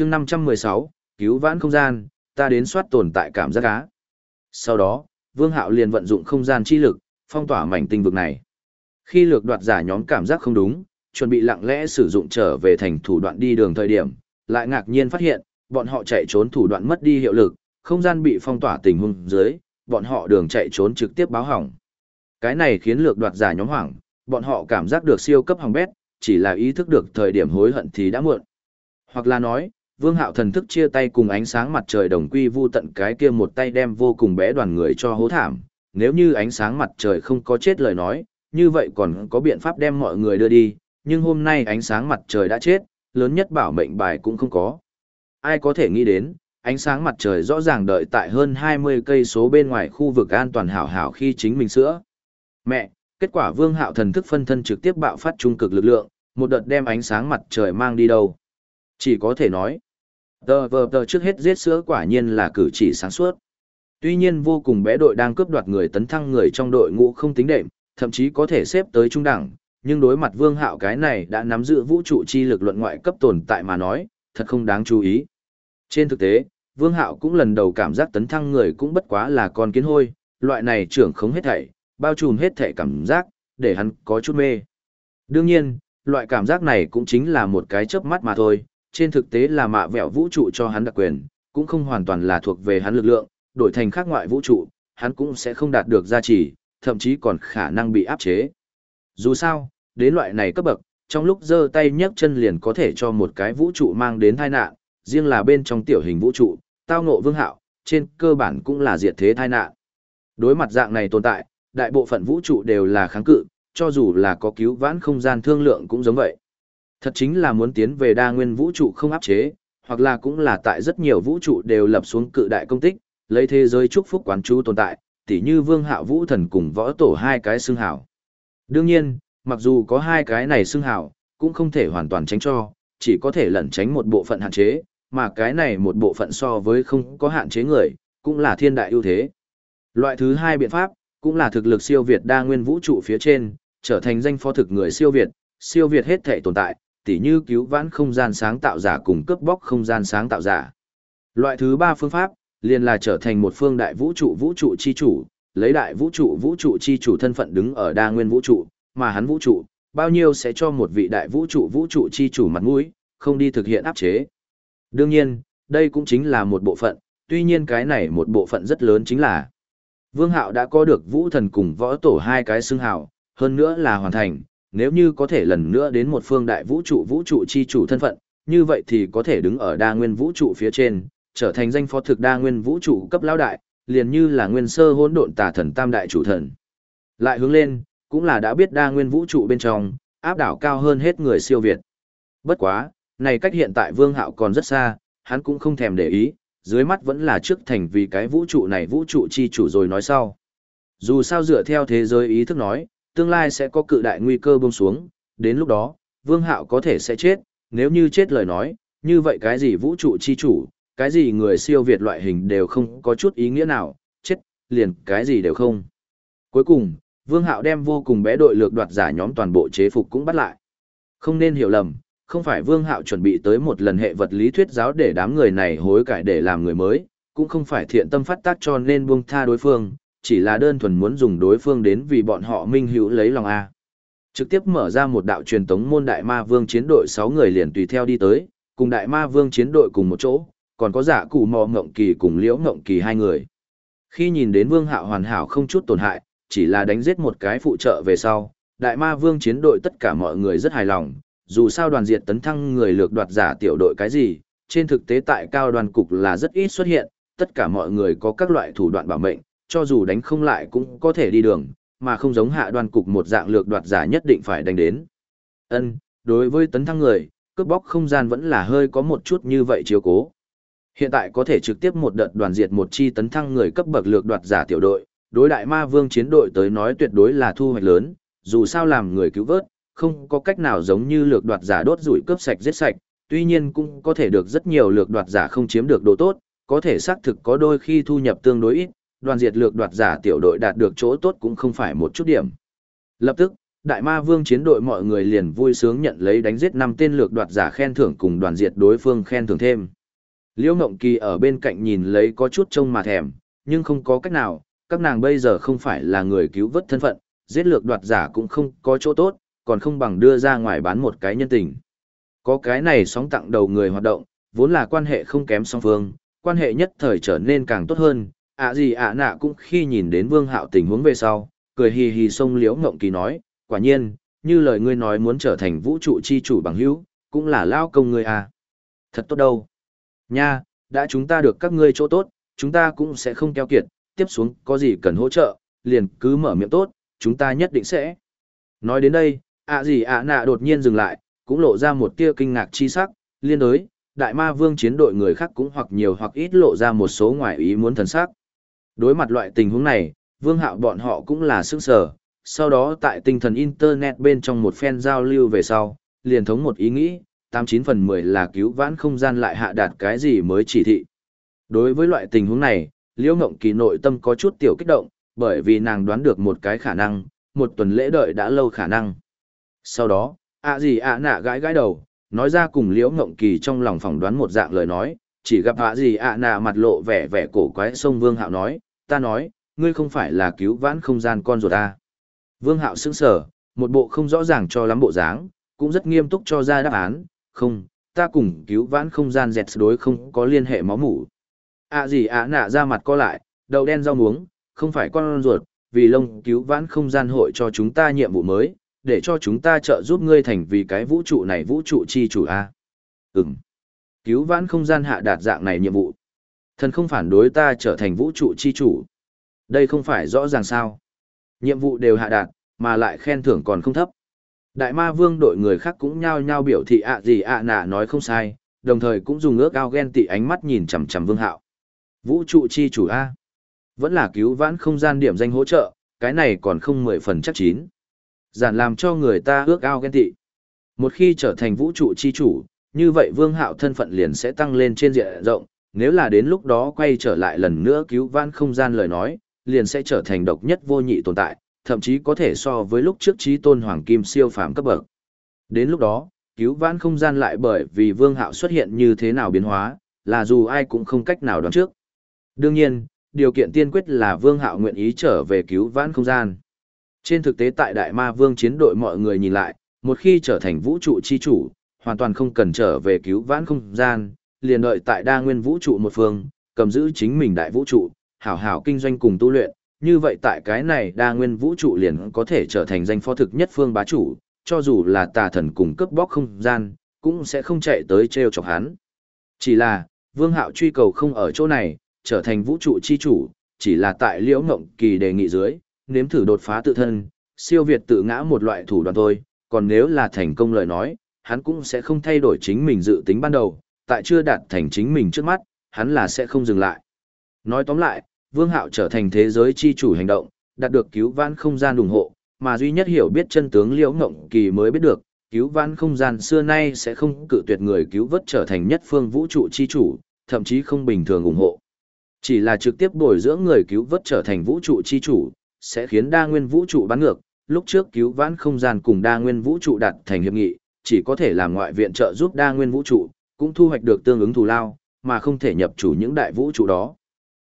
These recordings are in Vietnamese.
chương 516, cứu vãn không gian, ta đến soát tồn tại cảm giác cá. Sau đó, Vương Hạo liền vận dụng không gian chi lực, phong tỏa mảnh tinh vực này. Khi lược đoạt giả nhóm cảm giác không đúng, chuẩn bị lặng lẽ sử dụng trở về thành thủ đoạn đi đường thời điểm, lại ngạc nhiên phát hiện, bọn họ chạy trốn thủ đoạn mất đi hiệu lực, không gian bị phong tỏa tình huống dưới, bọn họ đường chạy trốn trực tiếp báo hỏng. Cái này khiến lược đoạt giả nhóm hoảng, bọn họ cảm giác được siêu cấp hỏng bét, chỉ là ý thức được thời điểm hối hận thì đã muộn. Hoặc là nói, Vương Hạo thần thức chia tay cùng ánh sáng mặt trời đồng quy vu tận cái kia một tay đem vô cùng bé đoàn người cho hố thảm, nếu như ánh sáng mặt trời không có chết lời nói, như vậy còn có biện pháp đem mọi người đưa đi, nhưng hôm nay ánh sáng mặt trời đã chết, lớn nhất bảo mệnh bài cũng không có. Ai có thể nghĩ đến, ánh sáng mặt trời rõ ràng đợi tại hơn 20 cây số bên ngoài khu vực an toàn hảo hảo khi chính mình sữa. Mẹ, kết quả Vương Hạo thần thức phân thân trực tiếp bạo phát trung cực lực lượng, một đợt đem ánh sáng mặt trời mang đi đâu. Chỉ có thể nói, tờ vờ tờ trước hết giết sữa quả nhiên là cử chỉ sáng suốt. Tuy nhiên vô cùng bé đội đang cướp đoạt người tấn thăng người trong đội ngũ không tính đệm, thậm chí có thể xếp tới trung đẳng, nhưng đối mặt Vương Hạo cái này đã nắm giữ vũ trụ chi lực luận ngoại cấp tồn tại mà nói, thật không đáng chú ý. Trên thực tế, Vương Hạo cũng lần đầu cảm giác tấn thăng người cũng bất quá là con kiến hôi, loại này trưởng không hết thảy, bao trùm hết thảy cảm giác, để hắn có chút mê. Đương nhiên, loại cảm giác này cũng chính là một cái chớp mắt mà thôi, trên thực tế là mạ vẹo vũ trụ cho hắn đặc quyền, cũng không hoàn toàn là thuộc về hắn lực lượng, đổi thành khác ngoại vũ trụ, hắn cũng sẽ không đạt được gia trì, thậm chí còn khả năng bị áp chế. Dù sao, đến loại này cấp bậc, trong lúc giơ tay nhấc chân liền có thể cho một cái vũ trụ mang đến tai nạn, riêng là bên trong tiểu hình vũ trụ, tao ngộ vương hạo, trên cơ bản cũng là diệt thế tai nạn. Đối mặt dạng này tồn tại, đại bộ phận vũ trụ đều là kháng cự, cho dù là có cứu vãn không gian thương lượng cũng giống vậy. Thật chính là muốn tiến về đa nguyên vũ trụ không áp chế, hoặc là cũng là tại rất nhiều vũ trụ đều lập xuống cự đại công tích, lấy thế giới chúc phúc quán chú tồn tại, tỉ như vương hạ vũ thần cùng võ tổ hai cái xưng hảo. Đương nhiên, mặc dù có hai cái này xưng hảo, cũng không thể hoàn toàn tránh cho, chỉ có thể lẩn tránh một bộ phận hạn chế, mà cái này một bộ phận so với không có hạn chế người, cũng là thiên đại ưu thế. Loại thứ hai biện pháp, cũng là thực lực siêu việt đa nguyên vũ trụ phía trên, trở thành danh phó thực người siêu việt, siêu việt hết thể tồn tại, tỉ như cứu vãn không gian sáng tạo giả cùng cướp bóc không gian sáng tạo giả. Loại thứ ba phương pháp, liền là trở thành một phương đại vũ trụ vũ trụ chi chủ, lấy đại vũ trụ vũ trụ chi chủ thân phận đứng ở đa nguyên vũ trụ, mà hắn vũ trụ, bao nhiêu sẽ cho một vị đại vũ trụ vũ trụ chi chủ mặt mũi, không đi thực hiện áp chế. Đương nhiên, đây cũng chính là một bộ phận, tuy nhiên cái này một bộ phận rất lớn chính là Vương Hạo đã có được vũ thần cùng võ tổ hai cái xưng hào, hơn nữa là hoàn thành, nếu như có thể lần nữa đến một phương đại vũ trụ vũ trụ chi chủ thân phận, như vậy thì có thể đứng ở đa nguyên vũ trụ phía trên, trở thành danh phó thực đa nguyên vũ trụ cấp lão đại, liền như là nguyên sơ hỗn độn tà thần tam đại chủ thần. Lại hướng lên, cũng là đã biết đa nguyên vũ trụ bên trong, áp đảo cao hơn hết người siêu việt. Bất quá, này cách hiện tại Vương Hạo còn rất xa, hắn cũng không thèm để ý, dưới mắt vẫn là trước thành vì cái vũ trụ này vũ trụ chi chủ rồi nói sau. Dù sao dựa theo thế giới ý thức nói, tương lai sẽ có cự đại nguy cơ buông xuống, đến lúc đó, Vương Hạo có thể sẽ chết, nếu như chết lời nói, như vậy cái gì vũ trụ chi chủ, cái gì người siêu việt loại hình đều không có chút ý nghĩa nào, chết, liền cái gì đều không. Cuối cùng, Vương Hạo đem vô cùng bé đội lược đoạt giả nhóm toàn bộ chế phục cũng bắt lại. Không nên hiểu lầm, không phải Vương Hạo chuẩn bị tới một lần hệ vật lý thuyết giáo để đám người này hối cải để làm người mới, cũng không phải thiện tâm phát tác cho nên buông tha đối phương, chỉ là đơn thuần muốn dùng đối phương đến vì bọn họ minh hữu lấy lòng A. Trực tiếp mở ra một đạo truyền tống môn đại ma vương chiến đội 6 người liền tùy theo đi tới, cùng đại ma vương chiến đội cùng một chỗ, còn có giả cụ mò ngộng kỳ cùng liễu ngộng kỳ hai người. Khi nhìn đến vương hạo hoàn hảo không chút tổn hại, chỉ là đánh giết một cái phụ trợ về sau, đại ma vương chiến đội tất cả mọi người rất hài lòng, dù sao đoàn diệt tấn thăng người lược đoạt giả tiểu đội cái gì, trên thực tế tại cao đoàn cục là rất ít xuất hiện, tất cả mọi người có các loại thủ đoạn bảo mệnh, cho dù đánh không lại cũng có thể đi đường, mà không giống hạ đoàn cục một dạng lược đoạt giả nhất định phải đánh đến. Ân, đối với tấn thăng người, cướp bóc không gian vẫn là hơi có một chút như vậy chiếu cố. Hiện tại có thể trực tiếp một đợt đoàn diệt một chi tấn thăng người cấp bậc lược đoạt giả tiểu đội, đối đại ma vương chiến đội tới nói tuyệt đối là thu hoạch lớn, dù sao làm người cứu vớt, không có cách nào giống như lược đoạt giả đốt rủi cướp sạch giết sạch, tuy nhiên cũng có thể được rất nhiều lược đoạt giả không chiếm được đồ tốt, có thể xác thực có đôi khi thu nhập tương đối ít, đoàn diệt lược đoạt giả tiểu đội đạt được chỗ tốt cũng không phải một chút điểm. Lập tức, đại ma vương chiến đội mọi người liền vui sướng nhận lấy đánh giết năm tên lược đoạt giả khen thưởng cùng đoàn diệt đối phương khen thưởng thêm. Liễu Ngộng Kỳ ở bên cạnh nhìn lấy có chút trông mà thèm, nhưng không có cách nào, các nàng bây giờ không phải là người cứu vớt thân phận, giết lược đoạt giả cũng không có chỗ tốt, còn không bằng đưa ra ngoài bán một cái nhân tình. Có cái này sóng tặng đầu người hoạt động, vốn là quan hệ không kém song phương, quan hệ nhất thời trở nên càng tốt hơn, ạ gì ạ nạ cũng khi nhìn đến vương hạo tình huống về sau, cười hì hì sông liễu ngộng kỳ nói, quả nhiên, như lời ngươi nói muốn trở thành vũ trụ chi chủ bằng hữu, cũng là lao công ngươi à. Thật tốt đâu. Nha, đã chúng ta được các ngươi chỗ tốt, chúng ta cũng sẽ không keo kiệt, tiếp xuống có gì cần hỗ trợ, liền cứ mở miệng tốt, chúng ta nhất định sẽ. Nói đến đây, ạ gì ạ nạ đột nhiên dừng lại, cũng lộ ra một tia kinh ngạc chi sắc, liên đối, đại ma vương chiến đội người khác cũng hoặc nhiều hoặc ít lộ ra một số ngoại ý muốn thần sắc. Đối mặt loại tình huống này, vương hạo bọn họ cũng là sức sở, sau đó tại tinh thần internet bên trong một phen giao lưu về sau, liền thống một ý nghĩ, 89 phần 10 là cứu vãn không gian lại hạ đạt cái gì mới chỉ thị. Đối với loại tình huống này, Liễu Ngộng Kỳ nội tâm có chút tiểu kích động, bởi vì nàng đoán được một cái khả năng, một tuần lễ đợi đã lâu khả năng. Sau đó, ạ gì ạ nạ gãi gãi đầu, nói ra cùng Liễu Ngộng Kỳ trong lòng phỏng đoán một dạng lời nói, chỉ gặp ạ gì ạ nạ mặt lộ vẻ vẻ cổ quái sông Vương Hạo nói, ta nói, ngươi không phải là cứu vãn không gian con ruột ta. Vương Hạo sững sờ, một bộ không rõ ràng cho lắm bộ dáng, cũng rất nghiêm túc cho ra đáp án, không, ta cùng cứu vãn không gian dẹt đối không có liên hệ máu mủ. À gì ạ nạ ra mặt co lại, đầu đen rau muống, không phải con ruột, vì lông cứu vãn không gian hội cho chúng ta nhiệm vụ mới, để cho chúng ta trợ giúp ngươi thành vì cái vũ trụ này vũ trụ chi chủ a. À? Ừm. Cứu vãn không gian hạ đạt dạng này nhiệm vụ. Thần không phản đối ta trở thành vũ trụ chi chủ. Đây không phải rõ ràng sao. Nhiệm vụ đều hạ đạt, mà lại khen thưởng còn không thấp. Đại ma vương đội người khác cũng nhao nhao biểu thị ạ gì ạ nạ nói không sai, đồng thời cũng dùng ước ao ghen tị ánh mắt nhìn chằm chằm vương hạo. Vũ trụ chi chủ A. Vẫn là cứu vãn không gian điểm danh hỗ trợ, cái này còn không mười phần chắc chín. Giản làm cho người ta ước ao ghen tị. Một khi trở thành vũ trụ chi chủ, như vậy vương hạo thân phận liền sẽ tăng lên trên diện rộng, nếu là đến lúc đó quay trở lại lần nữa cứu vãn không gian lời nói, liền sẽ trở thành độc nhất vô nhị tồn tại, thậm chí có thể so với lúc trước trí tôn hoàng kim siêu phàm cấp bậc. Đến lúc đó, cứu vãn không gian lại bởi vì vương hạo xuất hiện như thế nào biến hóa, là dù ai cũng không cách nào đoán trước. Đương nhiên, điều kiện tiên quyết là vương hạo nguyện ý trở về cứu vãn không gian. Trên thực tế tại Đại Ma Vương chiến đội mọi người nhìn lại, một khi trở thành vũ trụ chi chủ, hoàn toàn không cần trở về cứu vãn không gian, liền đợi tại đa nguyên vũ trụ một phương, cầm giữ chính mình đại vũ trụ, hảo hảo kinh doanh cùng tu luyện, như vậy tại cái này đa nguyên vũ trụ liền có thể trở thành danh phó thực nhất phương bá chủ, cho dù là tà thần cùng cướp bóc không gian, cũng sẽ không chạy tới treo chọc hắn. Chỉ là, vương hạo truy cầu không ở chỗ này, trở thành vũ trụ chi chủ, chỉ là tại liễu ngộng kỳ đề nghị dưới, nếm thử đột phá tự thân, siêu việt tự ngã một loại thủ đoạn thôi, còn nếu là thành công lời nói, hắn cũng sẽ không thay đổi chính mình dự tính ban đầu, tại chưa đạt thành chính mình trước mắt, hắn là sẽ không dừng lại. Nói tóm lại, Vương Hạo trở thành thế giới chi chủ hành động, đạt được cứu vãn không gian ủng hộ, mà duy nhất hiểu biết chân tướng Liễu Ngộng Kỳ mới biết được, cứu vãn không gian xưa nay sẽ không cự tuyệt người cứu vớt trở thành nhất phương vũ trụ chi chủ, thậm chí không bình thường ủng hộ. Chỉ là trực tiếp bồi dưỡng người cứu vớt trở thành vũ trụ chi chủ, sẽ khiến đa nguyên vũ trụ bắn ngược, lúc trước cứu vãn không gian cùng đa nguyên vũ trụ đạt thành hiệp nghị, chỉ có thể làm ngoại viện trợ giúp đa nguyên vũ trụ, cũng thu hoạch được tương ứng thù lao, mà không thể nhập chủ những đại vũ trụ đó.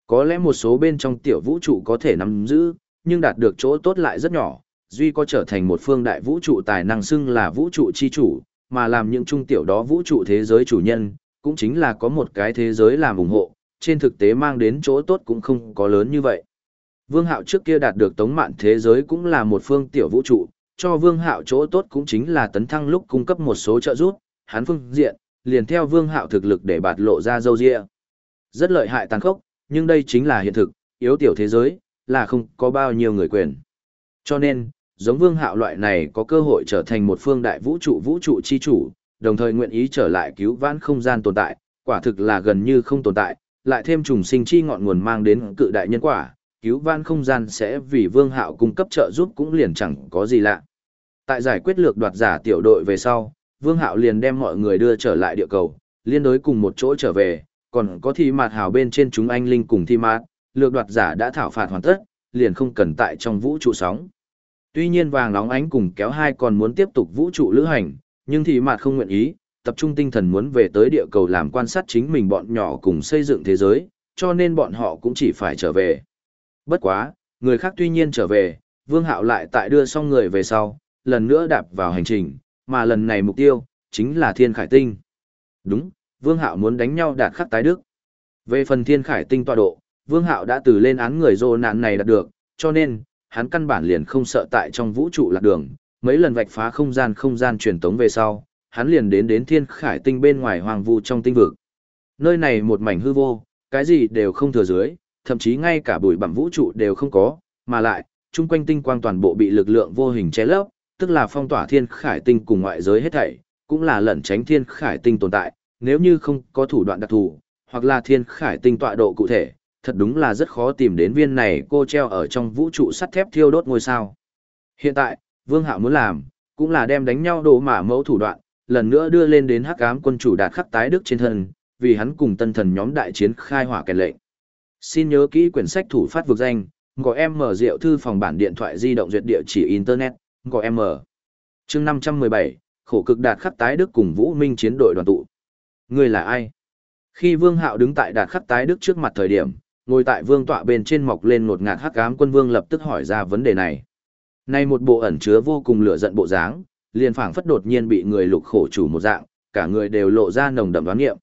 Có lẽ một số bên trong tiểu vũ trụ có thể nắm giữ, nhưng đạt được chỗ tốt lại rất nhỏ, duy có trở thành một phương đại vũ trụ tài năng xưng là vũ trụ chi chủ, mà làm những trung tiểu đó vũ trụ thế giới chủ nhân, cũng chính là có một cái thế giới làm ủng hộ, trên thực tế mang đến chỗ tốt cũng không có lớn như vậy. Vương Hạo trước kia đạt được tống mạn thế giới cũng là một phương tiểu vũ trụ, cho Vương Hạo chỗ tốt cũng chính là tấn thăng lúc cung cấp một số trợ giúp, hắn phương diện, liền theo Vương Hạo thực lực để bạt lộ ra dâu ria. Rất lợi hại tàn khốc, nhưng đây chính là hiện thực, yếu tiểu thế giới, là không có bao nhiêu người quyền. Cho nên, giống Vương Hạo loại này có cơ hội trở thành một phương đại vũ trụ vũ trụ chi chủ, đồng thời nguyện ý trở lại cứu vãn không gian tồn tại, quả thực là gần như không tồn tại, lại thêm trùng sinh chi ngọn nguồn mang đến cự đại nhân quả, cứu vãn không gian sẽ vì Vương Hạo cung cấp trợ giúp cũng liền chẳng có gì lạ. Tại giải quyết lược đoạt giả tiểu đội về sau, Vương Hạo liền đem mọi người đưa trở lại địa cầu, liên đối cùng một chỗ trở về, còn có thi mạt hào bên trên chúng anh linh cùng thi mạt, lược đoạt giả đã thảo phạt hoàn tất, liền không cần tại trong vũ trụ sóng. Tuy nhiên vàng nóng ánh cùng kéo hai còn muốn tiếp tục vũ trụ lữ hành, nhưng thì mạt không nguyện ý, tập trung tinh thần muốn về tới địa cầu làm quan sát chính mình bọn nhỏ cùng xây dựng thế giới, cho nên bọn họ cũng chỉ phải trở về. Bất quá, người khác tuy nhiên trở về, Vương Hạo lại tại đưa xong người về sau, lần nữa đạp vào hành trình, mà lần này mục tiêu, chính là Thiên Khải Tinh. Đúng, Vương Hạo muốn đánh nhau đạt khắc tái đức. Về phần Thiên Khải Tinh tọa độ, Vương Hạo đã từ lên án người dô nạn này đạt được, cho nên, hắn căn bản liền không sợ tại trong vũ trụ lạc đường, mấy lần vạch phá không gian không gian truyền tống về sau, hắn liền đến đến Thiên Khải Tinh bên ngoài hoàng vu trong tinh vực. Nơi này một mảnh hư vô, cái gì đều không thừa dưới, thậm chí ngay cả bụi bặm vũ trụ đều không có, mà lại, chung quanh tinh quang toàn bộ bị lực lượng vô hình che lấp, tức là phong tỏa thiên khải tinh cùng ngoại giới hết thảy, cũng là lẩn tránh thiên khải tinh tồn tại, nếu như không có thủ đoạn đặc thù, hoặc là thiên khải tinh tọa độ cụ thể, thật đúng là rất khó tìm đến viên này cô treo ở trong vũ trụ sắt thép thiêu đốt ngôi sao. Hiện tại, Vương Hạo muốn làm, cũng là đem đánh nhau đồ mả mẫu thủ đoạn, lần nữa đưa lên đến hắc ám quân chủ đạt khắc tái đức trên thân, vì hắn cùng tân thần nhóm đại chiến khai hỏa kèn lệnh. Xin nhớ kỹ quyển sách thủ phát vực danh, gọi em mở rượu thư phòng bản điện thoại di động duyệt địa chỉ internet, gọi em mở. Chương 517, khổ cực đạt khắc tái đức cùng Vũ Minh chiến đội đoàn tụ. Người là ai? Khi Vương Hạo đứng tại đạt khắc tái đức trước mặt thời điểm, ngồi tại vương tọa bên trên mọc lên một ngạt hắc ám quân vương lập tức hỏi ra vấn đề này. Nay một bộ ẩn chứa vô cùng lửa giận bộ dáng, liền phảng phất đột nhiên bị người lục khổ chủ một dạng, cả người đều lộ ra nồng đậm đoán nghiệm.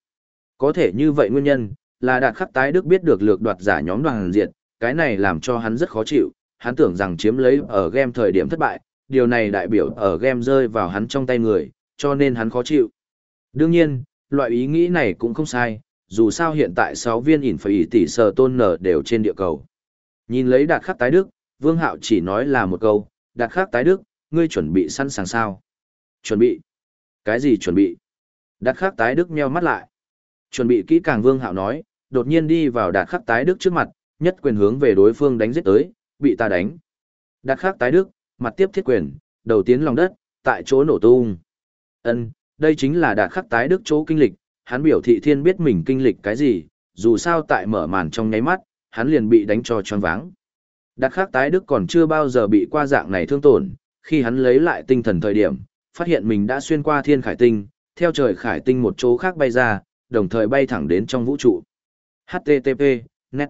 Có thể như vậy nguyên nhân, là đạt khắc tái đức biết được lược đoạt giả nhóm đoàn diệt, cái này làm cho hắn rất khó chịu, hắn tưởng rằng chiếm lấy ở game thời điểm thất bại, điều này đại biểu ở game rơi vào hắn trong tay người, cho nên hắn khó chịu. Đương nhiên, loại ý nghĩ này cũng không sai, dù sao hiện tại 6 viên ỉn phải tỷ sờ tôn nở đều trên địa cầu. Nhìn lấy đạt khắc tái đức, Vương Hạo chỉ nói là một câu, đạt khắc tái đức, ngươi chuẩn bị sẵn sàng sao? Chuẩn bị? Cái gì chuẩn bị? Đạt khắc tái đức nheo mắt lại. Chuẩn bị kỹ càng Vương Hạo nói, đột nhiên đi vào đạt khắc tái đức trước mặt, nhất quyền hướng về đối phương đánh giết tới, bị ta đánh. Đạt khắc tái đức, mặt tiếp thiết quyền, đầu tiến lòng đất, tại chỗ nổ tung. Ân, đây chính là đạt khắc tái đức chỗ kinh lịch, hắn biểu thị thiên biết mình kinh lịch cái gì, dù sao tại mở màn trong nháy mắt, hắn liền bị đánh cho choáng váng. Đạt khắc tái đức còn chưa bao giờ bị qua dạng này thương tổn, khi hắn lấy lại tinh thần thời điểm, phát hiện mình đã xuyên qua thiên khải tinh, theo trời khải tinh một chỗ khác bay ra, đồng thời bay thẳng đến trong vũ trụ. HTTP, net.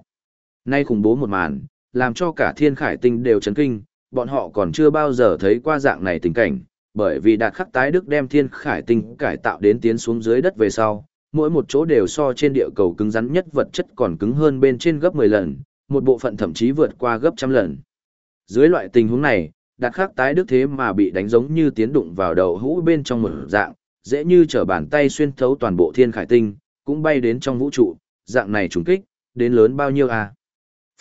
Nay khủng bố một màn, làm cho cả thiên khải tinh đều chấn kinh, bọn họ còn chưa bao giờ thấy qua dạng này tình cảnh, bởi vì đạt khắc tái đức đem thiên khải tinh cải tạo đến tiến xuống dưới đất về sau, mỗi một chỗ đều so trên địa cầu cứng rắn nhất vật chất còn cứng hơn bên trên gấp 10 lần, một bộ phận thậm chí vượt qua gấp trăm lần. Dưới loại tình huống này, đạt khắc tái đức thế mà bị đánh giống như tiến đụng vào đầu hũ bên trong một dạng, dễ như trở bàn tay xuyên thấu toàn bộ thiên khải tinh, cũng bay đến trong vũ trụ, dạng này trùng kích, đến lớn bao nhiêu à?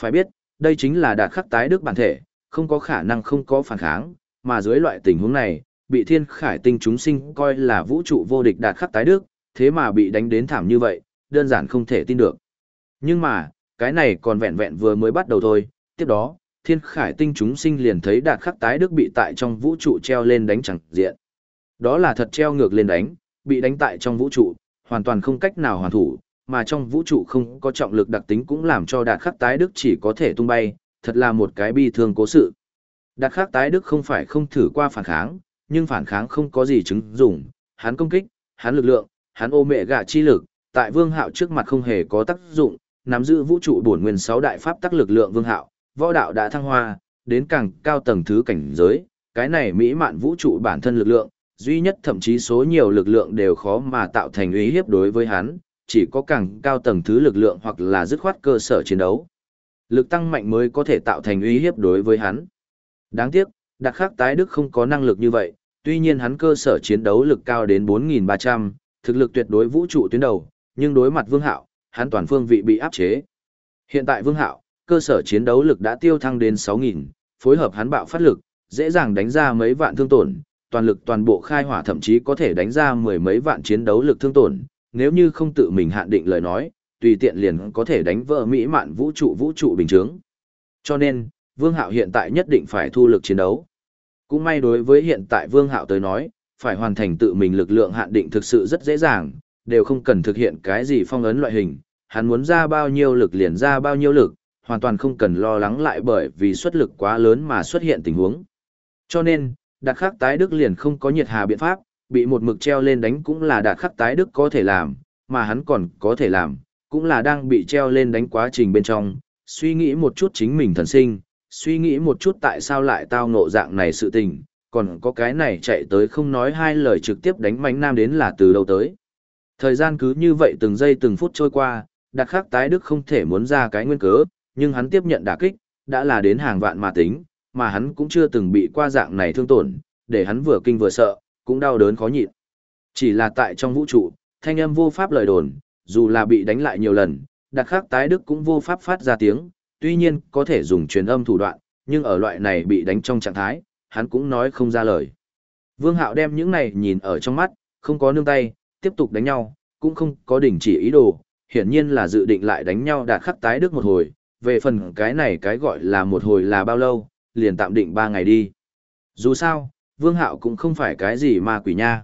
Phải biết, đây chính là đạt khắc tái đức bản thể, không có khả năng không có phản kháng, mà dưới loại tình huống này, bị thiên khải tinh chúng sinh coi là vũ trụ vô địch đạt khắc tái đức, thế mà bị đánh đến thảm như vậy, đơn giản không thể tin được. Nhưng mà, cái này còn vẹn vẹn vừa mới bắt đầu thôi, tiếp đó, thiên khải tinh chúng sinh liền thấy đạt khắc tái đức bị tại trong vũ trụ treo lên đánh chẳng diện. Đó là thật treo ngược lên đánh, bị đánh tại trong vũ trụ, hoàn toàn không cách nào hoàn thủ, mà trong vũ trụ không có trọng lực đặc tính cũng làm cho đạt khắc tái đức chỉ có thể tung bay, thật là một cái bi thương cố sự. Đặc khắc tái đức không phải không thử qua phản kháng, nhưng phản kháng không có gì chứng dụng, hắn công kích, hắn lực lượng, hắn ô mẹ gạ chi lực, tại vương hạo trước mặt không hề có tác dụng, nắm giữ vũ trụ bổn nguyên sáu đại pháp tác lực lượng vương hạo, võ đạo đã thăng hoa, đến càng cao tầng thứ cảnh giới, cái này mỹ mạn vũ trụ bản thân lực lượng, duy nhất thậm chí số nhiều lực lượng đều khó mà tạo thành uy hiếp đối với hắn, chỉ có càng cao tầng thứ lực lượng hoặc là dứt khoát cơ sở chiến đấu. Lực tăng mạnh mới có thể tạo thành uy hiếp đối với hắn. Đáng tiếc, đặc khắc tái đức không có năng lực như vậy, tuy nhiên hắn cơ sở chiến đấu lực cao đến 4.300, thực lực tuyệt đối vũ trụ tuyến đầu, nhưng đối mặt vương hạo, hắn toàn phương vị bị áp chế. Hiện tại vương hạo, cơ sở chiến đấu lực đã tiêu thăng đến 6.000, phối hợp hắn bạo phát lực, dễ dàng đánh ra mấy vạn thương tổn, toàn lực toàn bộ khai hỏa thậm chí có thể đánh ra mười mấy vạn chiến đấu lực thương tổn, nếu như không tự mình hạn định lời nói, tùy tiện liền có thể đánh vỡ mỹ mạn vũ trụ vũ trụ bình thường. Cho nên, Vương Hạo hiện tại nhất định phải thu lực chiến đấu. Cũng may đối với hiện tại Vương Hạo tới nói, phải hoàn thành tự mình lực lượng hạn định thực sự rất dễ dàng, đều không cần thực hiện cái gì phong ấn loại hình, hắn muốn ra bao nhiêu lực liền ra bao nhiêu lực, hoàn toàn không cần lo lắng lại bởi vì xuất lực quá lớn mà xuất hiện tình huống. Cho nên, đạt khắc tái đức liền không có nhiệt hà biện pháp, bị một mực treo lên đánh cũng là đạt khắc tái đức có thể làm, mà hắn còn có thể làm, cũng là đang bị treo lên đánh quá trình bên trong, suy nghĩ một chút chính mình thần sinh, suy nghĩ một chút tại sao lại tao ngộ dạng này sự tình, còn có cái này chạy tới không nói hai lời trực tiếp đánh mánh nam đến là từ đâu tới. Thời gian cứ như vậy từng giây từng phút trôi qua, đặc khắc tái đức không thể muốn ra cái nguyên cớ, nhưng hắn tiếp nhận đả kích, đã là đến hàng vạn mà tính, mà hắn cũng chưa từng bị qua dạng này thương tổn, để hắn vừa kinh vừa sợ, cũng đau đớn khó nhịn. Chỉ là tại trong vũ trụ, thanh âm vô pháp lời đồn, dù là bị đánh lại nhiều lần, đặc khắc tái đức cũng vô pháp phát ra tiếng, tuy nhiên có thể dùng truyền âm thủ đoạn, nhưng ở loại này bị đánh trong trạng thái, hắn cũng nói không ra lời. Vương Hạo đem những này nhìn ở trong mắt, không có nương tay, tiếp tục đánh nhau, cũng không có đình chỉ ý đồ, hiển nhiên là dự định lại đánh nhau đạt khắc tái đức một hồi, về phần cái này cái gọi là một hồi là bao lâu, liền tạm định ba ngày đi. Dù sao, Vương Hạo cũng không phải cái gì ma quỷ nha.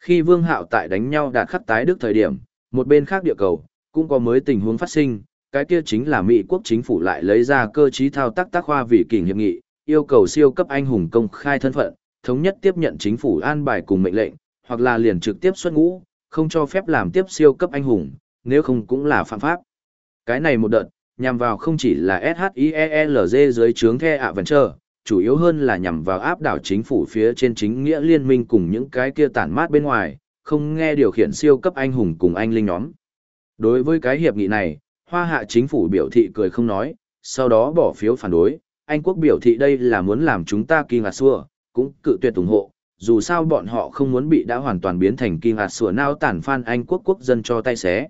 Khi Vương Hạo tại đánh nhau đạt khắc tái đức thời điểm, một bên khác địa cầu, cũng có mới tình huống phát sinh, cái kia chính là Mỹ quốc chính phủ lại lấy ra cơ chế thao tác tác khoa vì kỷ hiệp nghị, yêu cầu siêu cấp anh hùng công khai thân phận, thống nhất tiếp nhận chính phủ an bài cùng mệnh lệnh, hoặc là liền trực tiếp xuất ngũ, không cho phép làm tiếp siêu cấp anh hùng, nếu không cũng là phạm pháp. Cái này một đợt, nhằm vào không chỉ là SHIELZ dưới trướng The Adventure, chủ yếu hơn là nhằm vào áp đảo chính phủ phía trên chính nghĩa liên minh cùng những cái kia tản mát bên ngoài, không nghe điều khiển siêu cấp anh hùng cùng anh linh nhóm. Đối với cái hiệp nghị này, hoa hạ chính phủ biểu thị cười không nói, sau đó bỏ phiếu phản đối, Anh quốc biểu thị đây là muốn làm chúng ta kinh ngạc xua, cũng cự tuyệt ủng hộ, dù sao bọn họ không muốn bị đã hoàn toàn biến thành kinh ngạc xua nao tản phan Anh quốc quốc dân cho tay xé.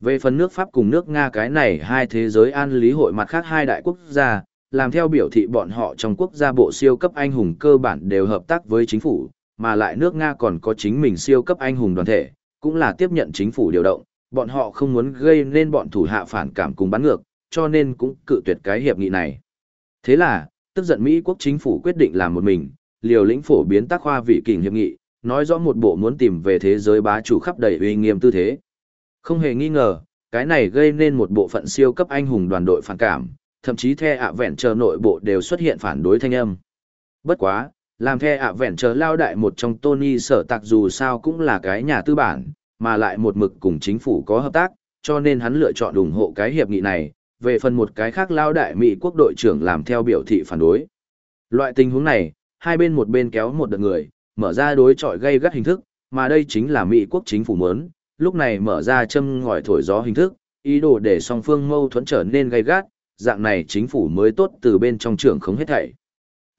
Về phần nước Pháp cùng nước Nga cái này hai thế giới an lý hội mặt khác hai đại quốc gia, làm theo biểu thị bọn họ trong quốc gia bộ siêu cấp anh hùng cơ bản đều hợp tác với chính phủ, mà lại nước Nga còn có chính mình siêu cấp anh hùng đoàn thể, cũng là tiếp nhận chính phủ điều động, bọn họ không muốn gây nên bọn thủ hạ phản cảm cùng bắn ngược, cho nên cũng cự tuyệt cái hiệp nghị này. Thế là, tức giận Mỹ quốc chính phủ quyết định làm một mình, liều lĩnh phổ biến tác khoa vị kình hiệp nghị, nói rõ một bộ muốn tìm về thế giới bá chủ khắp đầy uy nghiêm tư thế. Không hề nghi ngờ, cái này gây nên một bộ phận siêu cấp anh hùng đoàn đội phản cảm, thậm chí the ạ vẹn chờ nội bộ đều xuất hiện phản đối thanh âm. Bất quá, làm the ạ vẹn chờ lao đại một trong Tony sở tạc dù sao cũng là cái nhà tư bản, mà lại một mực cùng chính phủ có hợp tác, cho nên hắn lựa chọn ủng hộ cái hiệp nghị này, về phần một cái khác lao đại Mỹ quốc đội trưởng làm theo biểu thị phản đối. Loại tình huống này, hai bên một bên kéo một đợt người, mở ra đối chọi gây gắt hình thức, mà đây chính là Mỹ quốc chính phủ muốn, lúc này mở ra châm ngòi thổi gió hình thức, ý đồ để song phương mâu thuẫn trở nên gây gắt, dạng này chính phủ mới tốt từ bên trong trưởng không hết thảy.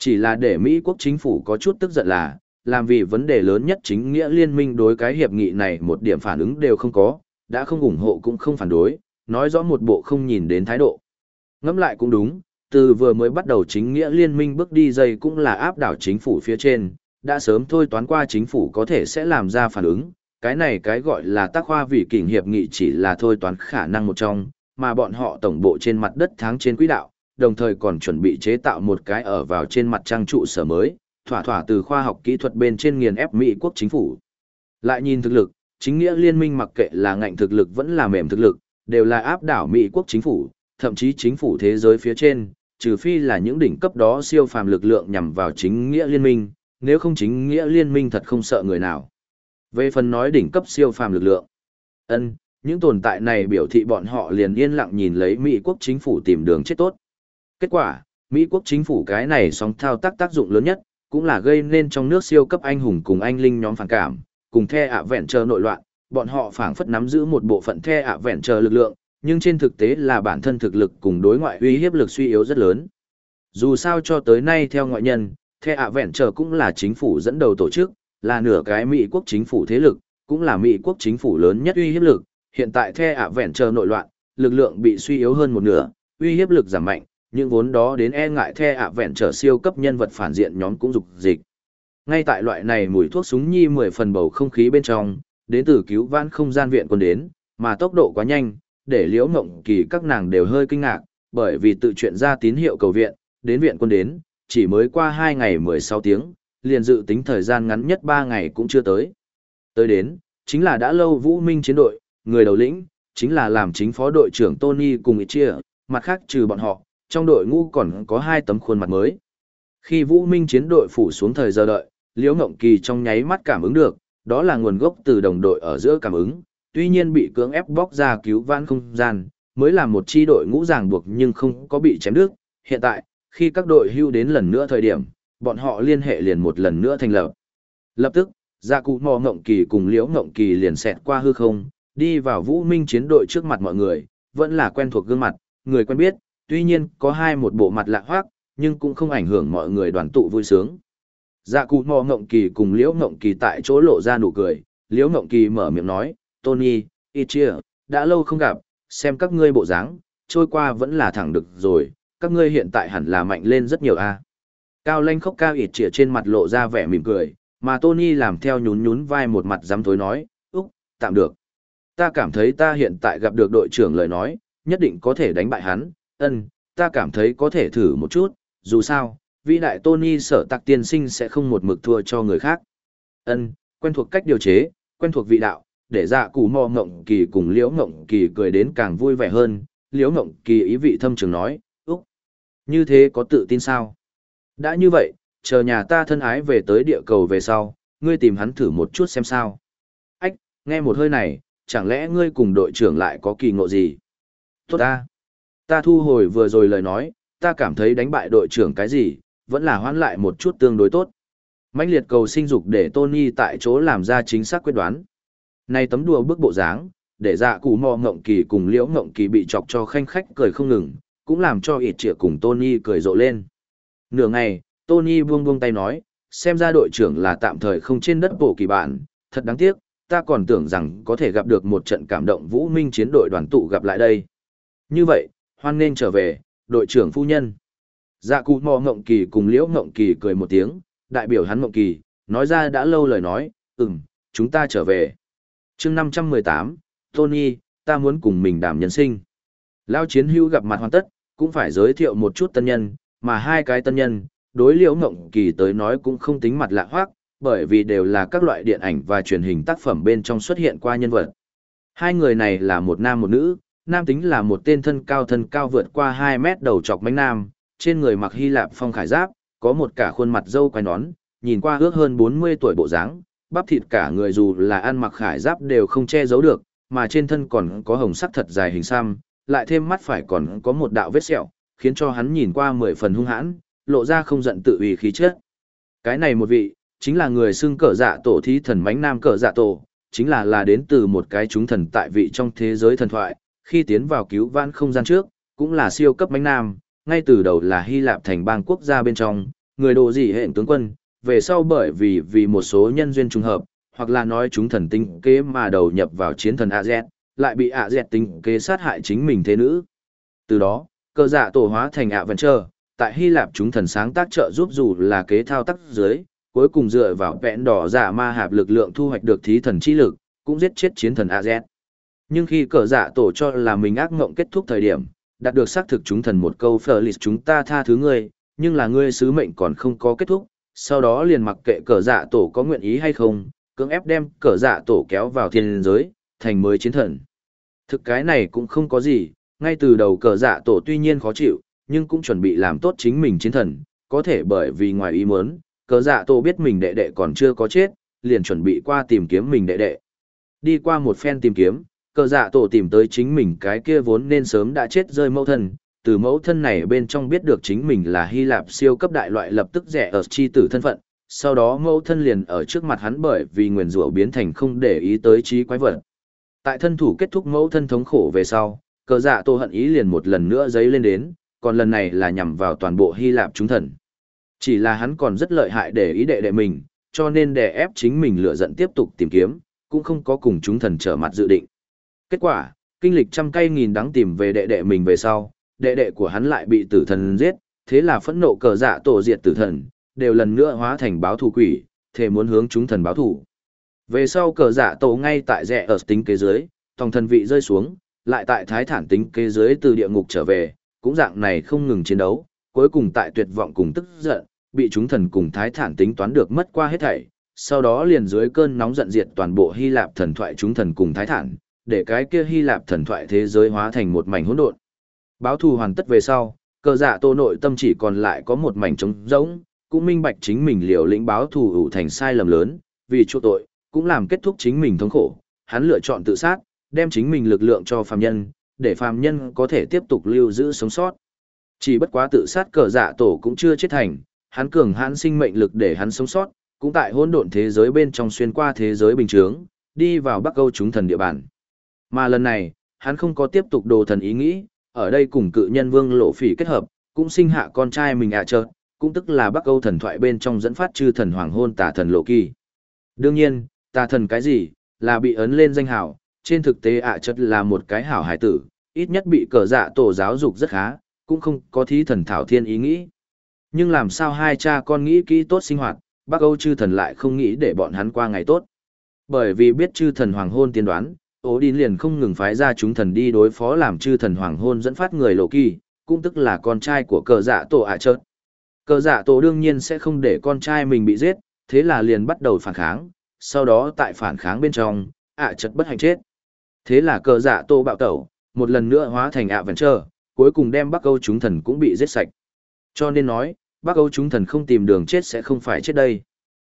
Chỉ là để Mỹ quốc chính phủ có chút tức giận là, làm vì vấn đề lớn nhất chính nghĩa liên minh đối cái hiệp nghị này một điểm phản ứng đều không có, đã không ủng hộ cũng không phản đối, nói rõ một bộ không nhìn đến thái độ. Ngẫm lại cũng đúng, từ vừa mới bắt đầu chính nghĩa liên minh bước đi dây cũng là áp đảo chính phủ phía trên, đã sớm thôi toán qua chính phủ có thể sẽ làm ra phản ứng, cái này cái gọi là tác khoa vì kỉnh hiệp nghị chỉ là thôi toán khả năng một trong, mà bọn họ tổng bộ trên mặt đất tháng trên quỹ đạo, đồng thời còn chuẩn bị chế tạo một cái ở vào trên mặt trang trụ sở mới, thỏa thỏa từ khoa học kỹ thuật bên trên nghiền ép Mỹ quốc chính phủ. Lại nhìn thực lực, chính nghĩa liên minh mặc kệ là ngạnh thực lực vẫn là mềm thực lực, đều là áp đảo Mỹ quốc chính phủ, thậm chí chính phủ thế giới phía trên, trừ phi là những đỉnh cấp đó siêu phàm lực lượng nhằm vào chính nghĩa liên minh, nếu không chính nghĩa liên minh thật không sợ người nào. Về phần nói đỉnh cấp siêu phàm lực lượng, ân, những tồn tại này biểu thị bọn họ liền yên lặng nhìn lấy Mỹ quốc chính phủ tìm đường chết tốt. Kết quả, Mỹ quốc chính phủ cái này sóng thao tác tác dụng lớn nhất, cũng là gây nên trong nước siêu cấp anh hùng cùng anh linh nhóm phản cảm, cùng the ạ vẹn chờ nội loạn, bọn họ phảng phất nắm giữ một bộ phận the ạ vẹn chờ lực lượng, nhưng trên thực tế là bản thân thực lực cùng đối ngoại uy hiếp lực suy yếu rất lớn. Dù sao cho tới nay theo ngoại nhân, the ạ vẹn chờ cũng là chính phủ dẫn đầu tổ chức, là nửa cái Mỹ quốc chính phủ thế lực, cũng là Mỹ quốc chính phủ lớn nhất uy hiếp lực, hiện tại the ạ vẹn chờ nội loạn, lực lượng bị suy yếu hơn một nửa, uy hiếp lực giảm mạnh, những vốn đó đến e ngại the ạ vẹn trở siêu cấp nhân vật phản diện nhóm cũng dục dịch. Ngay tại loại này mùi thuốc súng nhi mười phần bầu không khí bên trong, đến từ cứu vãn không gian viện quân đến, mà tốc độ quá nhanh, để liễu mộng kỳ các nàng đều hơi kinh ngạc, bởi vì tự chuyện ra tín hiệu cầu viện, đến viện quân đến, chỉ mới qua 2 ngày 16 tiếng, liền dự tính thời gian ngắn nhất 3 ngày cũng chưa tới. Tới đến, chính là đã lâu vũ minh chiến đội, người đầu lĩnh, chính là làm chính phó đội trưởng Tony cùng Ichia, mặt khác trừ bọn họ, trong đội ngũ còn có hai tấm khuôn mặt mới. Khi Vũ Minh chiến đội phủ xuống thời giờ đợi, Liễu Ngộng Kỳ trong nháy mắt cảm ứng được, đó là nguồn gốc từ đồng đội ở giữa cảm ứng, tuy nhiên bị cưỡng ép bóc ra cứu vãn không gian, mới là một chi đội ngũ ràng buộc nhưng không có bị chém đứt. Hiện tại, khi các đội hưu đến lần nữa thời điểm, bọn họ liên hệ liền một lần nữa thành lập. Lập tức, Gia Cụ Mò Ngộng Kỳ cùng Liễu Ngộng Kỳ liền xẹt qua hư không, đi vào Vũ Minh chiến đội trước mặt mọi người, vẫn là quen thuộc gương mặt, người quen biết, tuy nhiên có hai một bộ mặt lạ hoác, nhưng cũng không ảnh hưởng mọi người đoàn tụ vui sướng. Dạ cụ mò ngộng kỳ cùng liễu ngộng kỳ tại chỗ lộ ra nụ cười, liễu ngộng kỳ mở miệng nói, Tony, Ichia, đã lâu không gặp, xem các ngươi bộ dáng, trôi qua vẫn là thẳng được rồi, các ngươi hiện tại hẳn là mạnh lên rất nhiều a. Cao lanh khóc cao Ichia trên mặt lộ ra vẻ mỉm cười, mà Tony làm theo nhún nhún vai một mặt dám thối nói, Úc, tạm được. Ta cảm thấy ta hiện tại gặp được đội trưởng lời nói, nhất định có thể đánh bại hắn, ân, ta cảm thấy có thể thử một chút, dù sao, vĩ đại Tony sở tạc tiên sinh sẽ không một mực thua cho người khác. Ân, quen thuộc cách điều chế, quen thuộc vị đạo, để dạ cụ mò ngộng kỳ cùng liễu ngộng kỳ cười đến càng vui vẻ hơn, liễu ngộng kỳ ý vị thâm trường nói, úc, như thế có tự tin sao? Đã như vậy, chờ nhà ta thân ái về tới địa cầu về sau, ngươi tìm hắn thử một chút xem sao. Ách, nghe một hơi này, chẳng lẽ ngươi cùng đội trưởng lại có kỳ ngộ gì? Tốt ta. Ta thu hồi vừa rồi lời nói, ta cảm thấy đánh bại đội trưởng cái gì, vẫn là hoãn lại một chút tương đối tốt. mãnh liệt cầu sinh dục để Tony tại chỗ làm ra chính xác quyết đoán. Này tấm đùa bước bộ dáng, để dạ cụ mò ngộng kỳ cùng liễu ngộng kỳ bị chọc cho khanh khách cười không ngừng, cũng làm cho ịt trịa cùng Tony cười rộ lên. Nửa ngày, Tony buông buông tay nói, xem ra đội trưởng là tạm thời không trên đất bộ kỳ bản, thật đáng tiếc, ta còn tưởng rằng có thể gặp được một trận cảm động vũ minh chiến đội đoàn tụ gặp lại đây. Như vậy, hoan nên trở về, đội trưởng phu nhân. Dạ cụ mò ngộng kỳ cùng liễu ngộng kỳ cười một tiếng, đại biểu hắn ngộng kỳ, nói ra đã lâu lời nói, ừm, chúng ta trở về. chương 518, Tony, ta muốn cùng mình đảm nhân sinh. Lao chiến hưu gặp mặt hoàn tất, cũng phải giới thiệu một chút tân nhân, mà hai cái tân nhân, đối liễu ngộng kỳ tới nói cũng không tính mặt lạ hoác, bởi vì đều là các loại điện ảnh và truyền hình tác phẩm bên trong xuất hiện qua nhân vật. Hai người này là một nam một nữ, nam tính là một tên thân cao thân cao vượt qua 2 mét đầu chọc mánh nam, trên người mặc Hy Lạp phong khải giáp, có một cả khuôn mặt dâu quai nón, nhìn qua ước hơn 40 tuổi bộ dáng, bắp thịt cả người dù là ăn mặc khải giáp đều không che giấu được, mà trên thân còn có hồng sắc thật dài hình xăm, lại thêm mắt phải còn có một đạo vết sẹo, khiến cho hắn nhìn qua mười phần hung hãn, lộ ra không giận tự ủy khí chất. Cái này một vị, chính là người xưng cờ dạ tổ thí thần mánh nam cờ dạ tổ, chính là là đến từ một cái chúng thần tại vị trong thế giới thần thoại, khi tiến vào cứu vãn không gian trước, cũng là siêu cấp mánh nam, ngay từ đầu là Hy Lạp thành bang quốc gia bên trong, người đồ gì hẹn tướng quân, về sau bởi vì vì một số nhân duyên trùng hợp, hoặc là nói chúng thần tinh kế mà đầu nhập vào chiến thần AZ, lại bị AZ tinh kế sát hại chính mình thế nữ. Từ đó, cơ dạ tổ hóa thành ạ vẫn chờ, tại Hy Lạp chúng thần sáng tác trợ giúp dù là kế thao tác dưới, cuối cùng dựa vào vẹn đỏ giả ma hạp lực lượng thu hoạch được thí thần chi lực, cũng giết chết chiến thần AZ. Nhưng khi cờ dạ tổ cho là mình ác ngộng kết thúc thời điểm, đạt được xác thực chúng thần một câu phở lịch chúng ta tha thứ ngươi, nhưng là ngươi sứ mệnh còn không có kết thúc, sau đó liền mặc kệ cờ dạ tổ có nguyện ý hay không, cưỡng ép đem cờ dạ tổ kéo vào thiên giới, thành mới chiến thần. Thực cái này cũng không có gì, ngay từ đầu cờ dạ tổ tuy nhiên khó chịu, nhưng cũng chuẩn bị làm tốt chính mình chiến thần, có thể bởi vì ngoài ý muốn, cờ dạ tổ biết mình đệ đệ còn chưa có chết, liền chuẩn bị qua tìm kiếm mình đệ đệ. Đi qua một phen tìm kiếm, cờ dạ tổ tìm tới chính mình cái kia vốn nên sớm đã chết rơi mẫu thân, từ mẫu thân này bên trong biết được chính mình là Hy Lạp siêu cấp đại loại lập tức rẻ ở chi tử thân phận, sau đó mẫu thân liền ở trước mặt hắn bởi vì nguyền rủa biến thành không để ý tới trí quái vật. Tại thân thủ kết thúc mẫu thân thống khổ về sau, cờ dạ tổ hận ý liền một lần nữa dấy lên đến, còn lần này là nhằm vào toàn bộ Hy Lạp chúng thần. Chỉ là hắn còn rất lợi hại để ý đệ đệ mình, cho nên đè ép chính mình lựa giận tiếp tục tìm kiếm, cũng không có cùng chúng thần trở mặt dự định. Kết quả, kinh lịch trăm cây nghìn đắng tìm về đệ đệ mình về sau, đệ đệ của hắn lại bị tử thần giết, thế là phẫn nộ cờ dạ tổ diệt tử thần, đều lần nữa hóa thành báo thù quỷ, thể muốn hướng chúng thần báo thù. Về sau cờ dạ tổ ngay tại rẽ ở tính kế dưới, tòng thần vị rơi xuống, lại tại thái thản tính kế dưới từ địa ngục trở về, cũng dạng này không ngừng chiến đấu, cuối cùng tại tuyệt vọng cùng tức giận, bị chúng thần cùng thái thản tính toán được mất qua hết thảy, sau đó liền dưới cơn nóng giận diệt toàn bộ Hy Lạp thần thoại chúng thần cùng thái thản, để cái kia Hy Lạp thần thoại thế giới hóa thành một mảnh hỗn độn. Báo thù hoàn tất về sau, cờ dạ tô nội tâm chỉ còn lại có một mảnh trống rỗng, cũng minh bạch chính mình liều lĩnh báo thù ủ thành sai lầm lớn, vì chỗ tội, cũng làm kết thúc chính mình thống khổ, hắn lựa chọn tự sát, đem chính mình lực lượng cho phàm nhân, để phàm nhân có thể tiếp tục lưu giữ sống sót. Chỉ bất quá tự sát cờ dạ tổ cũng chưa chết thành, hắn cường hãn sinh mệnh lực để hắn sống sót, cũng tại hỗn độn thế giới bên trong xuyên qua thế giới bình thường, đi vào Bắc Âu chúng thần địa bàn. Mà lần này, hắn không có tiếp tục đồ thần ý nghĩ, ở đây cùng cự nhân vương lộ phỉ kết hợp, cũng sinh hạ con trai mình ạ à chợt, cũng tức là Bắc Âu thần thoại bên trong dẫn phát chư thần hoàng hôn tà thần lộ kỳ. Đương nhiên, tà thần cái gì, là bị ấn lên danh hảo, trên thực tế ạ à chợt là một cái hảo hải tử, ít nhất bị cờ dạ tổ giáo dục rất khá, cũng không có thí thần thảo thiên ý nghĩ. Nhưng làm sao hai cha con nghĩ kỹ tốt sinh hoạt, Bắc Âu chư thần lại không nghĩ để bọn hắn qua ngày tốt. Bởi vì biết chư thần hoàng hôn tiên đoán, ố đi liền không ngừng phái ra chúng thần đi đối phó làm chư thần hoàng hôn dẫn phát người lộ kỳ, cũng tức là con trai của cờ dạ tổ ạ à. Cờ dạ tổ đương nhiên sẽ không để con trai mình bị giết, thế là liền bắt đầu phản kháng, sau đó tại phản kháng bên trong, ạ à bất hạnh chết. Thế là cờ dạ tổ bạo tẩu, một lần nữa hóa thành ạ vẫn chờ, cuối cùng đem Bắc Âu chúng thần cũng bị giết sạch. Cho nên nói, Bắc Âu chúng thần không tìm đường chết sẽ không phải chết đây.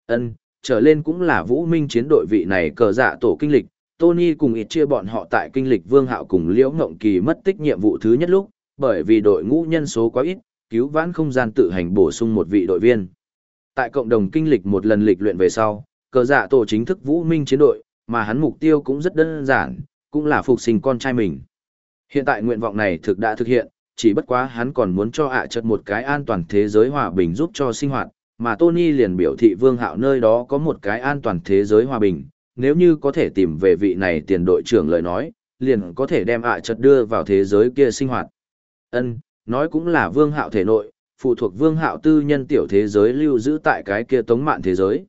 Ân, trở lên cũng là vũ minh chiến đội vị này cờ dạ tổ kinh lịch, Tony cùng ít chia bọn họ tại kinh lịch Vương Hạo cùng Liễu Ngộng Kỳ mất tích nhiệm vụ thứ nhất lúc, bởi vì đội ngũ nhân số quá ít, cứu vãn không gian tự hành bổ sung một vị đội viên. Tại cộng đồng kinh lịch một lần lịch luyện về sau, cờ giả tổ chính thức vũ minh chiến đội, mà hắn mục tiêu cũng rất đơn giản, cũng là phục sinh con trai mình. Hiện tại nguyện vọng này thực đã thực hiện, chỉ bất quá hắn còn muốn cho ạ à một cái an toàn thế giới hòa bình giúp cho sinh hoạt, mà Tony liền biểu thị Vương Hạo nơi đó có một cái an toàn thế giới hòa bình, nếu như có thể tìm về vị này tiền đội trưởng lời nói, liền có thể đem ạ à đưa vào thế giới kia sinh hoạt. Ân, nói cũng là Vương Hạo thể nội, phụ thuộc Vương Hạo tư nhân tiểu thế giới lưu giữ tại cái kia tống mạn thế giới.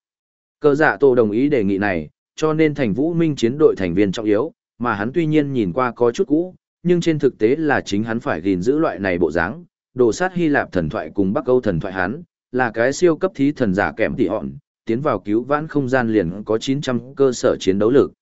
Cơ dạ tổ đồng ý đề nghị này, cho nên thành vũ minh chiến đội thành viên trọng yếu, mà hắn tuy nhiên nhìn qua có chút cũ, nhưng trên thực tế là chính hắn phải gìn giữ loại này bộ dáng, đồ sát Hy Lạp thần thoại cùng Bắc Âu thần thoại hắn, là cái siêu cấp thí thần giả kèm tỉ họn, tiến vào cứu vãn không gian liền có 900 cơ sở chiến đấu lực.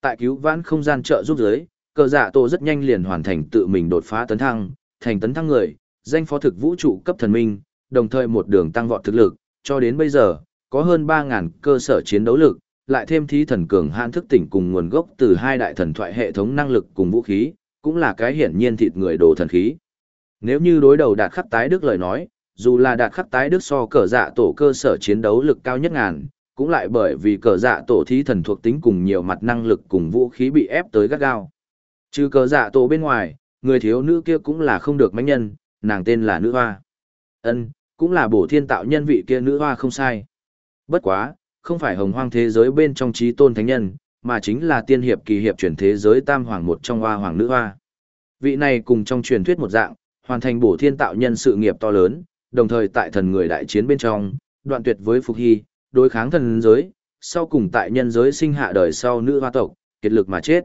Tại cứu vãn không gian trợ giúp giới, cơ dạ tổ rất nhanh liền hoàn thành tự mình đột phá tấn thăng, thành tấn thăng người, danh phó thực vũ trụ cấp thần minh, đồng thời một đường tăng vọt thực lực, cho đến bây giờ, có hơn 3.000 cơ sở chiến đấu lực, lại thêm thí thần cường hạn thức tỉnh cùng nguồn gốc từ hai đại thần thoại hệ thống năng lực cùng vũ khí, cũng là cái hiển nhiên thịt người đồ thần khí. Nếu như đối đầu đạt khắc tái đức lời nói, dù là đạt khắc tái đức so cờ dạ tổ cơ sở chiến đấu lực cao nhất ngàn, cũng lại bởi vì cờ dạ tổ thí thần thuộc tính cùng nhiều mặt năng lực cùng vũ khí bị ép tới gắt gao. Trừ cờ dạ tổ bên ngoài, người thiếu nữ kia cũng là không được mánh nhân, nàng tên là nữ hoa. ân cũng là bổ thiên tạo nhân vị kia nữ hoa không sai. Bất quá, không phải hồng hoang thế giới bên trong trí tôn thánh nhân, mà chính là tiên hiệp kỳ hiệp chuyển thế giới tam hoàng một trong hoa hoàng nữ hoa. Vị này cùng trong truyền thuyết một dạng, hoàn thành bổ thiên tạo nhân sự nghiệp to lớn, đồng thời tại thần người đại chiến bên trong, đoạn tuyệt với Phục Hy, đối kháng thần giới, sau cùng tại nhân giới sinh hạ đời sau nữ hoa tộc, kiệt lực mà chết.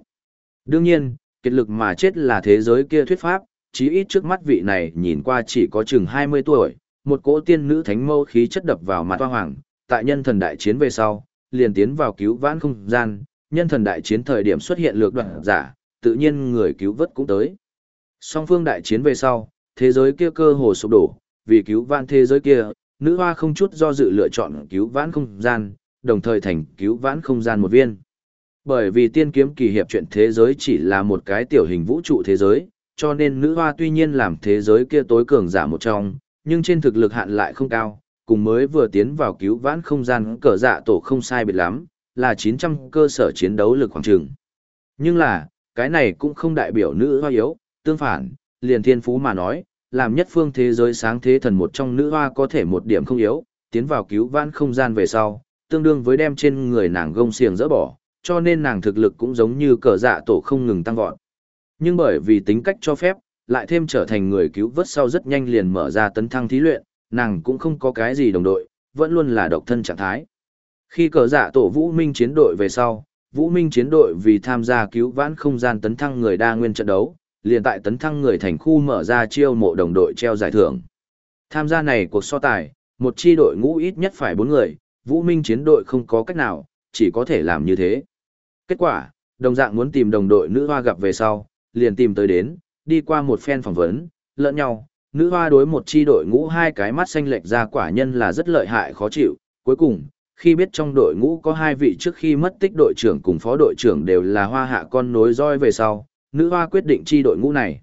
Đương nhiên, kiệt lực mà chết là thế giới kia thuyết pháp, chí ít trước mắt vị này nhìn qua chỉ có chừng 20 tuổi, một cỗ tiên nữ thánh mâu khí chất đập vào mặt hoa hoàng, tại nhân thần đại chiến về sau, liền tiến vào cứu vãn không gian, nhân thần đại chiến thời điểm xuất hiện lược đoạn giả, tự nhiên người cứu vớt cũng tới. Song phương đại chiến về sau, thế giới kia cơ hồ sụp đổ, vì cứu vãn thế giới kia, nữ hoa không chút do dự lựa chọn cứu vãn không gian, đồng thời thành cứu vãn không gian một viên. Bởi vì tiên kiếm kỳ hiệp chuyện thế giới chỉ là một cái tiểu hình vũ trụ thế giới, cho nên nữ hoa tuy nhiên làm thế giới kia tối cường giả một trong, nhưng trên thực lực hạn lại không cao, cùng mới vừa tiến vào cứu vãn không gian cờ dạ tổ không sai biệt lắm, là 900 cơ sở chiến đấu lực khoảng trường. Nhưng là, cái này cũng không đại biểu nữ hoa yếu, tương phản, liền thiên phú mà nói, làm nhất phương thế giới sáng thế thần một trong nữ hoa có thể một điểm không yếu, tiến vào cứu vãn không gian về sau, tương đương với đem trên người nàng gông xiềng dỡ bỏ, cho nên nàng thực lực cũng giống như cờ dạ tổ không ngừng tăng vọt. Nhưng bởi vì tính cách cho phép, lại thêm trở thành người cứu vớt sau rất nhanh liền mở ra tấn thăng thí luyện, nàng cũng không có cái gì đồng đội, vẫn luôn là độc thân trạng thái. Khi cờ dạ tổ Vũ Minh chiến đội về sau, Vũ Minh chiến đội vì tham gia cứu vãn không gian tấn thăng người đa nguyên trận đấu, liền tại tấn thăng người thành khu mở ra chiêu mộ đồng đội treo giải thưởng. Tham gia này cuộc so tài, một chi đội ngũ ít nhất phải 4 người, Vũ Minh chiến đội không có cách nào, chỉ có thể làm như thế. Kết quả, đồng dạng muốn tìm đồng đội nữ hoa gặp về sau, liền tìm tới đến, đi qua một phen phỏng vấn, lẫn nhau, nữ hoa đối một chi đội ngũ hai cái mắt xanh lệch ra quả nhân là rất lợi hại khó chịu. Cuối cùng, khi biết trong đội ngũ có hai vị trước khi mất tích đội trưởng cùng phó đội trưởng đều là hoa hạ con nối roi về sau, nữ hoa quyết định chi đội ngũ này.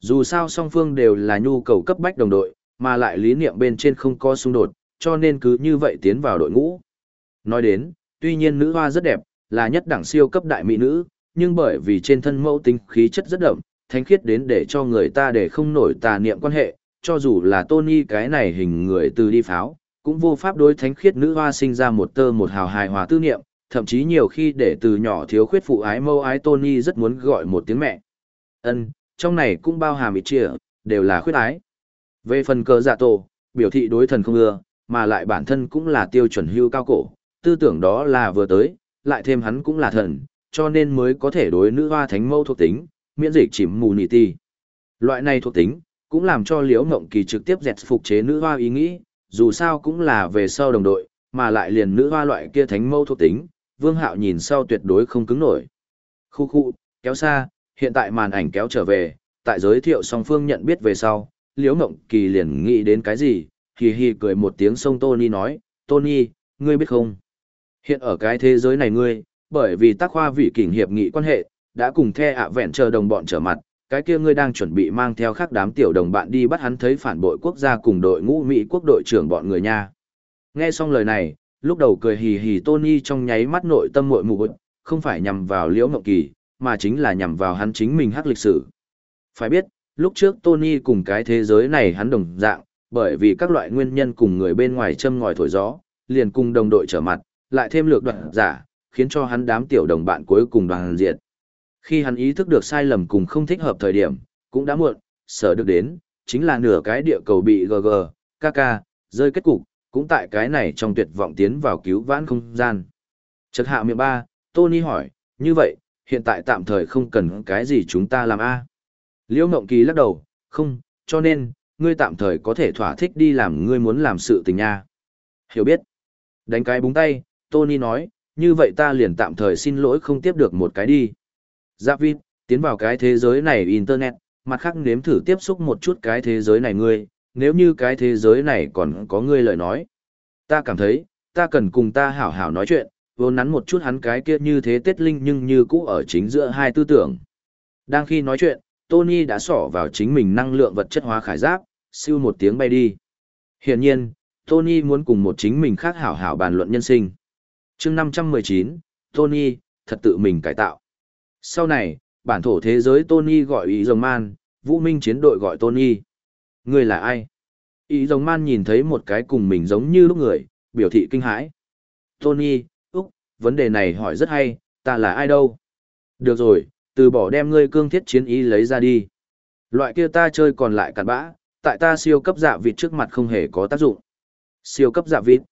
Dù sao song phương đều là nhu cầu cấp bách đồng đội, mà lại lý niệm bên trên không có xung đột, cho nên cứ như vậy tiến vào đội ngũ. Nói đến, tuy nhiên nữ hoa rất đẹp, là nhất đẳng siêu cấp đại mỹ nữ, nhưng bởi vì trên thân mẫu tính khí chất rất đậm, thánh khiết đến để cho người ta để không nổi tà niệm quan hệ, cho dù là Tony cái này hình người từ đi pháo, cũng vô pháp đối thánh khiết nữ hoa sinh ra một tơ một hào hài hòa tư niệm, thậm chí nhiều khi để từ nhỏ thiếu khuyết phụ ái mâu ái Tony rất muốn gọi một tiếng mẹ. Ân, trong này cũng bao hàm ít chia, đều là khuyết ái. Về phần cờ giả dạ tổ, biểu thị đối thần không ưa, mà lại bản thân cũng là tiêu chuẩn hưu cao cổ, tư tưởng đó là vừa tới, lại thêm hắn cũng là thần, cho nên mới có thể đối nữ hoa thánh mâu thuộc tính, miễn dịch chìm mù nì ti. Loại này thuộc tính, cũng làm cho liễu ngộng kỳ trực tiếp dẹt phục chế nữ hoa ý nghĩ, dù sao cũng là về sau đồng đội, mà lại liền nữ hoa loại kia thánh mâu thuộc tính, vương hạo nhìn sau tuyệt đối không cứng nổi. Khu khu, kéo xa, hiện tại màn ảnh kéo trở về, tại giới thiệu song phương nhận biết về sau, liễu ngộng kỳ liền nghĩ đến cái gì, hì hì cười một tiếng sông Tony nói, Tony, ngươi biết không? Hiện ở cái thế giới này ngươi, bởi vì tác khoa vị kỉnh hiệp nghị quan hệ, đã cùng the ạ vẹn chờ đồng bọn trở mặt, cái kia ngươi đang chuẩn bị mang theo khác đám tiểu đồng bạn đi bắt hắn thấy phản bội quốc gia cùng đội ngũ Mỹ quốc đội trưởng bọn người nha. Nghe xong lời này, lúc đầu cười hì hì Tony trong nháy mắt nội tâm muội mù không phải nhằm vào Liễu Ngộng Kỳ, mà chính là nhằm vào hắn chính mình hắc lịch sử. Phải biết, lúc trước Tony cùng cái thế giới này hắn đồng dạng, bởi vì các loại nguyên nhân cùng người bên ngoài châm ngòi thổi gió, liền cùng đồng đội trở mặt, lại thêm lược đoạn giả, khiến cho hắn đám tiểu đồng bạn cuối cùng đoàn diệt. Khi hắn ý thức được sai lầm cùng không thích hợp thời điểm, cũng đã muộn, sở được đến, chính là nửa cái địa cầu bị GG, KK, rơi kết cục, cũng tại cái này trong tuyệt vọng tiến vào cứu vãn không gian. Chật hạ miệng ba, Tony hỏi, như vậy, hiện tại tạm thời không cần cái gì chúng ta làm a Liễu Ngộng Kỳ lắc đầu, không, cho nên, ngươi tạm thời có thể thỏa thích đi làm ngươi muốn làm sự tình nha. Hiểu biết. Đánh cái búng tay, Tony nói, như vậy ta liền tạm thời xin lỗi không tiếp được một cái đi. Giáp vịt, tiến vào cái thế giới này Internet, mặt khác nếm thử tiếp xúc một chút cái thế giới này ngươi, nếu như cái thế giới này còn có ngươi lời nói. Ta cảm thấy, ta cần cùng ta hảo hảo nói chuyện, vốn nắn một chút hắn cái kia như thế tết linh nhưng như cũ ở chính giữa hai tư tưởng. Đang khi nói chuyện, Tony đã xỏ vào chính mình năng lượng vật chất hóa khải giáp, siêu một tiếng bay đi. Hiển nhiên, Tony muốn cùng một chính mình khác hảo hảo bàn luận nhân sinh. chương 519, Tony, thật tự mình cải tạo. Sau này, bản thổ thế giới Tony gọi ý rồng man, vũ minh chiến đội gọi Tony. Người là ai? Ý giống man nhìn thấy một cái cùng mình giống như lúc người, biểu thị kinh hãi. Tony, Úc, vấn đề này hỏi rất hay, ta là ai đâu? Được rồi, từ bỏ đem ngươi cương thiết chiến ý lấy ra đi. Loại kia ta chơi còn lại cặn bã, tại ta siêu cấp dạ vịt trước mặt không hề có tác dụng. Siêu cấp dạ vịt?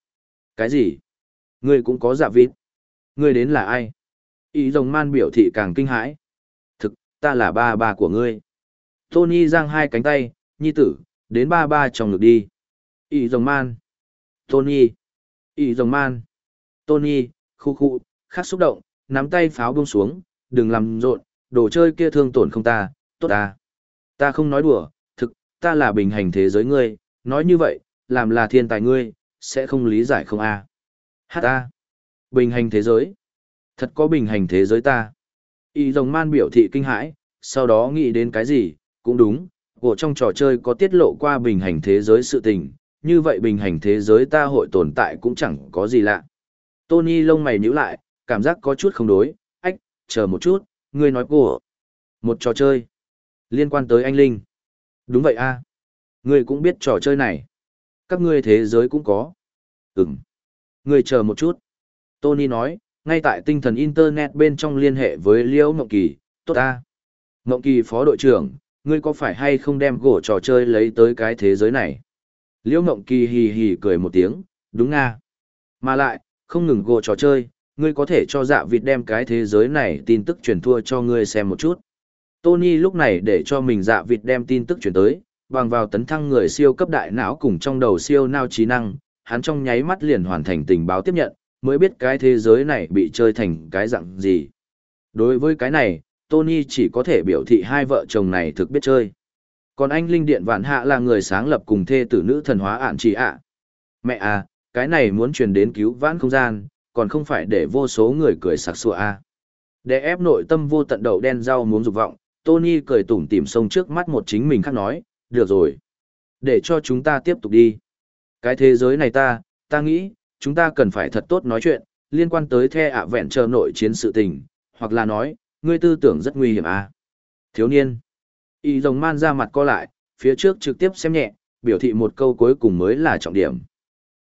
Cái gì? Ngươi cũng có dạ vịt? Ngươi đến là ai? Ý rồng man biểu thị càng kinh hãi. Thực, ta là ba ba của ngươi. Tony giang hai cánh tay, nhi tử, đến ba ba trong ngực đi. Ý rồng man. Tony. Ý rồng man. Tony, khu khu, khắc xúc động, nắm tay pháo buông xuống, đừng làm rộn, đồ chơi kia thương tổn không ta, tốt ta. Ta không nói đùa, thực, ta là bình hành thế giới ngươi, nói như vậy, làm là thiên tài ngươi, sẽ không lý giải không a Hát ta. Bình hành thế giới. Thật có bình hành thế giới ta. Y rồng man biểu thị kinh hãi, sau đó nghĩ đến cái gì, cũng đúng, của trong trò chơi có tiết lộ qua bình hành thế giới sự tình, như vậy bình hành thế giới ta hội tồn tại cũng chẳng có gì lạ. Tony lông mày nhíu lại, cảm giác có chút không đối, ách, chờ một chút, ngươi nói của. Một trò chơi. Liên quan tới anh Linh. Đúng vậy a Ngươi cũng biết trò chơi này. Các ngươi thế giới cũng có. Ừm. Ngươi chờ một chút. Tony nói, ngay tại tinh thần Internet bên trong liên hệ với Liễu Mộng Kỳ, tốt ta. Mộng Kỳ phó đội trưởng, ngươi có phải hay không đem gỗ trò chơi lấy tới cái thế giới này? Liễu Mộng Kỳ hì hì cười một tiếng, đúng nga. Mà lại, không ngừng gỗ trò chơi, ngươi có thể cho dạ vịt đem cái thế giới này tin tức truyền thua cho ngươi xem một chút. Tony lúc này để cho mình dạ vịt đem tin tức truyền tới, bằng vào tấn thăng người siêu cấp đại não cùng trong đầu siêu nao trí năng, hắn trong nháy mắt liền hoàn thành tình báo tiếp nhận, mới biết cái thế giới này bị chơi thành cái dạng gì. Đối với cái này, Tony chỉ có thể biểu thị hai vợ chồng này thực biết chơi. Còn anh Linh Điện Vạn Hạ là người sáng lập cùng thê tử nữ thần hóa ản chỉ ạ. Mẹ à, cái này muốn truyền đến cứu vãn không gian, còn không phải để vô số người cười sặc sụa à. Để ép nội tâm vô tận đầu đen rau muốn dục vọng, Tony cười tủm tỉm sông trước mắt một chính mình khác nói, được rồi. Để cho chúng ta tiếp tục đi. Cái thế giới này ta, ta nghĩ, chúng ta cần phải thật tốt nói chuyện, liên quan tới the ạ vẹn chờ nội chiến sự tình, hoặc là nói, ngươi tư tưởng rất nguy hiểm à. Thiếu niên. Y rồng man ra mặt co lại, phía trước trực tiếp xem nhẹ, biểu thị một câu cuối cùng mới là trọng điểm.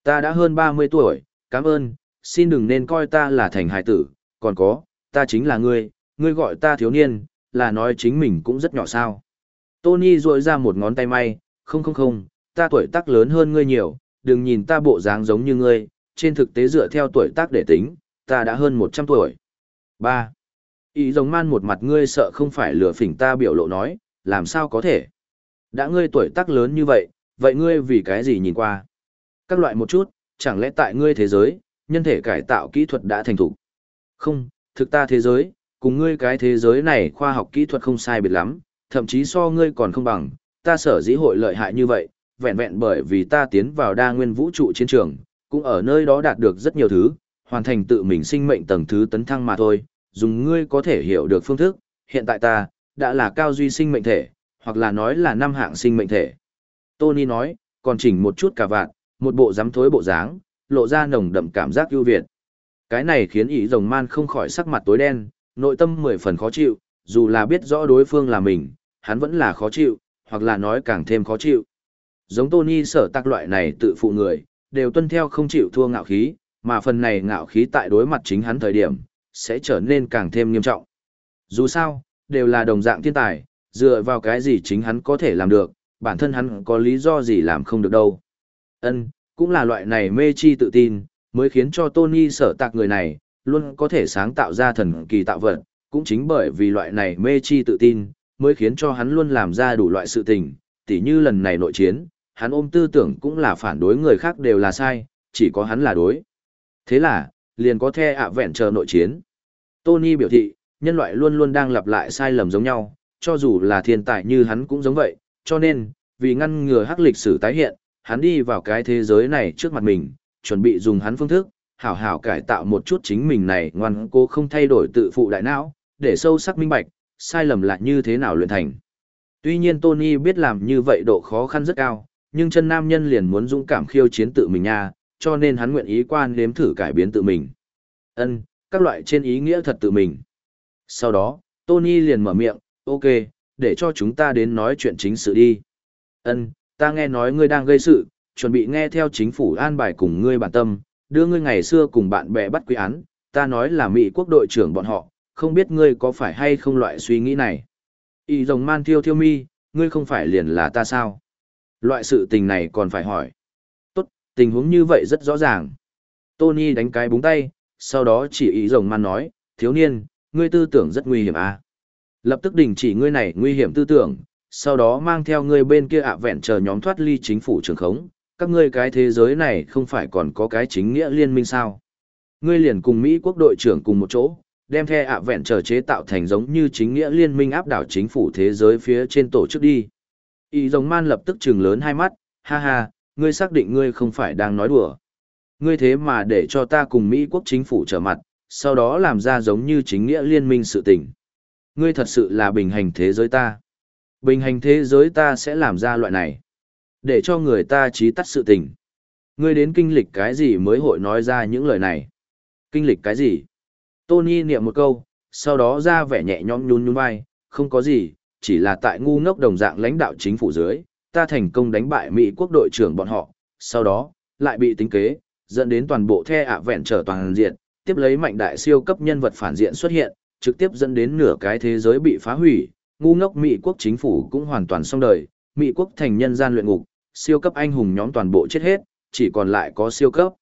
Ta đã hơn 30 tuổi, cảm ơn, xin đừng nên coi ta là thành hài tử, còn có, ta chính là ngươi, ngươi gọi ta thiếu niên, là nói chính mình cũng rất nhỏ sao. Tony rội ra một ngón tay may, không không không, ta tuổi tác lớn hơn ngươi nhiều, đừng nhìn ta bộ dáng giống như ngươi, trên thực tế dựa theo tuổi tác để tính, ta đã hơn 100 tuổi. 3. Ý giống man một mặt ngươi sợ không phải lừa phỉnh ta biểu lộ nói, làm sao có thể? Đã ngươi tuổi tác lớn như vậy, vậy ngươi vì cái gì nhìn qua? Các loại một chút, chẳng lẽ tại ngươi thế giới, nhân thể cải tạo kỹ thuật đã thành thục? Không, thực ta thế giới, cùng ngươi cái thế giới này khoa học kỹ thuật không sai biệt lắm, thậm chí so ngươi còn không bằng, ta sở dĩ hội lợi hại như vậy, vẹn vẹn bởi vì ta tiến vào đa nguyên vũ trụ chiến trường, cũng ở nơi đó đạt được rất nhiều thứ, hoàn thành tự mình sinh mệnh tầng thứ tấn thăng mà thôi, dùng ngươi có thể hiểu được phương thức, hiện tại ta, đã là cao duy sinh mệnh thể, hoặc là nói là năm hạng sinh mệnh thể. Tony nói, còn chỉnh một chút cả vạn, một bộ dám thối bộ dáng, lộ ra nồng đậm cảm giác ưu việt. Cái này khiến ý rồng man không khỏi sắc mặt tối đen, nội tâm mười phần khó chịu, dù là biết rõ đối phương là mình, hắn vẫn là khó chịu, hoặc là nói càng thêm khó chịu. Giống Tony sở tác loại này tự phụ người, đều tuân theo không chịu thua ngạo khí, mà phần này ngạo khí tại đối mặt chính hắn thời điểm, sẽ trở nên càng thêm nghiêm trọng. Dù sao, đều là đồng dạng thiên tài, dựa vào cái gì chính hắn có thể làm được, bản thân hắn có lý do gì làm không được đâu. Ân, cũng là loại này mê chi tự tin, mới khiến cho Tony sở tạc người này, luôn có thể sáng tạo ra thần kỳ tạo vật, cũng chính bởi vì loại này mê chi tự tin, mới khiến cho hắn luôn làm ra đủ loại sự tình, tỉ như lần này nội chiến, hắn ôm tư tưởng cũng là phản đối người khác đều là sai, chỉ có hắn là đối. Thế là, liền có the ạ vẹn chờ nội chiến. Tony biểu thị, nhân loại luôn luôn đang lặp lại sai lầm giống nhau, cho dù là thiên tài như hắn cũng giống vậy, cho nên, vì ngăn ngừa hắc lịch sử tái hiện, hắn đi vào cái thế giới này trước mặt mình, chuẩn bị dùng hắn phương thức, hảo hảo cải tạo một chút chính mình này ngoan cố không thay đổi tự phụ đại não, để sâu sắc minh bạch, sai lầm là như thế nào luyện thành. Tuy nhiên Tony biết làm như vậy độ khó khăn rất cao, nhưng chân nam nhân liền muốn dũng cảm khiêu chiến tự mình nha, cho nên hắn nguyện ý quan nếm thử cải biến tự mình. Ân, các loại trên ý nghĩa thật tự mình. Sau đó, Tony liền mở miệng, ok, để cho chúng ta đến nói chuyện chính sự đi. Ân, ta nghe nói ngươi đang gây sự, chuẩn bị nghe theo chính phủ an bài cùng ngươi bản tâm, đưa ngươi ngày xưa cùng bạn bè bắt quy án, ta nói là Mỹ quốc đội trưởng bọn họ, không biết ngươi có phải hay không loại suy nghĩ này. Y rồng man thiêu thiêu mi, ngươi không phải liền là ta sao? Loại sự tình này còn phải hỏi. Tốt, tình huống như vậy rất rõ ràng. Tony đánh cái búng tay, sau đó chỉ ý rồng man nói, thiếu niên, ngươi tư tưởng rất nguy hiểm à. Lập tức đình chỉ ngươi này nguy hiểm tư tưởng, sau đó mang theo ngươi bên kia ạ vẹn chờ nhóm thoát ly chính phủ trường khống, các ngươi cái thế giới này không phải còn có cái chính nghĩa liên minh sao. Ngươi liền cùng Mỹ quốc đội trưởng cùng một chỗ, đem theo ạ vẹn chờ chế tạo thành giống như chính nghĩa liên minh áp đảo chính phủ thế giới phía trên tổ chức đi. Y rồng man lập tức trừng lớn hai mắt, ha ha, ngươi xác định ngươi không phải đang nói đùa. Ngươi thế mà để cho ta cùng Mỹ quốc chính phủ trở mặt, sau đó làm ra giống như chính nghĩa liên minh sự tình. Ngươi thật sự là bình hành thế giới ta. Bình hành thế giới ta sẽ làm ra loại này. Để cho người ta trí tắt sự tình. Ngươi đến kinh lịch cái gì mới hội nói ra những lời này. Kinh lịch cái gì? Tony niệm một câu, sau đó ra vẻ nhẹ nhõm nhún nhún vai, không có gì, chỉ là tại ngu ngốc đồng dạng lãnh đạo chính phủ dưới, ta thành công đánh bại Mỹ quốc đội trưởng bọn họ, sau đó, lại bị tính kế, dẫn đến toàn bộ the ạ vẹn trở toàn diện, tiếp lấy mạnh đại siêu cấp nhân vật phản diện xuất hiện, trực tiếp dẫn đến nửa cái thế giới bị phá hủy, ngu ngốc Mỹ quốc chính phủ cũng hoàn toàn xong đời, Mỹ quốc thành nhân gian luyện ngục, siêu cấp anh hùng nhóm toàn bộ chết hết, chỉ còn lại có siêu cấp.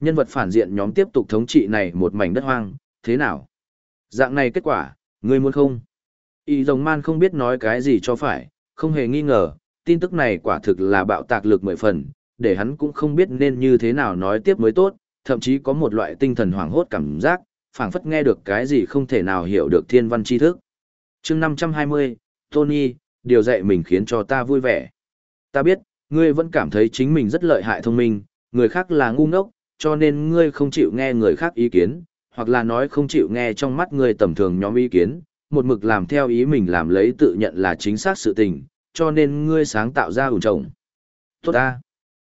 Nhân vật phản diện nhóm tiếp tục thống trị này một mảnh đất hoang, thế nào? Dạng này kết quả, ngươi muốn không? Y rồng man không biết nói cái gì cho phải, không hề nghi ngờ, tin tức này quả thực là bạo tạc lực mười phần, để hắn cũng không biết nên như thế nào nói tiếp mới tốt, thậm chí có một loại tinh thần hoảng hốt cảm giác, phảng phất nghe được cái gì không thể nào hiểu được thiên văn tri thức. chương 520, Tony, điều dạy mình khiến cho ta vui vẻ. Ta biết, ngươi vẫn cảm thấy chính mình rất lợi hại thông minh, người khác là ngu ngốc, cho nên ngươi không chịu nghe người khác ý kiến, hoặc là nói không chịu nghe trong mắt ngươi tầm thường nhóm ý kiến, một mực làm theo ý mình làm lấy tự nhận là chính xác sự tình, cho nên ngươi sáng tạo ra ủn trồng. Tốt ta.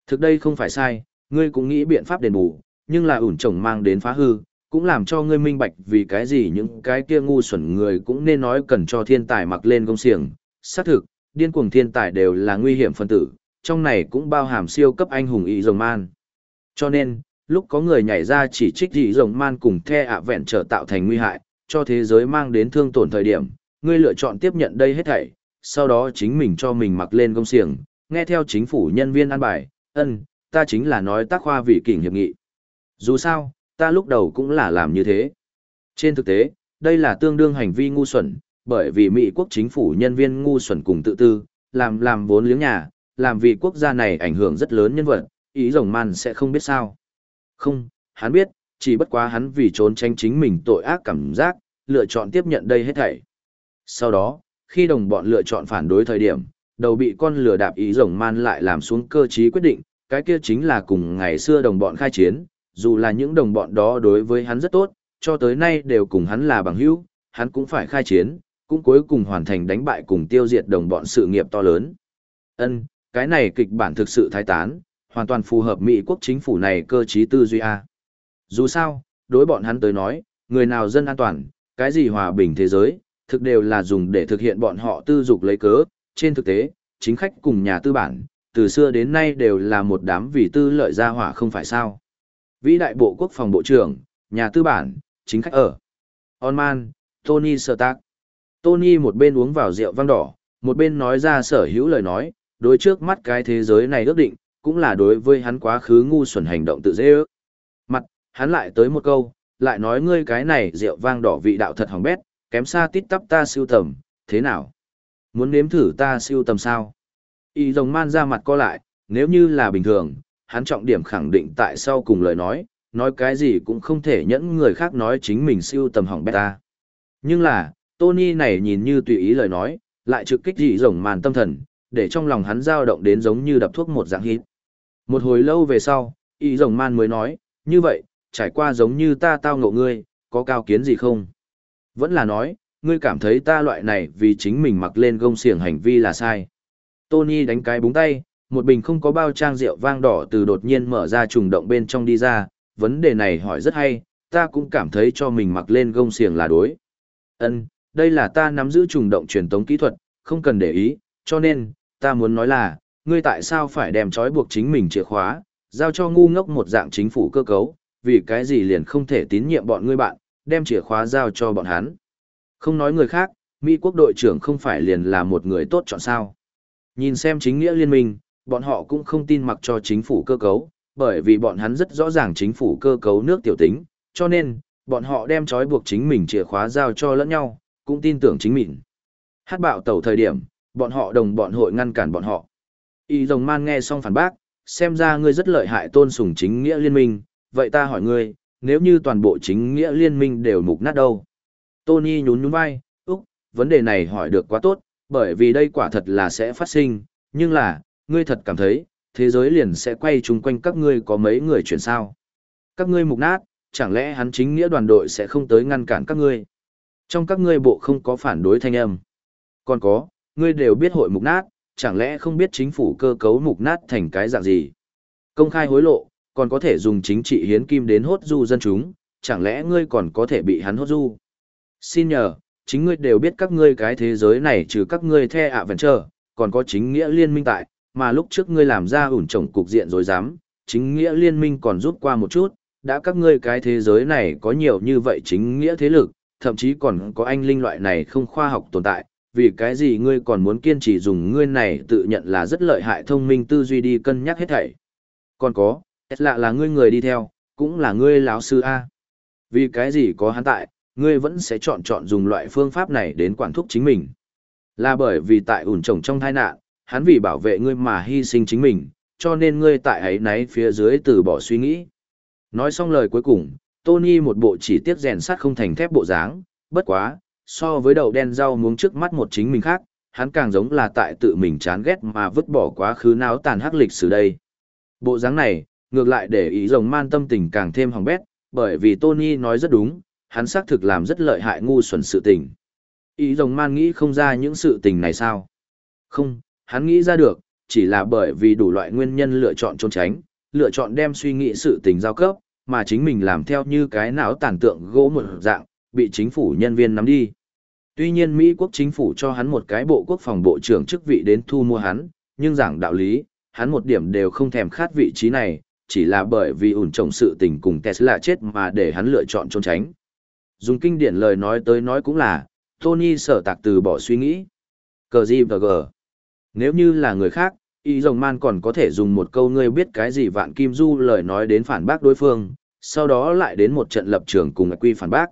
Thực đây không phải sai, ngươi cũng nghĩ biện pháp đền bù, nhưng là ủn trồng mang đến phá hư, cũng làm cho ngươi minh bạch vì cái gì những cái kia ngu xuẩn người cũng nên nói cần cho thiên tài mặc lên công xiềng. Xác thực, điên cuồng thiên tài đều là nguy hiểm phân tử, trong này cũng bao hàm siêu cấp anh hùng ý rồng man. Cho nên, lúc có người nhảy ra chỉ trích ý rồng man cùng the ạ vẹn trở tạo thành nguy hại, cho thế giới mang đến thương tổn thời điểm, ngươi lựa chọn tiếp nhận đây hết thảy, sau đó chính mình cho mình mặc lên công xiềng, nghe theo chính phủ nhân viên an bài, ân, ta chính là nói tác khoa vị kỷ hiệp nghị. Dù sao, ta lúc đầu cũng là làm như thế. Trên thực tế, đây là tương đương hành vi ngu xuẩn, bởi vì Mỹ quốc chính phủ nhân viên ngu xuẩn cùng tự tư, làm làm vốn liếng nhà, làm vì quốc gia này ảnh hưởng rất lớn nhân vật, ý rồng man sẽ không biết sao. Không, hắn biết, chỉ bất quá hắn vì trốn tránh chính mình tội ác cảm giác, lựa chọn tiếp nhận đây hết thảy. Sau đó, khi đồng bọn lựa chọn phản đối thời điểm, đầu bị con lửa đạp ý rồng man lại làm xuống cơ trí quyết định, cái kia chính là cùng ngày xưa đồng bọn khai chiến, dù là những đồng bọn đó đối với hắn rất tốt, cho tới nay đều cùng hắn là bằng hữu, hắn cũng phải khai chiến, cũng cuối cùng hoàn thành đánh bại cùng tiêu diệt đồng bọn sự nghiệp to lớn. Ân, cái này kịch bản thực sự thái tán, hoàn toàn phù hợp Mỹ quốc chính phủ này cơ trí tư duy A. Dù sao, đối bọn hắn tới nói, người nào dân an toàn, cái gì hòa bình thế giới, thực đều là dùng để thực hiện bọn họ tư dục lấy cớ, trên thực tế, chính khách cùng nhà tư bản, từ xưa đến nay đều là một đám vì tư lợi gia hỏa không phải sao. Vĩ đại bộ quốc phòng bộ trưởng, nhà tư bản, chính khách ở. Onman, Tony Stark. Tony một bên uống vào rượu vang đỏ, một bên nói ra sở hữu lời nói, đối trước mắt cái thế giới này ước định, cũng là đối với hắn quá khứ ngu xuẩn hành động tự dễ ước. Mặt, hắn lại tới một câu, lại nói ngươi cái này rượu vang đỏ vị đạo thật hỏng bét, kém xa tít tắp ta siêu tầm, thế nào? Muốn nếm thử ta siêu tầm sao? Y rồng man ra mặt co lại, nếu như là bình thường, hắn trọng điểm khẳng định tại sau cùng lời nói, nói cái gì cũng không thể nhẫn người khác nói chính mình siêu tầm hỏng beta. Nhưng là, Tony này nhìn như tùy ý lời nói, lại trực kích dị rồng màn tâm thần, để trong lòng hắn dao động đến giống như đập thuốc một dạng hít. Một hồi lâu về sau, y rồng man mới nói, như vậy, trải qua giống như ta tao ngộ ngươi, có cao kiến gì không? Vẫn là nói, ngươi cảm thấy ta loại này vì chính mình mặc lên gông xiềng hành vi là sai. Tony đánh cái búng tay, một bình không có bao trang rượu vang đỏ từ đột nhiên mở ra trùng động bên trong đi ra, vấn đề này hỏi rất hay, ta cũng cảm thấy cho mình mặc lên gông xiềng là đối. Ân, đây là ta nắm giữ trùng động truyền tống kỹ thuật, không cần để ý, cho nên, ta muốn nói là, ngươi tại sao phải đem trói buộc chính mình chìa khóa, giao cho ngu ngốc một dạng chính phủ cơ cấu, vì cái gì liền không thể tín nhiệm bọn ngươi bạn, đem chìa khóa giao cho bọn hắn. Không nói người khác, Mỹ quốc đội trưởng không phải liền là một người tốt chọn sao. Nhìn xem chính nghĩa liên minh, bọn họ cũng không tin mặc cho chính phủ cơ cấu, bởi vì bọn hắn rất rõ ràng chính phủ cơ cấu nước tiểu tính, cho nên, bọn họ đem trói buộc chính mình chìa khóa giao cho lẫn nhau, cũng tin tưởng chính mình. Hát bạo tẩu thời điểm, bọn họ đồng bọn hội ngăn cản bọn họ. Y rồng man nghe xong phản bác, xem ra ngươi rất lợi hại tôn sùng chính nghĩa liên minh, vậy ta hỏi ngươi, nếu như toàn bộ chính nghĩa liên minh đều mục nát đâu? Tony nhún nhún vai, úc, vấn đề này hỏi được quá tốt, bởi vì đây quả thật là sẽ phát sinh, nhưng là, ngươi thật cảm thấy, thế giới liền sẽ quay chung quanh các ngươi có mấy người chuyển sao. Các ngươi mục nát, chẳng lẽ hắn chính nghĩa đoàn đội sẽ không tới ngăn cản các ngươi? Trong các ngươi bộ không có phản đối thanh âm. Còn có, ngươi đều biết hội mục nát, chẳng lẽ không biết chính phủ cơ cấu mục nát thành cái dạng gì? Công khai hối lộ, còn có thể dùng chính trị hiến kim đến hốt du dân chúng, chẳng lẽ ngươi còn có thể bị hắn hốt du? Xin nhờ, chính ngươi đều biết các ngươi cái thế giới này trừ các ngươi the ạ vẫn chờ, còn có chính nghĩa liên minh tại, mà lúc trước ngươi làm ra ủn trồng cục diện rồi dám, chính nghĩa liên minh còn rút qua một chút, đã các ngươi cái thế giới này có nhiều như vậy chính nghĩa thế lực, thậm chí còn có anh linh loại này không khoa học tồn tại, vì cái gì ngươi còn muốn kiên trì dùng ngươi này tự nhận là rất lợi hại thông minh tư duy đi cân nhắc hết thảy. Còn có, lạ là ngươi người đi theo, cũng là ngươi lão sư A. Vì cái gì có hắn tại, ngươi vẫn sẽ chọn chọn dùng loại phương pháp này đến quản thúc chính mình. Là bởi vì tại ủn trồng trong tai nạn, hắn vì bảo vệ ngươi mà hy sinh chính mình, cho nên ngươi tại ấy náy phía dưới từ bỏ suy nghĩ. Nói xong lời cuối cùng, Tony một bộ chỉ tiếc rèn sắt không thành thép bộ dáng, bất quá, so với đầu đen rau muống trước mắt một chính mình khác, hắn càng giống là tại tự mình chán ghét mà vứt bỏ quá khứ náo tàn hắc lịch sử đây. Bộ dáng này, ngược lại để ý rồng man tâm tình càng thêm hỏng bét, bởi vì Tony nói rất đúng, hắn xác thực làm rất lợi hại ngu xuẩn sự tình. Ý rồng man nghĩ không ra những sự tình này sao? Không, hắn nghĩ ra được, chỉ là bởi vì đủ loại nguyên nhân lựa chọn trốn tránh, lựa chọn đem suy nghĩ sự tình giao cấp, mà chính mình làm theo như cái não tàn tượng gỗ một dạng, bị chính phủ nhân viên nắm đi. Tuy nhiên Mỹ quốc chính phủ cho hắn một cái bộ quốc phòng bộ trưởng chức vị đến thu mua hắn, nhưng giảng đạo lý, hắn một điểm đều không thèm khát vị trí này, chỉ là bởi vì ủn trồng sự tình cùng Tesla chết mà để hắn lựa chọn trốn tránh. Dùng kinh điển lời nói tới nói cũng là, Tony sở tạc từ bỏ suy nghĩ. Cờ gì và gờ. Nếu như là người khác, Y rồng man còn có thể dùng một câu ngươi biết cái gì vạn kim du lời nói đến phản bác đối phương, sau đó lại đến một trận lập trường cùng quy phản bác.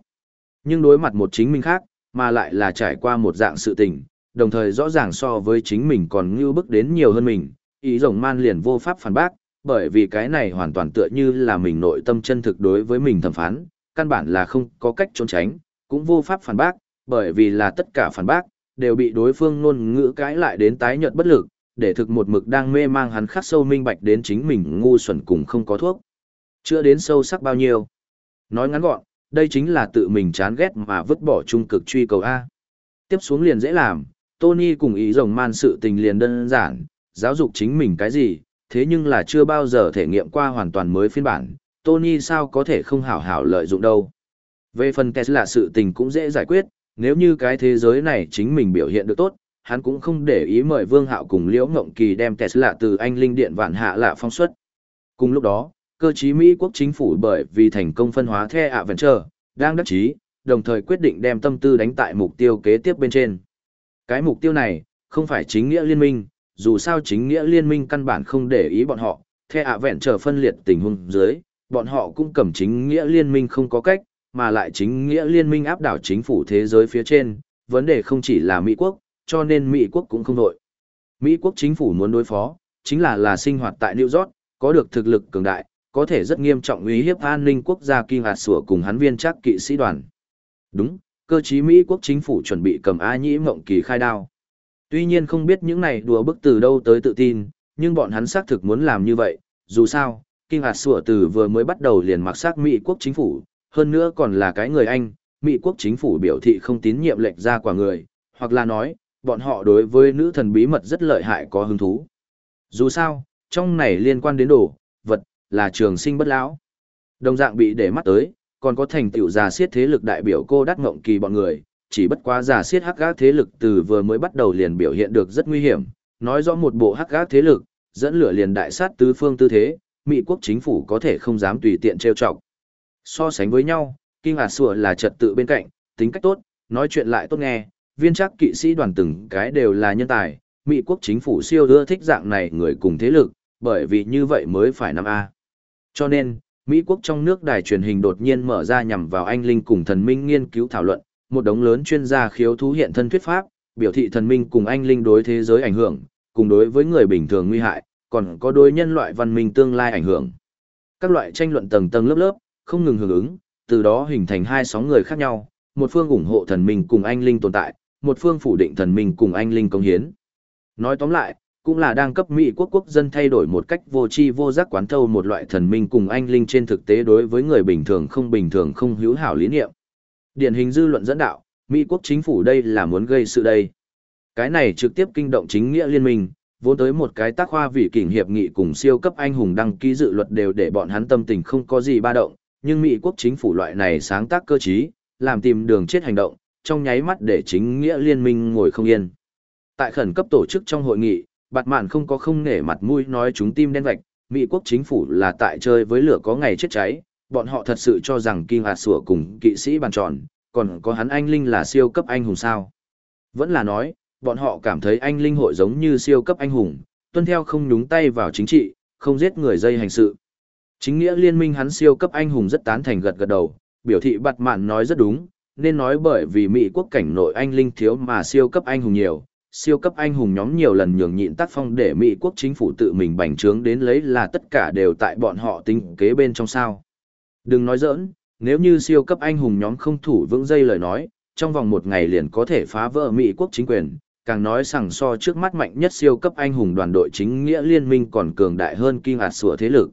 Nhưng đối mặt một chính mình khác, mà lại là trải qua một dạng sự tình, đồng thời rõ ràng so với chính mình còn ngưu bức đến nhiều hơn mình, ý rồng man liền vô pháp phản bác, bởi vì cái này hoàn toàn tựa như là mình nội tâm chân thực đối với mình thẩm phán, căn bản là không có cách trốn tránh, cũng vô pháp phản bác, bởi vì là tất cả phản bác, đều bị đối phương ngôn ngữ cãi lại đến tái nhợt bất lực, để thực một mực đang mê mang hắn khắc sâu minh bạch đến chính mình ngu xuẩn cùng không có thuốc. Chưa đến sâu sắc bao nhiêu. Nói ngắn gọn, đây chính là tự mình chán ghét mà vứt bỏ trung cực truy cầu A. Tiếp xuống liền dễ làm, Tony cùng ý rồng man sự tình liền đơn giản, giáo dục chính mình cái gì, thế nhưng là chưa bao giờ thể nghiệm qua hoàn toàn mới phiên bản, Tony sao có thể không hảo hảo lợi dụng đâu. Về phần Tesla sự tình cũng dễ giải quyết, nếu như cái thế giới này chính mình biểu hiện được tốt, hắn cũng không để ý mời Vương Hạo cùng Liễu Ngộng Kỳ đem Tesla từ anh linh điện vạn hạ lạ phong xuất. Cùng lúc đó, cơ chí Mỹ quốc chính phủ bởi vì thành công phân hóa The Adventure, đang đắc chí, đồng thời quyết định đem tâm tư đánh tại mục tiêu kế tiếp bên trên. Cái mục tiêu này, không phải chính nghĩa liên minh, dù sao chính nghĩa liên minh căn bản không để ý bọn họ, The Adventure phân liệt tình huống dưới, bọn họ cũng cầm chính nghĩa liên minh không có cách, mà lại chính nghĩa liên minh áp đảo chính phủ thế giới phía trên, vấn đề không chỉ là Mỹ quốc, cho nên Mỹ quốc cũng không đội. Mỹ quốc chính phủ muốn đối phó, chính là là sinh hoạt tại New York, có được thực lực cường đại, có thể rất nghiêm trọng uy hiếp an ninh quốc gia kinh hạt sủa cùng hắn viên chắc kỵ sĩ đoàn. Đúng, cơ chí Mỹ quốc chính phủ chuẩn bị cầm A nhĩ mộng kỳ khai đao. Tuy nhiên không biết những này đùa bức từ đâu tới tự tin, nhưng bọn hắn xác thực muốn làm như vậy, dù sao, kinh hạt sủa từ vừa mới bắt đầu liền mặc xác Mỹ quốc chính phủ, hơn nữa còn là cái người Anh, Mỹ quốc chính phủ biểu thị không tín nhiệm lệnh ra quả người, hoặc là nói, bọn họ đối với nữ thần bí mật rất lợi hại có hứng thú. Dù sao, trong này liên quan đến đồ, vật, là trường sinh bất lão. Đồng dạng bị để mắt tới, còn có thành tựu giả siết thế lực đại biểu cô đắc ngộng kỳ bọn người, chỉ bất quá giả siết hắc gác thế lực từ vừa mới bắt đầu liền biểu hiện được rất nguy hiểm, nói rõ một bộ hắc gác thế lực, dẫn lửa liền đại sát tứ phương tư thế, Mỹ quốc chính phủ có thể không dám tùy tiện trêu chọc. So sánh với nhau, Kinh Hà Sủa là trật tự bên cạnh, tính cách tốt, nói chuyện lại tốt nghe, viên chắc kỵ sĩ đoàn từng cái đều là nhân tài, Mỹ quốc chính phủ siêu đưa thích dạng này người cùng thế lực, bởi vì như vậy mới phải năm A. Cho nên, Mỹ quốc trong nước đài truyền hình đột nhiên mở ra nhằm vào anh linh cùng thần minh nghiên cứu thảo luận, một đống lớn chuyên gia khiếu thú hiện thân thuyết pháp, biểu thị thần minh cùng anh linh đối thế giới ảnh hưởng, cùng đối với người bình thường nguy hại, còn có đối nhân loại văn minh tương lai ảnh hưởng. Các loại tranh luận tầng tầng lớp lớp, không ngừng hưởng ứng, từ đó hình thành hai sóng người khác nhau, một phương ủng hộ thần minh cùng anh linh tồn tại, một phương phủ định thần minh cùng anh linh công hiến. Nói tóm lại, cũng là đang cấp Mỹ quốc quốc dân thay đổi một cách vô tri vô giác quán thâu một loại thần minh cùng anh linh trên thực tế đối với người bình thường không bình thường không hữu hảo lý niệm. Điển hình dư luận dẫn đạo, Mỹ quốc chính phủ đây là muốn gây sự đây. Cái này trực tiếp kinh động chính nghĩa liên minh, vốn tới một cái tác khoa vị kỷ hiệp nghị cùng siêu cấp anh hùng đăng ký dự luật đều để bọn hắn tâm tình không có gì ba động, nhưng Mỹ quốc chính phủ loại này sáng tác cơ trí, làm tìm đường chết hành động, trong nháy mắt để chính nghĩa liên minh ngồi không yên. Tại khẩn cấp tổ chức trong hội nghị, bạt mạn không có không nể mặt mũi nói chúng tim đen vạch, Mỹ quốc chính phủ là tại chơi với lửa có ngày chết cháy, bọn họ thật sự cho rằng Kim Hạt Sủa cùng kỵ sĩ bàn tròn, còn có hắn anh Linh là siêu cấp anh hùng sao. Vẫn là nói, bọn họ cảm thấy anh Linh hội giống như siêu cấp anh hùng, tuân theo không nhúng tay vào chính trị, không giết người dây hành sự. Chính nghĩa liên minh hắn siêu cấp anh hùng rất tán thành gật gật đầu, biểu thị bạt mạn nói rất đúng, nên nói bởi vì Mỹ quốc cảnh nội anh linh thiếu mà siêu cấp anh hùng nhiều, siêu cấp anh hùng nhóm nhiều lần nhường nhịn tác phong để Mỹ quốc chính phủ tự mình bành trướng đến lấy là tất cả đều tại bọn họ tính kế bên trong sao. Đừng nói giỡn, nếu như siêu cấp anh hùng nhóm không thủ vững dây lời nói, trong vòng một ngày liền có thể phá vỡ Mỹ quốc chính quyền, càng nói rằng so trước mắt mạnh nhất siêu cấp anh hùng đoàn đội chính nghĩa liên minh còn cường đại hơn Kinh Hạt Sủa thế lực.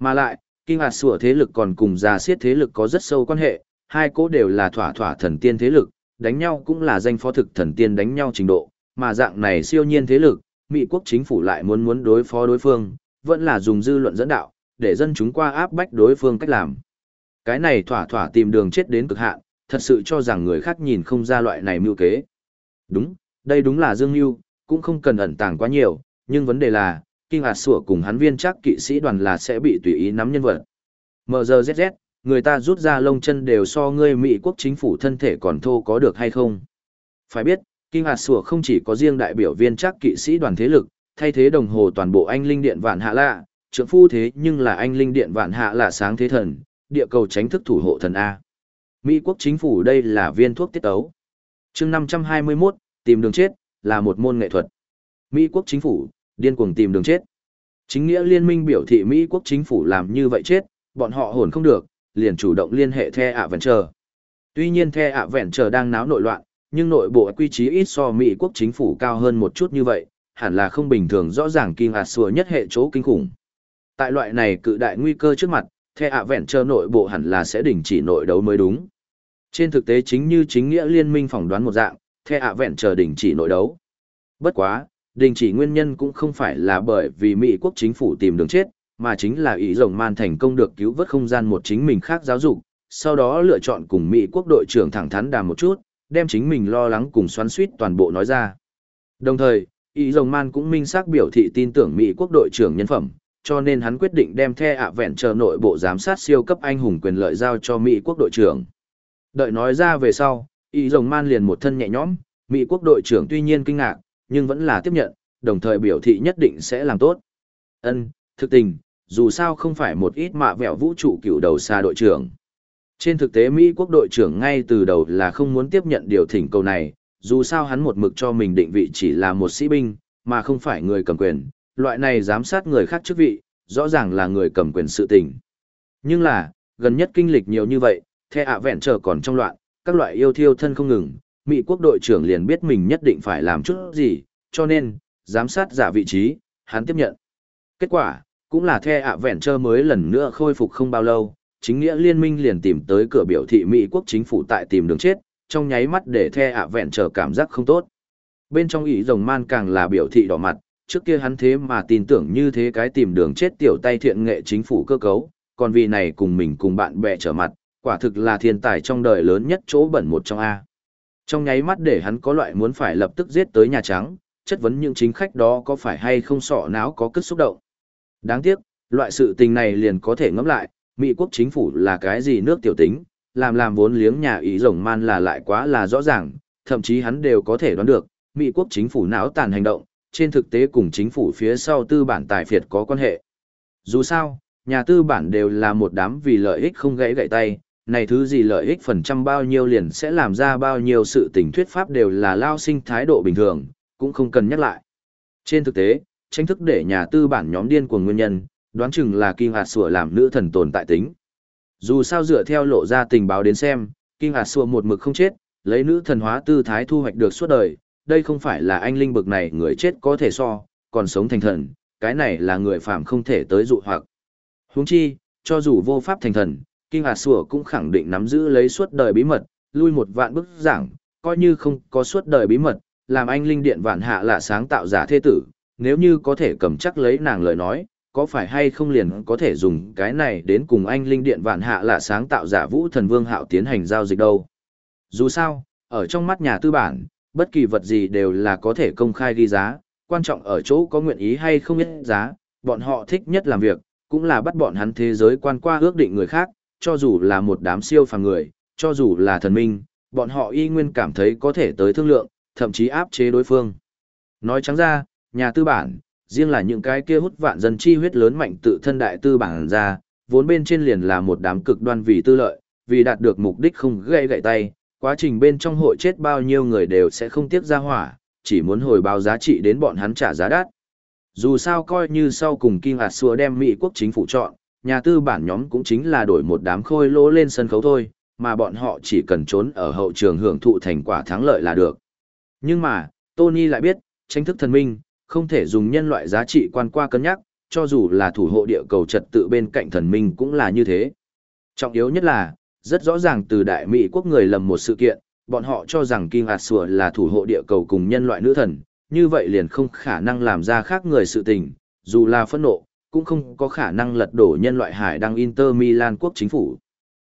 Mà lại, Kinh Hạt Sủa thế lực còn cùng già siết thế lực có rất sâu quan hệ, hai cố đều là thỏa thỏa thần tiên thế lực, đánh nhau cũng là danh phó thực thần tiên đánh nhau trình độ, mà dạng này siêu nhiên thế lực, Mỹ quốc chính phủ lại muốn muốn đối phó đối phương, vẫn là dùng dư luận dẫn đạo, để dân chúng qua áp bách đối phương cách làm. Cái này thỏa thỏa tìm đường chết đến cực hạn, thật sự cho rằng người khác nhìn không ra loại này mưu kế. Đúng, đây đúng là Dương Mưu, cũng không cần ẩn tàng quá nhiều, nhưng vấn đề là, Kinh Hạt Sủa cùng hắn viên chắc kỵ sĩ đoàn là sẽ bị tùy ý nắm nhân vật. mzz người ta rút ra lông chân đều so ngươi Mỹ quốc chính phủ thân thể còn thô có được hay không? Phải biết, Kinh Hạt Sủa không chỉ có riêng đại biểu viên chắc kỵ sĩ đoàn thế lực, thay thế đồng hồ toàn bộ anh linh điện vạn hạ lạ, trượng phu thế nhưng là anh linh điện vạn hạ là sáng thế thần, địa cầu tránh thức thủ hộ thần A. Mỹ quốc chính phủ đây là viên thuốc tiết ấu. chương 521, tìm đường chết, là một môn nghệ thuật. Mỹ quốc chính phủ, điên cuồng tìm đường chết. Chính nghĩa liên minh biểu thị Mỹ quốc chính phủ làm như vậy chết, bọn họ hồn không được, liền chủ động liên hệ The chờ. Tuy nhiên The chờ đang náo nội loạn, nhưng nội bộ quy trí ít so Mỹ quốc chính phủ cao hơn một chút như vậy, hẳn là không bình thường rõ ràng kinh hạt sùa nhất hệ chỗ kinh khủng. Tại loại này cự đại nguy cơ trước mặt, The chờ nội bộ hẳn là sẽ đình chỉ nội đấu mới đúng. Trên thực tế chính như chính nghĩa liên minh phỏng đoán một dạng, The chờ đình chỉ nội đấu. Bất quá, đình chỉ nguyên nhân cũng không phải là bởi vì Mỹ quốc chính phủ tìm đường chết, mà chính là ý rồng man thành công được cứu vớt không gian một chính mình khác giáo dục, sau đó lựa chọn cùng Mỹ quốc đội trưởng thẳng thắn đàm một chút, đem chính mình lo lắng cùng xoắn suýt toàn bộ nói ra. Đồng thời, ý rồng man cũng minh xác biểu thị tin tưởng Mỹ quốc đội trưởng nhân phẩm, cho nên hắn quyết định đem the ạ vẹn chờ nội bộ giám sát siêu cấp anh hùng quyền lợi giao cho Mỹ quốc đội trưởng. Đợi nói ra về sau, Y rồng man liền một thân nhẹ nhõm, Mỹ quốc đội trưởng tuy nhiên kinh ngạc, nhưng vẫn là tiếp nhận, đồng thời biểu thị nhất định sẽ làm tốt. Ân, thực tình, dù sao không phải một ít mạ vẹo vũ trụ cựu đầu xa đội trưởng. Trên thực tế Mỹ quốc đội trưởng ngay từ đầu là không muốn tiếp nhận điều thỉnh cầu này, dù sao hắn một mực cho mình định vị chỉ là một sĩ binh, mà không phải người cầm quyền, loại này giám sát người khác chức vị, rõ ràng là người cầm quyền sự tình. Nhưng là, gần nhất kinh lịch nhiều như vậy, the ạ vẹn trở còn trong loạn, các loại yêu thiêu thân không ngừng, Mỹ quốc đội trưởng liền biết mình nhất định phải làm chút gì, cho nên, giám sát giả vị trí, hắn tiếp nhận. Kết quả, cũng là the ạ vẹn trơ mới lần nữa khôi phục không bao lâu, chính nghĩa liên minh liền tìm tới cửa biểu thị Mỹ quốc chính phủ tại tìm đường chết, trong nháy mắt để the ạ vẹn trở cảm giác không tốt. Bên trong ý rồng man càng là biểu thị đỏ mặt, trước kia hắn thế mà tin tưởng như thế cái tìm đường chết tiểu tay thiện nghệ chính phủ cơ cấu, còn vì này cùng mình cùng bạn bè trở mặt, quả thực là thiên tài trong đời lớn nhất chỗ bẩn một trong A. Trong nháy mắt để hắn có loại muốn phải lập tức giết tới Nhà Trắng, chất vấn những chính khách đó có phải hay không sọ não có cất xúc động. Đáng tiếc, loại sự tình này liền có thể ngẫm lại, Mỹ quốc chính phủ là cái gì nước tiểu tính, làm làm vốn liếng nhà ý rồng man là lại quá là rõ ràng, thậm chí hắn đều có thể đoán được, Mỹ quốc chính phủ não tàn hành động, trên thực tế cùng chính phủ phía sau tư bản tài phiệt có quan hệ. Dù sao, nhà tư bản đều là một đám vì lợi ích không gãy gãy tay, này thứ gì lợi ích phần trăm bao nhiêu liền sẽ làm ra bao nhiêu sự tình thuyết pháp đều là lao sinh thái độ bình thường, cũng không cần nhắc lại. Trên thực tế, tranh thức để nhà tư bản nhóm điên của nguyên nhân, đoán chừng là Kim Hạt Sủa làm nữ thần tồn tại tính. Dù sao dựa theo lộ ra tình báo đến xem, Kim Hạt Sủa một mực không chết, lấy nữ thần hóa tư thái thu hoạch được suốt đời, đây không phải là anh linh bực này người chết có thể so, còn sống thành thần, cái này là người phàm không thể tới dụ hoặc. Huống chi, cho dù vô pháp thành thần, Kinh Hà Sủa cũng khẳng định nắm giữ lấy suốt đời bí mật, lui một vạn bức giảng, coi như không có suốt đời bí mật, làm anh linh điện vạn hạ là sáng tạo giả thế tử, nếu như có thể cầm chắc lấy nàng lời nói, có phải hay không liền có thể dùng cái này đến cùng anh linh điện vạn hạ là sáng tạo giả vũ thần vương hạo tiến hành giao dịch đâu. Dù sao, ở trong mắt nhà tư bản, bất kỳ vật gì đều là có thể công khai ghi giá, quan trọng ở chỗ có nguyện ý hay không biết giá, bọn họ thích nhất làm việc, cũng là bắt bọn hắn thế giới quan qua ước định người khác, cho dù là một đám siêu phàm người, cho dù là thần minh, bọn họ y nguyên cảm thấy có thể tới thương lượng, thậm chí áp chế đối phương. Nói trắng ra, nhà tư bản, riêng là những cái kia hút vạn dân chi huyết lớn mạnh tự thân đại tư bản ra, vốn bên trên liền là một đám cực đoan vì tư lợi, vì đạt được mục đích không gây gậy tay, quá trình bên trong hội chết bao nhiêu người đều sẽ không tiếc ra hỏa, chỉ muốn hồi báo giá trị đến bọn hắn trả giá đắt. Dù sao coi như sau cùng Kim Hạt Xua đem Mỹ quốc chính phủ chọn, nhà tư bản nhóm cũng chính là đổi một đám khôi lỗ lên sân khấu thôi, mà bọn họ chỉ cần trốn ở hậu trường hưởng thụ thành quả thắng lợi là được. Nhưng mà, Tony lại biết, tranh thức thần minh, không thể dùng nhân loại giá trị quan qua cân nhắc, cho dù là thủ hộ địa cầu trật tự bên cạnh thần minh cũng là như thế. Trọng yếu nhất là, rất rõ ràng từ đại Mỹ quốc người lầm một sự kiện, bọn họ cho rằng Kim Hạt Sùa là thủ hộ địa cầu cùng nhân loại nữ thần, như vậy liền không khả năng làm ra khác người sự tình, dù là phẫn nộ, cũng không có khả năng lật đổ nhân loại hải đăng Inter Milan quốc chính phủ.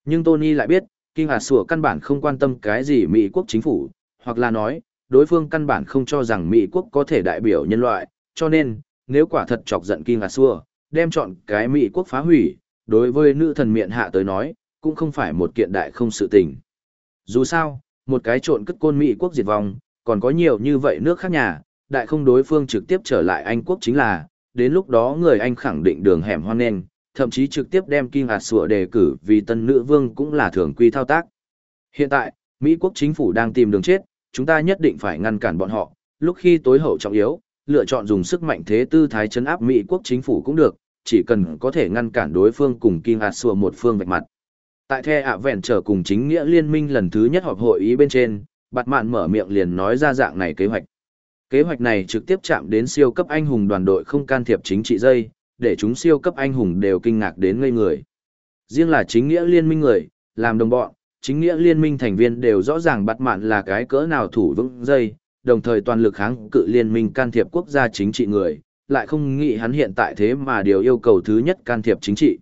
Nhưng Tony lại biết, King Sủa căn bản không quan tâm cái gì Mỹ quốc chính phủ, hoặc là nói, đối phương căn bản không cho rằng Mỹ quốc có thể đại biểu nhân loại, cho nên, nếu quả thật chọc giận King Sủa, đem chọn cái Mỹ quốc phá hủy, đối với nữ thần miệng hạ tới nói, cũng không phải một kiện đại không sự tình. Dù sao, một cái trộn cất côn Mỹ quốc diệt vong, còn có nhiều như vậy nước khác nhà, đại không đối phương trực tiếp trở lại Anh quốc chính là, đến lúc đó người Anh khẳng định đường hẻm hoang nên, thậm chí trực tiếp đem Kim Hạt Sủa đề cử vì tân nữ vương cũng là thường quy thao tác. Hiện tại, Mỹ quốc chính phủ đang tìm đường chết, chúng ta nhất định phải ngăn cản bọn họ, lúc khi tối hậu trọng yếu, lựa chọn dùng sức mạnh thế tư thái chấn áp Mỹ quốc chính phủ cũng được, chỉ cần có thể ngăn cản đối phương cùng Kim Hạt Sủa một phương vạch mặt. Tại The ạ vẹn trở cùng chính nghĩa liên minh lần thứ nhất họp hội ý bên trên, bạt mạn mở miệng liền nói ra dạng này kế hoạch. Kế hoạch này trực tiếp chạm đến siêu cấp anh hùng đoàn đội không can thiệp chính trị dây, để chúng siêu cấp anh hùng đều kinh ngạc đến ngây người. Riêng là chính nghĩa liên minh người, làm đồng bọn, chính nghĩa liên minh thành viên đều rõ ràng bắt mạn là cái cỡ nào thủ vững dây, đồng thời toàn lực kháng cự liên minh can thiệp quốc gia chính trị người, lại không nghĩ hắn hiện tại thế mà điều yêu cầu thứ nhất can thiệp chính trị.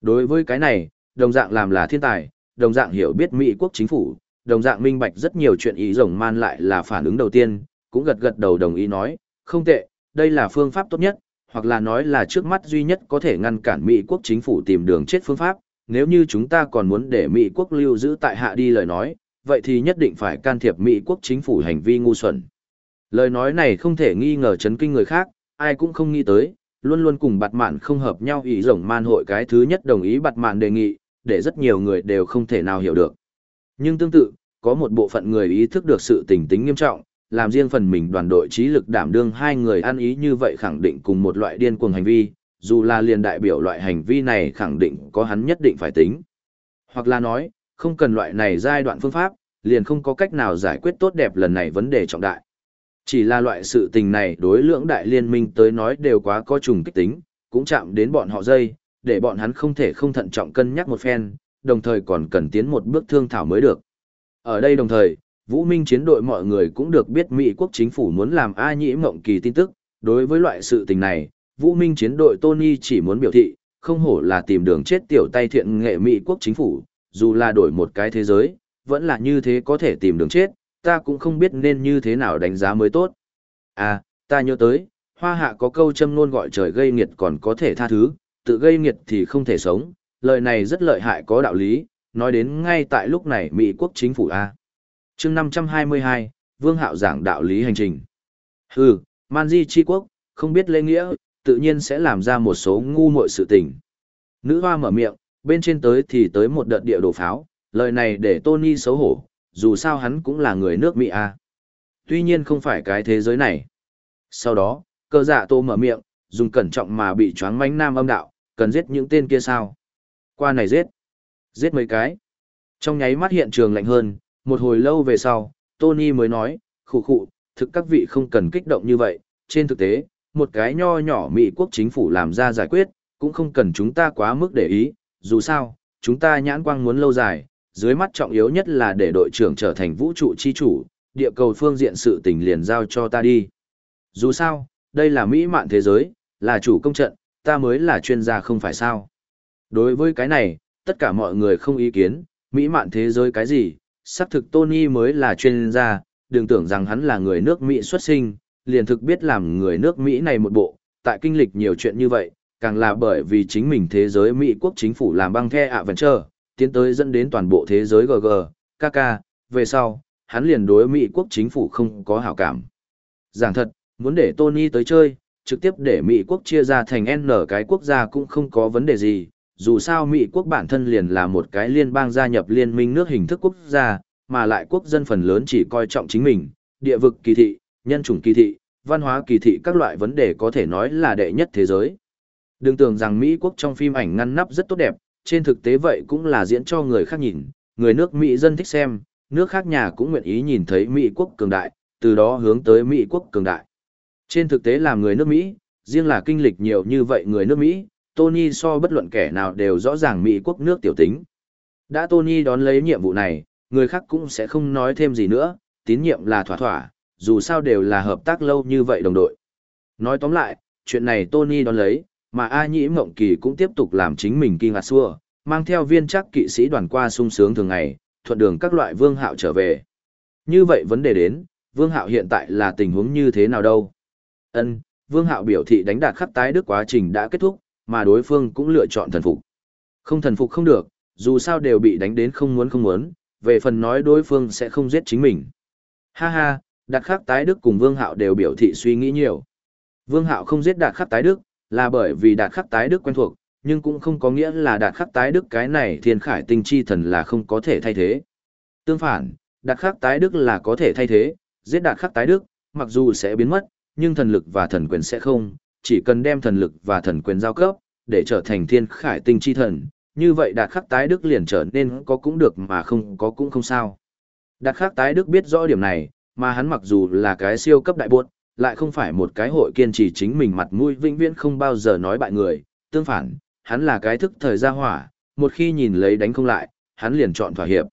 Đối với cái này, đồng dạng làm là thiên tài, đồng dạng hiểu biết Mỹ quốc chính phủ, đồng dạng minh bạch rất nhiều chuyện ý rồng man lại là phản ứng đầu tiên, cũng gật gật đầu đồng ý nói, không tệ, đây là phương pháp tốt nhất, hoặc là nói là trước mắt duy nhất có thể ngăn cản Mỹ quốc chính phủ tìm đường chết phương pháp, nếu như chúng ta còn muốn để Mỹ quốc lưu giữ tại hạ đi lời nói, vậy thì nhất định phải can thiệp Mỹ quốc chính phủ hành vi ngu xuẩn. Lời nói này không thể nghi ngờ chấn kinh người khác, ai cũng không nghĩ tới, luôn luôn cùng bạt mạn không hợp nhau ý rồng man hội cái thứ nhất đồng ý bạt mạn đề nghị, để rất nhiều người đều không thể nào hiểu được. Nhưng tương tự, có một bộ phận người ý thức được sự tình tính nghiêm trọng, làm riêng phần mình đoàn đội trí lực đảm đương hai người ăn ý như vậy khẳng định cùng một loại điên cuồng hành vi, dù là liền đại biểu loại hành vi này khẳng định có hắn nhất định phải tính. Hoặc là nói, không cần loại này giai đoạn phương pháp, liền không có cách nào giải quyết tốt đẹp lần này vấn đề trọng đại. Chỉ là loại sự tình này đối lưỡng đại liên minh tới nói đều quá có trùng kích tính, cũng chạm đến bọn họ dây, để bọn hắn không thể không thận trọng cân nhắc một phen, đồng thời còn cần tiến một bước thương thảo mới được. Ở đây đồng thời, Vũ Minh chiến đội mọi người cũng được biết Mỹ quốc chính phủ muốn làm A nhĩ mộng kỳ tin tức, đối với loại sự tình này, Vũ Minh chiến đội Tony chỉ muốn biểu thị, không hổ là tìm đường chết tiểu tay thiện nghệ Mỹ quốc chính phủ, dù là đổi một cái thế giới, vẫn là như thế có thể tìm đường chết, ta cũng không biết nên như thế nào đánh giá mới tốt. À, ta nhớ tới, hoa hạ có câu châm ngôn gọi trời gây nghiệt còn có thể tha thứ, tự gây nghiệt thì không thể sống, lời này rất lợi hại có đạo lý, nói đến ngay tại lúc này Mỹ quốc chính phủ A chương 522, Vương Hạo giảng đạo lý hành trình. Hừ, man di chi quốc, không biết lễ nghĩa, tự nhiên sẽ làm ra một số ngu muội sự tình. Nữ hoa mở miệng, bên trên tới thì tới một đợt địa đồ pháo, lời này để Tony xấu hổ, dù sao hắn cũng là người nước Mỹ à? Tuy nhiên không phải cái thế giới này. Sau đó, cơ dạ tô mở miệng, dùng cẩn trọng mà bị choáng mánh nam âm đạo, cần giết những tên kia sao? Qua này giết. Giết mấy cái. Trong nháy mắt hiện trường lạnh hơn, một hồi lâu về sau, Tony mới nói, khụ khụ, thực các vị không cần kích động như vậy, trên thực tế, một cái nho nhỏ Mỹ quốc chính phủ làm ra giải quyết, cũng không cần chúng ta quá mức để ý, dù sao, chúng ta nhãn quang muốn lâu dài, dưới mắt trọng yếu nhất là để đội trưởng trở thành vũ trụ chi chủ, địa cầu phương diện sự tình liền giao cho ta đi. Dù sao, đây là Mỹ mạn thế giới, là chủ công trận, ta mới là chuyên gia không phải sao. Đối với cái này, tất cả mọi người không ý kiến, Mỹ mạn thế giới cái gì, xác thực Tony mới là chuyên gia, đừng tưởng rằng hắn là người nước Mỹ xuất sinh, liền thực biết làm người nước Mỹ này một bộ, tại kinh lịch nhiều chuyện như vậy, càng là bởi vì chính mình thế giới Mỹ quốc chính phủ làm băng the ạ vẫn chờ, tiến tới dẫn đến toàn bộ thế giới GG, KK, về sau, hắn liền đối Mỹ quốc chính phủ không có hảo cảm. Giảng thật, muốn để Tony tới chơi, trực tiếp để Mỹ quốc chia ra thành N cái quốc gia cũng không có vấn đề gì, dù sao Mỹ quốc bản thân liền là một cái liên bang gia nhập liên minh nước hình thức quốc gia, mà lại quốc dân phần lớn chỉ coi trọng chính mình, địa vực kỳ thị, nhân chủng kỳ thị, văn hóa kỳ thị các loại vấn đề có thể nói là đệ nhất thế giới. Đừng tưởng rằng Mỹ quốc trong phim ảnh ngăn nắp rất tốt đẹp, trên thực tế vậy cũng là diễn cho người khác nhìn, người nước Mỹ dân thích xem, nước khác nhà cũng nguyện ý nhìn thấy Mỹ quốc cường đại, từ đó hướng tới Mỹ quốc cường đại. Trên thực tế làm người nước Mỹ, riêng là kinh lịch nhiều như vậy người nước Mỹ, Tony so bất luận kẻ nào đều rõ ràng Mỹ quốc nước tiểu tính. Đã Tony đón lấy nhiệm vụ này, người khác cũng sẽ không nói thêm gì nữa, tín nhiệm là thỏa thỏa, dù sao đều là hợp tác lâu như vậy đồng đội. Nói tóm lại, chuyện này Tony đón lấy, mà A Nhĩ Mộng Kỳ cũng tiếp tục làm chính mình kinh ngạc xua, mang theo viên chắc kỵ sĩ đoàn qua sung sướng thường ngày, thuận đường các loại vương hạo trở về. Như vậy vấn đề đến, vương hạo hiện tại là tình huống như thế nào đâu? Ân, vương hạo biểu thị đánh đạt khắp tái đức quá trình đã kết thúc, mà đối phương cũng lựa chọn thần phục. Không thần phục không được, dù sao đều bị đánh đến không muốn không muốn, về phần nói đối phương sẽ không giết chính mình. Ha ha, đạt khắc tái đức cùng vương hạo đều biểu thị suy nghĩ nhiều. Vương hạo không giết đạt khắc tái đức, là bởi vì đạt khắc tái đức quen thuộc, nhưng cũng không có nghĩa là đạt khắc tái đức cái này thiên khải tinh chi thần là không có thể thay thế. Tương phản, đạt khắc tái đức là có thể thay thế, giết đạt khắc tái đức, mặc dù sẽ biến mất, nhưng thần lực và thần quyền sẽ không, chỉ cần đem thần lực và thần quyền giao cấp, để trở thành thiên khải tinh chi thần, như vậy đạt khắc tái đức liền trở nên có cũng được mà không có cũng không sao. Đạt khắc tái đức biết rõ điểm này, mà hắn mặc dù là cái siêu cấp đại buốt, lại không phải một cái hội kiên trì chính mình mặt mũi vĩnh viễn không bao giờ nói bại người, tương phản, hắn là cái thức thời gia hỏa, một khi nhìn lấy đánh không lại, hắn liền chọn thỏa hiệp.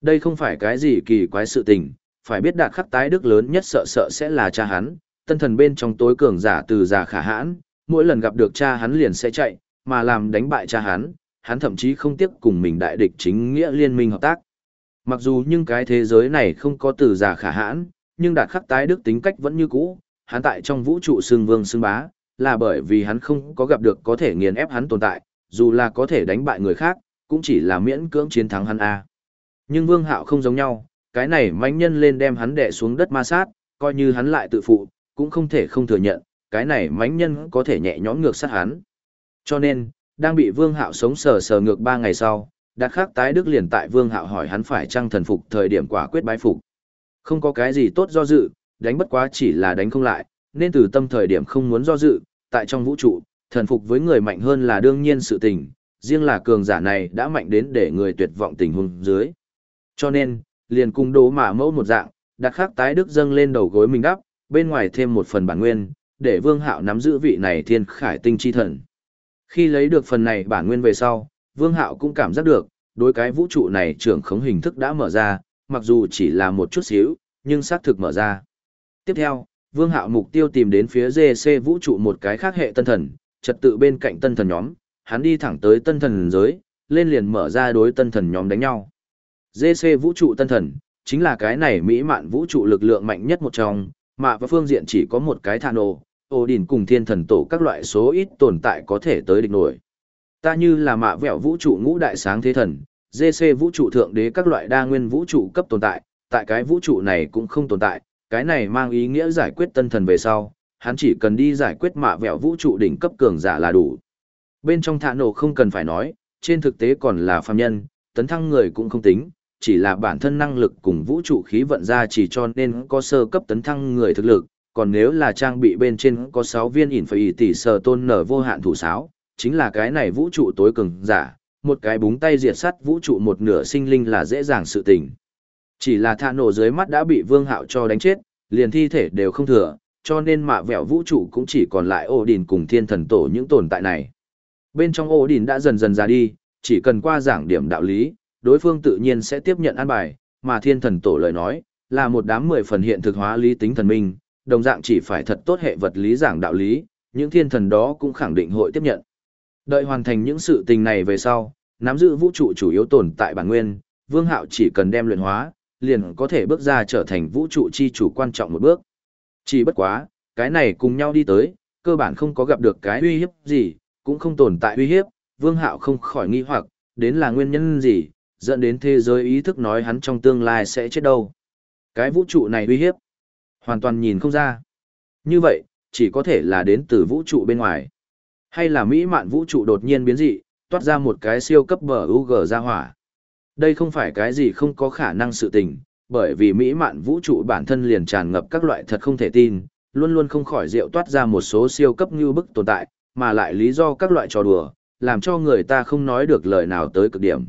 Đây không phải cái gì kỳ quái sự tình, phải biết đạt khắc tái đức lớn nhất sợ sợ sẽ là cha hắn, tân thần bên trong tối cường giả từ già khả hãn, mỗi lần gặp được cha hắn liền sẽ chạy, mà làm đánh bại cha hắn, hắn thậm chí không tiếc cùng mình đại địch chính nghĩa liên minh hợp tác. Mặc dù nhưng cái thế giới này không có từ già khả hãn, nhưng đạt khắc tái đức tính cách vẫn như cũ, hắn tại trong vũ trụ xương vương xương bá, là bởi vì hắn không có gặp được có thể nghiền ép hắn tồn tại, dù là có thể đánh bại người khác, cũng chỉ là miễn cưỡng chiến thắng hắn A. Nhưng vương hạo không giống nhau, cái này mãnh nhân lên đem hắn đè xuống đất ma sát, coi như hắn lại tự phụ, cũng không thể không thừa nhận, cái này mãnh nhân có thể nhẹ nhõm ngược sát hắn. Cho nên, đang bị vương hạo sống sờ sờ ngược ba ngày sau, đạt khắc tái đức liền tại vương hạo hỏi hắn phải trăng thần phục thời điểm quả quyết bái phục. Không có cái gì tốt do dự, đánh bất quá chỉ là đánh không lại, nên từ tâm thời điểm không muốn do dự, tại trong vũ trụ, thần phục với người mạnh hơn là đương nhiên sự tình, riêng là cường giả này đã mạnh đến để người tuyệt vọng tình huống dưới. Cho nên, liền cùng đố mà mẫu một dạng, đặt khắc tái đức dâng lên đầu gối mình đắp, bên ngoài thêm một phần bản nguyên, để vương hạo nắm giữ vị này thiên khải tinh chi thần. Khi lấy được phần này bản nguyên về sau, vương hạo cũng cảm giác được, đối cái vũ trụ này trưởng khống hình thức đã mở ra, mặc dù chỉ là một chút xíu, nhưng xác thực mở ra. Tiếp theo, Vương Hạo mục tiêu tìm đến phía GC vũ trụ một cái khác hệ tân thần, trật tự bên cạnh tân thần nhóm, hắn đi thẳng tới tân thần giới, lên liền mở ra đối tân thần nhóm đánh nhau. GC vũ trụ tân thần, chính là cái này mỹ mạn vũ trụ lực lượng mạnh nhất một trong, mà và phương diện chỉ có một cái thano, ổ đỉnh cùng thiên thần tổ các loại số ít tồn tại có thể tới địch nổi. Ta như là mạ vẹo vũ trụ ngũ đại sáng thế thần, GC vũ trụ thượng đế các loại đa nguyên vũ trụ cấp tồn tại, tại cái vũ trụ này cũng không tồn tại, cái này mang ý nghĩa giải quyết tân thần về sau, hắn chỉ cần đi giải quyết mạ vẹo vũ trụ đỉnh cấp cường giả là đủ. Bên trong thạ nổ không cần phải nói, trên thực tế còn là phàm nhân, tấn thăng người cũng không tính, chỉ là bản thân năng lực cùng vũ trụ khí vận ra chỉ cho nên có sơ cấp tấn thăng người thực lực, còn nếu là trang bị bên trên có 6 viên ỉn phải tỷ sờ tôn nở vô hạn thủ sáo, chính là cái này vũ trụ tối cường giả, một cái búng tay diệt sắt vũ trụ một nửa sinh linh là dễ dàng sự tình. Chỉ là thạ nổ dưới mắt đã bị vương hạo cho đánh chết, liền thi thể đều không thừa, cho nên mạ vẹo vũ trụ cũng chỉ còn lại ổ đình cùng thiên thần tổ những tồn tại này. Bên trong ổ đình đã dần dần ra đi, chỉ cần qua giảng điểm đạo lý, đối phương tự nhiên sẽ tiếp nhận an bài, mà thiên thần tổ lời nói, là một đám mười phần hiện thực hóa lý tính thần minh, đồng dạng chỉ phải thật tốt hệ vật lý giảng đạo lý, những thiên thần đó cũng khẳng định hội tiếp nhận. Đợi hoàn thành những sự tình này về sau, nắm giữ vũ trụ chủ yếu tồn tại bản nguyên, Vương Hạo chỉ cần đem luyện hóa, liền có thể bước ra trở thành vũ trụ chi chủ quan trọng một bước. Chỉ bất quá, cái này cùng nhau đi tới, cơ bản không có gặp được cái uy hiếp gì, cũng không tồn tại uy hiếp, Vương Hạo không khỏi nghi hoặc, đến là nguyên nhân gì, dẫn đến thế giới ý thức nói hắn trong tương lai sẽ chết đâu. Cái vũ trụ này uy hiếp, hoàn toàn nhìn không ra. Như vậy, chỉ có thể là đến từ vũ trụ bên ngoài. Hay là mỹ mạn vũ trụ đột nhiên biến dị, toát ra một cái siêu cấp bờ UG ra hỏa. Đây không phải cái gì không có khả năng sự tình, bởi vì mỹ mạn vũ trụ bản thân liền tràn ngập các loại thật không thể tin, luôn luôn không khỏi rượu toát ra một số siêu cấp như bức tồn tại, mà lại lý do các loại trò đùa, làm cho người ta không nói được lời nào tới cực điểm.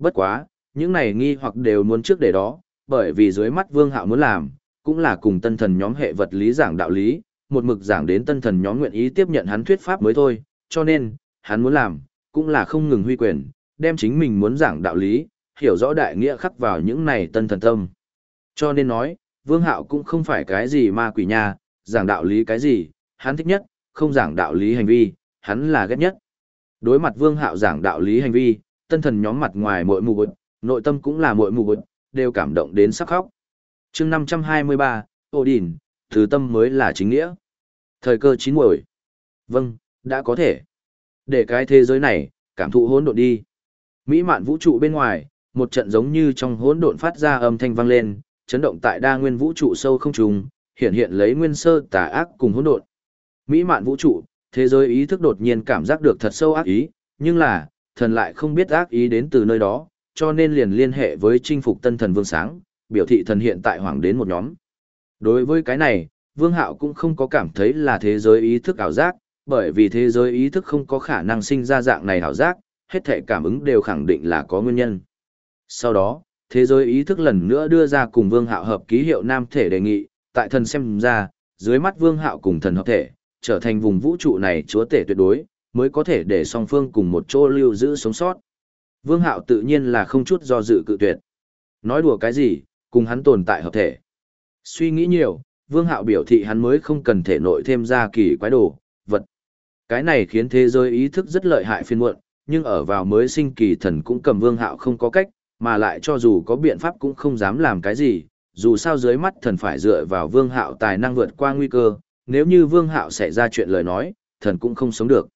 Bất quá, những này nghi hoặc đều muốn trước để đó, bởi vì dưới mắt vương hạo muốn làm, cũng là cùng tân thần nhóm hệ vật lý giảng đạo lý, một mực giảng đến tân thần nhóm nguyện ý tiếp nhận hắn thuyết pháp mới thôi, cho nên, hắn muốn làm, cũng là không ngừng huy quyền, đem chính mình muốn giảng đạo lý, hiểu rõ đại nghĩa khắc vào những này tân thần tâm. Cho nên nói, Vương Hạo cũng không phải cái gì ma quỷ nha, giảng đạo lý cái gì, hắn thích nhất, không giảng đạo lý hành vi, hắn là ghét nhất. Đối mặt Vương Hạo giảng đạo lý hành vi, tân thần nhóm mặt ngoài mội mù bụt, nội tâm cũng là mội mù bụt, đều cảm động đến sắc khóc. chương 523, Odin, thứ tâm mới là chính nghĩa. Thời cơ chín muồi. Vâng, đã có thể. Để cái thế giới này, cảm thụ hỗn độn đi. Mỹ mạn vũ trụ bên ngoài, một trận giống như trong hỗn độn phát ra âm thanh vang lên, chấn động tại đa nguyên vũ trụ sâu không trùng, hiện hiện lấy nguyên sơ tà ác cùng hỗn độn. Mỹ mạn vũ trụ, thế giới ý thức đột nhiên cảm giác được thật sâu ác ý, nhưng là, thần lại không biết ác ý đến từ nơi đó, cho nên liền liên hệ với chinh phục tân thần vương sáng, biểu thị thần hiện tại hoàng đến một nhóm. Đối với cái này, vương hạo cũng không có cảm thấy là thế giới ý thức ảo giác, bởi vì thế giới ý thức không có khả năng sinh ra dạng này ảo giác, hết thể cảm ứng đều khẳng định là có nguyên nhân. Sau đó, thế giới ý thức lần nữa đưa ra cùng vương hạo hợp ký hiệu nam thể đề nghị, tại thần xem ra, dưới mắt vương hạo cùng thần hợp thể, trở thành vùng vũ trụ này chúa tể tuyệt đối, mới có thể để song phương cùng một chỗ lưu giữ sống sót. Vương hạo tự nhiên là không chút do dự cự tuyệt. Nói đùa cái gì, cùng hắn tồn tại hợp thể. Suy nghĩ nhiều, vương hạo biểu thị hắn mới không cần thể nội thêm ra kỳ quái đồ, vật. Cái này khiến thế giới ý thức rất lợi hại phiên muộn, nhưng ở vào mới sinh kỳ thần cũng cầm vương hạo không có cách, mà lại cho dù có biện pháp cũng không dám làm cái gì, dù sao dưới mắt thần phải dựa vào vương hạo tài năng vượt qua nguy cơ, nếu như vương hạo xảy ra chuyện lời nói, thần cũng không sống được.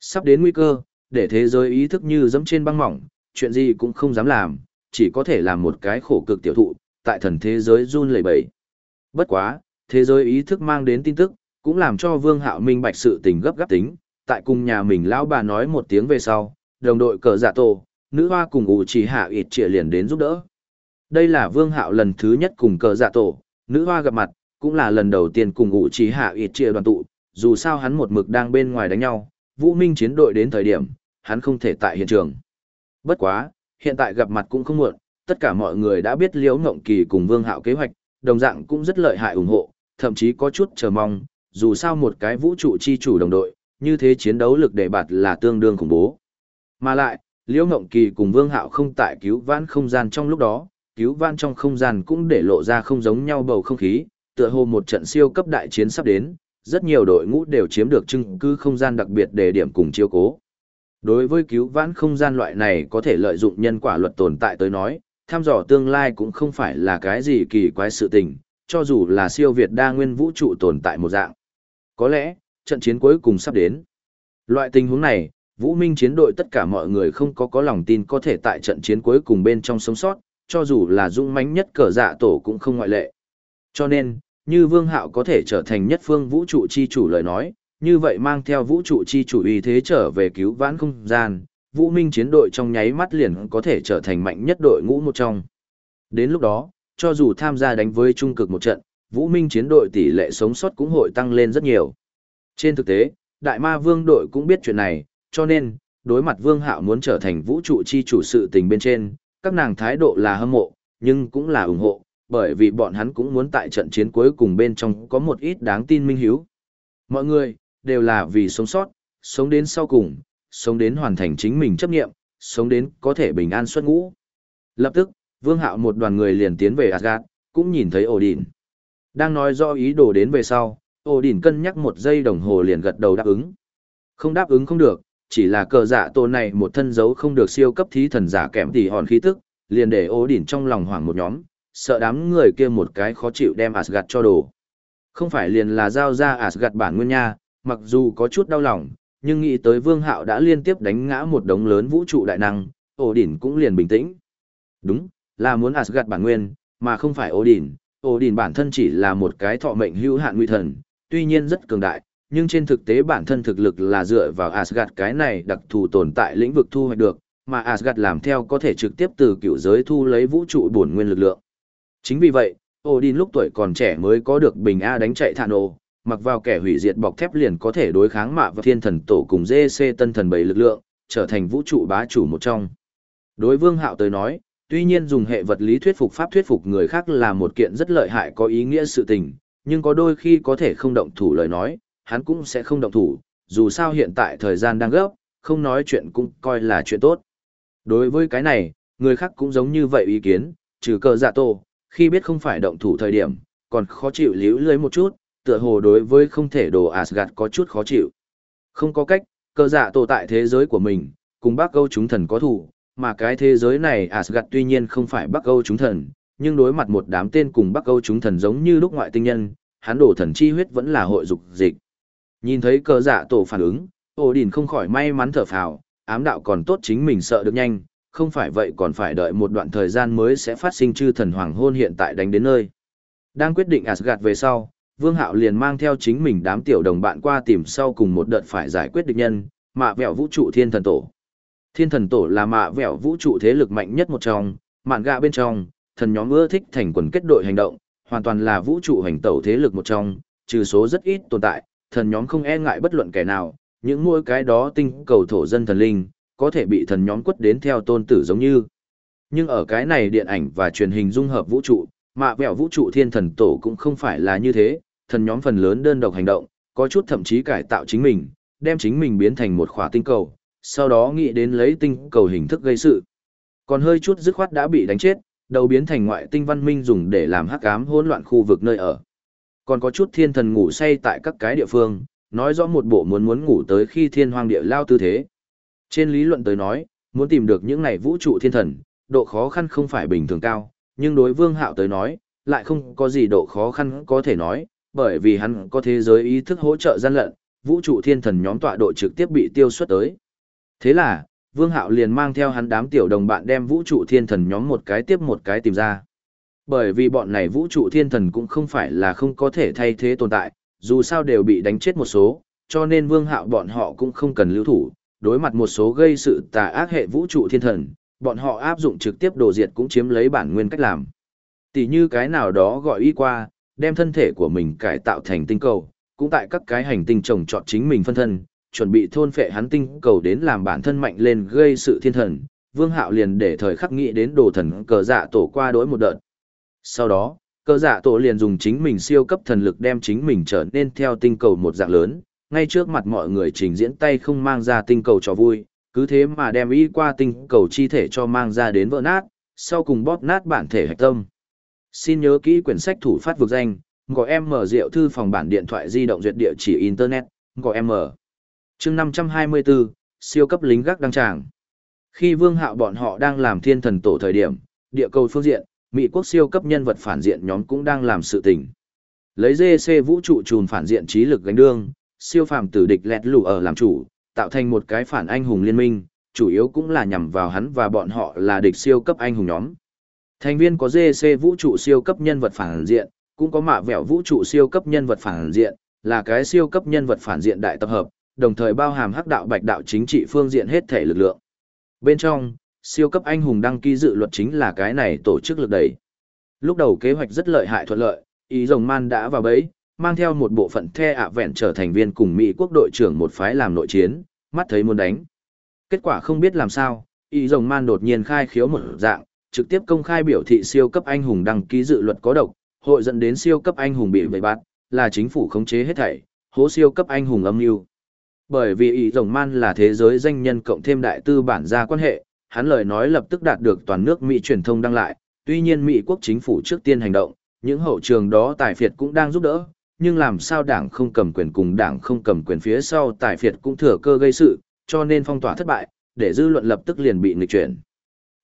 Sắp đến nguy cơ, để thế giới ý thức như dẫm trên băng mỏng, chuyện gì cũng không dám làm, chỉ có thể làm một cái khổ cực tiểu thụ, tại thần thế giới run lẩy bẩy. Bất quá, thế giới ý thức mang đến tin tức, cũng làm cho vương hạo minh bạch sự tình gấp gáp tính, tại cùng nhà mình lão bà nói một tiếng về sau, đồng đội cờ giả tổ, nữ hoa cùng ủ chỉ hạ ịt trịa liền đến giúp đỡ. Đây là vương hạo lần thứ nhất cùng cờ giả tổ, nữ hoa gặp mặt, cũng là lần đầu tiên cùng ủ chỉ hạ ịt trịa đoàn tụ, dù sao hắn một mực đang bên ngoài đánh nhau, vũ minh chiến đội đến thời điểm, hắn không thể tại hiện trường. Bất quá, hiện tại gặp mặt cũng không muộn, tất cả mọi người đã biết liễu ngộng kỳ cùng vương hạo kế hoạch, đồng dạng cũng rất lợi hại ủng hộ, thậm chí có chút chờ mong, dù sao một cái vũ trụ chi chủ đồng đội, như thế chiến đấu lực đề bạt là tương đương khủng bố. Mà lại, Liễu Ngộng Kỳ cùng Vương Hạo không tại cứu vãn không gian trong lúc đó, cứu vãn trong không gian cũng để lộ ra không giống nhau bầu không khí, tựa hồ một trận siêu cấp đại chiến sắp đến, rất nhiều đội ngũ đều chiếm được chứng cứ không gian đặc biệt để điểm cùng chiếu cố. Đối với cứu vãn không gian loại này có thể lợi dụng nhân quả luật tồn tại tới nói, tham dò tương lai cũng không phải là cái gì kỳ quái sự tình, cho dù là siêu việt đa nguyên vũ trụ tồn tại một dạng. Có lẽ, trận chiến cuối cùng sắp đến. Loại tình huống này, Vũ Minh chiến đội tất cả mọi người không có có lòng tin có thể tại trận chiến cuối cùng bên trong sống sót, cho dù là dũng mãnh nhất cờ dạ tổ cũng không ngoại lệ. Cho nên, như Vương Hạo có thể trở thành nhất phương vũ trụ chi chủ lời nói, như vậy mang theo vũ trụ chi chủ uy thế trở về cứu vãn không gian, Vũ Minh chiến đội trong nháy mắt liền có thể trở thành mạnh nhất đội ngũ một trong. Đến lúc đó, cho dù tham gia đánh với trung cực một trận, Vũ Minh chiến đội tỷ lệ sống sót cũng hội tăng lên rất nhiều. Trên thực tế, Đại Ma Vương đội cũng biết chuyện này, cho nên, đối mặt Vương Hạo muốn trở thành vũ trụ chi chủ sự tình bên trên, các nàng thái độ là hâm mộ, nhưng cũng là ủng hộ, bởi vì bọn hắn cũng muốn tại trận chiến cuối cùng bên trong có một ít đáng tin minh hiếu. Mọi người, đều là vì sống sót, sống đến sau cùng, sống đến hoàn thành chính mình chấp nghiệm, sống đến có thể bình an xuất ngũ. Lập tức, Vương Hạo một đoàn người liền tiến về Asgard, cũng nhìn thấy Odin. Đang nói do ý đồ đến về sau, Odin cân nhắc một giây đồng hồ liền gật đầu đáp ứng. Không đáp ứng không được, chỉ là cờ giả tổ này một thân dấu không được siêu cấp thí thần giả kém thì hòn khí tức, liền để Odin đỉnh trong lòng hoảng một nhóm, sợ đám người kia một cái khó chịu đem Asgard cho đồ. Không phải liền là giao ra Asgard bản nguyên nha, mặc dù có chút đau lòng, nhưng nghĩ tới Vương Hạo đã liên tiếp đánh ngã một đống lớn vũ trụ đại năng, Odin cũng liền bình tĩnh. Đúng, là muốn Asgard bản nguyên, mà không phải Odin, Odin bản thân chỉ là một cái thọ mệnh hữu hạn nguy thần, tuy nhiên rất cường đại, nhưng trên thực tế bản thân thực lực là dựa vào Asgard cái này đặc thù tồn tại lĩnh vực thu hoạch được, mà Asgard làm theo có thể trực tiếp từ cựu giới thu lấy vũ trụ bổn nguyên lực lượng. Chính vì vậy, Odin lúc tuổi còn trẻ mới có được bình A đánh chạy thản ồ, mặc vào kẻ hủy diệt bọc thép liền có thể đối kháng mạ và thiên thần tổ cùng GC tân thần bảy lực lượng, trở thành vũ trụ bá chủ một trong. Đối vương hạo tới nói, tuy nhiên dùng hệ vật lý thuyết phục pháp thuyết phục người khác là một kiện rất lợi hại có ý nghĩa sự tình, nhưng có đôi khi có thể không động thủ lời nói, hắn cũng sẽ không động thủ, dù sao hiện tại thời gian đang gấp, không nói chuyện cũng coi là chuyện tốt. Đối với cái này, người khác cũng giống như vậy ý kiến, trừ cờ dạ tổ, khi biết không phải động thủ thời điểm, còn khó chịu liễu lưới một chút, tựa hồ đối với không thể đồ Asgard có chút khó chịu. Không có cách, cơ dạ tổ tại thế giới của mình, cùng bác câu chúng thần có thủ, mà cái thế giới này Asgard tuy nhiên không phải Bắc Âu chúng thần, nhưng đối mặt một đám tên cùng Bắc Âu chúng thần giống như lúc ngoại tinh nhân, hắn đổ thần chi huyết vẫn là hội dục dịch. Nhìn thấy cơ dạ tổ phản ứng, Odin Đình không khỏi may mắn thở phào, ám đạo còn tốt chính mình sợ được nhanh, không phải vậy còn phải đợi một đoạn thời gian mới sẽ phát sinh chư thần hoàng hôn hiện tại đánh đến nơi. Đang quyết định Asgard về sau, Vương Hạo liền mang theo chính mình đám tiểu đồng bạn qua tìm sau cùng một đợt phải giải quyết địch nhân, mạ vẹo vũ trụ thiên thần tổ. Thiên thần tổ là mạ vẹo vũ trụ thế lực mạnh nhất một trong, mạn gạ bên trong, thần nhóm ưa thích thành quần kết đội hành động, hoàn toàn là vũ trụ hành tẩu thế lực một trong, trừ số rất ít tồn tại, thần nhóm không e ngại bất luận kẻ nào, những mỗi cái đó tinh cầu thổ dân thần linh, có thể bị thần nhóm quất đến theo tôn tử giống như. Nhưng ở cái này điện ảnh và truyền hình dung hợp vũ trụ, mạ vẹo vũ trụ thiên thần tổ cũng không phải là như thế, thần nhóm phần lớn đơn độc hành động, có chút thậm chí cải tạo chính mình, đem chính mình biến thành một khỏa tinh cầu, sau đó nghĩ đến lấy tinh cầu hình thức gây sự. Còn hơi chút dứt khoát đã bị đánh chết, đầu biến thành ngoại tinh văn minh dùng để làm hắc ám hỗn loạn khu vực nơi ở. Còn có chút thiên thần ngủ say tại các cái địa phương, nói rõ một bộ muốn muốn ngủ tới khi thiên hoang địa lao tư thế. Trên lý luận tới nói, muốn tìm được những này vũ trụ thiên thần, độ khó khăn không phải bình thường cao, nhưng đối vương hạo tới nói, lại không có gì độ khó khăn có thể nói, bởi vì hắn có thế giới ý thức hỗ trợ gian lận, vũ trụ thiên thần nhóm tọa độ trực tiếp bị tiêu xuất tới. Thế là, Vương Hạo liền mang theo hắn đám tiểu đồng bạn đem vũ trụ thiên thần nhóm một cái tiếp một cái tìm ra. Bởi vì bọn này vũ trụ thiên thần cũng không phải là không có thể thay thế tồn tại, dù sao đều bị đánh chết một số, cho nên Vương Hạo bọn họ cũng không cần lưu thủ, đối mặt một số gây sự tà ác hệ vũ trụ thiên thần, bọn họ áp dụng trực tiếp đồ diệt cũng chiếm lấy bản nguyên cách làm. Tỷ như cái nào đó gọi y qua, đem thân thể của mình cải tạo thành tinh cầu, cũng tại các cái hành tinh trồng trọt chính mình phân thân, chuẩn bị thôn phệ hắn tinh cầu đến làm bản thân mạnh lên gây sự thiên thần, Vương Hạo liền để thời khắc nghĩ đến đồ thần cờ dạ tổ qua đối một đợt. Sau đó, cờ dạ tổ liền dùng chính mình siêu cấp thần lực đem chính mình trở nên theo tinh cầu một dạng lớn, ngay trước mặt mọi người trình diễn tay không mang ra tinh cầu cho vui, cứ thế mà đem y qua tinh cầu chi thể cho mang ra đến vỡ nát, sau cùng bóp nát bản thể hạch tâm. Xin nhớ kỹ quyển sách thủ phát vực danh, gọi em mở rượu thư phòng bản điện thoại di động duyệt địa chỉ Internet, gọi em mở chương 524, siêu cấp lính gác đăng tràng. Khi vương hạo bọn họ đang làm thiên thần tổ thời điểm, địa cầu phương diện, Mỹ quốc siêu cấp nhân vật phản diện nhóm cũng đang làm sự tình. Lấy GC vũ trụ trùn phản diện trí lực gánh đương, siêu phàm tử địch lẹt lù ở làm chủ, tạo thành một cái phản anh hùng liên minh, chủ yếu cũng là nhằm vào hắn và bọn họ là địch siêu cấp anh hùng nhóm. Thành viên có GC vũ trụ siêu cấp nhân vật phản diện, cũng có mạ vẹo vũ trụ siêu cấp nhân vật phản diện, là cái siêu cấp nhân vật phản diện đại tập hợp, đồng thời bao hàm hắc đạo bạch đạo chính trị phương diện hết thể lực lượng. Bên trong, siêu cấp anh hùng đăng ký dự luật chính là cái này tổ chức lực đẩy. Lúc đầu kế hoạch rất lợi hại thuận lợi, ý rồng man đã vào bẫy, mang theo một bộ phận the ạ vẹn trở thành viên cùng Mỹ quốc đội trưởng một phái làm nội chiến, mắt thấy muốn đánh. Kết quả không biết làm sao, ý rồng man đột nhiên khai khiếu một dạng, trực tiếp công khai biểu thị siêu cấp anh hùng đăng ký dự luật có độc, hội dẫn đến siêu cấp anh hùng bị vây bắt, là chính phủ khống chế hết thảy, hố siêu cấp anh hùng âm mưu. Bởi vì ý rồng man là thế giới danh nhân cộng thêm đại tư bản gia quan hệ, hắn lời nói lập tức đạt được toàn nước Mỹ truyền thông đăng lại, tuy nhiên Mỹ quốc chính phủ trước tiên hành động, những hậu trường đó tài phiệt cũng đang giúp đỡ, nhưng làm sao đảng không cầm quyền cùng đảng không cầm quyền phía sau tài phiệt cũng thừa cơ gây sự, cho nên phong tỏa thất bại, để dư luận lập tức liền bị nghịch chuyển.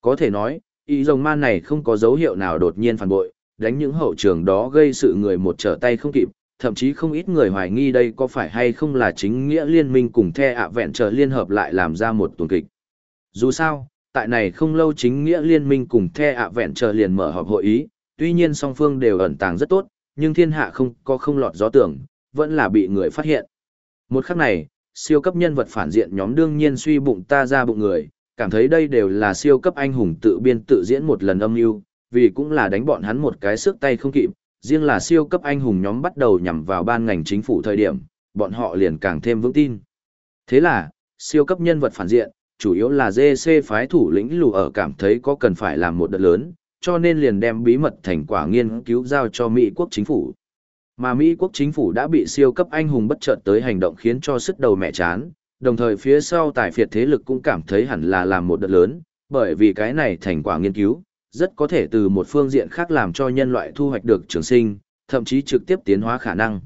Có thể nói, ý rồng man này không có dấu hiệu nào đột nhiên phản bội, đánh những hậu trường đó gây sự người một trở tay không kịp, thậm chí không ít người hoài nghi đây có phải hay không là chính nghĩa liên minh cùng the ạ vẹn trở liên hợp lại làm ra một tuần kịch. Dù sao, tại này không lâu chính nghĩa liên minh cùng the ạ vẹn trở liền mở họp hội ý, tuy nhiên song phương đều ẩn tàng rất tốt, nhưng thiên hạ không có không lọt gió tưởng, vẫn là bị người phát hiện. Một khắc này, siêu cấp nhân vật phản diện nhóm đương nhiên suy bụng ta ra bụng người, cảm thấy đây đều là siêu cấp anh hùng tự biên tự diễn một lần âm mưu, vì cũng là đánh bọn hắn một cái sức tay không kịp, riêng là siêu cấp anh hùng nhóm bắt đầu nhằm vào ban ngành chính phủ thời điểm, bọn họ liền càng thêm vững tin. Thế là, siêu cấp nhân vật phản diện, chủ yếu là GC phái thủ lĩnh lù ở cảm thấy có cần phải làm một đợt lớn, cho nên liền đem bí mật thành quả nghiên cứu giao cho Mỹ quốc chính phủ. Mà Mỹ quốc chính phủ đã bị siêu cấp anh hùng bất chợt tới hành động khiến cho sức đầu mẹ chán, đồng thời phía sau tài phiệt thế lực cũng cảm thấy hẳn là làm một đợt lớn, bởi vì cái này thành quả nghiên cứu, rất có thể từ một phương diện khác làm cho nhân loại thu hoạch được trường sinh, thậm chí trực tiếp tiến hóa khả năng.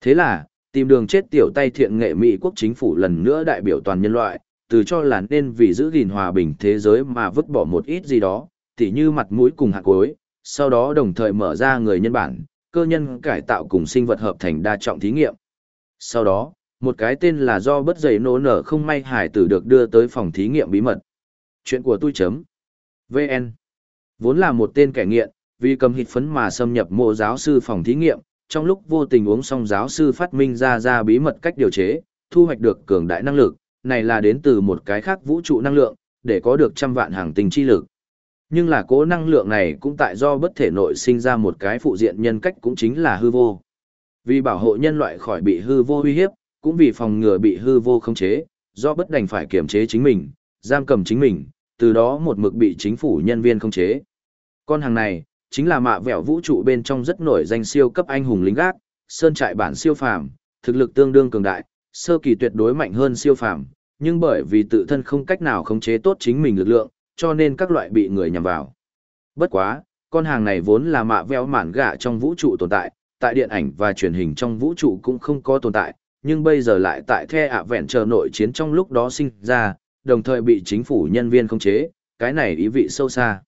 Thế là, tìm đường chết tiểu tay thiện nghệ Mỹ quốc chính phủ lần nữa đại biểu toàn nhân loại, từ cho là nên vì giữ gìn hòa bình thế giới mà vứt bỏ một ít gì đó, tỉ như mặt mũi cùng hạt cối, sau đó đồng thời mở ra người nhân bản, cơ nhân cải tạo cùng sinh vật hợp thành đa trọng thí nghiệm. Sau đó, một cái tên là do bất giấy nổ nở không may hải tử được đưa tới phòng thí nghiệm bí mật. Chuyện của tôi chấm. VN. Vốn là một tên kẻ nghiện, vì cầm hít phấn mà xâm nhập mộ giáo sư phòng thí nghiệm, trong lúc vô tình uống xong giáo sư phát minh ra ra bí mật cách điều chế, thu hoạch được cường đại năng lực, này là đến từ một cái khác vũ trụ năng lượng, để có được trăm vạn hàng tình chi lực. Nhưng là cố năng lượng này cũng tại do bất thể nội sinh ra một cái phụ diện nhân cách cũng chính là hư vô. Vì bảo hộ nhân loại khỏi bị hư vô uy hiếp, cũng vì phòng ngừa bị hư vô khống chế, do bất đành phải kiểm chế chính mình, giam cầm chính mình, từ đó một mực bị chính phủ nhân viên khống chế. Con hàng này, chính là mạ vẹo vũ trụ bên trong rất nổi danh siêu cấp anh hùng lính gác, sơn trại bản siêu phàm, thực lực tương đương cường đại, sơ kỳ tuyệt đối mạnh hơn siêu phàm, nhưng bởi vì tự thân không cách nào khống chế tốt chính mình lực lượng, cho nên các loại bị người nhằm vào. Bất quá, con hàng này vốn là mạ vẹo mản gạ trong vũ trụ tồn tại, tại điện ảnh và truyền hình trong vũ trụ cũng không có tồn tại, nhưng bây giờ lại tại the ạ vẹn chờ nội chiến trong lúc đó sinh ra, đồng thời bị chính phủ nhân viên khống chế, cái này ý vị sâu xa.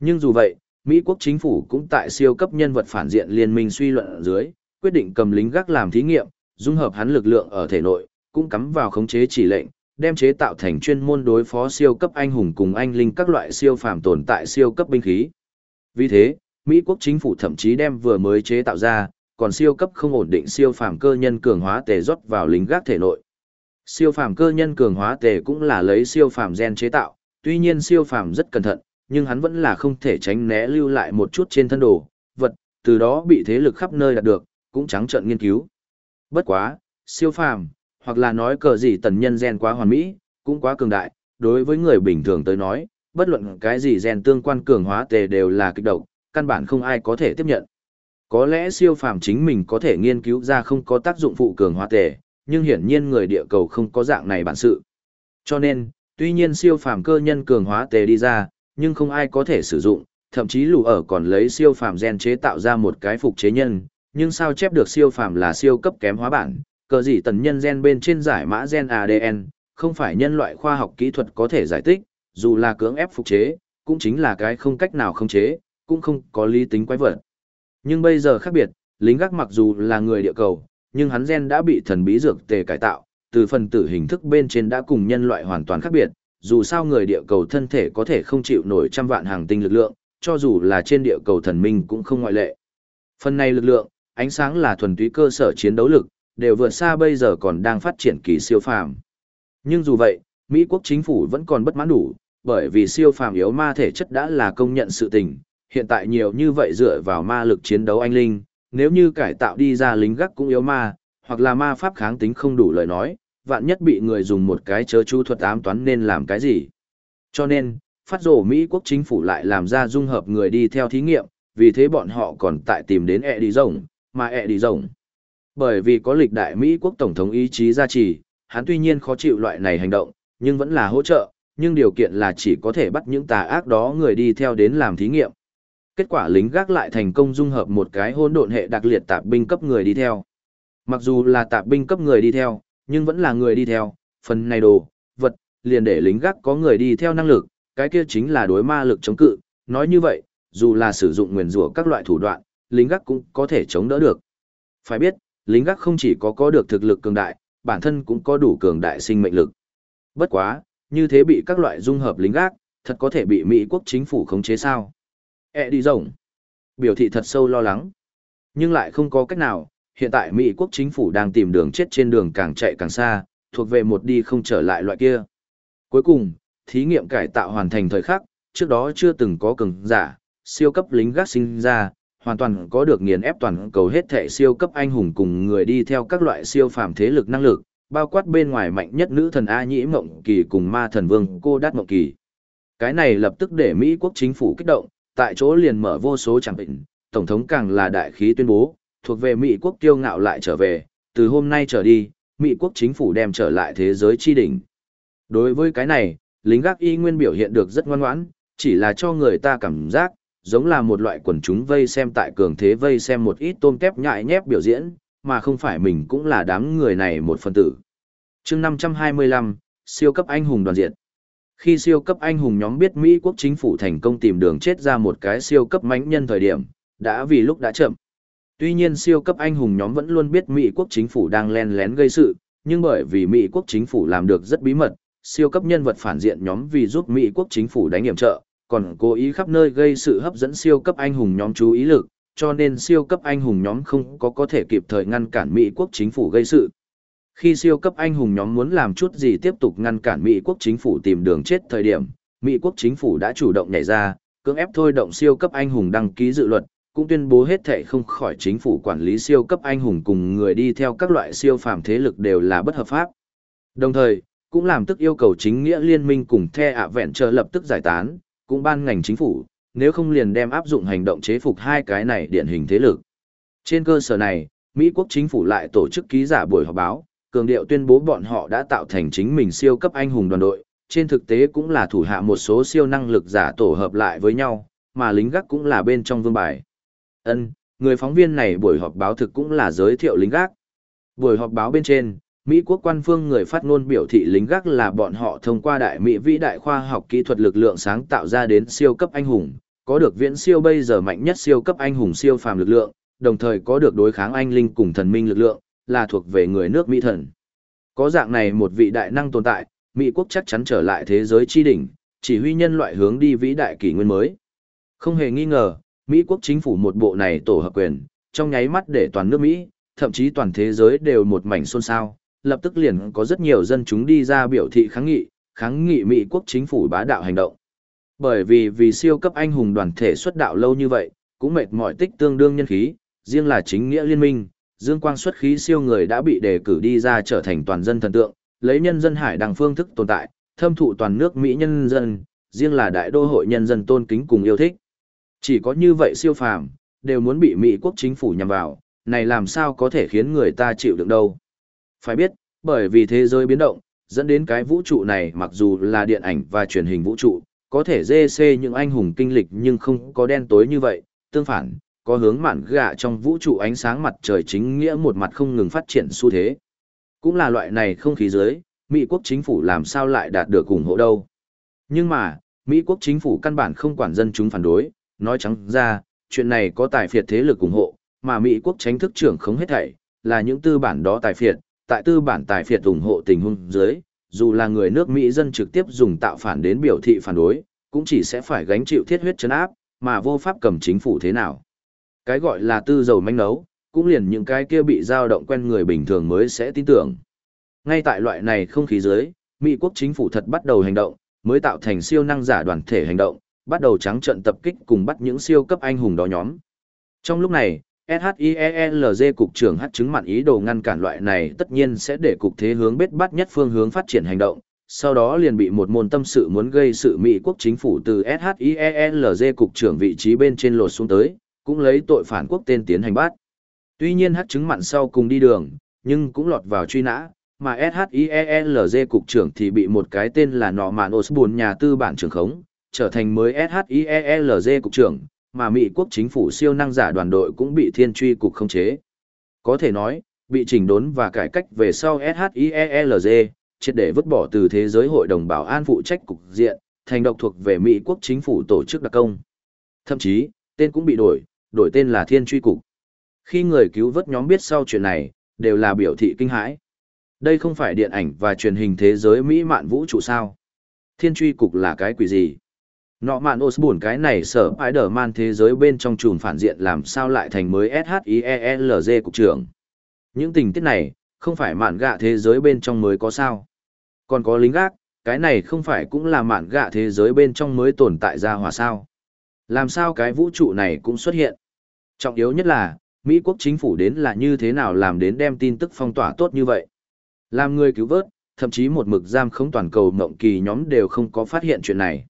Nhưng dù vậy, Mỹ quốc chính phủ cũng tại siêu cấp nhân vật phản diện liên minh suy luận ở dưới, quyết định cầm lính gác làm thí nghiệm, dung hợp hắn lực lượng ở thể nội, cũng cắm vào khống chế chỉ lệnh, đem chế tạo thành chuyên môn đối phó siêu cấp anh hùng cùng anh linh các loại siêu phàm tồn tại siêu cấp binh khí. Vì thế, Mỹ quốc chính phủ thậm chí đem vừa mới chế tạo ra, còn siêu cấp không ổn định siêu phàm cơ nhân cường hóa tề rót vào lính gác thể nội. Siêu phàm cơ nhân cường hóa tề cũng là lấy siêu phàm gen chế tạo, tuy nhiên siêu phàm rất cẩn thận, nhưng hắn vẫn là không thể tránh né lưu lại một chút trên thân đồ, vật, từ đó bị thế lực khắp nơi đạt được, cũng trắng trợn nghiên cứu. Bất quá, siêu phàm, hoặc là nói cờ gì tần nhân gen quá hoàn mỹ, cũng quá cường đại, đối với người bình thường tới nói, bất luận cái gì gen tương quan cường hóa tề đều là kích độc, căn bản không ai có thể tiếp nhận. Có lẽ siêu phàm chính mình có thể nghiên cứu ra không có tác dụng phụ cường hóa tề, nhưng hiển nhiên người địa cầu không có dạng này bản sự. Cho nên, tuy nhiên siêu phàm cơ nhân cường hóa tề đi ra, nhưng không ai có thể sử dụng, thậm chí lù ở còn lấy siêu phàm gen chế tạo ra một cái phục chế nhân, nhưng sao chép được siêu phàm là siêu cấp kém hóa bản, cờ gì tần nhân gen bên trên giải mã gen ADN, không phải nhân loại khoa học kỹ thuật có thể giải thích, dù là cưỡng ép phục chế, cũng chính là cái không cách nào không chế, cũng không có lý tính quái vật. Nhưng bây giờ khác biệt, lính gác mặc dù là người địa cầu, nhưng hắn gen đã bị thần bí dược tề cải tạo, từ phần tử hình thức bên trên đã cùng nhân loại hoàn toàn khác biệt, dù sao người địa cầu thân thể có thể không chịu nổi trăm vạn hàng tinh lực lượng, cho dù là trên địa cầu thần minh cũng không ngoại lệ. Phần này lực lượng, ánh sáng là thuần túy cơ sở chiến đấu lực, đều vượt xa bây giờ còn đang phát triển kỳ siêu phàm. Nhưng dù vậy, Mỹ quốc chính phủ vẫn còn bất mãn đủ, bởi vì siêu phàm yếu ma thể chất đã là công nhận sự tình, hiện tại nhiều như vậy dựa vào ma lực chiến đấu anh linh, nếu như cải tạo đi ra lính gác cũng yếu ma, hoặc là ma pháp kháng tính không đủ lời nói, vạn nhất bị người dùng một cái chớ chú thuật ám toán nên làm cái gì. Cho nên, phát rổ Mỹ quốc chính phủ lại làm ra dung hợp người đi theo thí nghiệm, vì thế bọn họ còn tại tìm đến ẹ đi rồng, mà ẹ đi rồng. Bởi vì có lịch đại Mỹ quốc tổng thống ý chí gia trì, hắn tuy nhiên khó chịu loại này hành động, nhưng vẫn là hỗ trợ, nhưng điều kiện là chỉ có thể bắt những tà ác đó người đi theo đến làm thí nghiệm. Kết quả lính gác lại thành công dung hợp một cái hỗn độn hệ đặc liệt tạp binh cấp người đi theo. Mặc dù là tạp binh cấp người đi theo, nhưng vẫn là người đi theo, phần này đồ, vật, liền để lính gác có người đi theo năng lực, cái kia chính là đối ma lực chống cự, nói như vậy, dù là sử dụng nguyền rủa các loại thủ đoạn, lính gác cũng có thể chống đỡ được. Phải biết, lính gác không chỉ có có được thực lực cường đại, bản thân cũng có đủ cường đại sinh mệnh lực. Bất quá, như thế bị các loại dung hợp lính gác, thật có thể bị Mỹ quốc chính phủ khống chế sao. E đi rộng, Biểu thị thật sâu lo lắng. Nhưng lại không có cách nào, hiện tại Mỹ quốc chính phủ đang tìm đường chết trên đường càng chạy càng xa, thuộc về một đi không trở lại loại kia. Cuối cùng, thí nghiệm cải tạo hoàn thành thời khắc, trước đó chưa từng có cường giả, siêu cấp lính gác sinh ra, hoàn toàn có được nghiền ép toàn cầu hết thể siêu cấp anh hùng cùng người đi theo các loại siêu phàm thế lực năng lực, bao quát bên ngoài mạnh nhất nữ thần A Nhĩ Mộng Kỳ cùng ma thần vương cô Đát Mộng Kỳ. Cái này lập tức để Mỹ quốc chính phủ kích động, tại chỗ liền mở vô số chẳng bệnh, Tổng thống càng là đại khí tuyên bố, thuộc về Mỹ quốc kiêu ngạo lại trở về, từ hôm nay trở đi, Mỹ quốc chính phủ đem trở lại thế giới chi đỉnh. Đối với cái này, lính gác y nguyên biểu hiện được rất ngoan ngoãn, chỉ là cho người ta cảm giác, giống là một loại quần chúng vây xem tại cường thế vây xem một ít tôm tép nhại nhép biểu diễn, mà không phải mình cũng là đám người này một phần tử. chương 525, siêu cấp anh hùng đoàn diện. Khi siêu cấp anh hùng nhóm biết Mỹ quốc chính phủ thành công tìm đường chết ra một cái siêu cấp mãnh nhân thời điểm, đã vì lúc đã chậm. Tuy nhiên siêu cấp anh hùng nhóm vẫn luôn biết Mỹ quốc chính phủ đang len lén gây sự, nhưng bởi vì Mỹ quốc chính phủ làm được rất bí mật, siêu cấp nhân vật phản diện nhóm vì giúp Mỹ quốc chính phủ đánh hiểm trợ, còn cố ý khắp nơi gây sự hấp dẫn siêu cấp anh hùng nhóm chú ý lực, cho nên siêu cấp anh hùng nhóm không có có thể kịp thời ngăn cản Mỹ quốc chính phủ gây sự. Khi siêu cấp anh hùng nhóm muốn làm chút gì tiếp tục ngăn cản Mỹ quốc chính phủ tìm đường chết thời điểm, Mỹ quốc chính phủ đã chủ động nhảy ra, cưỡng ép thôi động siêu cấp anh hùng đăng ký dự luật, cũng tuyên bố hết thệ không khỏi chính phủ quản lý siêu cấp anh hùng cùng người đi theo các loại siêu phàm thế lực đều là bất hợp pháp. Đồng thời, cũng làm tức yêu cầu chính nghĩa liên minh cùng The ạ vẹn chờ lập tức giải tán, cũng ban ngành chính phủ, nếu không liền đem áp dụng hành động chế phục hai cái này điển hình thế lực. Trên cơ sở này, Mỹ quốc chính phủ lại tổ chức ký giả buổi họp báo, cường điệu tuyên bố bọn họ đã tạo thành chính mình siêu cấp anh hùng đoàn đội, trên thực tế cũng là thủ hạ một số siêu năng lực giả tổ hợp lại với nhau, mà lính gác cũng là bên trong vương bài. Ân, người phóng viên này buổi họp báo thực cũng là giới thiệu lính gác. Buổi họp báo bên trên, Mỹ quốc quan phương người phát ngôn biểu thị lính gác là bọn họ thông qua đại Mỹ vĩ đại khoa học kỹ thuật lực lượng sáng tạo ra đến siêu cấp anh hùng, có được viễn siêu bây giờ mạnh nhất siêu cấp anh hùng siêu phàm lực lượng, đồng thời có được đối kháng anh linh cùng thần minh lực lượng, là thuộc về người nước Mỹ thần. Có dạng này một vị đại năng tồn tại, Mỹ quốc chắc chắn trở lại thế giới chi đỉnh, chỉ huy nhân loại hướng đi vĩ đại kỷ nguyên mới. Không hề nghi ngờ, Mỹ quốc chính phủ một bộ này tổ hợp quyền, trong nháy mắt để toàn nước Mỹ, thậm chí toàn thế giới đều một mảnh xôn xao, lập tức liền có rất nhiều dân chúng đi ra biểu thị kháng nghị, kháng nghị Mỹ quốc chính phủ bá đạo hành động. Bởi vì vì siêu cấp anh hùng đoàn thể xuất đạo lâu như vậy, cũng mệt mỏi tích tương đương nhân khí, riêng là chính nghĩa liên minh, dương quang xuất khí siêu người đã bị đề cử đi ra trở thành toàn dân thần tượng, lấy nhân dân hải đằng phương thức tồn tại, thâm thụ toàn nước Mỹ nhân dân, riêng là đại đô hội nhân dân tôn kính cùng yêu thích. Chỉ có như vậy siêu phàm, đều muốn bị Mỹ quốc chính phủ nhằm vào, này làm sao có thể khiến người ta chịu được đâu. Phải biết, bởi vì thế giới biến động, dẫn đến cái vũ trụ này mặc dù là điện ảnh và truyền hình vũ trụ, có thể dê xê những anh hùng kinh lịch nhưng không có đen tối như vậy, tương phản, có hướng mạn gạ trong vũ trụ ánh sáng mặt trời chính nghĩa một mặt không ngừng phát triển xu thế. Cũng là loại này không khí giới, Mỹ quốc chính phủ làm sao lại đạt được ủng hộ đâu. Nhưng mà, Mỹ quốc chính phủ căn bản không quản dân chúng phản đối, nói trắng ra, chuyện này có tài phiệt thế lực ủng hộ, mà Mỹ quốc tránh thức trưởng không hết thảy, là những tư bản đó tài phiệt, tại tư bản tài phiệt ủng hộ tình huống dưới, dù là người nước Mỹ dân trực tiếp dùng tạo phản đến biểu thị phản đối, cũng chỉ sẽ phải gánh chịu thiết huyết chấn áp, mà vô pháp cầm chính phủ thế nào. Cái gọi là tư dầu manh nấu, cũng liền những cái kia bị dao động quen người bình thường mới sẽ tin tưởng. Ngay tại loại này không khí dưới, Mỹ quốc chính phủ thật bắt đầu hành động, mới tạo thành siêu năng giả đoàn thể hành động, bắt đầu trắng trận tập kích cùng bắt những siêu cấp anh hùng đó nhóm. Trong lúc này, SHIELZ cục trưởng hát chứng mặn ý đồ ngăn cản loại này tất nhiên sẽ để cục thế hướng bết bát nhất phương hướng phát triển hành động, sau đó liền bị một môn tâm sự muốn gây sự Mỹ quốc chính phủ từ SHIELZ cục trưởng vị trí bên trên lột xuống tới, cũng lấy tội phản quốc tên tiến hành bắt. Tuy nhiên hát chứng mặn sau cùng đi đường, nhưng cũng lọt vào truy nã, mà SHIELZ cục trưởng thì bị một cái tên là nọ mạn Osborne nhà tư bản trưởng khống, trở thành mới SHIELZ cục trưởng, mà Mỹ quốc chính phủ siêu năng giả đoàn đội cũng bị thiên truy cục khống chế. Có thể nói, bị chỉnh đốn và cải cách về sau SHIELZ, triệt để vứt bỏ từ thế giới hội đồng bảo an phụ trách cục diện, thành độc thuộc về Mỹ quốc chính phủ tổ chức đặc công. Thậm chí, tên cũng bị đổi, đổi tên là thiên truy cục. Khi người cứu vớt nhóm biết sau chuyện này, đều là biểu thị kinh hãi. Đây không phải điện ảnh và truyền hình thế giới Mỹ mạn vũ trụ sao? Thiên truy cục là cái quỷ gì? Nọ mạn Osborn cái này sở Spider-Man thế giới bên trong trùn phản diện làm sao lại thành mới SHIELZ cục trưởng. Những tình tiết này, không phải mạn gạ thế giới bên trong mới có sao. Còn có lính gác, cái này không phải cũng là mạn gạ thế giới bên trong mới tồn tại ra hòa sao. Làm sao cái vũ trụ này cũng xuất hiện. Trọng yếu nhất là, Mỹ quốc chính phủ đến là như thế nào làm đến đem tin tức phong tỏa tốt như vậy. Làm người cứu vớt, thậm chí một mực giam không toàn cầu mộng kỳ nhóm đều không có phát hiện chuyện này.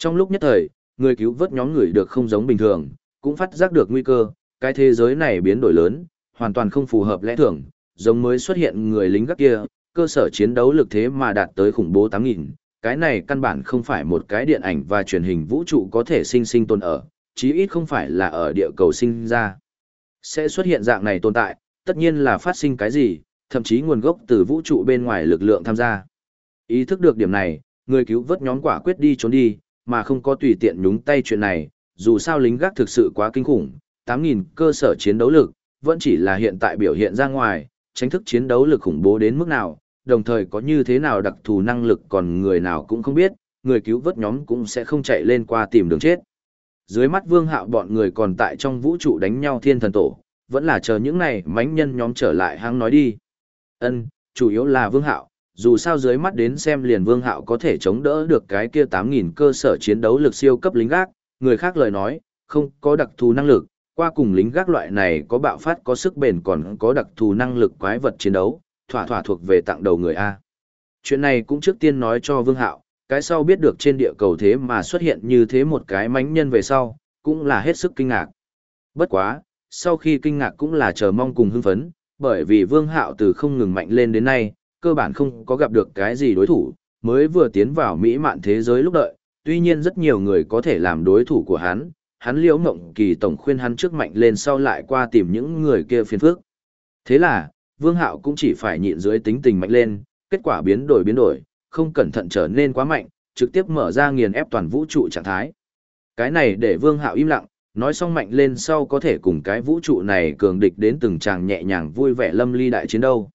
Trong lúc nhất thời, người cứu vớt nhóm người được không giống bình thường, cũng phát giác được nguy cơ, cái thế giới này biến đổi lớn, hoàn toàn không phù hợp lẽ thường, giống mới xuất hiện người lính gác kia, cơ sở chiến đấu lực thế mà đạt tới khủng bố 8.000, cái này căn bản không phải một cái điện ảnh và truyền hình vũ trụ có thể sinh sinh tồn ở, chí ít không phải là ở địa cầu sinh ra. Sẽ xuất hiện dạng này tồn tại, tất nhiên là phát sinh cái gì, thậm chí nguồn gốc từ vũ trụ bên ngoài lực lượng tham gia. Ý thức được điểm này, người cứu vớt nhóm quả quyết đi trốn đi, mà không có tùy tiện nhúng tay chuyện này, dù sao lính gác thực sự quá kinh khủng, 8.000 cơ sở chiến đấu lực, vẫn chỉ là hiện tại biểu hiện ra ngoài, tránh thức chiến đấu lực khủng bố đến mức nào, đồng thời có như thế nào đặc thù năng lực còn người nào cũng không biết, người cứu vớt nhóm cũng sẽ không chạy lên qua tìm đường chết. Dưới mắt vương hạo bọn người còn tại trong vũ trụ đánh nhau thiên thần tổ, vẫn là chờ những này mánh nhân nhóm trở lại hăng nói đi. ân chủ yếu là vương hạo, dù sao dưới mắt đến xem liền vương hạo có thể chống đỡ được cái kia 8.000 cơ sở chiến đấu lực siêu cấp lính gác, người khác lời nói, không có đặc thù năng lực, qua cùng lính gác loại này có bạo phát có sức bền còn có đặc thù năng lực quái vật chiến đấu, thỏa thỏa thuộc về tặng đầu người A. Chuyện này cũng trước tiên nói cho Vương Hạo, cái sau biết được trên địa cầu thế mà xuất hiện như thế một cái mánh nhân về sau, cũng là hết sức kinh ngạc. Bất quá, sau khi kinh ngạc cũng là chờ mong cùng hưng phấn, bởi vì Vương Hạo từ không ngừng mạnh lên đến nay, cơ bản không có gặp được cái gì đối thủ, mới vừa tiến vào mỹ mạn thế giới lúc đợi, tuy nhiên rất nhiều người có thể làm đối thủ của hắn, hắn liễu mộng kỳ tổng khuyên hắn trước mạnh lên sau lại qua tìm những người kia phiền phức. Thế là, Vương Hạo cũng chỉ phải nhịn dưới tính tình mạnh lên, kết quả biến đổi biến đổi, không cẩn thận trở nên quá mạnh, trực tiếp mở ra nghiền ép toàn vũ trụ trạng thái. Cái này để Vương Hạo im lặng, nói xong mạnh lên sau có thể cùng cái vũ trụ này cường địch đến từng tràng nhẹ nhàng vui vẻ lâm ly đại chiến đâu.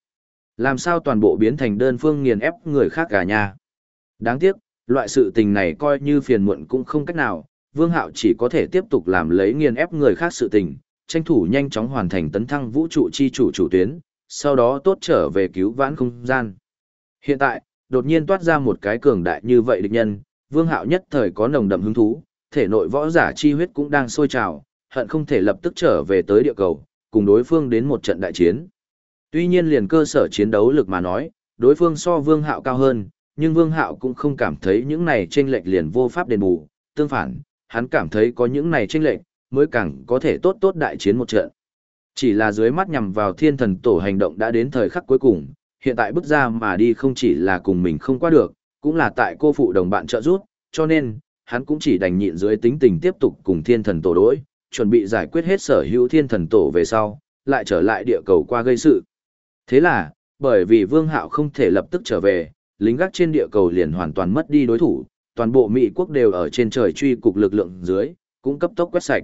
Làm sao toàn bộ biến thành đơn phương nghiền ép người khác cả nhà. Đáng tiếc, loại sự tình này coi như phiền muộn cũng không cách nào, Vương Hạo chỉ có thể tiếp tục làm lấy nghiền ép người khác sự tình, tranh thủ nhanh chóng hoàn thành tấn thăng vũ trụ chi chủ chủ tuyến, sau đó tốt trở về cứu vãn không gian. Hiện tại, đột nhiên toát ra một cái cường đại như vậy địch nhân, Vương Hạo nhất thời có nồng đậm hứng thú, thể nội võ giả chi huyết cũng đang sôi trào, hận không thể lập tức trở về tới địa cầu, cùng đối phương đến một trận đại chiến. Tuy nhiên liền cơ sở chiến đấu lực mà nói, đối phương so Vương Hạo cao hơn, nhưng Vương Hạo cũng không cảm thấy những này chênh lệch liền vô pháp đền bù, tương phản, hắn cảm thấy có những này chênh lệch mới càng có thể tốt tốt đại chiến một trận. Chỉ là dưới mắt nhằm vào thiên thần tổ hành động đã đến thời khắc cuối cùng, hiện tại bước ra mà đi không chỉ là cùng mình không qua được, cũng là tại cô phụ đồng bạn trợ giúp, cho nên, hắn cũng chỉ đành nhịn dưới tính tình tiếp tục cùng thiên thần tổ đối, chuẩn bị giải quyết hết sở hữu thiên thần tổ về sau, lại trở lại địa cầu qua gây sự. Thế là, bởi vì Vương Hạo không thể lập tức trở về, lính gác trên địa cầu liền hoàn toàn mất đi đối thủ, toàn bộ Mỹ quốc đều ở trên trời truy cục lực lượng dưới, cũng cấp tốc quét sạch.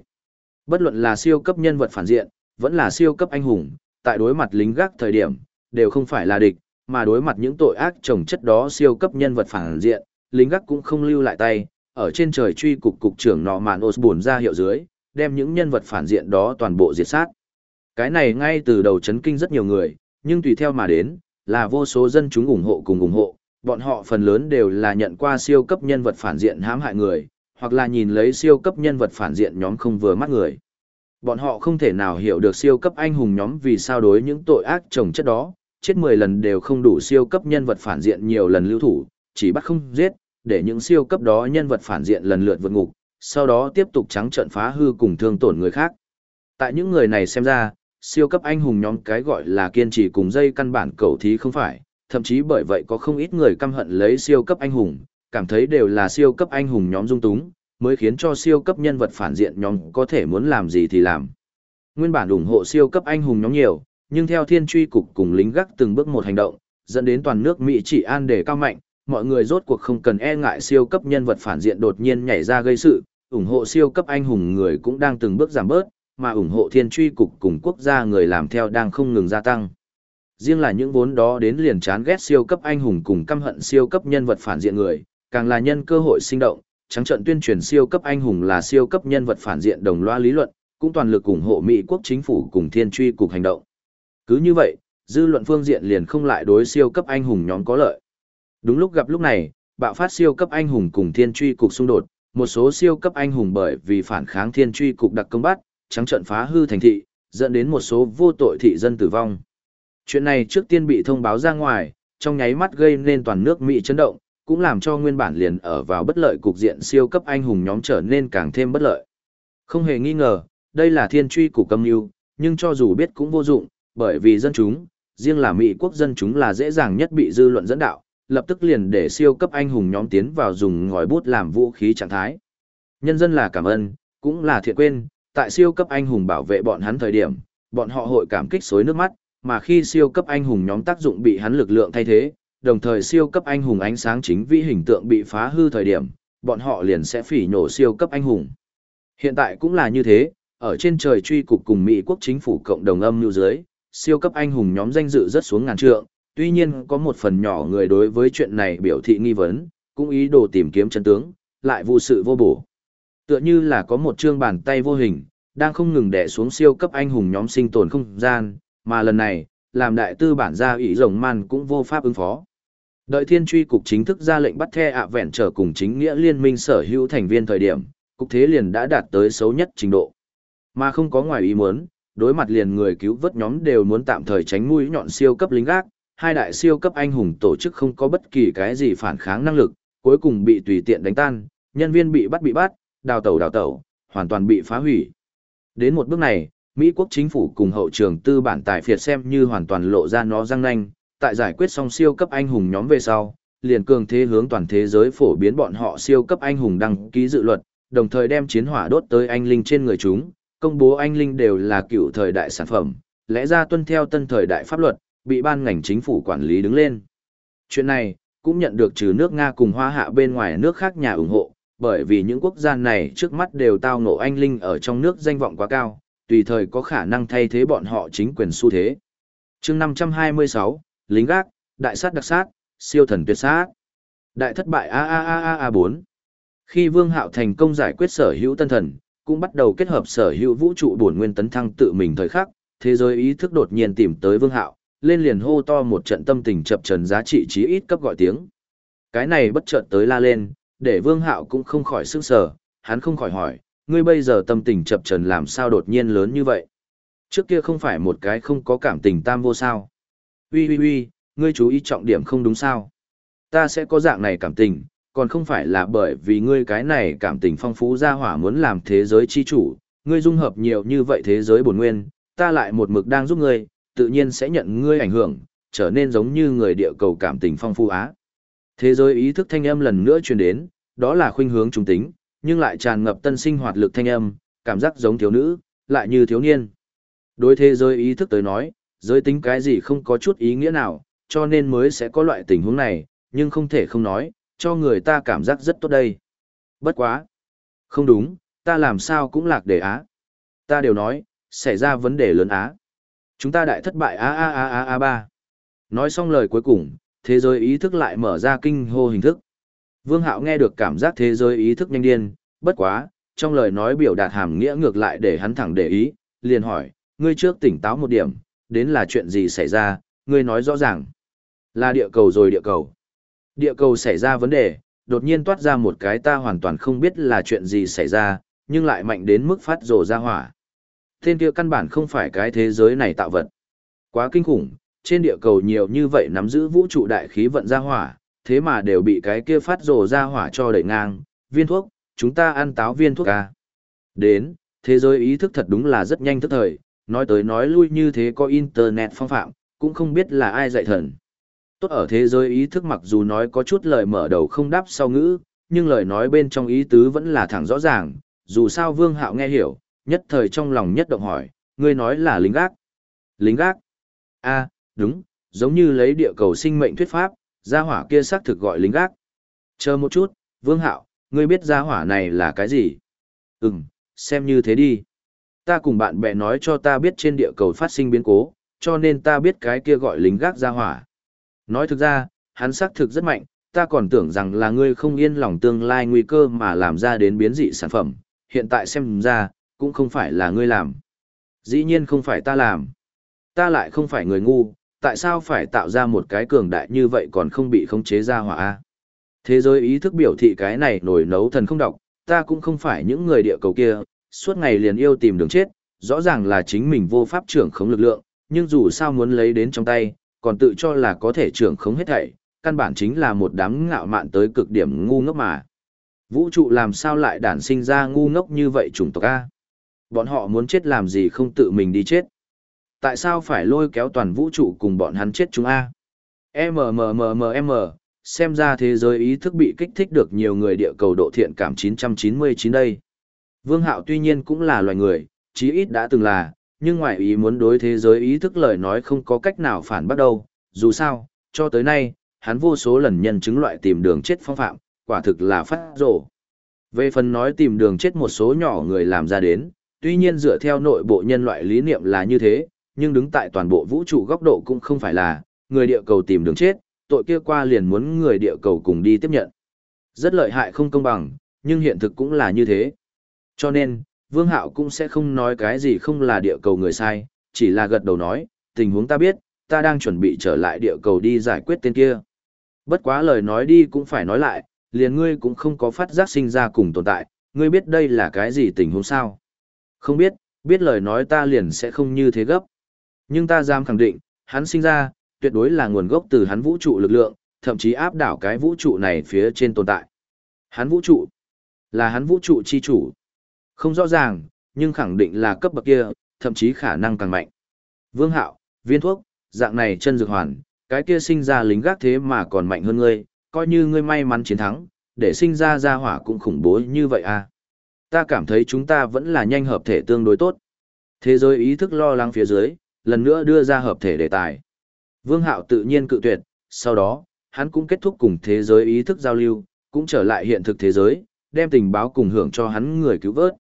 Bất luận là siêu cấp nhân vật phản diện, vẫn là siêu cấp anh hùng, tại đối mặt lính gác thời điểm, đều không phải là địch, mà đối mặt những tội ác trồng chất đó siêu cấp nhân vật phản diện, lính gác cũng không lưu lại tay, ở trên trời truy cục cục trưởng nọ màn Osborne ra hiệu dưới, đem những nhân vật phản diện đó toàn bộ diệt sát. Cái này ngay từ đầu chấn kinh rất nhiều người, nhưng tùy theo mà đến, là vô số dân chúng ủng hộ cùng ủng hộ, bọn họ phần lớn đều là nhận qua siêu cấp nhân vật phản diện hãm hại người, hoặc là nhìn lấy siêu cấp nhân vật phản diện nhóm không vừa mắt người. Bọn họ không thể nào hiểu được siêu cấp anh hùng nhóm vì sao đối những tội ác trồng chất đó, chết 10 lần đều không đủ siêu cấp nhân vật phản diện nhiều lần lưu thủ, chỉ bắt không giết, để những siêu cấp đó nhân vật phản diện lần lượt vượt ngục, sau đó tiếp tục trắng trận phá hư cùng thương tổn người khác. Tại những người này xem ra, siêu cấp anh hùng nhóm cái gọi là kiên trì cùng dây căn bản cầu thí không phải, thậm chí bởi vậy có không ít người căm hận lấy siêu cấp anh hùng, cảm thấy đều là siêu cấp anh hùng nhóm dung túng, mới khiến cho siêu cấp nhân vật phản diện nhóm có thể muốn làm gì thì làm. Nguyên bản ủng hộ siêu cấp anh hùng nhóm nhiều, nhưng theo thiên truy cục cùng lính gác từng bước một hành động, dẫn đến toàn nước Mỹ chỉ an để cao mạnh, mọi người rốt cuộc không cần e ngại siêu cấp nhân vật phản diện đột nhiên nhảy ra gây sự, ủng hộ siêu cấp anh hùng người cũng đang từng bước giảm bớt, mà ủng hộ thiên truy cục cùng quốc gia người làm theo đang không ngừng gia tăng. Riêng là những vốn đó đến liền chán ghét siêu cấp anh hùng cùng căm hận siêu cấp nhân vật phản diện người, càng là nhân cơ hội sinh động, trắng trận tuyên truyền siêu cấp anh hùng là siêu cấp nhân vật phản diện đồng loa lý luận, cũng toàn lực ủng hộ Mỹ quốc chính phủ cùng thiên truy cục hành động. Cứ như vậy, dư luận phương diện liền không lại đối siêu cấp anh hùng nhóm có lợi. Đúng lúc gặp lúc này, bạo phát siêu cấp anh hùng cùng thiên truy cục xung đột, một số siêu cấp anh hùng bởi vì phản kháng thiên truy cục đặc công bắt, trắng trận phá hư thành thị, dẫn đến một số vô tội thị dân tử vong. Chuyện này trước tiên bị thông báo ra ngoài, trong nháy mắt gây nên toàn nước Mỹ chấn động, cũng làm cho nguyên bản liền ở vào bất lợi cục diện siêu cấp anh hùng nhóm trở nên càng thêm bất lợi. Không hề nghi ngờ, đây là thiên truy của cầm yêu nhưng cho dù biết cũng vô dụng, bởi vì dân chúng, riêng là Mỹ quốc dân chúng là dễ dàng nhất bị dư luận dẫn đạo, lập tức liền để siêu cấp anh hùng nhóm tiến vào dùng ngòi bút làm vũ khí trạng thái. Nhân dân là cảm ơn, cũng là thiện quên, tại siêu cấp anh hùng bảo vệ bọn hắn thời điểm, bọn họ hội cảm kích xối nước mắt, mà khi siêu cấp anh hùng nhóm tác dụng bị hắn lực lượng thay thế, đồng thời siêu cấp anh hùng ánh sáng chính vi hình tượng bị phá hư thời điểm, bọn họ liền sẽ phỉ nhổ siêu cấp anh hùng. Hiện tại cũng là như thế, ở trên trời truy cục cùng Mỹ quốc chính phủ cộng đồng âm như dưới, siêu cấp anh hùng nhóm danh dự rất xuống ngàn trượng, tuy nhiên có một phần nhỏ người đối với chuyện này biểu thị nghi vấn, cũng ý đồ tìm kiếm chân tướng, lại vụ sự vô bổ. Tựa như là có một chương bàn tay vô hình, đang không ngừng đè xuống siêu cấp anh hùng nhóm sinh tồn không gian, mà lần này, làm đại tư bản gia ủy rồng man cũng vô pháp ứng phó. Đợi thiên truy cục chính thức ra lệnh bắt the ạ vẹn trở cùng chính nghĩa liên minh sở hữu thành viên thời điểm, cục thế liền đã đạt tới xấu nhất trình độ. Mà không có ngoài ý muốn, đối mặt liền người cứu vớt nhóm đều muốn tạm thời tránh mũi nhọn siêu cấp lính gác, hai đại siêu cấp anh hùng tổ chức không có bất kỳ cái gì phản kháng năng lực, cuối cùng bị tùy tiện đánh tan, nhân viên bị bắt bị bắt, đào tẩu đào tẩu, hoàn toàn bị phá hủy. Đến một bước này, Mỹ quốc chính phủ cùng hậu trường tư bản tài phiệt xem như hoàn toàn lộ ra nó răng nanh, tại giải quyết xong siêu cấp anh hùng nhóm về sau, liền cường thế hướng toàn thế giới phổ biến bọn họ siêu cấp anh hùng đăng ký dự luật, đồng thời đem chiến hỏa đốt tới anh linh trên người chúng, công bố anh linh đều là cựu thời đại sản phẩm, lẽ ra tuân theo tân thời đại pháp luật, bị ban ngành chính phủ quản lý đứng lên. Chuyện này, cũng nhận được trừ nước Nga cùng hoa hạ bên ngoài nước khác nhà ủng hộ, bởi vì những quốc gia này trước mắt đều tao ngộ anh linh ở trong nước danh vọng quá cao, tùy thời có khả năng thay thế bọn họ chính quyền xu thế. chương 526, lính gác, đại sát đặc sát, siêu thần tuyệt sát. Đại thất bại a a a a a 4. Khi Vương Hạo thành công giải quyết sở hữu tân thần, cũng bắt đầu kết hợp sở hữu vũ trụ bổn nguyên tấn thăng tự mình thời khắc, thế giới ý thức đột nhiên tìm tới Vương Hạo, lên liền hô to một trận tâm tình chập trần giá trị chí ít cấp gọi tiếng. Cái này bất chợt tới la lên, để Vương Hạo cũng không khỏi sức sở, hắn không khỏi hỏi, ngươi bây giờ tâm tình chập trần làm sao đột nhiên lớn như vậy? Trước kia không phải một cái không có cảm tình tam vô sao? Ui ui ui, ngươi chú ý trọng điểm không đúng sao? Ta sẽ có dạng này cảm tình, còn không phải là bởi vì ngươi cái này cảm tình phong phú ra hỏa muốn làm thế giới chi chủ, ngươi dung hợp nhiều như vậy thế giới bổn nguyên, ta lại một mực đang giúp ngươi, tự nhiên sẽ nhận ngươi ảnh hưởng, trở nên giống như người địa cầu cảm tình phong phú á. Thế giới ý thức thanh âm lần nữa truyền đến, đó là khuynh hướng trung tính, nhưng lại tràn ngập tân sinh hoạt lực thanh âm, cảm giác giống thiếu nữ, lại như thiếu niên. Đối thế giới ý thức tới nói, giới tính cái gì không có chút ý nghĩa nào, cho nên mới sẽ có loại tình huống này, nhưng không thể không nói, cho người ta cảm giác rất tốt đây. Bất quá. Không đúng, ta làm sao cũng lạc đề á. Ta đều nói, xảy ra vấn đề lớn á. Chúng ta đại thất bại a a a a a ba. Nói xong lời cuối cùng, thế giới ý thức lại mở ra kinh hô hình thức. Vương Hạo nghe được cảm giác thế giới ý thức nhanh điên, bất quá, trong lời nói biểu đạt hàm nghĩa ngược lại để hắn thẳng để ý, liền hỏi, ngươi trước tỉnh táo một điểm, đến là chuyện gì xảy ra, ngươi nói rõ ràng. Là địa cầu rồi địa cầu. Địa cầu xảy ra vấn đề, đột nhiên toát ra một cái ta hoàn toàn không biết là chuyện gì xảy ra, nhưng lại mạnh đến mức phát rồ ra hỏa. Tên kia căn bản không phải cái thế giới này tạo vật. Quá kinh khủng, trên địa cầu nhiều như vậy nắm giữ vũ trụ đại khí vận ra hỏa, thế mà đều bị cái kia phát rồ ra hỏa cho đẩy ngang, viên thuốc, chúng ta ăn táo viên thuốc ca. Đến, thế giới ý thức thật đúng là rất nhanh thức thời, nói tới nói lui như thế có internet phong phạm, cũng không biết là ai dạy thần. Tốt ở thế giới ý thức mặc dù nói có chút lời mở đầu không đáp sau ngữ, nhưng lời nói bên trong ý tứ vẫn là thẳng rõ ràng, dù sao Vương Hạo nghe hiểu, nhất thời trong lòng nhất động hỏi, ngươi nói là lính gác. Lính gác? a đúng, giống như lấy địa cầu sinh mệnh thuyết pháp, gia hỏa kia xác thực gọi lính gác. Chờ một chút, Vương Hạo, ngươi biết gia hỏa này là cái gì? Ừm, xem như thế đi. Ta cùng bạn bè nói cho ta biết trên địa cầu phát sinh biến cố, cho nên ta biết cái kia gọi lính gác gia hỏa. Nói thực ra, hắn xác thực rất mạnh, ta còn tưởng rằng là ngươi không yên lòng tương lai nguy cơ mà làm ra đến biến dị sản phẩm, hiện tại xem ra, cũng không phải là ngươi làm. Dĩ nhiên không phải ta làm. Ta lại không phải người ngu, tại sao phải tạo ra một cái cường đại như vậy còn không bị khống chế ra hỏa Thế giới ý thức biểu thị cái này nổi nấu thần không đọc, ta cũng không phải những người địa cầu kia, suốt ngày liền yêu tìm đường chết, rõ ràng là chính mình vô pháp trưởng khống lực lượng, nhưng dù sao muốn lấy đến trong tay, còn tự cho là có thể trưởng khống hết thảy, căn bản chính là một đám ngạo mạn tới cực điểm ngu ngốc mà. Vũ trụ làm sao lại đản sinh ra ngu ngốc như vậy chủng tộc A? Bọn họ muốn chết làm gì không tự mình đi chết? Tại sao phải lôi kéo toàn vũ trụ cùng bọn hắn chết chúng A? MMMMM, xem ra thế giới ý thức bị kích thích được nhiều người địa cầu độ thiện cảm 999 đây. Vương Hạo tuy nhiên cũng là loài người, chí ít đã từng là, nhưng ngoại ý muốn đối thế giới ý thức lời nói không có cách nào phản bắt đâu, dù sao, cho tới nay, hắn vô số lần nhân chứng loại tìm đường chết phong phạm, quả thực là phát rổ. Về phần nói tìm đường chết một số nhỏ người làm ra đến, tuy nhiên dựa theo nội bộ nhân loại lý niệm là như thế, nhưng đứng tại toàn bộ vũ trụ góc độ cũng không phải là, người địa cầu tìm đường chết, tội kia qua liền muốn người địa cầu cùng đi tiếp nhận. Rất lợi hại không công bằng, nhưng hiện thực cũng là như thế. Cho nên, Vương Hạo cũng sẽ không nói cái gì không là địa cầu người sai, chỉ là gật đầu nói, tình huống ta biết, ta đang chuẩn bị trở lại địa cầu đi giải quyết tên kia. Bất quá lời nói đi cũng phải nói lại, liền ngươi cũng không có phát giác sinh ra cùng tồn tại, ngươi biết đây là cái gì tình huống sao? Không biết, biết lời nói ta liền sẽ không như thế gấp. Nhưng ta dám khẳng định, hắn sinh ra, tuyệt đối là nguồn gốc từ hắn vũ trụ lực lượng, thậm chí áp đảo cái vũ trụ này phía trên tồn tại. Hắn vũ trụ, là hắn vũ trụ chi chủ. Không rõ ràng, nhưng khẳng định là cấp bậc kia, thậm chí khả năng càng mạnh. Vương Hạo, viên thuốc, dạng này chân dược hoàn, cái kia sinh ra lính gác thế mà còn mạnh hơn ngươi, coi như ngươi may mắn chiến thắng, để sinh ra ra hỏa cũng khủng bố như vậy à. Ta cảm thấy chúng ta vẫn là nhanh hợp thể tương đối tốt. Thế giới ý thức lo lắng phía dưới, lần nữa đưa ra hợp thể đề tài. Vương Hạo tự nhiên cự tuyệt, sau đó, hắn cũng kết thúc cùng thế giới ý thức giao lưu, cũng trở lại hiện thực thế giới, đem tình báo cùng hưởng cho hắn người cứu vớt.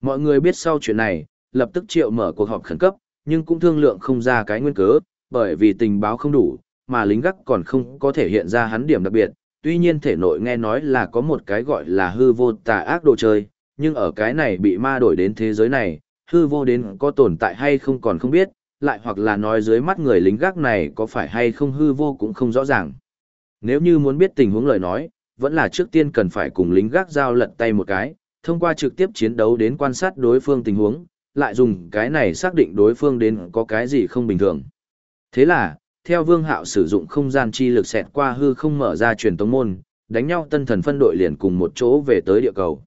Mọi người biết sau chuyện này, lập tức triệu mở cuộc họp khẩn cấp, nhưng cũng thương lượng không ra cái nguyên cớ, bởi vì tình báo không đủ, mà lính gác còn không có thể hiện ra hắn điểm đặc biệt. Tuy nhiên thể nội nghe nói là có một cái gọi là hư vô tà ác đồ chơi, nhưng ở cái này bị ma đổi đến thế giới này, hư vô đến có tồn tại hay không còn không biết, lại hoặc là nói dưới mắt người lính gác này có phải hay không hư vô cũng không rõ ràng. Nếu như muốn biết tình huống lời nói, vẫn là trước tiên cần phải cùng lính gác giao lật tay một cái, thông qua trực tiếp chiến đấu đến quan sát đối phương tình huống, lại dùng cái này xác định đối phương đến có cái gì không bình thường. Thế là, theo Vương Hạo sử dụng không gian chi lực xẹt qua hư không mở ra truyền tống môn, đánh nhau tân thần phân đội liền cùng một chỗ về tới địa cầu.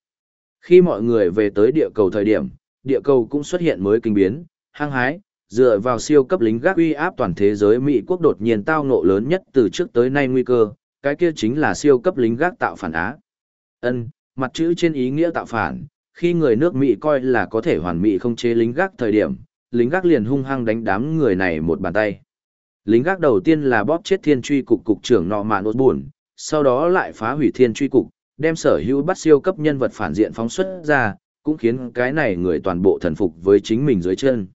Khi mọi người về tới địa cầu thời điểm, địa cầu cũng xuất hiện mới kinh biến, hăng hái, dựa vào siêu cấp lính gác uy áp toàn thế giới Mỹ quốc đột nhiên tao ngộ lớn nhất từ trước tới nay nguy cơ, cái kia chính là siêu cấp lính gác tạo phản Á. Ân, mặt chữ trên ý nghĩa tạo phản, khi người nước Mỹ coi là có thể hoàn mỹ không chế lính gác thời điểm, lính gác liền hung hăng đánh đám người này một bàn tay. Lính gác đầu tiên là bóp chết thiên truy cục cục trưởng nọ mạn ốt buồn, sau đó lại phá hủy thiên truy cục, đem sở hữu bắt siêu cấp nhân vật phản diện phóng xuất ra, cũng khiến cái này người toàn bộ thần phục với chính mình dưới chân.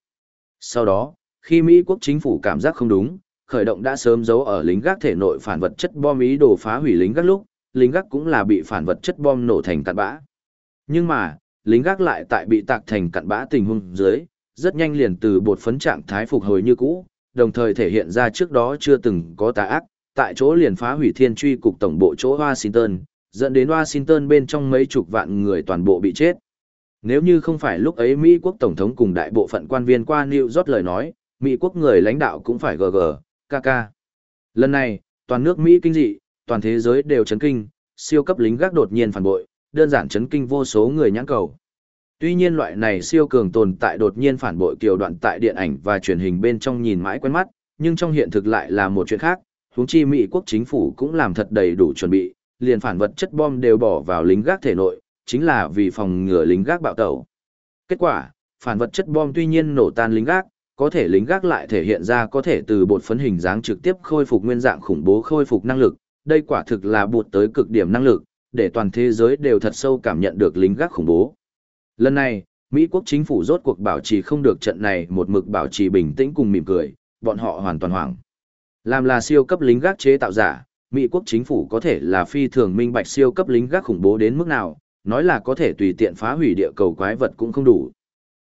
Sau đó, khi Mỹ quốc chính phủ cảm giác không đúng, khởi động đã sớm giấu ở lính gác thể nội phản vật chất bom ý đồ phá hủy lính gác lúc, lính gác cũng là bị phản vật chất bom nổ thành cặn bã. Nhưng mà, lính gác lại tại bị tạc thành cặn bã tình huống dưới, rất nhanh liền từ bột phấn trạng thái phục hồi như cũ, đồng thời thể hiện ra trước đó chưa từng có tà ác, tại chỗ liền phá hủy thiên truy cục tổng bộ chỗ Washington, dẫn đến Washington bên trong mấy chục vạn người toàn bộ bị chết. Nếu như không phải lúc ấy Mỹ quốc Tổng thống cùng đại bộ phận quan viên qua New York lời nói, Mỹ quốc người lãnh đạo cũng phải GG, KK. Lần này, toàn nước Mỹ kinh dị, toàn thế giới đều chấn kinh, siêu cấp lính gác đột nhiên phản bội, đơn giản chấn kinh vô số người nhãn cầu. Tuy nhiên loại này siêu cường tồn tại đột nhiên phản bội kiều đoạn tại điện ảnh và truyền hình bên trong nhìn mãi quen mắt, nhưng trong hiện thực lại là một chuyện khác, huống chi Mỹ quốc chính phủ cũng làm thật đầy đủ chuẩn bị, liền phản vật chất bom đều bỏ vào lính gác thể nội, chính là vì phòng ngừa lính gác bạo tẩu. Kết quả, phản vật chất bom tuy nhiên nổ tan lính gác, có thể lính gác lại thể hiện ra có thể từ bột phấn hình dáng trực tiếp khôi phục nguyên dạng khủng bố khôi phục năng lực, đây quả thực là bột tới cực điểm năng lực, để toàn thế giới đều thật sâu cảm nhận được lính gác khủng bố. Lần này, Mỹ quốc chính phủ rốt cuộc bảo trì không được trận này một mực bảo trì bình tĩnh cùng mỉm cười, bọn họ hoàn toàn hoảng. Làm là siêu cấp lính gác chế tạo giả, Mỹ quốc chính phủ có thể là phi thường minh bạch siêu cấp lính gác khủng bố đến mức nào, nói là có thể tùy tiện phá hủy địa cầu quái vật cũng không đủ.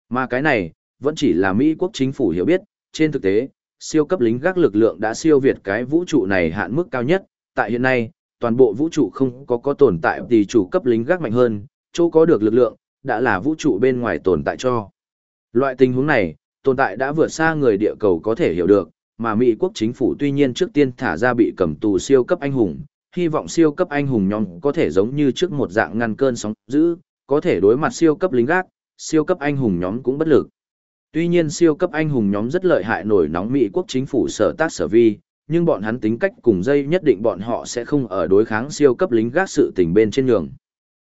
Mà cái này, vẫn chỉ là Mỹ quốc chính phủ hiểu biết, trên thực tế, siêu cấp lính gác lực lượng đã siêu việt cái vũ trụ này hạn mức cao nhất, tại hiện nay, toàn bộ vũ trụ không có có tồn tại tỷ chủ cấp lính gác mạnh hơn, chỗ có được lực lượng, đã là vũ trụ bên ngoài tồn tại cho. Loại tình huống này, tồn tại đã vượt xa người địa cầu có thể hiểu được, mà Mỹ quốc chính phủ tuy nhiên trước tiên thả ra bị cầm tù siêu cấp anh hùng, hy vọng siêu cấp anh hùng nhóm có thể giống như trước một dạng ngăn cơn sóng dữ, có thể đối mặt siêu cấp lính gác, siêu cấp anh hùng nhóm cũng bất lực. Tuy nhiên siêu cấp anh hùng nhóm rất lợi hại nổi nóng Mỹ quốc chính phủ sở tác sở vi, nhưng bọn hắn tính cách cùng dây nhất định bọn họ sẽ không ở đối kháng siêu cấp lính gác sự tình bên trên nhường.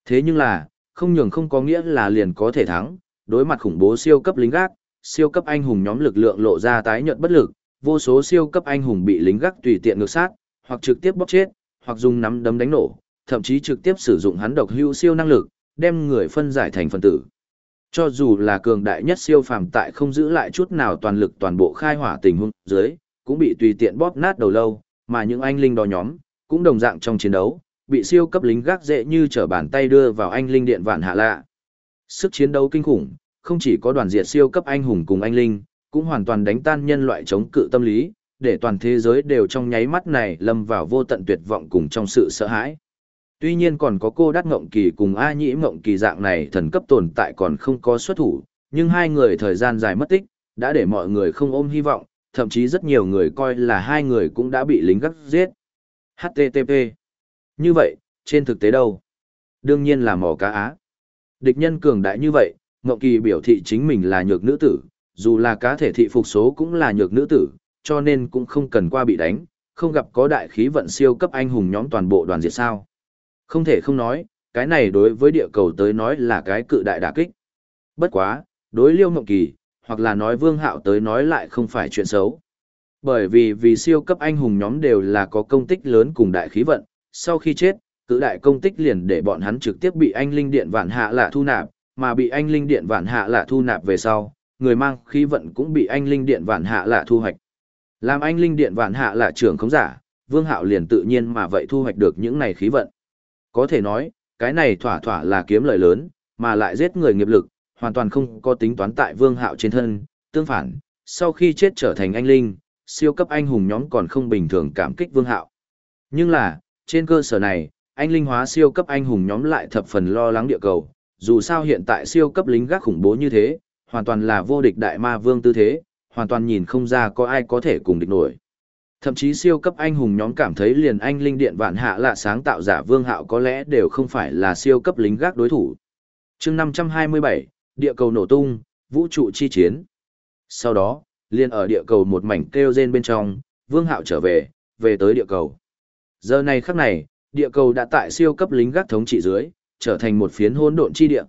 Thế nhưng là, không nhường không có nghĩa là liền có thể thắng, đối mặt khủng bố siêu cấp lính gác, siêu cấp anh hùng nhóm lực lượng lộ ra tái nhợt bất lực, vô số siêu cấp anh hùng bị lính gác tùy tiện ngược sát, hoặc trực tiếp bóc chết, hoặc dùng nắm đấm đánh nổ, thậm chí trực tiếp sử dụng hắn độc hưu siêu năng lực, đem người phân giải thành phần tử. Cho dù là cường đại nhất siêu phàm tại không giữ lại chút nào toàn lực toàn bộ khai hỏa tình huống dưới, cũng bị tùy tiện bóp nát đầu lâu, mà những anh linh đó nhóm, cũng đồng dạng trong chiến đấu, bị siêu cấp lính gác dễ như trở bàn tay đưa vào anh linh điện vạn hạ lạ. Sức chiến đấu kinh khủng, không chỉ có đoàn diệt siêu cấp anh hùng cùng anh linh, cũng hoàn toàn đánh tan nhân loại chống cự tâm lý, để toàn thế giới đều trong nháy mắt này lâm vào vô tận tuyệt vọng cùng trong sự sợ hãi. Tuy nhiên còn có cô đắc ngộng kỳ cùng A nhĩ ngộng kỳ dạng này thần cấp tồn tại còn không có xuất thủ, nhưng hai người thời gian dài mất tích, đã để mọi người không ôm hy vọng, thậm chí rất nhiều người coi là hai người cũng đã bị lính gắt giết. HTTP. Như vậy, trên thực tế đâu? Đương nhiên là mỏ cá á. Địch nhân cường đại như vậy, Ngộng Kỳ biểu thị chính mình là nhược nữ tử, dù là cá thể thị phục số cũng là nhược nữ tử, cho nên cũng không cần qua bị đánh, không gặp có đại khí vận siêu cấp anh hùng nhóm toàn bộ đoàn diệt sao. Không thể không nói, cái này đối với địa cầu tới nói là cái cự đại đả kích. Bất quá, đối Liêu Mộng Kỳ, hoặc là nói Vương Hạo tới nói lại không phải chuyện xấu. Bởi vì vì siêu cấp anh hùng nhóm đều là có công tích lớn cùng đại khí vận, sau khi chết, cự đại công tích liền để bọn hắn trực tiếp bị anh linh điện vạn hạ lạ thu nạp, mà bị anh linh điện vạn hạ lạ thu nạp về sau, người mang khí vận cũng bị anh linh điện vạn hạ lạ thu hoạch. Làm anh linh điện vạn hạ lạ trưởng không giả, Vương Hạo liền tự nhiên mà vậy thu hoạch được những này khí vận. Có thể nói, cái này thỏa thỏa là kiếm lợi lớn, mà lại giết người nghiệp lực, hoàn toàn không có tính toán tại Vương Hạo trên thân, tương phản, sau khi chết trở thành anh linh, siêu cấp anh hùng nhóm còn không bình thường cảm kích Vương Hạo. Nhưng là, trên cơ sở này, anh linh hóa siêu cấp anh hùng nhóm lại thập phần lo lắng địa cầu, dù sao hiện tại siêu cấp lính gác khủng bố như thế, hoàn toàn là vô địch đại ma vương tư thế, hoàn toàn nhìn không ra có ai có thể cùng địch nổi. Thậm chí siêu cấp anh hùng nhóm cảm thấy liền anh linh điện vạn hạ lạ sáng tạo giả vương hạo có lẽ đều không phải là siêu cấp lính gác đối thủ. chương 527, địa cầu nổ tung, vũ trụ chi chiến. Sau đó, liền ở địa cầu một mảnh kêu rên bên trong, vương hạo trở về, về tới địa cầu. Giờ này khắc này, địa cầu đã tại siêu cấp lính gác thống trị dưới, trở thành một phiến hỗn độn chi địa.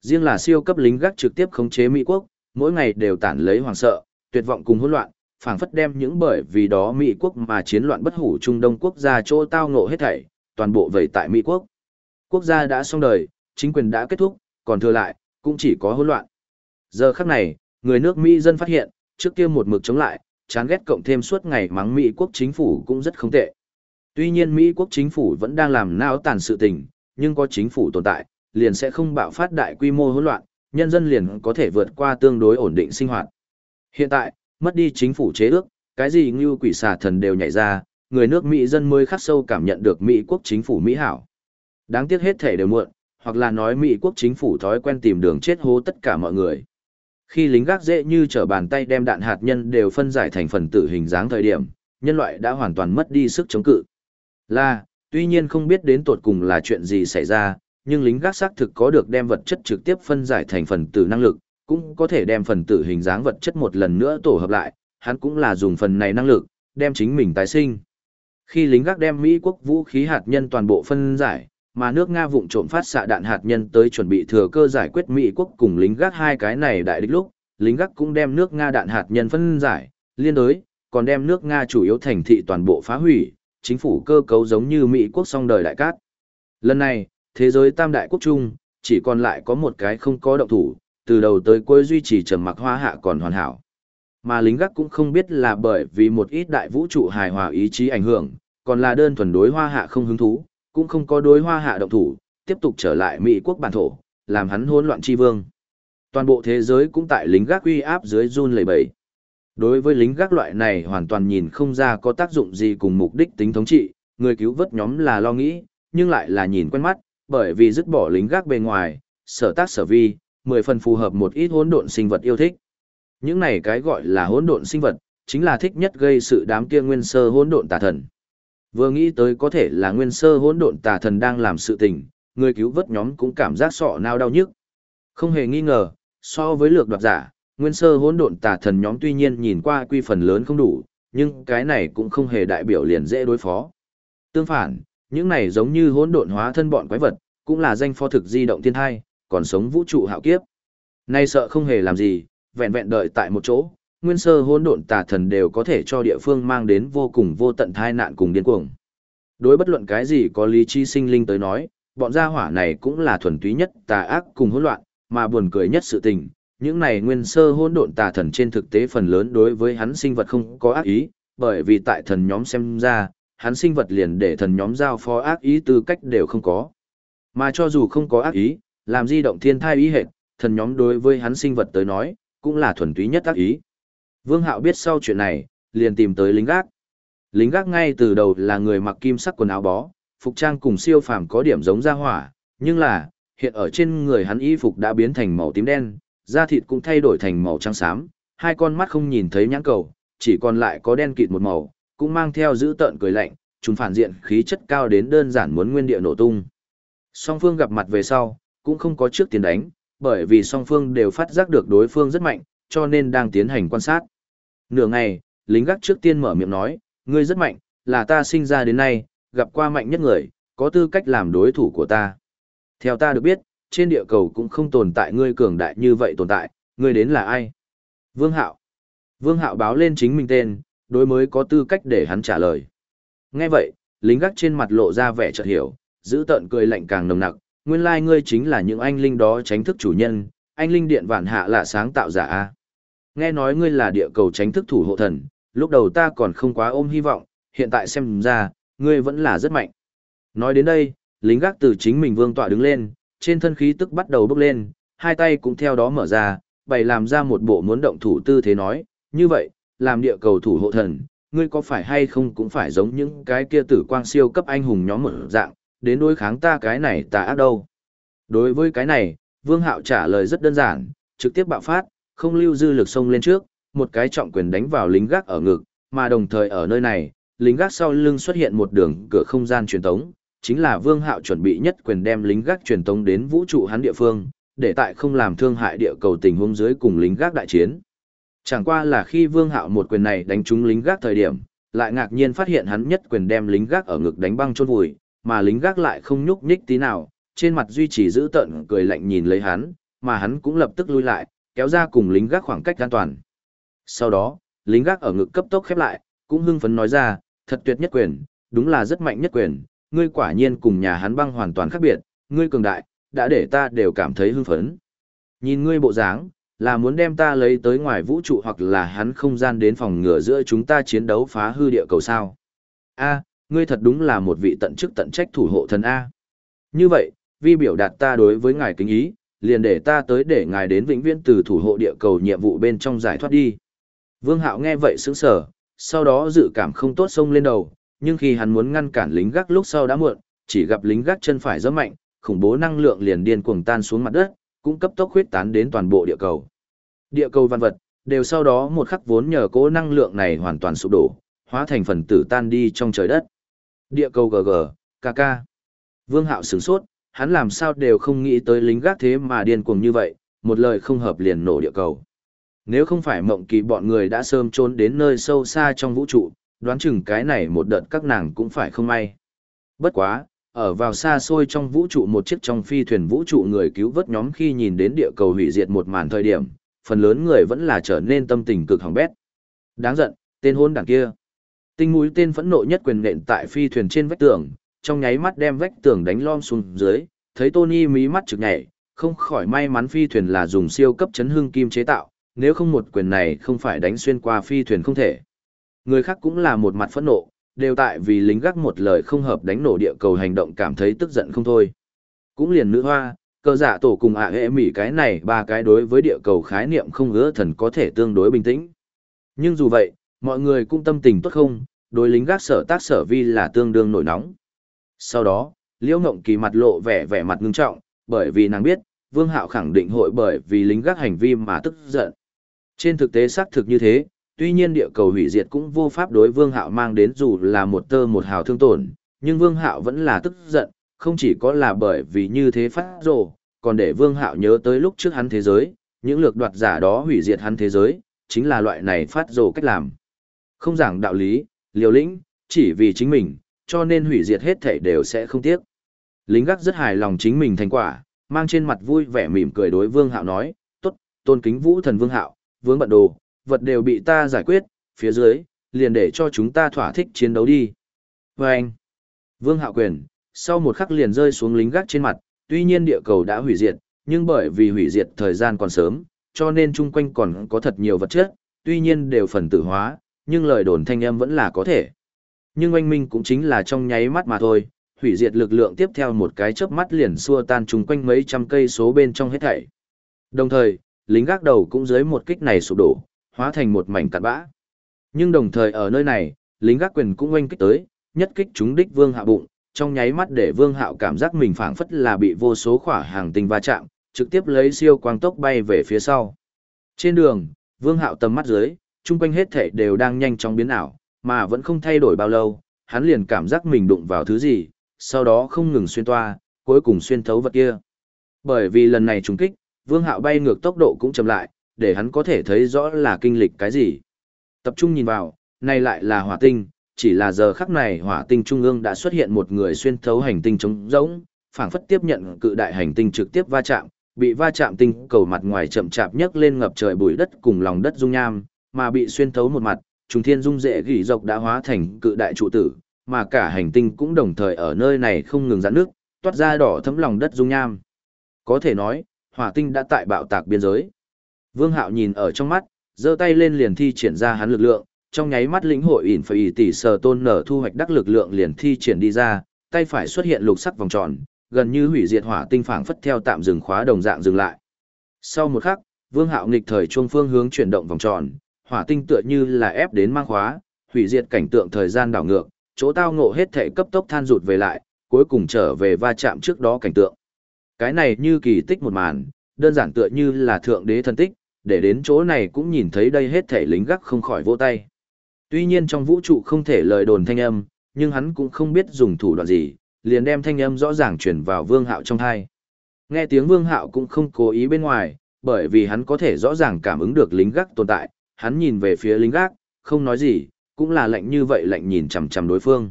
Riêng là siêu cấp lính gác trực tiếp khống chế Mỹ quốc, mỗi ngày đều tản lấy hoàng sợ, tuyệt vọng cùng hỗn loạn, phảng phất đem những bởi vì đó Mỹ quốc mà chiến loạn bất hủ Trung Đông quốc gia chỗ tao ngộ hết thảy, toàn bộ vẩy tại Mỹ quốc. Quốc gia đã xong đời, chính quyền đã kết thúc, còn thừa lại, cũng chỉ có hỗn loạn. Giờ khắc này, người nước Mỹ dân phát hiện, trước kia một mực chống lại, chán ghét cộng thêm suốt ngày mắng Mỹ quốc chính phủ cũng rất không tệ. Tuy nhiên Mỹ quốc chính phủ vẫn đang làm nao tàn sự tình, nhưng có chính phủ tồn tại, liền sẽ không bạo phát đại quy mô hỗn loạn, nhân dân liền có thể vượt qua tương đối ổn định sinh hoạt. Hiện tại, mất đi chính phủ chế ước, cái gì như quỷ xà thần đều nhảy ra, người nước Mỹ dân mới khắc sâu cảm nhận được Mỹ quốc chính phủ Mỹ hảo. Đáng tiếc hết thể đều muộn, hoặc là nói Mỹ quốc chính phủ thói quen tìm đường chết hố tất cả mọi người. Khi lính gác dễ như trở bàn tay đem đạn hạt nhân đều phân giải thành phần tử hình dáng thời điểm, nhân loại đã hoàn toàn mất đi sức chống cự. Là, tuy nhiên không biết đến tột cùng là chuyện gì xảy ra, nhưng lính gác xác thực có được đem vật chất trực tiếp phân giải thành phần tử năng lực, cũng có thể đem phần tử hình dáng vật chất một lần nữa tổ hợp lại, hắn cũng là dùng phần này năng lực, đem chính mình tái sinh. Khi lính gác đem Mỹ quốc vũ khí hạt nhân toàn bộ phân giải, mà nước Nga vụng trộm phát xạ đạn hạt nhân tới chuẩn bị thừa cơ giải quyết Mỹ quốc cùng lính gác hai cái này đại địch lúc, lính gác cũng đem nước Nga đạn hạt nhân phân giải, liên đối, còn đem nước Nga chủ yếu thành thị toàn bộ phá hủy, chính phủ cơ cấu giống như Mỹ quốc song đời đại cát. Lần này, thế giới tam đại quốc trung, chỉ còn lại có một cái không có động thủ, từ đầu tới cuối duy trì trầm mặc hoa hạ còn hoàn hảo. Mà lính gác cũng không biết là bởi vì một ít đại vũ trụ hài hòa ý chí ảnh hưởng, còn là đơn thuần đối hoa hạ không hứng thú, cũng không có đối hoa hạ động thủ, tiếp tục trở lại Mỹ quốc bản thổ, làm hắn hỗn loạn chi vương. Toàn bộ thế giới cũng tại lính gác uy áp dưới run lẩy bẩy. Đối với lính gác loại này hoàn toàn nhìn không ra có tác dụng gì cùng mục đích tính thống trị, người cứu vớt nhóm là lo nghĩ, nhưng lại là nhìn quen mắt, bởi vì dứt bỏ lính gác bề ngoài, sở tác sở vi, mười phần phù hợp một ít hỗn độn sinh vật yêu thích. Những này cái gọi là hỗn độn sinh vật, chính là thích nhất gây sự đám kia nguyên sơ hỗn độn tà thần. Vừa nghĩ tới có thể là nguyên sơ hỗn độn tà thần đang làm sự tình, người cứu vớt nhóm cũng cảm giác sọ nao đau nhức. Không hề nghi ngờ, so với lược đoạt giả, nguyên sơ hỗn độn tà thần nhóm tuy nhiên nhìn qua quy phần lớn không đủ, nhưng cái này cũng không hề đại biểu liền dễ đối phó. Tương phản, những này giống như hỗn độn hóa thân bọn quái vật, cũng là danh phó thực di động thiên thai, còn sống vũ trụ hạo kiếp. Nay sợ không hề làm gì, vẹn vẹn đợi tại một chỗ, nguyên sơ hỗn độn tà thần đều có thể cho địa phương mang đến vô cùng vô tận tai nạn cùng điên cuồng. Đối bất luận cái gì có lý trí sinh linh tới nói, bọn gia hỏa này cũng là thuần túy nhất tà ác cùng hỗn loạn, mà buồn cười nhất sự tình, những này nguyên sơ hỗn độn tà thần trên thực tế phần lớn đối với hắn sinh vật không có ác ý, bởi vì tại thần nhóm xem ra, hắn sinh vật liền để thần nhóm giao phó ác ý tư cách đều không có. Mà cho dù không có ác ý, làm di động thiên thai ý hệt, thần nhóm đối với hắn sinh vật tới nói, cũng là thuần túy nhất tác ý. Vương Hạo biết sau chuyện này, liền tìm tới lính gác. Lính gác ngay từ đầu là người mặc kim sắc quần áo bó, phục trang cùng siêu phàm có điểm giống ra hỏa, nhưng là, hiện ở trên người hắn y phục đã biến thành màu tím đen, da thịt cũng thay đổi thành màu trắng xám, hai con mắt không nhìn thấy nhãn cầu, chỉ còn lại có đen kịt một màu, cũng mang theo giữ tợn cười lạnh, chúng phản diện khí chất cao đến đơn giản muốn nguyên địa nổ tung. Song phương gặp mặt về sau, cũng không có trước tiền đánh, bởi vì song phương đều phát giác được đối phương rất mạnh, cho nên đang tiến hành quan sát. Nửa ngày, lính gác trước tiên mở miệng nói, ngươi rất mạnh, là ta sinh ra đến nay, gặp qua mạnh nhất người, có tư cách làm đối thủ của ta. Theo ta được biết, trên địa cầu cũng không tồn tại ngươi cường đại như vậy tồn tại, ngươi đến là ai? Vương Hạo. Vương Hạo báo lên chính mình tên, đối mới có tư cách để hắn trả lời. Nghe vậy, lính gác trên mặt lộ ra vẻ chợt hiểu, giữ tợn cười lạnh càng nồng nặc, nguyên lai ngươi chính là những anh linh đó tránh thức chủ nhân, anh linh điện vạn hạ là sáng tạo giả a. Nghe nói ngươi là địa cầu tránh thức thủ hộ thần, lúc đầu ta còn không quá ôm hy vọng, hiện tại xem ra, ngươi vẫn là rất mạnh. Nói đến đây, lính gác từ chính mình vương tọa đứng lên, trên thân khí tức bắt đầu bốc lên, hai tay cũng theo đó mở ra, bày làm ra một bộ muốn động thủ tư thế nói, như vậy, làm địa cầu thủ hộ thần, ngươi có phải hay không cũng phải giống những cái kia tử quang siêu cấp anh hùng nhóm một dạng, đến đối kháng ta cái này ta ác đâu. Đối với cái này, Vương Hạo trả lời rất đơn giản, trực tiếp bạo phát, không lưu dư lực xông lên trước, một cái trọng quyền đánh vào lính gác ở ngực, mà đồng thời ở nơi này, lính gác sau lưng xuất hiện một đường cửa không gian truyền tống, chính là Vương Hạo chuẩn bị nhất quyền đem lính gác truyền tống đến vũ trụ hắn địa phương, để tại không làm thương hại địa cầu tình huống dưới cùng lính gác đại chiến. Chẳng qua là khi Vương Hạo một quyền này đánh trúng lính gác thời điểm, lại ngạc nhiên phát hiện hắn nhất quyền đem lính gác ở ngực đánh băng chôn vùi, mà lính gác lại không nhúc nhích tí nào, trên mặt duy trì giữ tận cười lạnh nhìn lấy hắn, mà hắn cũng lập tức lui lại, kéo ra cùng lính gác khoảng cách an toàn. Sau đó, lính gác ở ngực cấp tốc khép lại, cũng hưng phấn nói ra, thật tuyệt nhất quyền, đúng là rất mạnh nhất quyền, ngươi quả nhiên cùng nhà hắn băng hoàn toàn khác biệt, ngươi cường đại, đã để ta đều cảm thấy hưng phấn. Nhìn ngươi bộ dáng, là muốn đem ta lấy tới ngoài vũ trụ hoặc là hắn không gian đến phòng ngừa giữa chúng ta chiến đấu phá hư địa cầu sao. A, ngươi thật đúng là một vị tận chức tận trách thủ hộ thần A. Như vậy, vi biểu đạt ta đối với ngài kính ý, liền để ta tới để ngài đến vĩnh viễn từ thủ hộ địa cầu nhiệm vụ bên trong giải thoát đi. Vương Hạo nghe vậy sững sờ, sau đó dự cảm không tốt xông lên đầu, nhưng khi hắn muốn ngăn cản lính gác lúc sau đã muộn, chỉ gặp lính gác chân phải rất mạnh, khủng bố năng lượng liền điên cuồng tan xuống mặt đất, cũng cấp tốc huyết tán đến toàn bộ địa cầu. Địa cầu văn vật, đều sau đó một khắc vốn nhờ cố năng lượng này hoàn toàn sụp đổ, hóa thành phần tử tan đi trong trời đất. Địa cầu GG, KK. Vương Hạo sửng sốt, hắn làm sao đều không nghĩ tới lính gác thế mà điên cuồng như vậy, một lời không hợp liền nổ địa cầu. Nếu không phải mộng kỳ bọn người đã sớm trốn đến nơi sâu xa trong vũ trụ, đoán chừng cái này một đợt các nàng cũng phải không may. Bất quá, ở vào xa xôi trong vũ trụ một chiếc trong phi thuyền vũ trụ người cứu vớt nhóm khi nhìn đến địa cầu hủy diệt một màn thời điểm, phần lớn người vẫn là trở nên tâm tình cực hỏng bét. Đáng giận, tên hôn đảng kia. Tinh mũi tên phẫn nộ nhất quyền nện tại phi thuyền trên vách tường, trong nháy mắt đem vách tường đánh lom xuống dưới, thấy Tony mí mắt trực nhảy, không khỏi may mắn phi thuyền là dùng siêu cấp chấn hương kim chế tạo, nếu không một quyền này không phải đánh xuyên qua phi thuyền không thể. Người khác cũng là một mặt phẫn nộ, đều tại vì lính gác một lời không hợp đánh nổ địa cầu hành động cảm thấy tức giận không thôi. Cũng liền nữ hoa, cơ giả dạ tổ cùng ạ hệ mỉ cái này ba cái đối với địa cầu khái niệm không ứa thần có thể tương đối bình tĩnh. Nhưng dù vậy, mọi người cũng tâm tình tốt không, đối lính gác sở tác sở vi là tương đương nổi nóng. Sau đó, Liễu Ngộng Kỳ mặt lộ vẻ vẻ mặt ngưng trọng, bởi vì nàng biết, Vương Hạo khẳng định hội bởi vì lính gác hành vi mà tức giận. Trên thực tế xác thực như thế, tuy nhiên địa cầu hủy diệt cũng vô pháp đối Vương Hạo mang đến dù là một tơ một hào thương tổn, nhưng Vương Hạo vẫn là tức giận, không chỉ có là bởi vì như thế phát rồ, còn để Vương Hạo nhớ tới lúc trước hắn thế giới, những lược đoạt giả đó hủy diệt hắn thế giới, chính là loại này phát rồ cách làm. Không giảng đạo lý, liều lĩnh, chỉ vì chính mình, cho nên hủy diệt hết thảy đều sẽ không tiếc. Lính gác rất hài lòng chính mình thành quả, mang trên mặt vui vẻ mỉm cười đối Vương Hạo nói, tốt, tôn kính vũ thần Vương Hạo, vướng bận đồ, vật đều bị ta giải quyết, phía dưới, liền để cho chúng ta thỏa thích chiến đấu đi. Và anh, Vương Hạo Quyền, sau một khắc liền rơi xuống lính gác trên mặt, tuy nhiên địa cầu đã hủy diệt, nhưng bởi vì hủy diệt thời gian còn sớm, cho nên chung quanh còn có thật nhiều vật chất, tuy nhiên đều phần tử hóa, nhưng lời đồn thanh âm vẫn là có thể. Nhưng oanh minh cũng chính là trong nháy mắt mà thôi, hủy diệt lực lượng tiếp theo một cái chớp mắt liền xua tan chung quanh mấy trăm cây số bên trong hết thảy. Đồng thời, lính gác đầu cũng dưới một kích này sụp đổ, hóa thành một mảnh cặn bã. Nhưng đồng thời ở nơi này, lính gác quyền cũng oanh kích tới, nhất kích chúng đích Vương hạ bụng, trong nháy mắt để Vương Hạo cảm giác mình phảng phất là bị vô số khỏa hàng tinh va chạm, trực tiếp lấy siêu quang tốc bay về phía sau. Trên đường, Vương Hạo tầm mắt dưới, chung quanh hết thảy đều đang nhanh chóng biến ảo, mà vẫn không thay đổi bao lâu, hắn liền cảm giác mình đụng vào thứ gì, sau đó không ngừng xuyên toa, cuối cùng xuyên thấu vật kia. Bởi vì lần này trùng kích, Vương Hạo bay ngược tốc độ cũng chậm lại, để hắn có thể thấy rõ là kinh lịch cái gì. Tập trung nhìn vào, này lại là hỏa tinh, chỉ là giờ khắc này hỏa tinh trung ương đã xuất hiện một người xuyên thấu hành tinh trống rỗng, phảng phất tiếp nhận cự đại hành tinh trực tiếp va chạm, bị va chạm tinh cầu mặt ngoài chậm chạp nhấc lên ngập trời bụi đất cùng lòng đất dung nham, mà bị xuyên thấu một mặt, trùng thiên dung dễ gỉ dọc đã hóa thành cự đại trụ tử, mà cả hành tinh cũng đồng thời ở nơi này không ngừng giãn nước, toát ra đỏ thấm lòng đất dung nham. Có thể nói, hỏa tinh đã tại bạo tạc biên giới. Vương Hạo nhìn ở trong mắt, giơ tay lên liền thi triển ra hắn lực lượng, trong nháy mắt lĩnh hội ỉn phải tỷ sở tôn nở thu hoạch đắc lực lượng liền thi triển đi ra, tay phải xuất hiện lục sắc vòng tròn, gần như hủy diệt hỏa tinh phảng phất theo tạm dừng khóa đồng dạng dừng lại. Sau một khắc, Vương Hạo nghịch thời chuông phương hướng chuyển động vòng tròn, hỏa tinh tựa như là ép đến mang khóa, hủy diệt cảnh tượng thời gian đảo ngược, chỗ tao ngộ hết thể cấp tốc than rụt về lại, cuối cùng trở về va chạm trước đó cảnh tượng. Cái này như kỳ tích một màn, đơn giản tựa như là thượng đế thân tích, để đến chỗ này cũng nhìn thấy đây hết thể lính gác không khỏi vỗ tay. Tuy nhiên trong vũ trụ không thể lời đồn thanh âm, nhưng hắn cũng không biết dùng thủ đoạn gì, liền đem thanh âm rõ ràng chuyển vào vương hạo trong thai. Nghe tiếng vương hạo cũng không cố ý bên ngoài, bởi vì hắn có thể rõ ràng cảm ứng được lính gác tồn tại, hắn nhìn về phía lính gác, không nói gì, cũng là lạnh như vậy lạnh nhìn chằm chằm đối phương.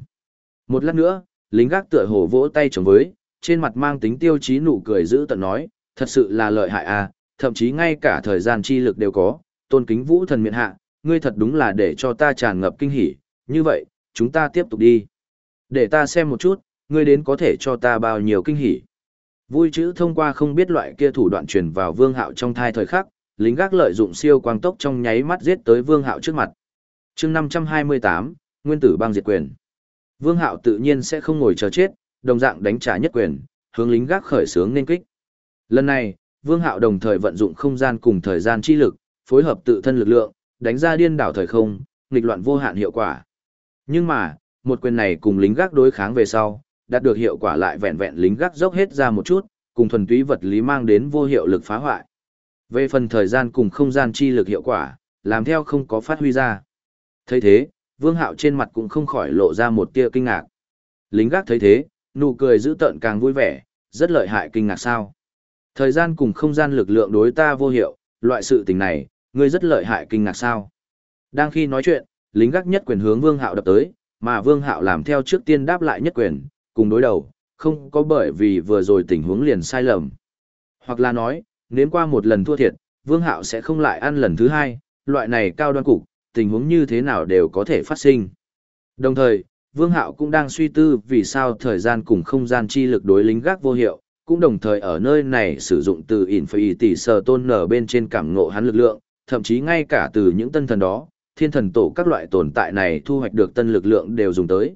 Một lát nữa, lính gác tựa hồ vỗ tay chống với, trên mặt mang tính tiêu chí nụ cười giữ tận nói, thật sự là lợi hại à, thậm chí ngay cả thời gian chi lực đều có, tôn kính vũ thần miện hạ, ngươi thật đúng là để cho ta tràn ngập kinh hỉ, như vậy, chúng ta tiếp tục đi. Để ta xem một chút, ngươi đến có thể cho ta bao nhiêu kinh hỉ. Vui chữ thông qua không biết loại kia thủ đoạn truyền vào vương hạo trong thai thời khắc, lính gác lợi dụng siêu quang tốc trong nháy mắt giết tới vương hạo trước mặt. chương 528, Nguyên tử băng diệt quyền. Vương hạo tự nhiên sẽ không ngồi chờ chết, đồng dạng đánh trả nhất quyền, hướng lính gác khởi sướng nên kích. Lần này, Vương Hạo đồng thời vận dụng không gian cùng thời gian chi lực, phối hợp tự thân lực lượng, đánh ra điên đảo thời không, nghịch loạn vô hạn hiệu quả. Nhưng mà, một quyền này cùng lính gác đối kháng về sau, đạt được hiệu quả lại vẹn vẹn lính gác dốc hết ra một chút, cùng thuần túy vật lý mang đến vô hiệu lực phá hoại. Về phần thời gian cùng không gian chi lực hiệu quả, làm theo không có phát huy ra. thấy thế, Vương Hạo trên mặt cũng không khỏi lộ ra một tia kinh ngạc. Lính gác thấy thế, nụ cười giữ tợn càng vui vẻ, rất lợi hại kinh ngạc sao. Thời gian cùng không gian lực lượng đối ta vô hiệu, loại sự tình này, ngươi rất lợi hại kinh ngạc sao. Đang khi nói chuyện, lính gác nhất quyền hướng Vương Hạo đập tới, mà Vương Hạo làm theo trước tiên đáp lại nhất quyền, cùng đối đầu, không có bởi vì vừa rồi tình huống liền sai lầm. Hoặc là nói, nếu qua một lần thua thiệt, Vương Hạo sẽ không lại ăn lần thứ hai, loại này cao đoan cục, tình huống như thế nào đều có thể phát sinh. Đồng thời, Vương Hạo cũng đang suy tư vì sao thời gian cùng không gian chi lực đối lính gác vô hiệu, cũng đồng thời ở nơi này sử dụng từ tỷ sờ tôn nở bên trên cảm ngộ hắn lực lượng, thậm chí ngay cả từ những tân thần đó, thiên thần tổ các loại tồn tại này thu hoạch được tân lực lượng đều dùng tới.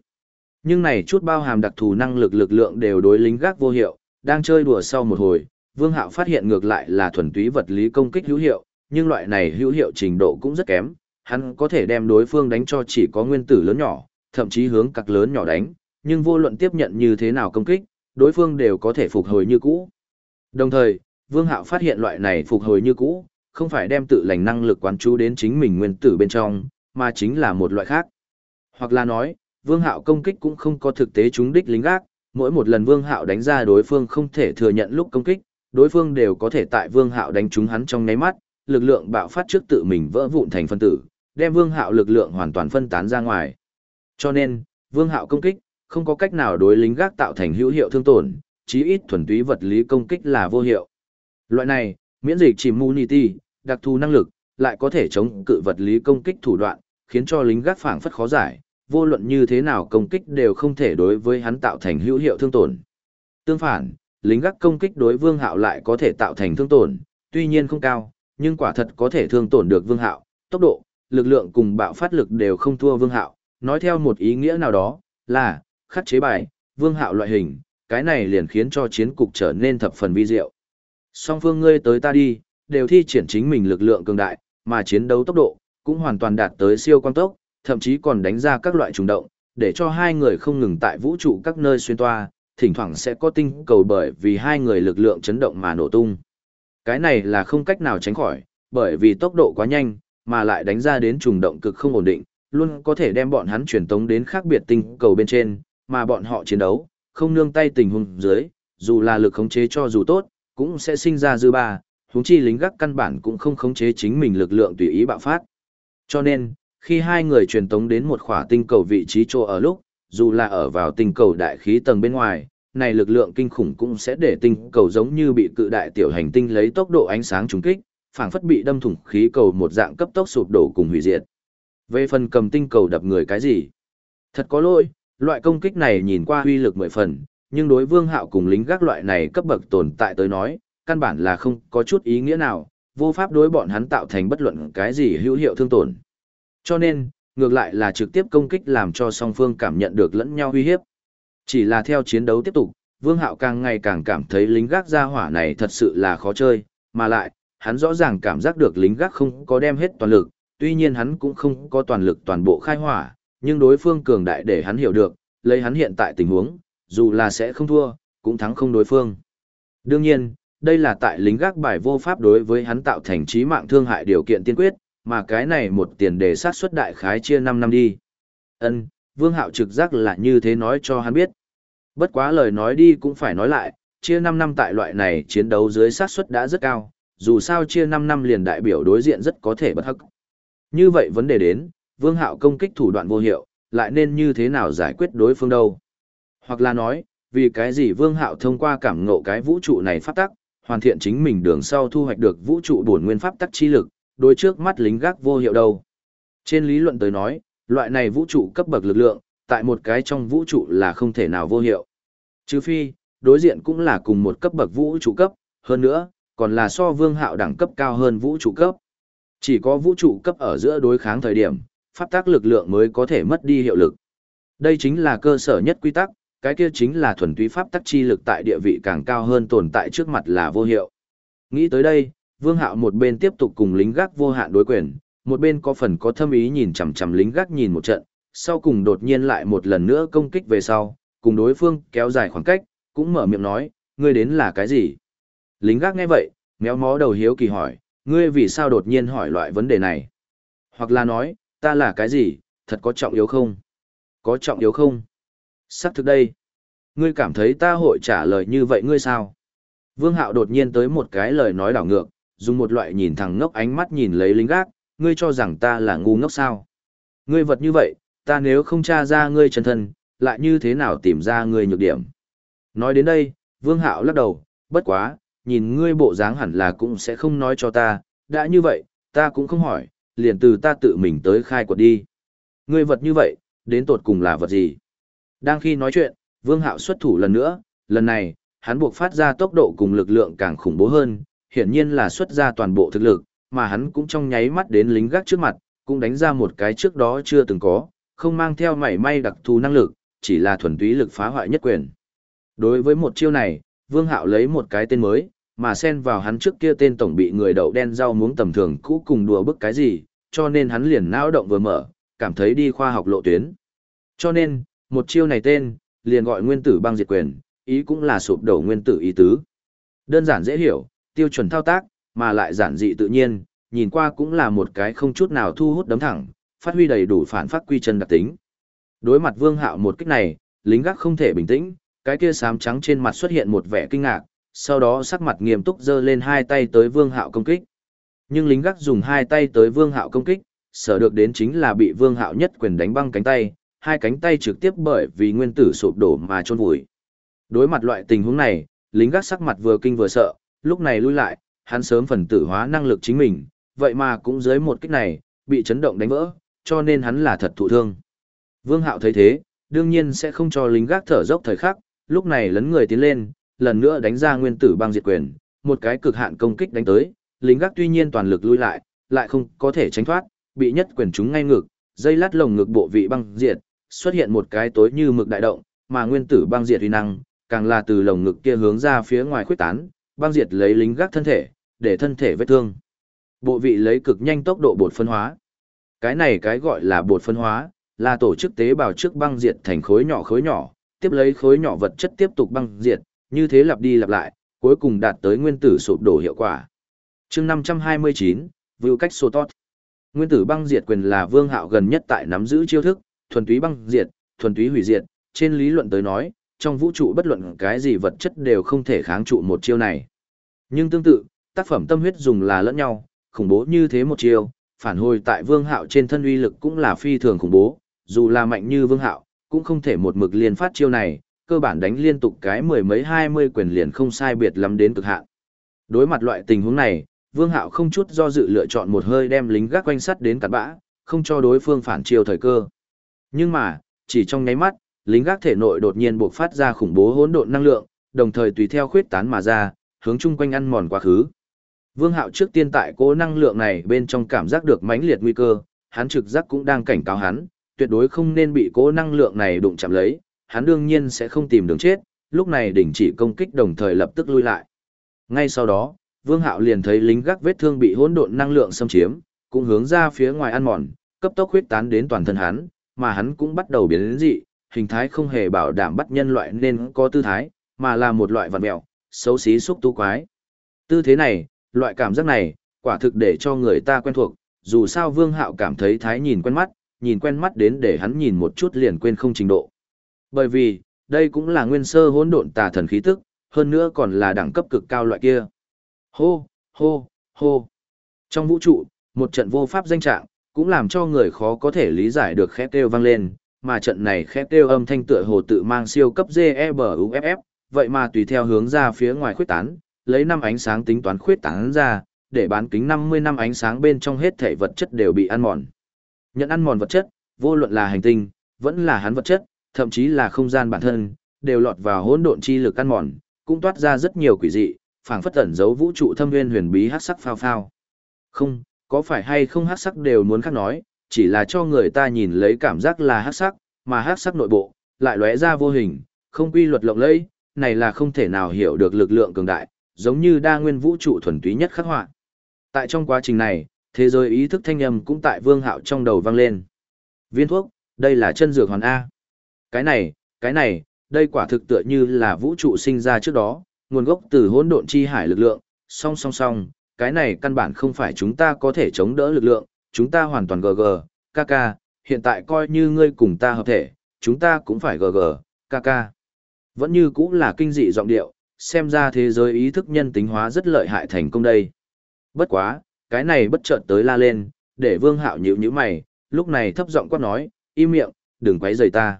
Nhưng này chút bao hàm đặc thù năng lực lực lượng đều đối lính gác vô hiệu, đang chơi đùa sau một hồi, Vương Hạo phát hiện ngược lại là thuần túy vật lý công kích hữu hiệu, nhưng loại này hữu hiệu trình độ cũng rất kém, hắn có thể đem đối phương đánh cho chỉ có nguyên tử lớn nhỏ, thậm chí hướng các lớn nhỏ đánh, nhưng vô luận tiếp nhận như thế nào công kích, đối phương đều có thể phục hồi như cũ. Đồng thời, Vương Hạo phát hiện loại này phục hồi như cũ, không phải đem tự lành năng lực quán chú đến chính mình nguyên tử bên trong, mà chính là một loại khác. Hoặc là nói, Vương Hạo công kích cũng không có thực tế chúng đích lính gác, mỗi một lần Vương Hạo đánh ra đối phương không thể thừa nhận lúc công kích, đối phương đều có thể tại Vương Hạo đánh trúng hắn trong nháy mắt, lực lượng bạo phát trước tự mình vỡ vụn thành phân tử, đem Vương Hạo lực lượng hoàn toàn phân tán ra ngoài. Cho nên, Vương Hạo công kích không có cách nào đối lính gác tạo thành hữu hiệu thương tổn, chí ít thuần túy vật lý công kích là vô hiệu. Loại này, miễn dịch chỉ immunity, đặc thù năng lực, lại có thể chống cự vật lý công kích thủ đoạn, khiến cho lính gác phảng phất khó giải, vô luận như thế nào công kích đều không thể đối với hắn tạo thành hữu hiệu thương tổn. Tương phản, lính gác công kích đối Vương Hạo lại có thể tạo thành thương tổn, tuy nhiên không cao, nhưng quả thật có thể thương tổn được Vương Hạo, tốc độ, lực lượng cùng bạo phát lực đều không thua Vương Hạo, nói theo một ý nghĩa nào đó, là khắc chế bài, Vương Hạo loại hình, cái này liền khiến cho chiến cục trở nên thập phần vi diệu. Song phương ngươi tới ta đi, đều thi triển chính mình lực lượng cường đại, mà chiến đấu tốc độ cũng hoàn toàn đạt tới siêu quan tốc, thậm chí còn đánh ra các loại trùng động, để cho hai người không ngừng tại vũ trụ các nơi xuyên toa, thỉnh thoảng sẽ có tinh cầu bởi vì hai người lực lượng chấn động mà nổ tung. Cái này là không cách nào tránh khỏi, bởi vì tốc độ quá nhanh, mà lại đánh ra đến trùng động cực không ổn định, luôn có thể đem bọn hắn truyền tống đến khác biệt tinh cầu bên trên, mà bọn họ chiến đấu, không nương tay tình huống dưới, dù là lực khống chế cho dù tốt, cũng sẽ sinh ra dư ba, huống chi lính gác căn bản cũng không khống chế chính mình lực lượng tùy ý bạo phát. Cho nên, khi hai người truyền tống đến một khỏa tinh cầu vị trí chỗ ở lúc, dù là ở vào tinh cầu đại khí tầng bên ngoài, này lực lượng kinh khủng cũng sẽ để tinh cầu giống như bị cự đại tiểu hành tinh lấy tốc độ ánh sáng trúng kích, phảng phất bị đâm thủng khí cầu một dạng cấp tốc sụp đổ cùng hủy diệt. Về phần cầm tinh cầu đập người cái gì? Thật có lỗi, loại công kích này nhìn qua uy lực mười phần, nhưng đối vương hạo cùng lính gác loại này cấp bậc tồn tại tới nói, căn bản là không có chút ý nghĩa nào, vô pháp đối bọn hắn tạo thành bất luận cái gì hữu hiệu thương tổn. Cho nên, ngược lại là trực tiếp công kích làm cho song phương cảm nhận được lẫn nhau uy hiếp. Chỉ là theo chiến đấu tiếp tục, Vương Hạo càng ngày càng cảm thấy lính gác gia hỏa này thật sự là khó chơi, mà lại, hắn rõ ràng cảm giác được lính gác không có đem hết toàn lực, tuy nhiên hắn cũng không có toàn lực toàn bộ khai hỏa, nhưng đối phương cường đại để hắn hiểu được, lấy hắn hiện tại tình huống, dù là sẽ không thua, cũng thắng không đối phương. Đương nhiên, đây là tại lính gác bài vô pháp đối với hắn tạo thành trí mạng thương hại điều kiện tiên quyết, mà cái này một tiền đề sát xuất đại khái chia 5 năm đi. Ân, Vương Hạo trực giác là như thế nói cho hắn biết. Bất quá lời nói đi cũng phải nói lại, chia 5 năm tại loại này chiến đấu dưới sát suất đã rất cao, dù sao chia 5 năm liền đại biểu đối diện rất có thể bất hắc. Như vậy vấn đề đến, Vương Hạo công kích thủ đoạn vô hiệu, lại nên như thế nào giải quyết đối phương đâu? Hoặc là nói, vì cái gì Vương Hạo thông qua cảm ngộ cái vũ trụ này phát tắc, hoàn thiện chính mình đường sau thu hoạch được vũ trụ bổn nguyên pháp tắc chi lực, đối trước mắt lính gác vô hiệu đâu. Trên lý luận tới nói, loại này vũ trụ cấp bậc lực lượng, tại một cái trong vũ trụ là không thể nào vô hiệu. Trừ phi, đối diện cũng là cùng một cấp bậc vũ trụ cấp, hơn nữa, còn là so vương hạo đẳng cấp cao hơn vũ trụ cấp. Chỉ có vũ trụ cấp ở giữa đối kháng thời điểm, pháp tác lực lượng mới có thể mất đi hiệu lực. Đây chính là cơ sở nhất quy tắc, cái kia chính là thuần túy pháp tắc chi lực tại địa vị càng cao hơn tồn tại trước mặt là vô hiệu. Nghĩ tới đây, Vương Hạo một bên tiếp tục cùng lính gác vô hạn đối quyền, một bên có phần có thâm ý nhìn chằm chằm lính gác nhìn một trận, sau cùng đột nhiên lại một lần nữa công kích về sau, cùng đối phương kéo dài khoảng cách, cũng mở miệng nói, ngươi đến là cái gì? Lính gác nghe vậy, méo mó đầu hiếu kỳ hỏi, ngươi vì sao đột nhiên hỏi loại vấn đề này? Hoặc là nói, ta là cái gì, thật có trọng yếu không? Có trọng yếu không? Sắp thực đây. Ngươi cảm thấy ta hội trả lời như vậy ngươi sao? Vương Hạo đột nhiên tới một cái lời nói đảo ngược, dùng một loại nhìn thẳng ngốc ánh mắt nhìn lấy lính gác, ngươi cho rằng ta là ngu ngốc sao? Ngươi vật như vậy, ta nếu không tra ra ngươi chân thân, lại như thế nào tìm ra ngươi nhược điểm? Nói đến đây, Vương Hạo lắc đầu, bất quá, nhìn ngươi bộ dáng hẳn là cũng sẽ không nói cho ta, đã như vậy, ta cũng không hỏi, liền từ ta tự mình tới khai quật đi. Ngươi vật như vậy, đến tột cùng là vật gì? Đang khi nói chuyện, Vương Hạo xuất thủ lần nữa, lần này, hắn buộc phát ra tốc độ cùng lực lượng càng khủng bố hơn, hiển nhiên là xuất ra toàn bộ thực lực, mà hắn cũng trong nháy mắt đến lính gác trước mặt, cũng đánh ra một cái trước đó chưa từng có, không mang theo mảy may đặc thù năng lực, chỉ là thuần túy lực phá hoại nhất quyền. Đối với một chiêu này, Vương Hạo lấy một cái tên mới, mà xen vào hắn trước kia tên tổng bị người đậu đen rau muống tầm thường cũ cùng đùa bức cái gì, cho nên hắn liền não động vừa mở, cảm thấy đi khoa học lộ tuyến. Cho nên, một chiêu này tên, liền gọi nguyên tử băng diệt quyền, ý cũng là sụp đổ nguyên tử ý tứ. Đơn giản dễ hiểu, tiêu chuẩn thao tác, mà lại giản dị tự nhiên, nhìn qua cũng là một cái không chút nào thu hút đấm thẳng, phát huy đầy đủ phản phát quy chân đặc tính. Đối mặt Vương Hạo một kích này, lính gác không thể bình tĩnh, cái kia xám trắng trên mặt xuất hiện một vẻ kinh ngạc, sau đó sắc mặt nghiêm túc giơ lên hai tay tới Vương Hạo công kích. Nhưng lính gác dùng hai tay tới Vương Hạo công kích, sở được đến chính là bị Vương Hạo nhất quyền đánh băng cánh tay, hai cánh tay trực tiếp bởi vì nguyên tử sụp đổ mà chôn vùi. Đối mặt loại tình huống này, lính gác sắc mặt vừa kinh vừa sợ, lúc này lui lại, hắn sớm phần tử hóa năng lực chính mình, vậy mà cũng dưới một kích này, bị chấn động đánh vỡ, cho nên hắn là thật thụ thương. Vương Hạo thấy thế, đương nhiên sẽ không cho lính gác thở dốc thời khắc, lúc này lấn người tiến lên, lần nữa đánh ra nguyên tử băng diệt quyền, một cái cực hạn công kích đánh tới, lính gác tuy nhiên toàn lực lui lại, lại không có thể tránh thoát, bị nhất quyền trúng ngay ngực, dây lát lồng ngực bộ vị băng diệt, xuất hiện một cái tối như mực đại động, mà nguyên tử băng diệt uy năng, càng là từ lồng ngực kia hướng ra phía ngoài khuếch tán, băng diệt lấy lính gác thân thể, để thân thể vết thương. Bộ vị lấy cực nhanh tốc độ bột phân hóa. Cái này cái gọi là bột phân hóa, là tổ chức tế bào trước băng diệt thành khối nhỏ khối nhỏ, tiếp lấy khối nhỏ vật chất tiếp tục băng diệt, như thế lặp đi lặp lại, cuối cùng đạt tới nguyên tử sụp đổ hiệu quả. chương 529, Vưu cách sô tốt. Nguyên tử băng diệt quyền là vương hạo gần nhất tại nắm giữ chiêu thức, thuần túy băng diệt, thuần túy hủy diệt, trên lý luận tới nói, trong vũ trụ bất luận cái gì vật chất đều không thể kháng trụ một chiêu này. Nhưng tương tự, tác phẩm tâm huyết dùng là lẫn nhau, khủng bố như thế một chiêu, phản hồi tại vương hạo trên thân uy lực cũng là phi thường khủng bố, dù là mạnh như vương hạo, cũng không thể một mực liên phát chiêu này, cơ bản đánh liên tục cái mười mấy hai mươi quyền liền không sai biệt lắm đến cực hạn. Đối mặt loại tình huống này, Vương Hạo không chút do dự lựa chọn một hơi đem lính gác quanh sắt đến cắt bã, không cho đối phương phản chiêu thời cơ. Nhưng mà, chỉ trong nháy mắt, lính gác thể nội đột nhiên bộc phát ra khủng bố hỗn độn năng lượng, đồng thời tùy theo khuyết tán mà ra, hướng chung quanh ăn mòn quá khứ. Vương Hạo trước tiên tại cố năng lượng này bên trong cảm giác được mãnh liệt nguy cơ, hắn trực giác cũng đang cảnh cáo hắn, tuyệt đối không nên bị cố năng lượng này đụng chạm lấy, hắn đương nhiên sẽ không tìm đường chết, lúc này đình chỉ công kích đồng thời lập tức lui lại. Ngay sau đó, Vương Hạo liền thấy lính gác vết thương bị hỗn độn năng lượng xâm chiếm, cũng hướng ra phía ngoài ăn mòn, cấp tốc huyết tán đến toàn thân hắn, mà hắn cũng bắt đầu biến dị, hình thái không hề bảo đảm bắt nhân loại nên có tư thái, mà là một loại vật mèo, xấu xí xúc tu quái. Tư thế này, loại cảm giác này, quả thực để cho người ta quen thuộc, dù sao Vương Hạo cảm thấy thái nhìn quen mắt, nhìn quen mắt đến để hắn nhìn một chút liền quên không trình độ. Bởi vì, đây cũng là nguyên sơ hỗn độn tà thần khí tức, hơn nữa còn là đẳng cấp cực cao loại kia. Hô, hô, hô. Trong vũ trụ, một trận vô pháp danh trạng, cũng làm cho người khó có thể lý giải được khẽ kêu vang lên, mà trận này khép kêu âm thanh tựa hồ tự mang siêu cấp GEBUFF, vậy mà tùy theo hướng ra phía ngoài khuyết tán, lấy năm ánh sáng tính toán khuyết tán ra, để bán kính 50 năm ánh sáng bên trong hết thể vật chất đều bị ăn mòn. Nhận ăn mòn vật chất, vô luận là hành tinh, vẫn là hắn vật chất, thậm chí là không gian bản thân, đều lọt vào hỗn độn chi lực ăn mòn, cũng toát ra rất nhiều quỷ dị, phảng phất ẩn giấu vũ trụ thâm nguyên huyền bí hắc sắc phao phao. Không, có phải hay không hắc sắc đều muốn khác nói, chỉ là cho người ta nhìn lấy cảm giác là hắc sắc, mà hắc sắc nội bộ lại lóe ra vô hình, không quy luật lộng lẫy, này là không thể nào hiểu được lực lượng cường đại, giống như đa nguyên vũ trụ thuần túy nhất khắc họa. Tại trong quá trình này, thế giới ý thức thanh âm cũng tại Vương Hạo trong đầu vang lên. Viên thuốc, đây là chân dược hoàn a. Cái này, cái này, đây quả thực tựa như là vũ trụ sinh ra trước đó, nguồn gốc từ hỗn độn chi hải lực lượng, song song song, cái này căn bản không phải chúng ta có thể chống đỡ lực lượng, chúng ta hoàn toàn GG, KK, hiện tại coi như ngươi cùng ta hợp thể, chúng ta cũng phải GG, KK. Vẫn như cũng là kinh dị giọng điệu, xem ra thế giới ý thức nhân tính hóa rất lợi hại thành công đây. Bất quá, cái này bất chợt tới la lên, để vương hạo nhíu nhíu mày, lúc này thấp giọng quát nói, im miệng, đừng quấy rầy ta.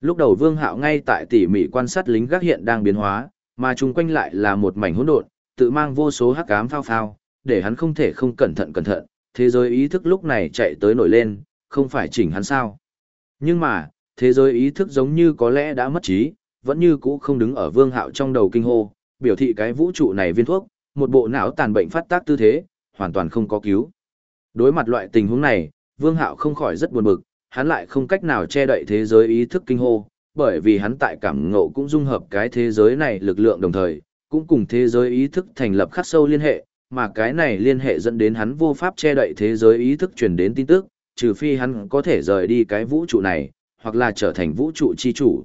Lúc đầu vương hạo ngay tại tỉ mỉ quan sát lính gác hiện đang biến hóa, mà chung quanh lại là một mảnh hỗn độn, tự mang vô số hắc ám phao phao, để hắn không thể không cẩn thận cẩn thận, thế giới ý thức lúc này chạy tới nổi lên, không phải chỉnh hắn sao. Nhưng mà, thế giới ý thức giống như có lẽ đã mất trí, vẫn như cũ không đứng ở vương hạo trong đầu kinh hô, biểu thị cái vũ trụ này viên thuốc, một bộ não tàn bệnh phát tác tư thế, hoàn toàn không có cứu. Đối mặt loại tình huống này, vương hạo không khỏi rất buồn bực, hắn lại không cách nào che đậy thế giới ý thức kinh hô, bởi vì hắn tại cảm ngộ cũng dung hợp cái thế giới này lực lượng đồng thời, cũng cùng thế giới ý thức thành lập khắc sâu liên hệ, mà cái này liên hệ dẫn đến hắn vô pháp che đậy thế giới ý thức truyền đến tin tức, trừ phi hắn có thể rời đi cái vũ trụ này, hoặc là trở thành vũ trụ chi chủ.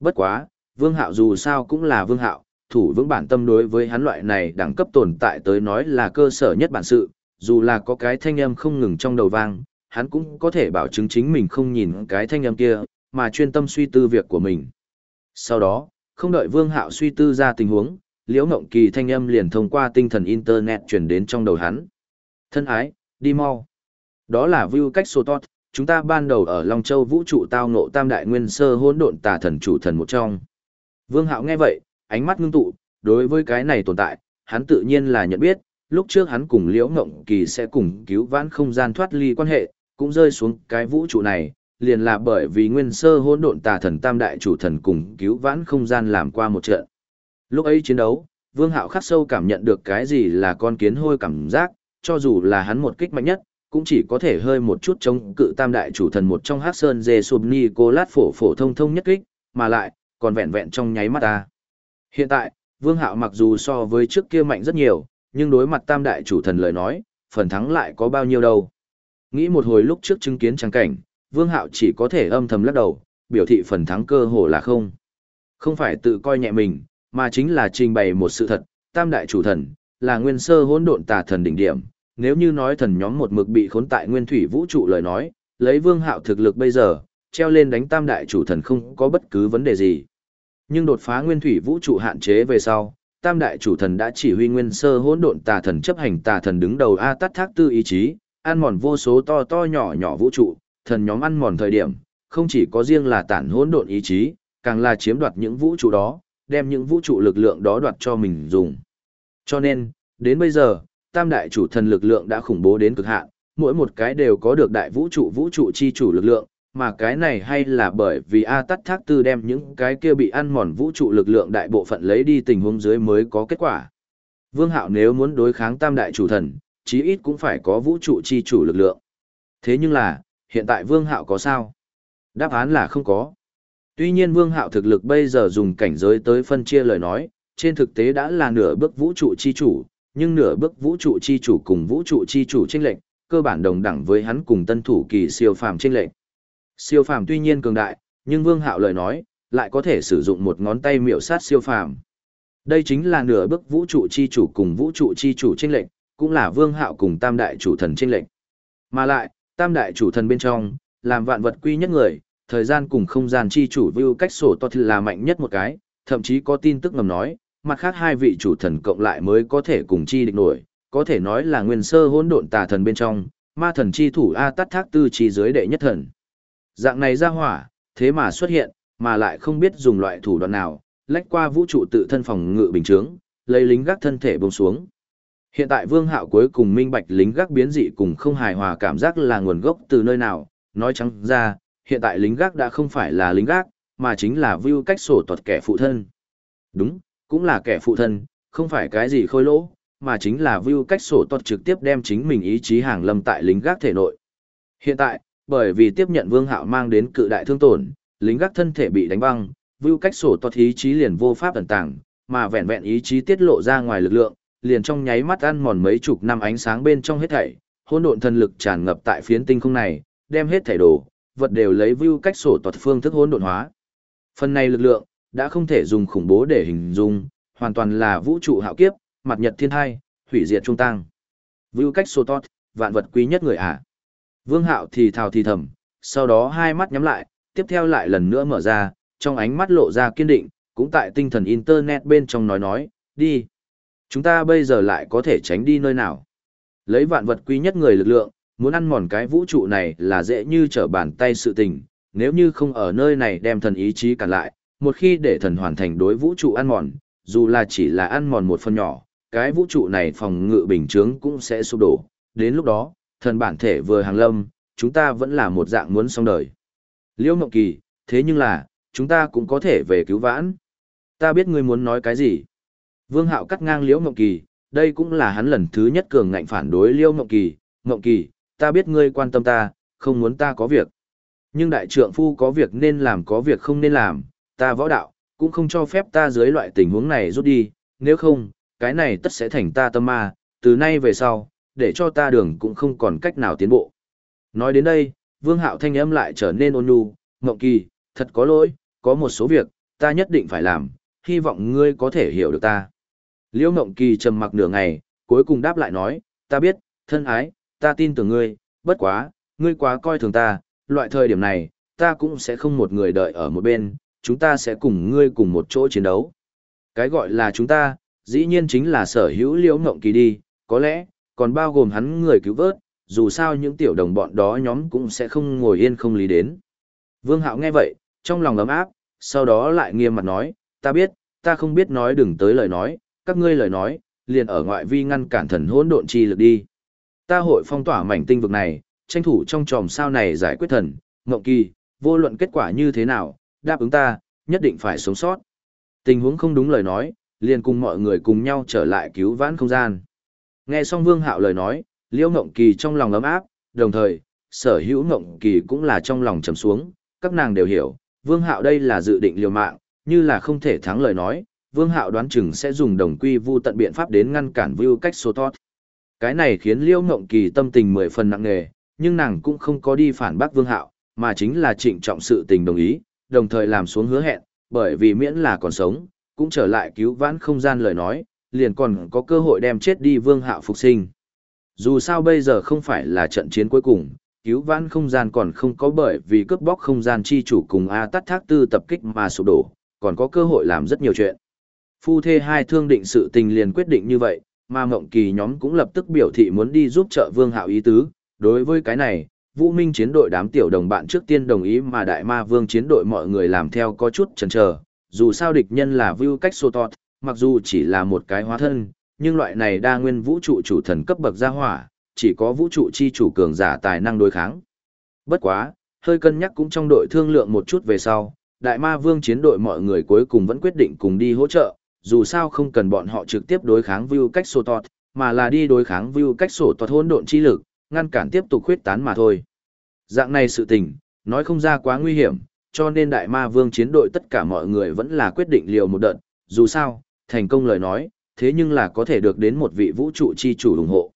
Bất quá, Vương Hạo dù sao cũng là Vương Hạo, thủ vững bản tâm đối với hắn loại này đẳng cấp tồn tại tới nói là cơ sở nhất bản sự, dù là có cái thanh âm không ngừng trong đầu vang, hắn cũng có thể bảo chứng chính mình không nhìn cái thanh âm kia, mà chuyên tâm suy tư việc của mình. Sau đó, không đợi Vương Hạo suy tư ra tình huống, Liễu Ngộng Kỳ thanh âm liền thông qua tinh thần internet truyền đến trong đầu hắn. Thân ái, đi mau. Đó là view cách sô tốt, chúng ta ban đầu ở Long Châu vũ trụ tao ngộ tam đại nguyên sơ hỗn độn tà thần chủ thần một trong. Vương Hạo nghe vậy, ánh mắt ngưng tụ, đối với cái này tồn tại, hắn tự nhiên là nhận biết, lúc trước hắn cùng Liễu Ngộng Kỳ sẽ cùng cứu vãn không gian thoát ly quan hệ, cũng rơi xuống cái vũ trụ này, liền là bởi vì nguyên sơ hỗn độn tà thần tam đại chủ thần cùng cứu vãn không gian làm qua một trận. Lúc ấy chiến đấu, Vương Hạo khắc sâu cảm nhận được cái gì là con kiến hôi cảm giác, cho dù là hắn một kích mạnh nhất, cũng chỉ có thể hơi một chút chống cự tam đại chủ thần một trong hắc sơn dê sụp ni cô lát phổ phổ thông thông nhất kích, mà lại, còn vẹn vẹn trong nháy mắt ta. Hiện tại, Vương Hạo mặc dù so với trước kia mạnh rất nhiều, nhưng đối mặt tam đại chủ thần lời nói, phần thắng lại có bao nhiêu đâu. Nghĩ một hồi lúc trước chứng kiến trang cảnh, Vương Hạo chỉ có thể âm thầm lắc đầu, biểu thị phần thắng cơ hồ là không. Không phải tự coi nhẹ mình, mà chính là trình bày một sự thật, tam đại chủ thần, là nguyên sơ hỗn độn tà thần đỉnh điểm. Nếu như nói thần nhóm một mực bị khốn tại nguyên thủy vũ trụ lời nói, lấy Vương Hạo thực lực bây giờ, treo lên đánh tam đại chủ thần không có bất cứ vấn đề gì. Nhưng đột phá nguyên thủy vũ trụ hạn chế về sau, tam đại chủ thần đã chỉ huy nguyên sơ hỗn độn tà thần chấp hành tà thần đứng đầu A tắt thác tư ý chí, ăn mòn vô số to to nhỏ nhỏ vũ trụ, thần nhóm ăn mòn thời điểm, không chỉ có riêng là tản hỗn độn ý chí, càng là chiếm đoạt những vũ trụ đó, đem những vũ trụ lực lượng đó đoạt cho mình dùng. Cho nên, đến bây giờ, tam đại chủ thần lực lượng đã khủng bố đến cực hạn, mỗi một cái đều có được đại vũ trụ vũ trụ chi chủ lực lượng, mà cái này hay là bởi vì A Tắt Thác Tư đem những cái kia bị ăn mòn vũ trụ lực lượng đại bộ phận lấy đi tình huống dưới mới có kết quả. Vương Hạo nếu muốn đối kháng tam đại chủ thần, chí ít cũng phải có vũ trụ chi chủ lực lượng. Thế nhưng là, hiện tại Vương Hạo có sao? Đáp án là không có. Tuy nhiên Vương Hạo thực lực bây giờ dùng cảnh giới tới phân chia lời nói, trên thực tế đã là nửa bước vũ trụ chi chủ, nhưng nửa bước vũ trụ chi chủ cùng vũ trụ chi chủ chênh lệnh, cơ bản đồng đẳng với hắn cùng tân thủ kỳ siêu phàm chênh lệnh. Siêu phàm tuy nhiên cường đại, nhưng Vương Hạo lời nói, lại có thể sử dụng một ngón tay miểu sát siêu phàm. Đây chính là nửa bước vũ trụ chi chủ cùng vũ trụ chi chủ chênh lệnh, cũng là Vương Hạo cùng Tam đại chủ thần chênh lệnh. Mà lại, Tam đại chủ thần bên trong, làm vạn vật quy nhất người, thời gian cùng không gian chi chủ view cách sổ to là mạnh nhất một cái, thậm chí có tin tức ngầm nói, mặt khác hai vị chủ thần cộng lại mới có thể cùng chi địch nổi, có thể nói là nguyên sơ hỗn độn tà thần bên trong, ma thần chi thủ A tắt thác tư chi dưới đệ nhất thần. Dạng này ra hỏa, thế mà xuất hiện, mà lại không biết dùng loại thủ đoạn nào, lách qua vũ trụ tự thân phòng ngự bình chướng, lấy lính gác thân thể bông xuống. Hiện tại Vương Hạo cuối cùng minh bạch lính gác biến dị cùng không hài hòa cảm giác là nguồn gốc từ nơi nào, nói trắng ra, hiện tại lính gác đã không phải là lính gác, mà chính là view cách sổ tuật kẻ phụ thân. Đúng, cũng là kẻ phụ thân, không phải cái gì khôi lỗ, mà chính là view cách sổ tuật trực tiếp đem chính mình ý chí hàng lâm tại lính gác thể nội. Hiện tại, bởi vì tiếp nhận Vương Hạo mang đến cự đại thương tổn, lính gác thân thể bị đánh băng, view cách sổ tuật ý chí liền vô pháp ẩn tàng, mà vẹn vẹn ý chí tiết lộ ra ngoài lực lượng, liền trong nháy mắt ăn mòn mấy chục năm ánh sáng bên trong hết thảy, hỗn độn thần lực tràn ngập tại phiến tinh không này, đem hết thảy đồ, vật đều lấy view cách sổ toạt phương thức hỗn độn hóa. Phần này lực lượng đã không thể dùng khủng bố để hình dung, hoàn toàn là vũ trụ hạo kiếp, mặt nhật thiên thai, hủy diệt trung tăng. View cách sổ toạt, vạn vật quý nhất người ạ. À. Vương Hạo thì thào thì thầm, sau đó hai mắt nhắm lại, tiếp theo lại lần nữa mở ra, trong ánh mắt lộ ra kiên định, cũng tại tinh thần internet bên trong nói nói, đi. Chúng ta bây giờ lại có thể tránh đi nơi nào? Lấy vạn vật quý nhất người lực lượng, muốn ăn mòn cái vũ trụ này là dễ như trở bàn tay sự tình, nếu như không ở nơi này đem thần ý chí cản lại, một khi để thần hoàn thành đối vũ trụ ăn mòn, dù là chỉ là ăn mòn một phần nhỏ, cái vũ trụ này phòng ngự bình chướng cũng sẽ sụp đổ, đến lúc đó, thần bản thể vừa hàng lâm, chúng ta vẫn là một dạng muốn xong đời. Liễu Mộng Kỳ, thế nhưng là, chúng ta cũng có thể về cứu vãn. Ta biết ngươi muốn nói cái gì. Vương Hạo cắt ngang Liễu Mộng Kỳ, đây cũng là hắn lần thứ nhất cường ngạnh phản đối Liễu Mộng Kỳ, Mộng Kỳ, ta biết ngươi quan tâm ta, không muốn ta có việc. Nhưng đại trượng phu có việc nên làm có việc không nên làm, ta võ đạo cũng không cho phép ta dưới loại tình huống này rút đi, nếu không, cái này tất sẽ thành ta tâm ma, từ nay về sau, để cho ta đường cũng không còn cách nào tiến bộ." Nói đến đây, Vương Hạo thanh âm lại trở nên ôn nhu, "Ngộng Kỳ, thật có lỗi, có một số việc ta nhất định phải làm, hy vọng ngươi có thể hiểu được ta. Liễu Ngộng Kỳ trầm mặc nửa ngày, cuối cùng đáp lại nói, ta biết, thân ái, ta tin tưởng ngươi, bất quá, ngươi quá coi thường ta, loại thời điểm này, ta cũng sẽ không một người đợi ở một bên, chúng ta sẽ cùng ngươi cùng một chỗ chiến đấu. Cái gọi là chúng ta, dĩ nhiên chính là sở hữu Liễu Ngộng Kỳ đi, có lẽ, còn bao gồm hắn người cứu vớt, dù sao những tiểu đồng bọn đó nhóm cũng sẽ không ngồi yên không lý đến. Vương Hạo nghe vậy, trong lòng ấm áp, sau đó lại nghiêm mặt nói, ta biết, ta không biết nói đừng tới lời nói, các ngươi lời nói, liền ở ngoại vi ngăn cản thần hỗn độn chi lực đi. Ta hội phong tỏa mảnh tinh vực này, tranh thủ trong tròm sao này giải quyết thần, ngộng kỳ, vô luận kết quả như thế nào, đáp ứng ta, nhất định phải sống sót. Tình huống không đúng lời nói, liền cùng mọi người cùng nhau trở lại cứu vãn không gian. Nghe xong Vương Hạo lời nói, Liễu Ngộng Kỳ trong lòng ấm áp, đồng thời, sở hữu Ngộng Kỳ cũng là trong lòng trầm xuống, các nàng đều hiểu, Vương Hạo đây là dự định liều mạng, như là không thể thắng lời nói, Vương Hạo đoán chừng sẽ dùng đồng quy vu tận biện pháp đến ngăn cản Vưu cách số tốt. Cái này khiến Liễu Ngộng Kỳ tâm tình mười phần nặng nề, nhưng nàng cũng không có đi phản bác Vương Hạo, mà chính là trịnh trọng sự tình đồng ý, đồng thời làm xuống hứa hẹn, bởi vì miễn là còn sống, cũng trở lại cứu vãn không gian lời nói, liền còn có cơ hội đem chết đi Vương Hạo phục sinh. Dù sao bây giờ không phải là trận chiến cuối cùng, cứu vãn không gian còn không có bởi vì cướp bóc không gian chi chủ cùng A tắt thác tư tập kích mà sụp đổ, còn có cơ hội làm rất nhiều chuyện. Phu thê hai thương định sự tình liền quyết định như vậy, mà Mộng Kỳ nhóm cũng lập tức biểu thị muốn đi giúp trợ Vương Hạo ý tứ. Đối với cái này, Vũ Minh chiến đội đám tiểu đồng bạn trước tiên đồng ý mà Đại Ma Vương chiến đội mọi người làm theo có chút chần chờ. Dù sao địch nhân là Vưu Cách Sô Tọt, mặc dù chỉ là một cái hóa thân, nhưng loại này đa nguyên vũ trụ chủ thần cấp bậc gia hỏa, chỉ có vũ trụ chi chủ cường giả tài năng đối kháng. Bất quá, hơi cân nhắc cũng trong đội thương lượng một chút về sau, đại ma vương chiến đội mọi người cuối cùng vẫn quyết định cùng đi hỗ trợ, dù sao không cần bọn họ trực tiếp đối kháng view cách sổ tọt, mà là đi đối kháng view cách sổ tọt hỗn độn chi lực, ngăn cản tiếp tục khuyết tán mà thôi. Dạng này sự tình, nói không ra quá nguy hiểm, cho nên đại ma vương chiến đội tất cả mọi người vẫn là quyết định liều một đợt, dù sao, thành công lời nói, thế nhưng là có thể được đến một vị vũ trụ chi chủ ủng hộ.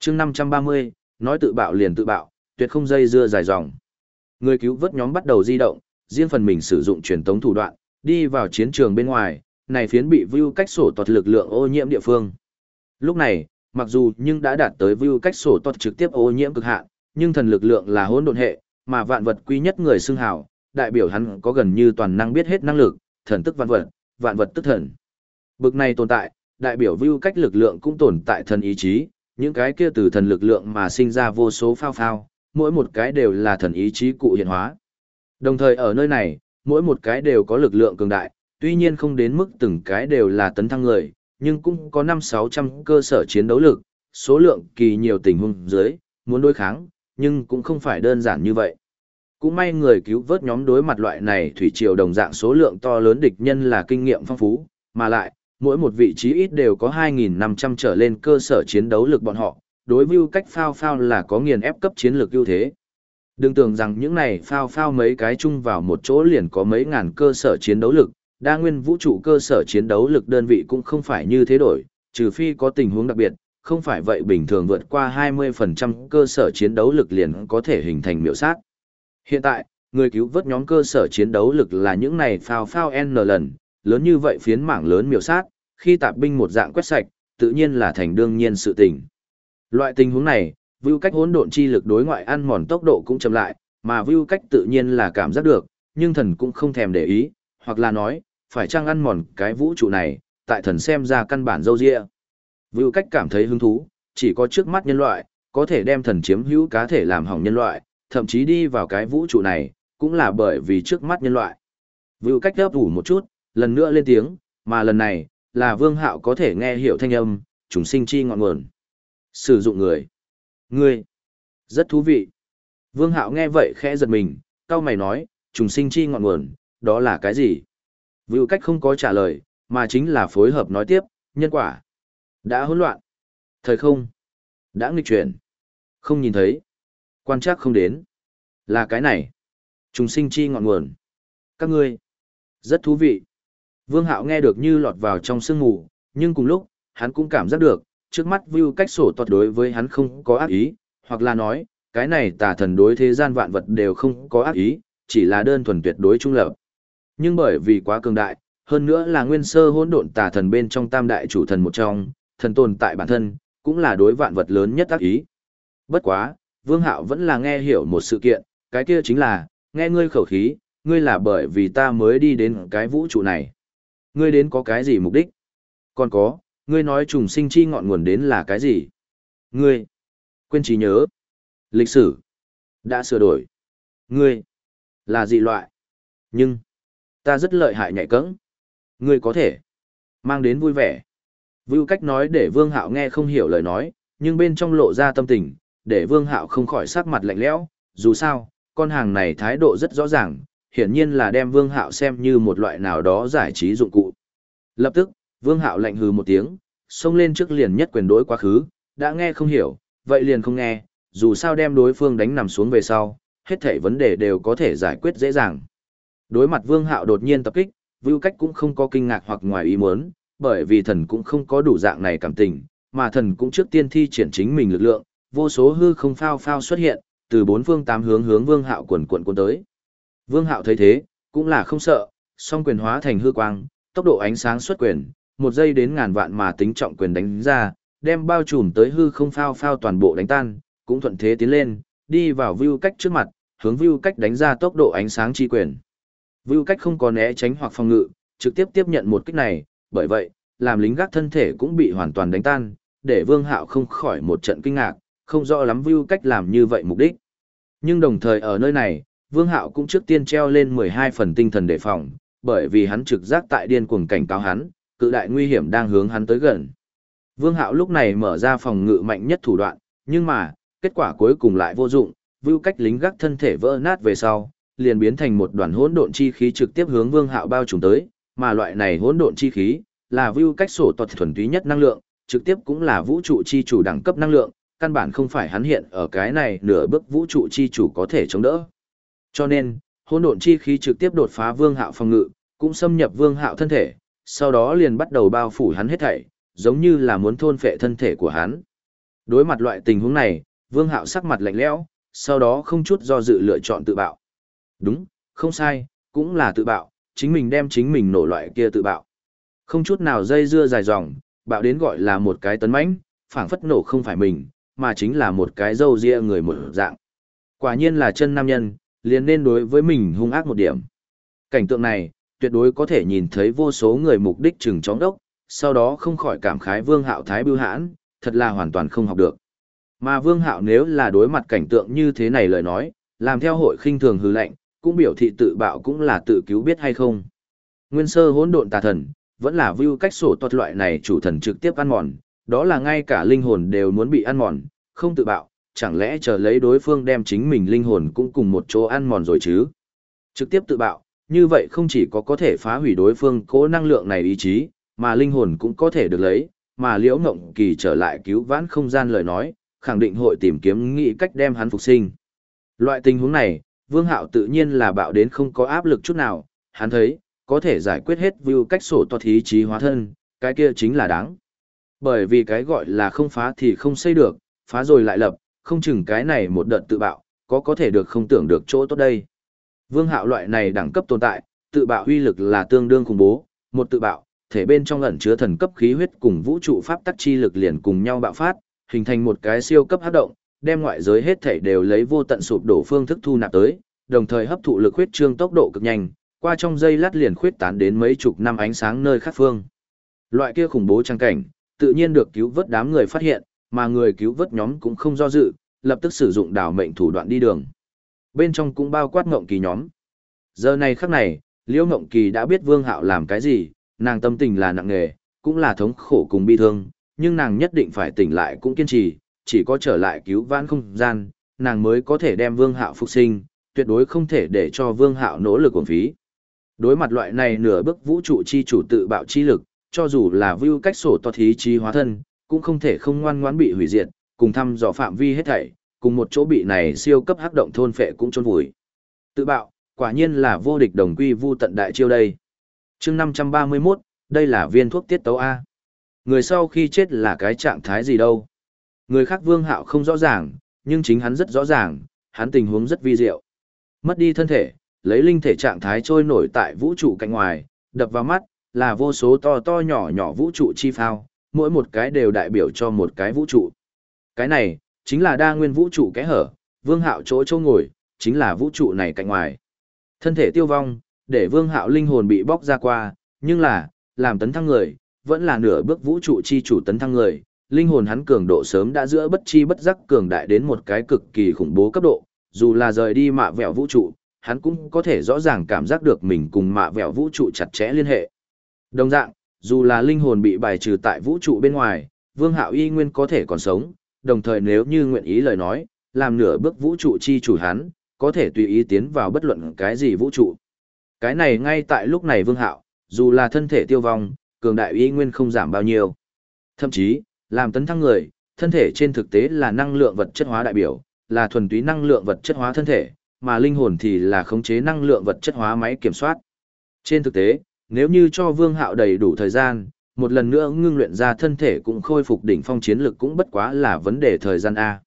chương 530, nói tự bạo liền tự bạo, tuyệt không dây dưa dài dòng. Người cứu vớt nhóm bắt đầu di động, riêng phần mình sử dụng truyền tống thủ đoạn, đi vào chiến trường bên ngoài, này phiến bị view cách sổ toạt lực lượng ô nhiễm địa phương. Lúc này, mặc dù nhưng đã đạt tới view cách sổ toạt trực tiếp ô nhiễm cực hạn, nhưng thần lực lượng là hỗn độn hệ, mà vạn vật quy nhất người xưng hào, đại biểu hắn có gần như toàn năng biết hết năng lực, thần tức vạn vật, vạn vật tức thần. Bực này tồn tại, đại biểu view cách lực lượng cũng tồn tại thần ý chí, những cái kia từ thần lực lượng mà sinh ra vô số phao phao, mỗi một cái đều là thần ý chí cụ hiện hóa. Đồng thời ở nơi này, mỗi một cái đều có lực lượng cường đại, tuy nhiên không đến mức từng cái đều là tấn thăng người, nhưng cũng có 5-600 cơ sở chiến đấu lực, số lượng kỳ nhiều tình huống dưới, muốn đối kháng, nhưng cũng không phải đơn giản như vậy. Cũng may người cứu vớt nhóm đối mặt loại này thủy triều đồng dạng số lượng to lớn địch nhân là kinh nghiệm phong phú, mà lại, mỗi một vị trí ít đều có 2.500 trở lên cơ sở chiến đấu lực bọn họ, đối với cách phao phao là có nghiền ép cấp chiến lược ưu thế. Đừng tưởng rằng những này phao phao mấy cái chung vào một chỗ liền có mấy ngàn cơ sở chiến đấu lực, đa nguyên vũ trụ cơ sở chiến đấu lực đơn vị cũng không phải như thế đổi, trừ phi có tình huống đặc biệt, không phải vậy bình thường vượt qua 20% cơ sở chiến đấu lực liền có thể hình thành miểu sát. Hiện tại, người cứu vớt nhóm cơ sở chiến đấu lực là những này phao phao N lần, lớn như vậy phiến mảng lớn miểu sát, khi tạp binh một dạng quét sạch, tự nhiên là thành đương nhiên sự tình. Loại tình huống này, view cách hỗn độn chi lực đối ngoại ăn mòn tốc độ cũng chậm lại, mà view cách tự nhiên là cảm giác được, nhưng thần cũng không thèm để ý, hoặc là nói, phải chăng ăn mòn cái vũ trụ này, tại thần xem ra căn bản dâu dịa. Vưu cách cảm thấy hứng thú, chỉ có trước mắt nhân loại, có thể đem thần chiếm hữu cá thể làm hỏng nhân loại, thậm chí đi vào cái vũ trụ này, cũng là bởi vì trước mắt nhân loại. Vưu cách ấp ủ một chút, lần nữa lên tiếng, mà lần này, là vương hạo có thể nghe hiểu thanh âm, chúng sinh chi ngọn nguồn. Sử dụng người. người Rất thú vị. Vương hạo nghe vậy khẽ giật mình, cao mày nói, trùng sinh chi ngọn nguồn, đó là cái gì? Vưu cách không có trả lời, mà chính là phối hợp nói tiếp, nhân quả. Đã hỗn loạn. Thời không. Đã nghịch chuyển. Không nhìn thấy. Quan trắc không đến. Là cái này. Chúng sinh chi ngọn nguồn. Các ngươi. Rất thú vị. Vương Hạo nghe được như lọt vào trong sương mù, nhưng cùng lúc, hắn cũng cảm giác được, trước mắt Vưu cách sổ toạt đối với hắn không có ác ý, hoặc là nói, cái này tà thần đối thế gian vạn vật đều không có ác ý, chỉ là đơn thuần tuyệt đối trung lập. Nhưng bởi vì quá cường đại, hơn nữa là nguyên sơ hỗn độn tà thần bên trong tam đại chủ thần một trong, thần tồn tại bản thân, cũng là đối vạn vật lớn nhất tác ý. Bất quá, Vương Hạo vẫn là nghe hiểu một sự kiện, cái kia chính là, nghe ngươi khẩu khí, ngươi là bởi vì ta mới đi đến cái vũ trụ này. Ngươi đến có cái gì mục đích? Còn có, ngươi nói trùng sinh chi ngọn nguồn đến là cái gì? Ngươi, quên trí nhớ, lịch sử, đã sửa đổi. Ngươi, là dị loại. Nhưng, ta rất lợi hại nhạy cẫng. Ngươi có thể, mang đến vui vẻ. Vưu cách nói để Vương Hạo nghe không hiểu lời nói, nhưng bên trong lộ ra tâm tình, để Vương Hạo không khỏi sắc mặt lạnh lẽo, dù sao, con hàng này thái độ rất rõ ràng, hiển nhiên là đem Vương Hạo xem như một loại nào đó giải trí dụng cụ. Lập tức, Vương Hạo lạnh hừ một tiếng, xông lên trước liền nhất quyền đối quá khứ, đã nghe không hiểu, vậy liền không nghe, dù sao đem đối phương đánh nằm xuống về sau, hết thảy vấn đề đều có thể giải quyết dễ dàng. Đối mặt Vương Hạo đột nhiên tập kích, Vưu Cách cũng không có kinh ngạc hoặc ngoài ý muốn, bởi vì thần cũng không có đủ dạng này cảm tình, mà thần cũng trước tiên thi triển chính mình lực lượng, vô số hư không phao phao xuất hiện, từ bốn phương tám hướng hướng Vương Hạo quần quần cuốn tới. Vương Hạo thấy thế, cũng là không sợ, song quyền hóa thành hư quang, tốc độ ánh sáng xuất quyền, một giây đến ngàn vạn mà tính trọng quyền đánh ra, đem bao trùm tới hư không phao phao toàn bộ đánh tan, cũng thuận thế tiến lên, đi vào view cách trước mặt, hướng view cách đánh ra tốc độ ánh sáng chi quyền. Vưu cách không có né tránh hoặc phòng ngự, trực tiếp tiếp nhận một kích này, bởi vậy, làm lính gác thân thể cũng bị hoàn toàn đánh tan, để Vương Hạo không khỏi một trận kinh ngạc, không rõ lắm Vưu cách làm như vậy mục đích. Nhưng đồng thời ở nơi này, Vương Hạo cũng trước tiên treo lên 12 phần tinh thần đề phòng, bởi vì hắn trực giác tại điên cuồng cảnh cáo hắn, cự đại nguy hiểm đang hướng hắn tới gần. Vương Hạo lúc này mở ra phòng ngự mạnh nhất thủ đoạn, nhưng mà, kết quả cuối cùng lại vô dụng, vưu cách lính gác thân thể vỡ nát về sau, liền biến thành một đoàn hỗn độn chi khí trực tiếp hướng Vương Hạo bao trùm tới, mà loại này hỗn độn chi khí là view cách sổ tuật thuần túy nhất năng lượng, trực tiếp cũng là vũ trụ chi chủ đẳng cấp năng lượng, căn bản không phải hắn hiện ở cái này nửa bước vũ trụ chi chủ có thể chống đỡ. Cho nên, hỗn độn chi khí trực tiếp đột phá Vương Hạo phòng ngự, cũng xâm nhập Vương Hạo thân thể, sau đó liền bắt đầu bao phủ hắn hết thảy, giống như là muốn thôn phệ thân thể của hắn. Đối mặt loại tình huống này, Vương Hạo sắc mặt lạnh lẽo, sau đó không chút do dự lựa chọn tự bạo. Đúng, không sai, cũng là tự bạo, chính mình đem chính mình nổ loại kia tự bạo. Không chút nào dây dưa dài dòng, bạo đến gọi là một cái tấn mãnh, phảng phất nổ không phải mình, mà chính là một cái dâu ria người một dạng. Quả nhiên là chân nam nhân, liền nên đối với mình hung ác một điểm. Cảnh tượng này, tuyệt đối có thể nhìn thấy vô số người mục đích chừng chóng đốc, sau đó không khỏi cảm khái Vương Hạo thái bưu hãn, thật là hoàn toàn không học được. Mà Vương Hạo nếu là đối mặt cảnh tượng như thế này lời nói, làm theo hội khinh thường hư lệnh, cũng biểu thị tự bạo cũng là tự cứu biết hay không. Nguyên sơ hỗn độn tà thần, vẫn là view cách sổ toát loại này chủ thần trực tiếp ăn mòn, đó là ngay cả linh hồn đều muốn bị ăn mòn, không tự bạo, chẳng lẽ chờ lấy đối phương đem chính mình linh hồn cũng cùng một chỗ ăn mòn rồi chứ? Trực tiếp tự bạo, như vậy không chỉ có có thể phá hủy đối phương cố năng lượng này ý chí, mà linh hồn cũng có thể được lấy, mà liễu ngộng kỳ trở lại cứu vãn không gian lời nói, khẳng định hội tìm kiếm nghĩ cách đem hắn phục sinh. Loại tình huống này, Vương Hạo tự nhiên là bạo đến không có áp lực chút nào, hắn thấy, có thể giải quyết hết view cách sổ toa thí trí hóa thân, cái kia chính là đáng. Bởi vì cái gọi là không phá thì không xây được, phá rồi lại lập, không chừng cái này một đợt tự bạo, có có thể được không tưởng được chỗ tốt đây. Vương hạo loại này đẳng cấp tồn tại, tự bạo uy lực là tương đương khủng bố, một tự bạo, thể bên trong ẩn chứa thần cấp khí huyết cùng vũ trụ pháp tắc chi lực liền cùng nhau bạo phát, hình thành một cái siêu cấp hấp động, đem ngoại giới hết thảy đều lấy vô tận sụp đổ phương thức thu nạp tới, đồng thời hấp thụ lực huyết trương tốc độ cực nhanh, qua trong giây lát liền khuyết tán đến mấy chục năm ánh sáng nơi khác phương. Loại kia khủng bố trang cảnh, tự nhiên được cứu vớt đám người phát hiện, mà người cứu vớt nhóm cũng không do dự, lập tức sử dụng đảo mệnh thủ đoạn đi đường. Bên trong cũng bao quát ngộng kỳ nhóm. Giờ này khắc này, Liễu Ngộng Kỳ đã biết Vương Hạo làm cái gì, nàng tâm tình là nặng nề, cũng là thống khổ cùng bi thương, nhưng nàng nhất định phải tỉnh lại cũng kiên trì, chỉ có trở lại cứu vãn không gian, nàng mới có thể đem Vương Hạo phục sinh, tuyệt đối không thể để cho Vương Hạo nỗ lực uổng phí. Đối mặt loại này nửa bức vũ trụ chi chủ tự bạo chi lực, cho dù là view cách sổ to thí chi hóa thân, cũng không thể không ngoan ngoãn bị hủy diệt, cùng thăm dò phạm vi hết thảy, cùng một chỗ bị này siêu cấp hắc động thôn phệ cũng chôn vùi. Tự bạo, quả nhiên là vô địch đồng quy vu tận đại chiêu đây. chương 531, đây là viên thuốc tiết tấu A. Người sau khi chết là cái trạng thái gì đâu. Người khác vương hạo không rõ ràng, nhưng chính hắn rất rõ ràng, hắn tình huống rất vi diệu. Mất đi thân thể, lấy linh thể trạng thái trôi nổi tại vũ trụ cạnh ngoài, đập vào mắt, là vô số to to nhỏ nhỏ vũ trụ chi phao, mỗi một cái đều đại biểu cho một cái vũ trụ. Cái này, chính là đa nguyên vũ trụ kẽ hở, vương hạo chỗ châu ngồi, chính là vũ trụ này cạnh ngoài. Thân thể tiêu vong, để vương hạo linh hồn bị bóc ra qua, nhưng là, làm tấn thăng người, vẫn là nửa bước vũ trụ chi chủ tấn thăng người, linh hồn hắn cường độ sớm đã giữa bất chi bất giác cường đại đến một cái cực kỳ khủng bố cấp độ, dù là rời đi mạ vẹo vũ trụ, hắn cũng có thể rõ ràng cảm giác được mình cùng mạ vẹo vũ trụ chặt chẽ liên hệ. Đồng dạng, dù là linh hồn bị bài trừ tại vũ trụ bên ngoài, Vương Hạo y nguyên có thể còn sống, đồng thời nếu như nguyện ý lời nói, làm nửa bước vũ trụ chi chủ hắn, có thể tùy ý tiến vào bất luận cái gì vũ trụ. Cái này ngay tại lúc này Vương Hạo, dù là thân thể tiêu vong, cường đại y nguyên không giảm bao nhiêu. Thậm chí, làm tấn thăng người, thân thể trên thực tế là năng lượng vật chất hóa đại biểu, là thuần túy năng lượng vật chất hóa thân thể, mà linh hồn thì là khống chế năng lượng vật chất hóa máy kiểm soát. Trên thực tế, nếu như cho Vương Hạo đầy đủ thời gian, một lần nữa ngưng luyện ra thân thể cũng khôi phục đỉnh phong chiến lực cũng bất quá là vấn đề thời gian A.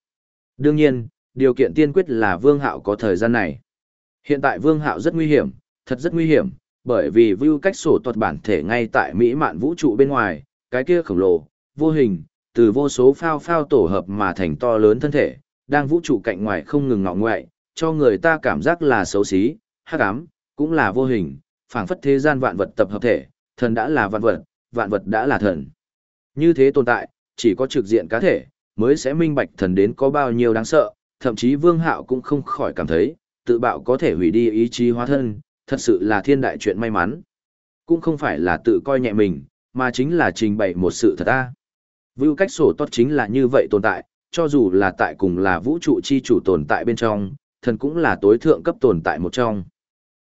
Đương nhiên, điều kiện tiên quyết là Vương Hạo có thời gian này. Hiện tại Vương Hạo rất nguy hiểm, thật rất nguy hiểm, bởi vì view cách sổ tuật bản thể ngay tại Mỹ mạn vũ trụ bên ngoài, cái kia khổng lồ, vô hình, từ vô số phao phao tổ hợp mà thành to lớn thân thể, đang vũ trụ cạnh ngoài không ngừng ngọ ngoại, cho người ta cảm giác là xấu xí, hắc ám, cũng là vô hình, phảng phất thế gian vạn vật tập hợp thể, thần đã là vạn vật, vạn vật đã là thần. Như thế tồn tại, chỉ có trực diện cá thể, mới sẽ minh bạch thần đến có bao nhiêu đáng sợ, thậm chí vương hạo cũng không khỏi cảm thấy, tự bạo có thể hủy đi ý chí hóa thân, thật sự là thiên đại chuyện may mắn. Cũng không phải là tự coi nhẹ mình, mà chính là trình bày một sự thật ta. Vưu cách sổ tốt chính là như vậy tồn tại, cho dù là tại cùng là vũ trụ chi chủ tồn tại bên trong, thần cũng là tối thượng cấp tồn tại một trong.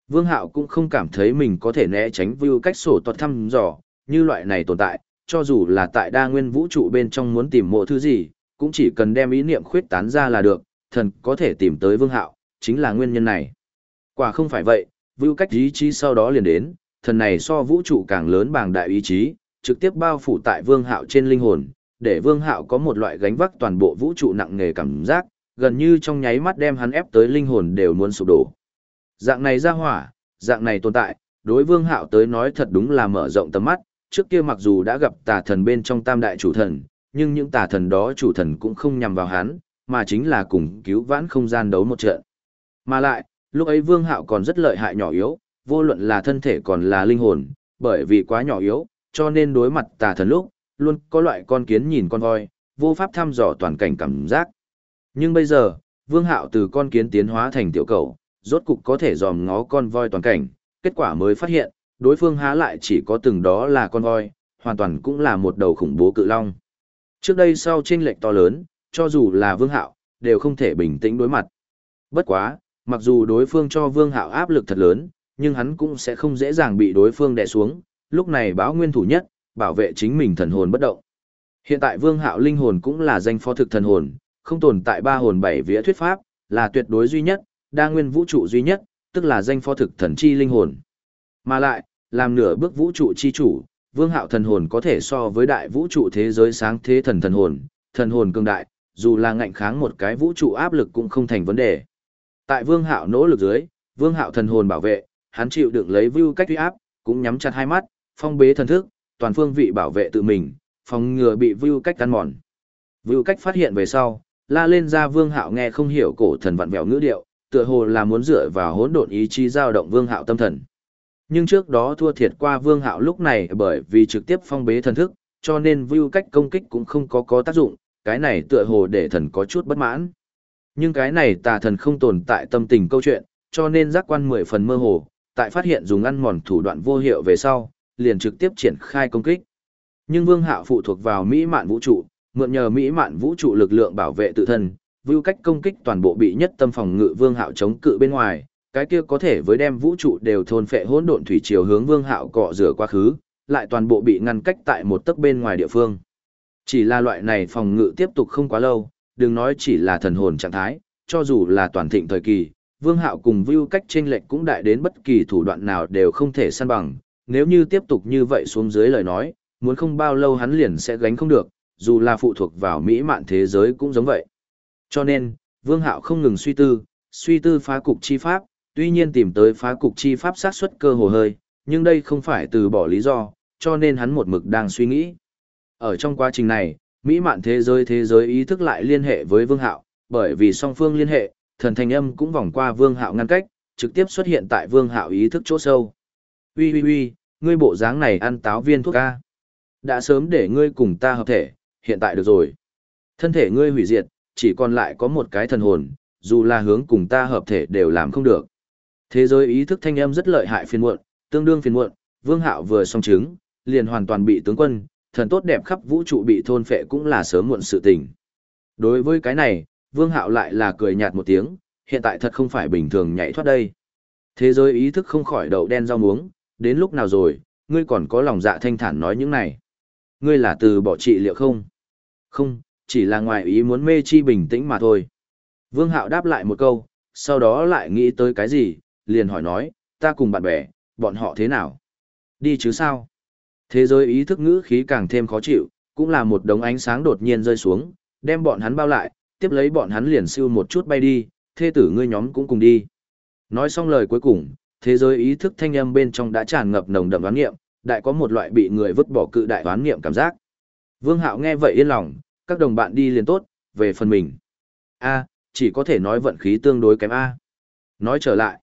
Vương Hạo cũng không cảm thấy mình có thể né tránh view cách sổ tốt thăm dò, như loại này tồn tại, cho dù là tại đa nguyên vũ trụ bên trong muốn tìm mộ thứ gì, cũng chỉ cần đem ý niệm khuyết tán ra là được, thần có thể tìm tới Vương Hạo, chính là nguyên nhân này. Quả không phải vậy, view cách ý chí sau đó liền đến, thần này so vũ trụ càng lớn bằng đại ý chí, trực tiếp bao phủ tại Vương Hạo trên linh hồn, để Vương Hạo có một loại gánh vác toàn bộ vũ trụ nặng nề cảm giác, gần như trong nháy mắt đem hắn ép tới linh hồn đều muốn sụp đổ. Dạng này ra hỏa, dạng này tồn tại, đối vương hạo tới nói thật đúng là mở rộng tầm mắt, trước kia mặc dù đã gặp tà thần bên trong tam đại chủ thần, nhưng những tà thần đó chủ thần cũng không nhằm vào hắn, mà chính là cùng cứu vãn không gian đấu một trận. Mà lại, lúc ấy vương hạo còn rất lợi hại nhỏ yếu, vô luận là thân thể còn là linh hồn, bởi vì quá nhỏ yếu, cho nên đối mặt tà thần lúc, luôn có loại con kiến nhìn con voi, vô pháp thăm dò toàn cảnh cảm giác. Nhưng bây giờ, vương hạo từ con kiến tiến hóa thành tiểu cầu, rốt cục có thể dòm ngó con voi toàn cảnh, kết quả mới phát hiện, đối phương há lại chỉ có từng đó là con voi, hoàn toàn cũng là một đầu khủng bố cự long. Trước đây sau chênh lệch to lớn, cho dù là vương hạo, đều không thể bình tĩnh đối mặt. Bất quá, mặc dù đối phương cho vương hạo áp lực thật lớn, nhưng hắn cũng sẽ không dễ dàng bị đối phương đè xuống, lúc này báo nguyên thủ nhất, bảo vệ chính mình thần hồn bất động. Hiện tại vương hạo linh hồn cũng là danh phó thực thần hồn, không tồn tại ba hồn bảy vía thuyết pháp, là tuyệt đối duy nhất, đa nguyên vũ trụ duy nhất, tức là danh phó thực thần chi linh hồn. Mà lại, làm nửa bước vũ trụ chi chủ, vương hạo thần hồn có thể so với đại vũ trụ thế giới sáng thế thần thần hồn, thần hồn cường đại, dù là ngạnh kháng một cái vũ trụ áp lực cũng không thành vấn đề. Tại vương hạo nỗ lực dưới, vương hạo thần hồn bảo vệ, hắn chịu đựng lấy view cách uy áp, cũng nhắm chặt hai mắt, phong bế thần thức, toàn phương vị bảo vệ tự mình, phòng ngừa bị Vưu cách tan mòn. Vưu cách phát hiện về sau, la lên ra vương hạo nghe không hiểu cổ thần vặn vẹo ngữ điệu, tựa hồ là muốn dựa vào hỗn độn ý chí giao động vương hạo tâm thần. Nhưng trước đó thua thiệt qua vương hạo lúc này bởi vì trực tiếp phong bế thần thức, cho nên Vưu cách công kích cũng không có có tác dụng, cái này tựa hồ để thần có chút bất mãn. Nhưng cái này tà thần không tồn tại tâm tình câu chuyện, cho nên giác quan mười phần mơ hồ, tại phát hiện dùng ăn mòn thủ đoạn vô hiệu về sau, liền trực tiếp triển khai công kích. Nhưng vương hạo phụ thuộc vào mỹ mạn vũ trụ, mượn nhờ mỹ mạn vũ trụ lực lượng bảo vệ tự thân, vưu cách công kích toàn bộ bị nhất tâm phòng ngự vương hạo chống cự bên ngoài, cái kia có thể với đem vũ trụ đều thôn phệ hỗn độn thủy chiều hướng vương hạo cọ rửa quá khứ, lại toàn bộ bị ngăn cách tại một tấc bên ngoài địa phương. Chỉ là loại này phòng ngự tiếp tục không quá lâu, đừng nói chỉ là thần hồn trạng thái, cho dù là toàn thịnh thời kỳ, vương hạo cùng vưu cách chênh lệch cũng đại đến bất kỳ thủ đoạn nào đều không thể săn bằng, nếu như tiếp tục như vậy xuống dưới lời nói, muốn không bao lâu hắn liền sẽ gánh không được, dù là phụ thuộc vào mỹ mạn thế giới cũng giống vậy. Cho nên, Vương Hạo không ngừng suy tư, suy tư phá cục chi pháp, tuy nhiên tìm tới phá cục chi pháp sát suất cơ hồ hơi, nhưng đây không phải từ bỏ lý do, cho nên hắn một mực đang suy nghĩ. Ở trong quá trình này, mỹ mạn thế giới thế giới ý thức lại liên hệ với Vương Hạo, bởi vì song phương liên hệ, thần thanh âm cũng vòng qua Vương Hạo ngăn cách, trực tiếp xuất hiện tại Vương Hạo ý thức chỗ sâu uy uy uy, ngươi bộ dáng này ăn táo viên thuốc a. Đã sớm để ngươi cùng ta hợp thể, hiện tại được rồi. Thân thể ngươi hủy diệt, chỉ còn lại có một cái thần hồn, dù là hướng cùng ta hợp thể đều làm không được. Thế giới ý thức thanh âm rất lợi hại phiền muộn, tương đương phiền muộn, Vương Hạo vừa song chứng, liền hoàn toàn bị tướng quân, thần tốt đẹp khắp vũ trụ bị thôn phệ cũng là sớm muộn sự tình. Đối với cái này, Vương Hạo lại là cười nhạt một tiếng, hiện tại thật không phải bình thường nhảy thoát đây. Thế giới ý thức không khỏi đậu đen rau muống, đến lúc nào rồi, ngươi còn có lòng dạ thanh thản nói những này. Ngươi là từ bỏ trị liệu không? Không, chỉ là ngoài ý muốn mê chi bình tĩnh mà thôi. Vương Hạo đáp lại một câu, sau đó lại nghĩ tới cái gì, liền hỏi nói, ta cùng bạn bè, bọn họ thế nào? Đi chứ sao? Thế giới ý thức ngữ khí càng thêm khó chịu, cũng là một đống ánh sáng đột nhiên rơi xuống, đem bọn hắn bao lại, tiếp lấy bọn hắn liền siêu một chút bay đi, thê tử ngươi nhóm cũng cùng đi. Nói xong lời cuối cùng, thế giới ý thức thanh âm bên trong đã tràn ngập nồng đậm đoán nghiệm, đại có một loại bị người vứt bỏ cự đại đoán nghiệm cảm giác. Vương Hạo nghe vậy yên lòng, các đồng bạn đi liền tốt, về phần mình. A, chỉ có thể nói vận khí tương đối kém A. Nói trở lại,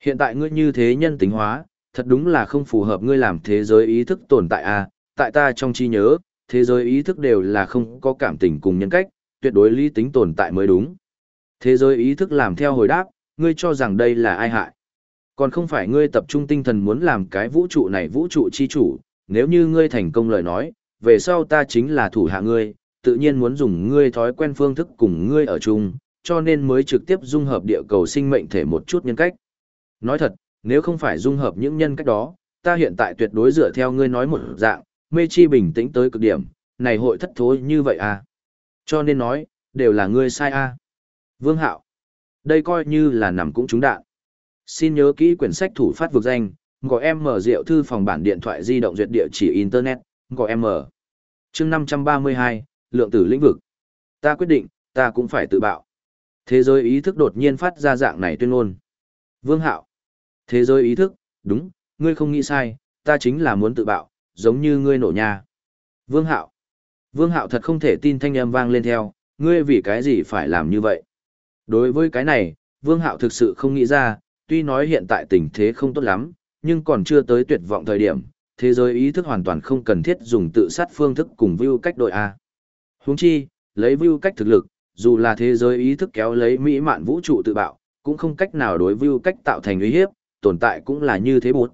hiện tại ngươi như thế nhân tính hóa, thật đúng là không phù hợp ngươi làm thế giới ý thức tồn tại A, tại ta trong trí nhớ, thế giới ý thức đều là không có cảm tình cùng nhân cách, tuyệt đối lý tính tồn tại mới đúng. Thế giới ý thức làm theo hồi đáp, ngươi cho rằng đây là ai hại. Còn không phải ngươi tập trung tinh thần muốn làm cái vũ trụ này vũ trụ chi chủ, nếu như ngươi thành công lời nói, về sau ta chính là thủ hạ ngươi, tự nhiên muốn dùng ngươi thói quen phương thức cùng ngươi ở chung, cho nên mới trực tiếp dung hợp địa cầu sinh mệnh thể một chút nhân cách. Nói thật, nếu không phải dung hợp những nhân cách đó, ta hiện tại tuyệt đối dựa theo ngươi nói một dạng, mê chi bình tĩnh tới cực điểm, này hội thất thối như vậy à. Cho nên nói, đều là ngươi sai à. Vương Hạo, đây coi như là nằm cũng trúng đạn. Xin nhớ kỹ quyển sách thủ phát vực danh, gọi em mở rượu thư phòng bản điện thoại di động duyệt địa chỉ Internet, gọi em mở. chương 532, lượng tử lĩnh vực. Ta quyết định, ta cũng phải tự bạo. Thế giới ý thức đột nhiên phát ra dạng này tuyên ngôn. Vương Hạo. Thế giới ý thức, đúng, ngươi không nghĩ sai, ta chính là muốn tự bạo, giống như ngươi nổ nhà. Vương Hạo. Vương Hạo thật không thể tin thanh âm vang lên theo, ngươi vì cái gì phải làm như vậy. Đối với cái này, Vương Hạo thực sự không nghĩ ra, tuy nói hiện tại tình thế không tốt lắm, nhưng còn chưa tới tuyệt vọng thời điểm, thế giới ý thức hoàn toàn không cần thiết dùng tự sát phương thức cùng view cách đội A. Huống chi, lấy view cách thực lực, dù là thế giới ý thức kéo lấy mỹ mạn vũ trụ tự bạo, cũng không cách nào đối view cách tạo thành uy hiếp, tồn tại cũng là như thế bút.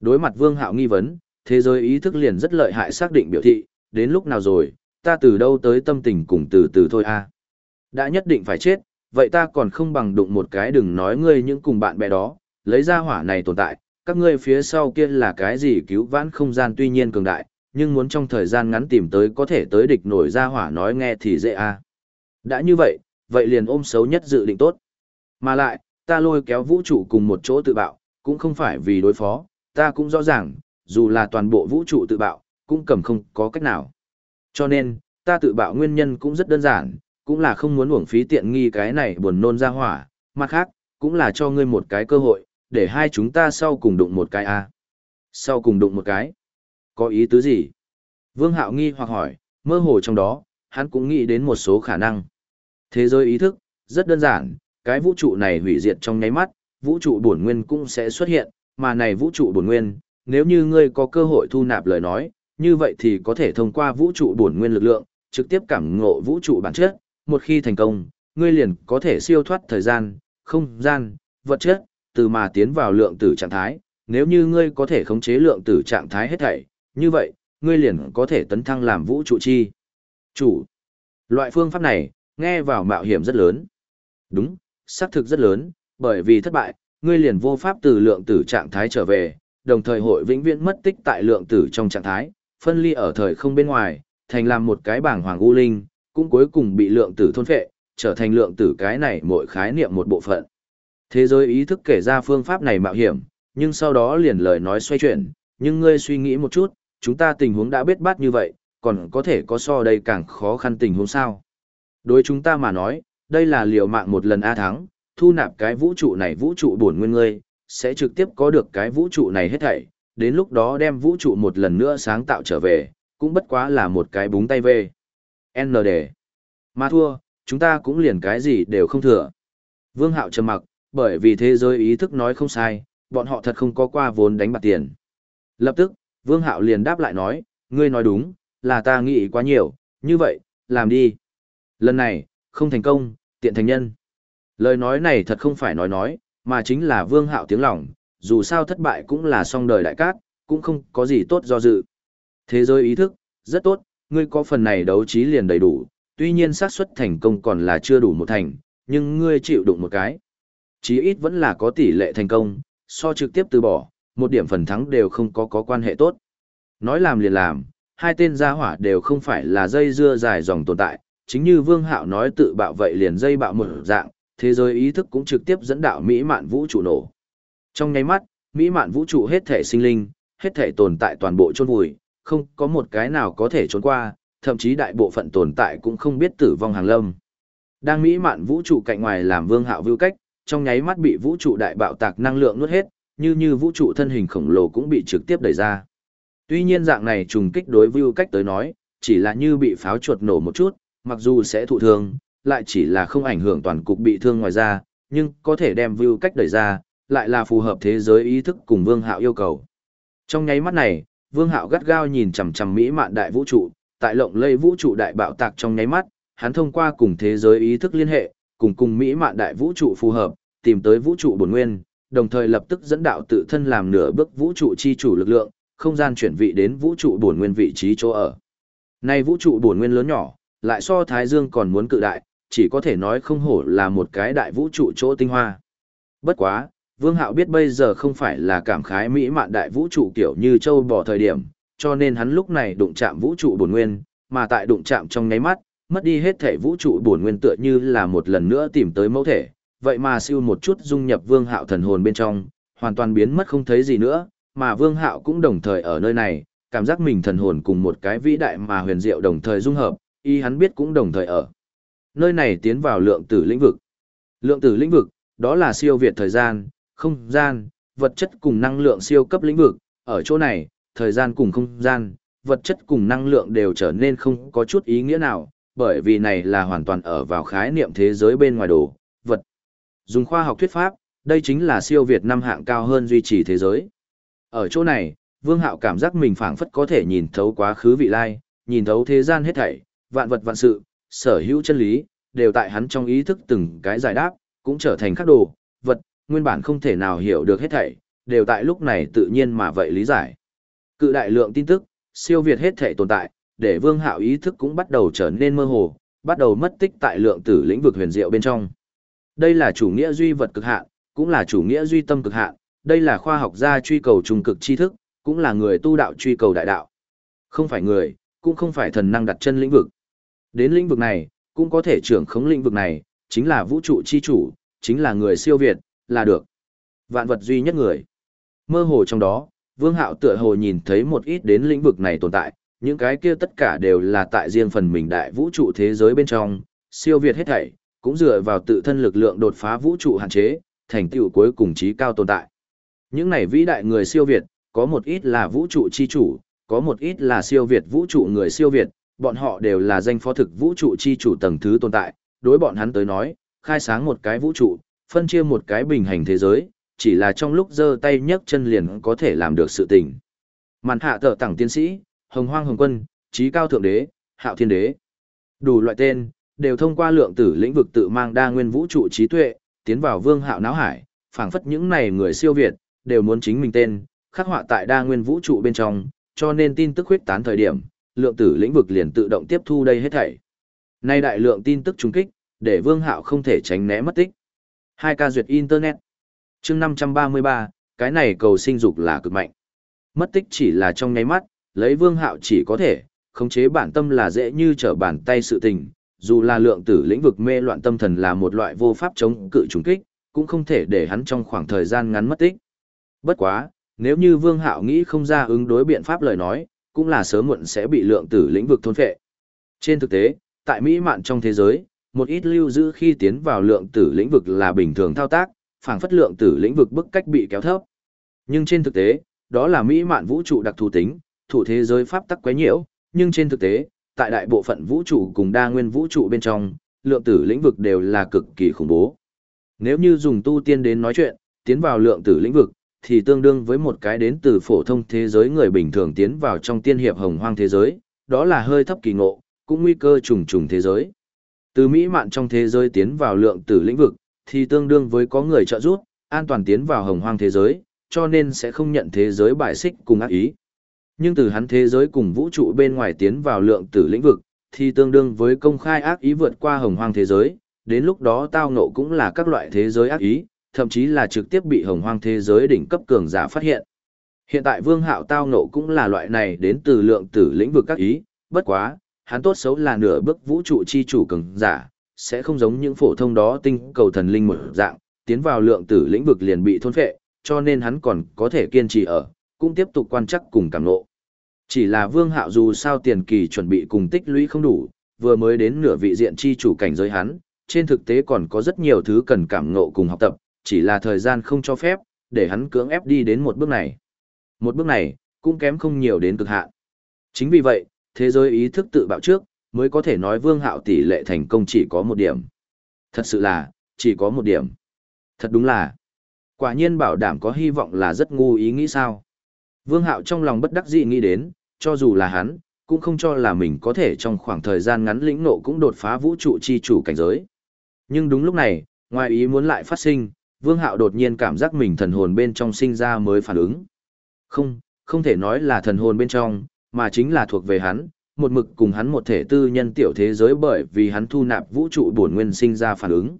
Đối mặt Vương Hạo nghi vấn, thế giới ý thức liền rất lợi hại xác định biểu thị, đến lúc nào rồi, ta từ đâu tới tâm tình cùng từ từ thôi a. Đã nhất định phải chết, vậy ta còn không bằng đụng một cái đừng nói ngươi những cùng bạn bè đó, lấy ra hỏa này tồn tại, các ngươi phía sau kia là cái gì cứu vãn không gian tuy nhiên cường đại, nhưng muốn trong thời gian ngắn tìm tới có thể tới địch nổi ra hỏa nói nghe thì dễ a. Đã như vậy, vậy liền ôm xấu nhất dự định tốt. Mà lại, ta lôi kéo vũ trụ cùng một chỗ tự bạo, cũng không phải vì đối phó, ta cũng rõ ràng, dù là toàn bộ vũ trụ tự bạo, cũng cầm không có cách nào. Cho nên, ta tự bạo nguyên nhân cũng rất đơn giản, cũng là không muốn uổng phí tiện nghi cái này buồn nôn ra hỏa, mặt khác, cũng là cho ngươi một cái cơ hội, để hai chúng ta sau cùng đụng một cái a. Sau cùng đụng một cái? Có ý tứ gì? Vương Hạo nghi hoặc hỏi, mơ hồ trong đó, hắn cũng nghĩ đến một số khả năng. Thế giới ý thức, rất đơn giản, cái vũ trụ này hủy diệt trong nháy mắt, vũ trụ bổn nguyên cũng sẽ xuất hiện, mà này vũ trụ bổn nguyên, nếu như ngươi có cơ hội thu nạp lời nói, như vậy thì có thể thông qua vũ trụ bổn nguyên lực lượng, trực tiếp cảm ngộ vũ trụ bản chất, một khi thành công, ngươi liền có thể siêu thoát thời gian, không gian, vật chất, từ mà tiến vào lượng tử trạng thái, nếu như ngươi có thể khống chế lượng tử trạng thái hết thảy, như vậy, ngươi liền có thể tấn thăng làm vũ trụ chi. Chủ. Loại phương pháp này, nghe vào mạo hiểm rất lớn. Đúng, xác thực rất lớn, bởi vì thất bại, ngươi liền vô pháp từ lượng tử trạng thái trở về, đồng thời hội vĩnh viễn mất tích tại lượng tử trong trạng thái, phân ly ở thời không bên ngoài, thành làm một cái bảng hoàng u linh, cũng cuối cùng bị lượng tử thôn phệ, trở thành lượng tử cái này mỗi khái niệm một bộ phận. Thế giới ý thức kể ra phương pháp này mạo hiểm, nhưng sau đó liền lời nói xoay chuyển, nhưng ngươi suy nghĩ một chút, chúng ta tình huống đã biết bát như vậy, còn có thể có so đây càng khó khăn tình huống sao. Đối chúng ta mà nói, đây là liều mạng một lần A thắng, thu nạp cái vũ trụ này vũ trụ bổn nguyên ngươi, sẽ trực tiếp có được cái vũ trụ này hết thảy, đến lúc đó đem vũ trụ một lần nữa sáng tạo trở về, cũng bất quá là một cái búng tay về. N đề. Mà thua, chúng ta cũng liền cái gì đều không thừa. Vương Hạo trầm mặc, bởi vì thế giới ý thức nói không sai, bọn họ thật không có qua vốn đánh bạc tiền. Lập tức, Vương Hạo liền đáp lại nói, ngươi nói đúng, là ta nghĩ quá nhiều, như vậy, làm đi. Lần này, không thành công, tiện thành nhân. Lời nói này thật không phải nói nói, mà chính là Vương Hạo tiếng lòng, dù sao thất bại cũng là song đời đại cát, cũng không có gì tốt do dự. Thế giới ý thức, rất tốt, ngươi có phần này đấu trí liền đầy đủ, tuy nhiên xác suất thành công còn là chưa đủ một thành, nhưng ngươi chịu đụng một cái. Chí ít vẫn là có tỷ lệ thành công, so trực tiếp từ bỏ, một điểm phần thắng đều không có có quan hệ tốt. Nói làm liền làm, hai tên gia hỏa đều không phải là dây dưa dài dòng tồn tại, chính như Vương Hạo nói tự bạo vậy liền dây bạo một dạng, thế giới ý thức cũng trực tiếp dẫn đạo mỹ mạn vũ trụ nổ. Trong nháy mắt, mỹ mạn vũ trụ hết thể sinh linh, hết thể tồn tại toàn bộ chôn vùi, không có một cái nào có thể trốn qua, thậm chí đại bộ phận tồn tại cũng không biết tử vong hàng lâm. Đang mỹ mạn vũ trụ cạnh ngoài làm Vương Hạo vưu cách, trong nháy mắt bị vũ trụ đại bạo tạc năng lượng nuốt hết, như như vũ trụ thân hình khổng lồ cũng bị trực tiếp đẩy ra. Tuy nhiên dạng này trùng kích đối vưu cách tới nói, chỉ là như bị pháo chuột nổ một chút, mặc dù sẽ thụ thương, lại chỉ là không ảnh hưởng toàn cục bị thương ngoài ra, nhưng có thể đem view cách đẩy ra, lại là phù hợp thế giới ý thức cùng Vương Hạo yêu cầu. Trong nháy mắt này, Vương Hạo gắt gao nhìn chằm chằm mỹ mạn đại vũ trụ, tại lộng lây vũ trụ đại bạo tạc trong nháy mắt, hắn thông qua cùng thế giới ý thức liên hệ, cùng cùng mỹ mạn đại vũ trụ phù hợp, tìm tới vũ trụ bổn nguyên, đồng thời lập tức dẫn đạo tự thân làm nửa bước vũ trụ chi chủ lực lượng, không gian chuyển vị đến vũ trụ bổn nguyên vị trí chỗ ở. Nay vũ trụ bổn nguyên lớn nhỏ, lại so Thái Dương còn muốn cự đại, chỉ có thể nói không hổ là một cái đại vũ trụ chỗ tinh hoa. Bất quá, Vương Hạo biết bây giờ không phải là cảm khái mỹ mạn đại vũ trụ kiểu như châu bò thời điểm, cho nên hắn lúc này đụng chạm vũ trụ bổn nguyên, mà tại đụng chạm trong nháy mắt, mất đi hết thể vũ trụ bổn nguyên tựa như là một lần nữa tìm tới mẫu thể, vậy mà siêu một chút dung nhập Vương Hạo thần hồn bên trong, hoàn toàn biến mất không thấy gì nữa, mà Vương Hạo cũng đồng thời ở nơi này, cảm giác mình thần hồn cùng một cái vĩ đại mà huyền diệu đồng thời dung hợp, y hắn biết cũng đồng thời ở. Nơi này tiến vào lượng tử lĩnh vực. Lượng tử lĩnh vực, đó là siêu việt thời gian, không gian, vật chất cùng năng lượng siêu cấp lĩnh vực, ở chỗ này, thời gian cùng không gian, vật chất cùng năng lượng đều trở nên không có chút ý nghĩa nào, bởi vì này là hoàn toàn ở vào khái niệm thế giới bên ngoài đồ, vật. Dùng khoa học thuyết pháp, đây chính là siêu việt năm hạng cao hơn duy trì thế giới. Ở chỗ này, Vương Hạo cảm giác mình phảng phất có thể nhìn thấu quá khứ vị lai, nhìn thấu thế gian hết thảy, vạn vật vạn sự, sở hữu chân lý, đều tại hắn trong ý thức từng cái giải đáp, cũng trở thành khắc đồ, vật, nguyên bản không thể nào hiểu được hết thảy, đều tại lúc này tự nhiên mà vậy lý giải. Cự đại lượng tin tức, siêu việt hết thảy tồn tại, để Vương Hạo ý thức cũng bắt đầu trở nên mơ hồ, bắt đầu mất tích tại lượng tử lĩnh vực huyền diệu bên trong. Đây là chủ nghĩa duy vật cực hạn, cũng là chủ nghĩa duy tâm cực hạn, đây là khoa học gia truy cầu trung cực tri thức, cũng là người tu đạo truy cầu đại đạo. Không phải người, cũng không phải thần năng đặt chân lĩnh vực. Đến lĩnh vực này, cũng có thể trưởng khống lĩnh vực này, chính là vũ trụ chi chủ, chính là người siêu việt, là được. Vạn vật duy nhất người. Mơ hồ trong đó, Vương Hạo tựa hồ nhìn thấy một ít đến lĩnh vực này tồn tại, những cái kia tất cả đều là tại riêng phần mình đại vũ trụ thế giới bên trong, siêu việt hết thảy, cũng dựa vào tự thân lực lượng đột phá vũ trụ hạn chế, thành tựu cuối cùng trí cao tồn tại. Những này vĩ đại người siêu việt, có một ít là vũ trụ chi chủ, có một ít là siêu việt vũ trụ người siêu việt, bọn họ đều là danh phó thực vũ trụ chi chủ tầng thứ tồn tại, đối bọn hắn tới nói, khai sáng một cái vũ trụ, phân chia một cái bình hành thế giới, chỉ là trong lúc giơ tay nhấc chân liền có thể làm được sự tình. Màn hạ tờ tặng tiến sĩ, hồng hoang hồng quân, trí cao thượng đế, hạo thiên đế. Đủ loại tên, đều thông qua lượng tử lĩnh vực tự mang đa nguyên vũ trụ trí tuệ, tiến vào vương hạo náo hải, phảng phất những này người siêu việt, đều muốn chính mình tên, khắc họa tại đa nguyên vũ trụ bên trong, cho nên tin tức huyết tán thời điểm, lượng tử lĩnh vực liền tự động tiếp thu đây hết thảy. Nay đại lượng tin tức trùng kích, để Vương Hạo không thể tránh né mất tích. Hai ca duyệt internet. Chương 533, cái này cầu sinh dục là cực mạnh. Mất tích chỉ là trong nháy mắt, lấy Vương Hạo chỉ có thể khống chế bản tâm là dễ như trở bàn tay sự tình, dù là lượng tử lĩnh vực mê loạn tâm thần là một loại vô pháp chống cự trùng kích, cũng không thể để hắn trong khoảng thời gian ngắn mất tích. Bất quá, nếu như Vương Hạo nghĩ không ra ứng đối biện pháp lời nói, cũng là sớm muộn sẽ bị lượng tử lĩnh vực thôn phệ. Trên thực tế, tại Mỹ mạn trong thế giới, một ít lưu giữ khi tiến vào lượng tử lĩnh vực là bình thường thao tác, phảng phất lượng tử lĩnh vực bức cách bị kéo thấp. Nhưng trên thực tế, đó là mỹ mạn vũ trụ đặc thù tính, thủ thế giới pháp tắc quấy nhiễu, nhưng trên thực tế, tại đại bộ phận vũ trụ cùng đa nguyên vũ trụ bên trong, lượng tử lĩnh vực đều là cực kỳ khủng bố. Nếu như dùng tu tiên đến nói chuyện, tiến vào lượng tử lĩnh vực, thì tương đương với một cái đến từ phổ thông thế giới người bình thường tiến vào trong tiên hiệp hồng hoang thế giới, đó là hơi thấp kỳ ngộ, cũng nguy cơ trùng trùng thế giới. Từ mỹ mạn trong thế giới tiến vào lượng tử lĩnh vực, thì tương đương với có người trợ giúp, an toàn tiến vào hồng hoang thế giới, cho nên sẽ không nhận thế giới bại xích cùng ác ý. Nhưng từ hắn thế giới cùng vũ trụ bên ngoài tiến vào lượng tử lĩnh vực, thì tương đương với công khai ác ý vượt qua hồng hoang thế giới, đến lúc đó tao ngộ cũng là các loại thế giới ác ý, thậm chí là trực tiếp bị hồng hoang thế giới đỉnh cấp cường giả phát hiện. Hiện tại vương hạo tao ngộ cũng là loại này đến từ lượng tử lĩnh vực các ý, bất quá, hắn tốt xấu là nửa bước vũ trụ chi chủ cường giả, sẽ không giống những phổ thông đó tinh cầu thần linh một dạng, tiến vào lượng tử lĩnh vực liền bị thôn phệ, cho nên hắn còn có thể kiên trì ở, cũng tiếp tục quan chắc cùng cảm ngộ. Chỉ là Vương Hạo dù sao tiền kỳ chuẩn bị cùng tích lũy không đủ, vừa mới đến nửa vị diện chi chủ cảnh giới hắn, trên thực tế còn có rất nhiều thứ cần cảm ngộ cùng học tập, chỉ là thời gian không cho phép, để hắn cưỡng ép đi đến một bước này. Một bước này, cũng kém không nhiều đến cực hạn. Chính vì vậy, thế giới ý thức tự bạo trước, mới có thể nói Vương Hạo tỷ lệ thành công chỉ có một điểm. Thật sự là, chỉ có một điểm. Thật đúng là, quả nhiên bảo đảm có hy vọng là rất ngu ý nghĩ sao. Vương Hạo trong lòng bất đắc dĩ nghĩ đến, cho dù là hắn, cũng không cho là mình có thể trong khoảng thời gian ngắn lĩnh nộ cũng đột phá vũ trụ chi chủ cảnh giới. Nhưng đúng lúc này, ngoài ý muốn lại phát sinh, Vương Hạo đột nhiên cảm giác mình thần hồn bên trong sinh ra mới phản ứng. Không, không thể nói là thần hồn bên trong, mà chính là thuộc về hắn, một mực cùng hắn một thể tư nhân tiểu thế giới bởi vì hắn thu nạp vũ trụ bổn nguyên sinh ra phản ứng.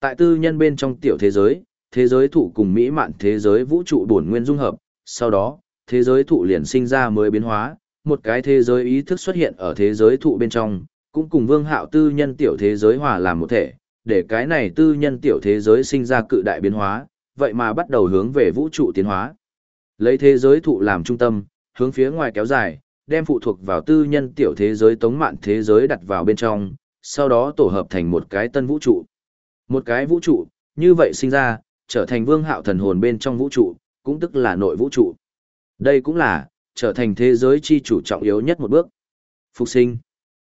Tại tư nhân bên trong tiểu thế giới, thế giới thụ cùng mỹ mạn thế giới vũ trụ bổn nguyên dung hợp, sau đó, thế giới thụ liền sinh ra mới biến hóa, một cái thế giới ý thức xuất hiện ở thế giới thụ bên trong, cũng cùng vương hạo tư nhân tiểu thế giới hòa làm một thể, để cái này tư nhân tiểu thế giới sinh ra cự đại biến hóa, vậy mà bắt đầu hướng về vũ trụ tiến hóa. Lấy thế giới thụ làm trung tâm, hướng phía ngoài kéo dài, đem phụ thuộc vào tư nhân tiểu thế giới tống mạn thế giới đặt vào bên trong, sau đó tổ hợp thành một cái tân vũ trụ. Một cái vũ trụ, như vậy sinh ra, trở thành vương hạo thần hồn bên trong vũ trụ, cũng tức là nội vũ trụ. Đây cũng là, trở thành thế giới chi chủ trọng yếu nhất một bước. Phục sinh.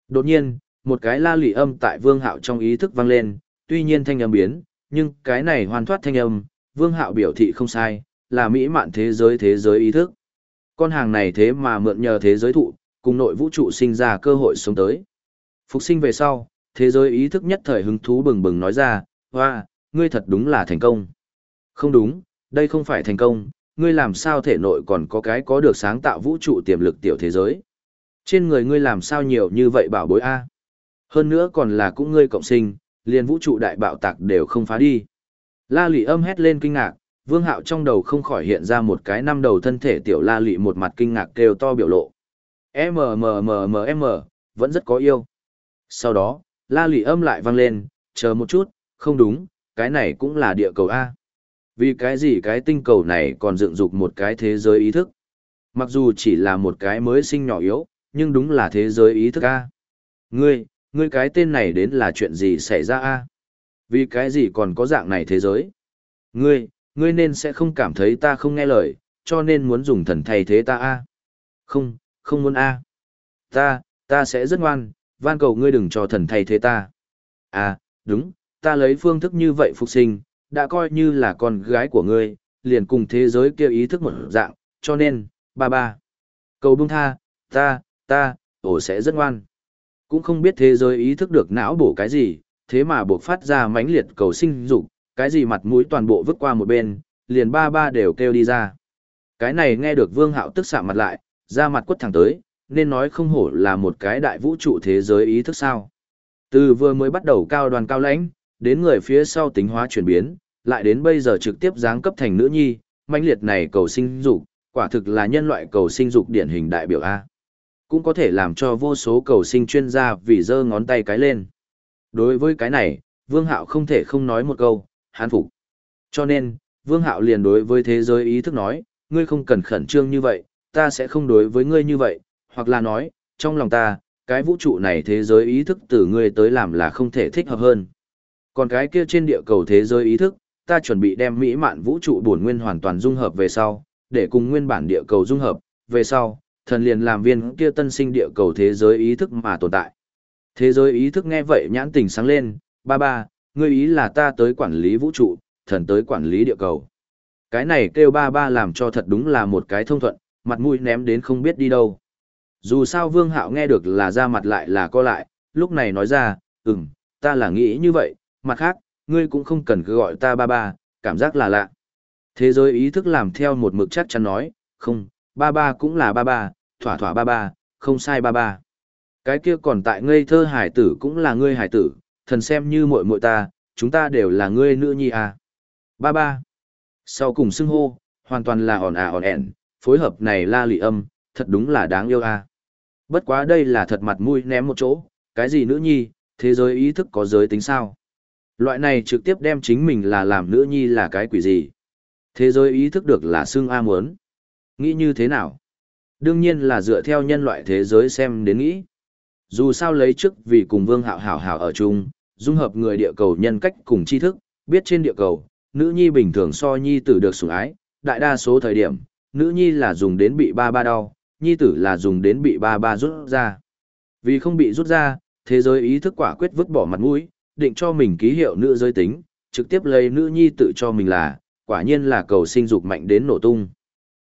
Đột nhiên, một cái la lị âm tại vương hạo trong ý thức vang lên, tuy nhiên thanh âm biến, nhưng cái này hoàn thoát thanh âm, vương hạo biểu thị không sai, là mỹ mạn thế giới thế giới ý thức. Con hàng này thế mà mượn nhờ thế giới thụ, cùng nội vũ trụ sinh ra cơ hội sống tới. Phục sinh về sau, thế giới ý thức nhất thời hứng thú bừng bừng nói ra, hoa, ngươi thật đúng là thành công. Không đúng, đây không phải thành công, ngươi làm sao thể nội còn có cái có được sáng tạo vũ trụ tiềm lực tiểu thế giới. Trên người ngươi làm sao nhiều như vậy bảo bối A. Hơn nữa còn là cũng ngươi cộng sinh, liền vũ trụ đại bạo tạc đều không phá đi. La lị âm hét lên kinh ngạc, vương hạo trong đầu không khỏi hiện ra một cái năm đầu thân thể tiểu la lị một mặt kinh ngạc kêu to biểu lộ. M M M M M, vẫn rất có yêu. Sau đó, la lị âm lại vang lên, chờ một chút, không đúng, cái này cũng là địa cầu A. Vì cái gì cái tinh cầu này còn dựng dục một cái thế giới ý thức? Mặc dù chỉ là một cái mới sinh nhỏ yếu, nhưng đúng là thế giới ý thức A. Ngươi, ngươi cái tên này đến là chuyện gì xảy ra A? Vì cái gì còn có dạng này thế giới? Ngươi, ngươi nên sẽ không cảm thấy ta không nghe lời, cho nên muốn dùng thần thay thế ta A. Không, không muốn A. Ta, ta sẽ rất ngoan, van cầu ngươi đừng cho thần thay thế ta. À, đúng, ta lấy phương thức như vậy phục sinh, đã coi như là con gái của ngươi, liền cùng thế giới kia ý thức một dạng, cho nên, ba ba. Cầu bông tha, ta, ta, ổ sẽ rất ngoan. Cũng không biết thế giới ý thức được não bổ cái gì, thế mà buộc phát ra mãnh liệt cầu sinh dục, cái gì mặt mũi toàn bộ vứt qua một bên, liền ba ba đều kêu đi ra. Cái này nghe được vương hạo tức xạ mặt lại, ra mặt quất thẳng tới, nên nói không hổ là một cái đại vũ trụ thế giới ý thức sao. Từ vừa mới bắt đầu cao đoàn cao lãnh, đến người phía sau tính hóa chuyển biến, lại đến bây giờ trực tiếp giáng cấp thành nữ nhi, mãnh liệt này cầu sinh dục, quả thực là nhân loại cầu sinh dục điển hình đại biểu A. Cũng có thể làm cho vô số cầu sinh chuyên gia vì giơ ngón tay cái lên. Đối với cái này, Vương Hạo không thể không nói một câu, hán phục. Cho nên, Vương Hạo liền đối với thế giới ý thức nói, ngươi không cần khẩn trương như vậy, ta sẽ không đối với ngươi như vậy, hoặc là nói, trong lòng ta, cái vũ trụ này thế giới ý thức từ ngươi tới làm là không thể thích hợp hơn. Còn cái kia trên địa cầu thế giới ý thức, ta chuẩn bị đem mỹ mạn vũ trụ bổn nguyên hoàn toàn dung hợp về sau, để cùng nguyên bản địa cầu dung hợp, về sau, thần liền làm viên kia tân sinh địa cầu thế giới ý thức mà tồn tại. Thế giới ý thức nghe vậy nhãn tình sáng lên, ba ba, ngươi ý là ta tới quản lý vũ trụ, thần tới quản lý địa cầu. Cái này kêu ba ba làm cho thật đúng là một cái thông thuận, mặt mũi ném đến không biết đi đâu. Dù sao Vương Hạo nghe được là ra mặt lại là co lại, lúc này nói ra, ừm, ta là nghĩ như vậy, mặt khác, ngươi cũng không cần cứ gọi ta ba ba, cảm giác là lạ. Thế giới ý thức làm theo một mực chắc chắn nói, không, ba ba cũng là ba ba, thỏa thỏa ba ba, không sai ba ba. Cái kia còn tại ngây thơ hải tử cũng là ngươi hải tử, thần xem như muội muội ta, chúng ta đều là ngươi nữ nhi à. Ba ba. Sau cùng xưng hô, hoàn toàn là hòn à hòn ẻn, phối hợp này la lị âm, thật đúng là đáng yêu à. Bất quá đây là thật mặt mũi ném một chỗ, cái gì nữ nhi, thế giới ý thức có giới tính sao? Loại này trực tiếp đem chính mình là làm nữ nhi là cái quỷ gì? Thế giới ý thức được là xưng A muốn. Nghĩ như thế nào? Đương nhiên là dựa theo nhân loại thế giới xem đến nghĩ. Dù sao lấy trước vì cùng vương hạo hảo hảo ở chung, dung hợp người địa cầu nhân cách cùng tri thức, biết trên địa cầu, nữ nhi bình thường so nhi tử được sủng ái, đại đa số thời điểm, nữ nhi là dùng đến bị ba ba đau, nhi tử là dùng đến bị ba ba rút ra. Vì không bị rút ra, thế giới ý thức quả quyết vứt bỏ mặt mũi, định cho mình ký hiệu nữ giới tính, trực tiếp lấy nữ nhi tự cho mình là, quả nhiên là cầu sinh dục mạnh đến nổ tung.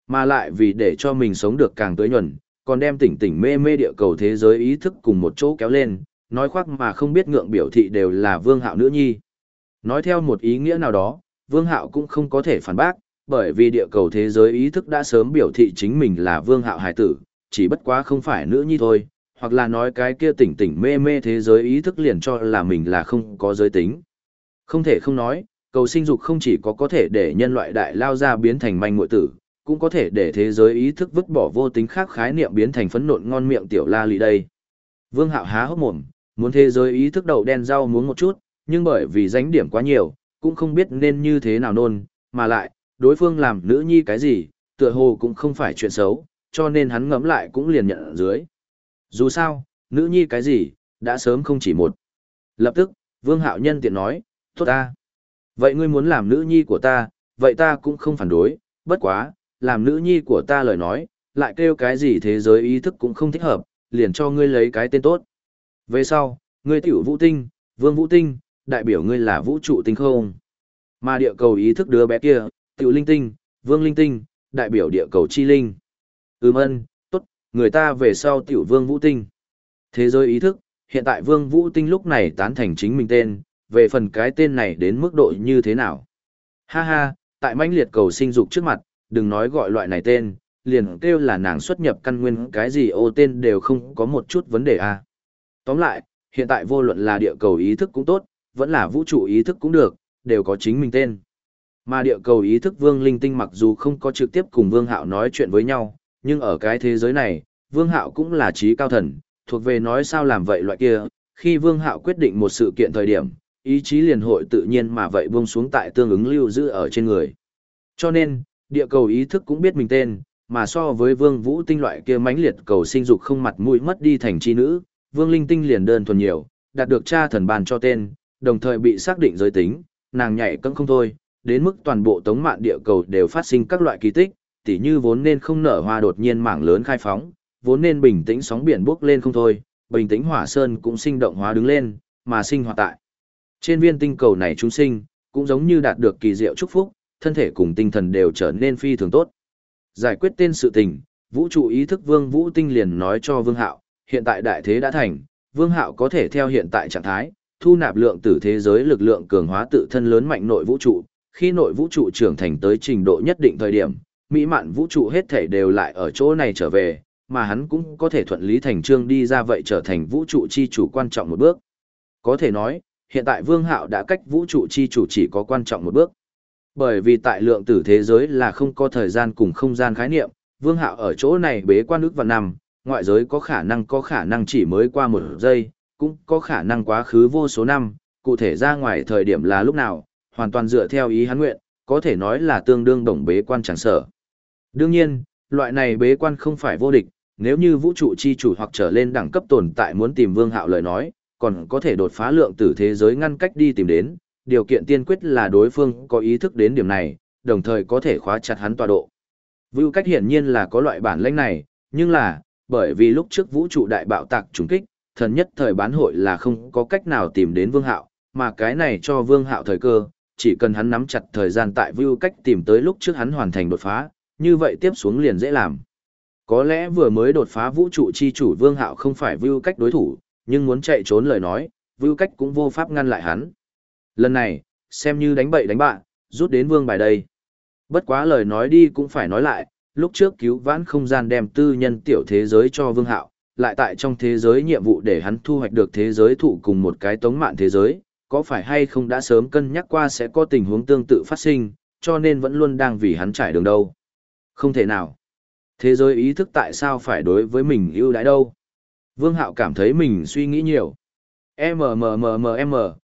Mà lại vì để cho mình sống được càng tới nhuần, còn đem tỉnh tỉnh mê mê địa cầu thế giới ý thức cùng một chỗ kéo lên, nói khoác mà không biết ngượng biểu thị đều là vương hạo nữ nhi. Nói theo một ý nghĩa nào đó, vương hạo cũng không có thể phản bác, bởi vì địa cầu thế giới ý thức đã sớm biểu thị chính mình là vương hạo hải tử, chỉ bất quá không phải nữ nhi thôi, hoặc là nói cái kia tỉnh tỉnh mê mê thế giới ý thức liền cho là mình là không có giới tính. Không thể không nói, cầu sinh dục không chỉ có có thể để nhân loại đại lao ra biến thành manh muội tử, cũng có thể để thế giới ý thức vứt bỏ vô tính khác khái niệm biến thành phấn nộn ngon miệng tiểu la lì đây. Vương Hạo há hốc mồm, muốn thế giới ý thức đậu đen rau muốn một chút, nhưng bởi vì danh điểm quá nhiều, cũng không biết nên như thế nào nôn, mà lại, đối phương làm nữ nhi cái gì, tựa hồ cũng không phải chuyện xấu, cho nên hắn ngẫm lại cũng liền nhận ở dưới. Dù sao, nữ nhi cái gì, đã sớm không chỉ một. Lập tức, Vương Hạo nhân tiện nói, tốt ta. Vậy ngươi muốn làm nữ nhi của ta, vậy ta cũng không phản đối, bất quá, làm nữ nhi của ta lời nói, lại kêu cái gì thế giới ý thức cũng không thích hợp, liền cho ngươi lấy cái tên tốt. Về sau, ngươi tiểu vũ tinh, vương vũ tinh, đại biểu ngươi là vũ trụ tinh không. Mà địa cầu ý thức đứa bé kia, tiểu linh tinh, vương linh tinh, đại biểu địa cầu chi linh. Ừm ân, tốt, người ta về sau tiểu vương vũ tinh. Thế giới ý thức, hiện tại vương vũ tinh lúc này tán thành chính mình tên, về phần cái tên này đến mức độ như thế nào. Ha ha, tại mãnh liệt cầu sinh dục trước mặt, đừng nói gọi loại này tên, liền kêu là nàng xuất nhập căn nguyên cái gì ô tên đều không có một chút vấn đề. À. Tóm lại, hiện tại vô luận là địa cầu ý thức cũng tốt, vẫn là vũ trụ ý thức cũng được, đều có chính mình tên. Mà địa cầu ý thức Vương Linh Tinh mặc dù không có trực tiếp cùng Vương Hạo nói chuyện với nhau, nhưng ở cái thế giới này, Vương Hạo cũng là trí cao thần, thuộc về nói sao làm vậy loại kia, khi Vương Hạo quyết định một sự kiện thời điểm, ý chí liền hội tự nhiên mà vậy buông xuống tại tương ứng lưu giữ ở trên người. Cho nên, địa cầu ý thức cũng biết mình tên, mà so với vương vũ tinh loại kia mãnh liệt cầu sinh dục không mặt mũi mất đi thành chi nữ, vương linh tinh liền đơn thuần nhiều, đạt được cha thần bàn cho tên, đồng thời bị xác định giới tính, nàng nhảy cẫng không thôi, đến mức toàn bộ tống mạn địa cầu đều phát sinh các loại kỳ tích, tỉ như vốn nên không nở hoa đột nhiên mảng lớn khai phóng, vốn nên bình tĩnh sóng biển bước lên không thôi, bình tĩnh hỏa sơn cũng sinh động hóa đứng lên, mà sinh hoạt tại. Trên viên tinh cầu này chúng sinh, cũng giống như đạt được kỳ diệu chúc phúc, thân thể cùng tinh thần đều trở nên phi thường tốt. Giải quyết tên sự tình, vũ trụ ý thức Vương Vũ Tinh liền nói cho Vương Hạo, hiện tại đại thế đã thành, Vương Hạo có thể theo hiện tại trạng thái, thu nạp lượng tử thế giới lực lượng cường hóa tự thân lớn mạnh nội vũ trụ, khi nội vũ trụ trưởng thành tới trình độ nhất định thời điểm, mỹ mạn vũ trụ hết thể đều lại ở chỗ này trở về, mà hắn cũng có thể thuận lý thành trương đi ra vậy trở thành vũ trụ chi chủ quan trọng một bước. Có thể nói, hiện tại Vương Hạo đã cách vũ trụ chi chủ chỉ có quan trọng một bước. Bởi vì tại lượng tử thế giới là không có thời gian cùng không gian khái niệm, Vương Hạo ở chỗ này bế quan ước và nằm, ngoại giới có khả năng có khả năng chỉ mới qua một giây, cũng có khả năng quá khứ vô số năm, cụ thể ra ngoài thời điểm là lúc nào, hoàn toàn dựa theo ý hắn nguyện, có thể nói là tương đương đồng bế quan chẳng sở. Đương nhiên, loại này bế quan không phải vô địch, nếu như vũ trụ chi chủ hoặc trở lên đẳng cấp tồn tại muốn tìm Vương Hạo lời nói, còn có thể đột phá lượng tử thế giới ngăn cách đi tìm đến, điều kiện tiên quyết là đối phương có ý thức đến điểm này, đồng thời có thể khóa chặt hắn tọa độ. Vưu cách hiển nhiên là có loại bản lĩnh này, nhưng là, bởi vì lúc trước vũ trụ đại bạo tạc trùng kích, thần nhất thời bán hội là không có cách nào tìm đến vương hạo, mà cái này cho vương hạo thời cơ, chỉ cần hắn nắm chặt thời gian tại view cách tìm tới lúc trước hắn hoàn thành đột phá, như vậy tiếp xuống liền dễ làm. Có lẽ vừa mới đột phá vũ trụ chi chủ vương hạo không phải view cách đối thủ, nhưng muốn chạy trốn lời nói, view cách cũng vô pháp ngăn lại hắn. Lần này, xem như đánh bậy đánh bạn, rút đến vương bài đây. Bất quá lời nói đi cũng phải nói lại, lúc trước cứu vãn không gian đem tư nhân tiểu thế giới cho vương hạo, lại tại trong thế giới nhiệm vụ để hắn thu hoạch được thế giới thụ cùng một cái tống mạn thế giới, có phải hay không đã sớm cân nhắc qua sẽ có tình huống tương tự phát sinh, cho nên vẫn luôn đang vì hắn trải đường đâu. Không thể nào. Thế giới ý thức tại sao phải đối với mình ưu đãi đâu. Vương Hạo cảm thấy mình suy nghĩ nhiều. MMMMM,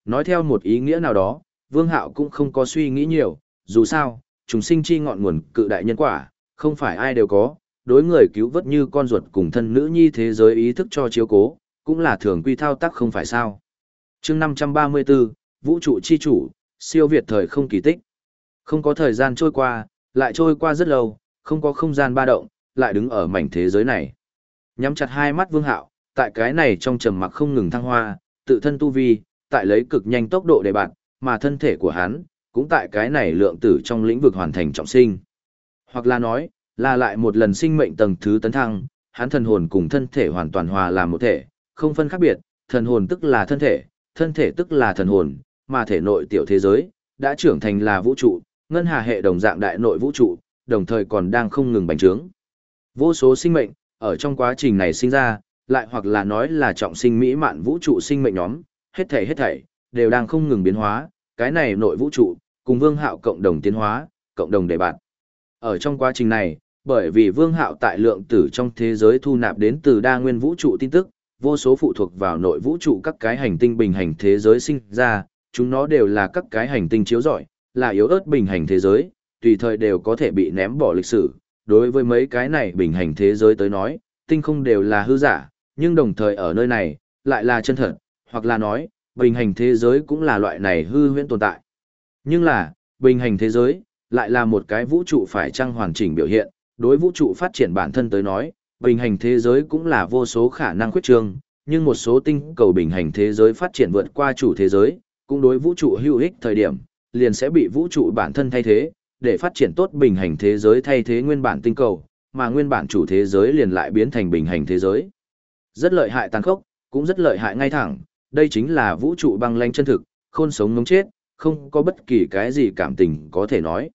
nói theo một ý nghĩa nào đó, Vương Hạo cũng không có suy nghĩ nhiều, dù sao, chúng sinh chi ngọn nguồn cự đại nhân quả, không phải ai đều có, đối người cứu vớt như con ruột cùng thân nữ nhi thế giới ý thức cho chiếu cố, cũng là thường quy thao tác không phải sao. chương 534, Vũ trụ chi chủ, siêu việt thời không kỳ tích. Không có thời gian trôi qua, lại trôi qua rất lâu, không có không gian ba động, lại đứng ở mảnh thế giới này. Nhắm chặt hai mắt vương hạo, tại cái này trong trầm mặc không ngừng thăng hoa, tự thân tu vi, tại lấy cực nhanh tốc độ để bạn, mà thân thể của hắn, cũng tại cái này lượng tử trong lĩnh vực hoàn thành trọng sinh. Hoặc là nói, là lại một lần sinh mệnh tầng thứ tấn thăng, hắn thần hồn cùng thân thể hoàn toàn hòa làm một thể, không phân khác biệt, thần hồn tức là thân thể, thân thể tức là thần hồn, mà thể nội tiểu thế giới, đã trưởng thành là vũ trụ, ngân hà hệ đồng dạng đại nội vũ trụ, đồng thời còn đang không ngừng bành trướng. Vô số sinh mệnh, ở trong quá trình này sinh ra, lại hoặc là nói là trọng sinh mỹ mạn vũ trụ sinh mệnh nhóm, hết thảy hết thảy, đều đang không ngừng biến hóa, cái này nội vũ trụ, cùng vương hạo cộng đồng tiến hóa, cộng đồng đề bạn. Ở trong quá trình này, bởi vì vương hạo tại lượng tử trong thế giới thu nạp đến từ đa nguyên vũ trụ tin tức, vô số phụ thuộc vào nội vũ trụ các cái hành tinh bình hành thế giới sinh ra, chúng nó đều là các cái hành tinh chiếu rọi, là yếu ớt bình hành thế giới, tùy thời đều có thể bị ném bỏ lịch sử. Đối với mấy cái này bình hành thế giới tới nói, tinh không đều là hư giả, nhưng đồng thời ở nơi này, lại là chân thật, hoặc là nói, bình hành thế giới cũng là loại này hư huyễn tồn tại. Nhưng là, bình hành thế giới, lại là một cái vũ trụ phải trăng hoàn chỉnh biểu hiện, đối vũ trụ phát triển bản thân tới nói, bình hành thế giới cũng là vô số khả năng khuyết trương, nhưng một số tinh cầu bình hành thế giới phát triển vượt qua chủ thế giới, cũng đối vũ trụ hữu ích thời điểm, liền sẽ bị vũ trụ bản thân thay thế, để phát triển tốt bình hành thế giới thay thế nguyên bản tinh cầu, mà nguyên bản chủ thế giới liền lại biến thành bình hành thế giới. Rất lợi hại tàn khốc, cũng rất lợi hại ngay thẳng, đây chính là vũ trụ băng lanh chân thực, khôn sống ngống chết, không có bất kỳ cái gì cảm tình có thể nói.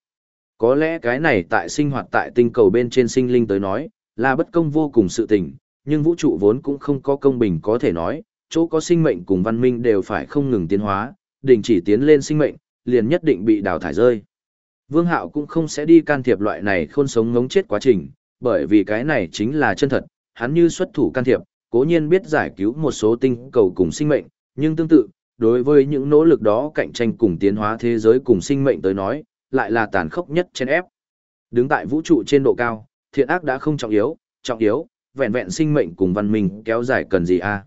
Có lẽ cái này tại sinh hoạt tại tinh cầu bên trên sinh linh tới nói, là bất công vô cùng sự tình, nhưng vũ trụ vốn cũng không có công bình có thể nói, chỗ có sinh mệnh cùng văn minh đều phải không ngừng tiến hóa, đình chỉ tiến lên sinh mệnh, liền nhất định bị đào thải rơi. Vương Hạo cũng không sẽ đi can thiệp loại này khôn sống ngống chết quá trình, bởi vì cái này chính là chân thật, hắn như xuất thủ can thiệp, cố nhiên biết giải cứu một số tinh cầu cùng sinh mệnh, nhưng tương tự, đối với những nỗ lực đó cạnh tranh cùng tiến hóa thế giới cùng sinh mệnh tới nói, lại là tàn khốc nhất trên ép. Đứng tại vũ trụ trên độ cao, thiện ác đã không trọng yếu, trọng yếu, vẹn vẹn sinh mệnh cùng văn minh kéo dài cần gì a?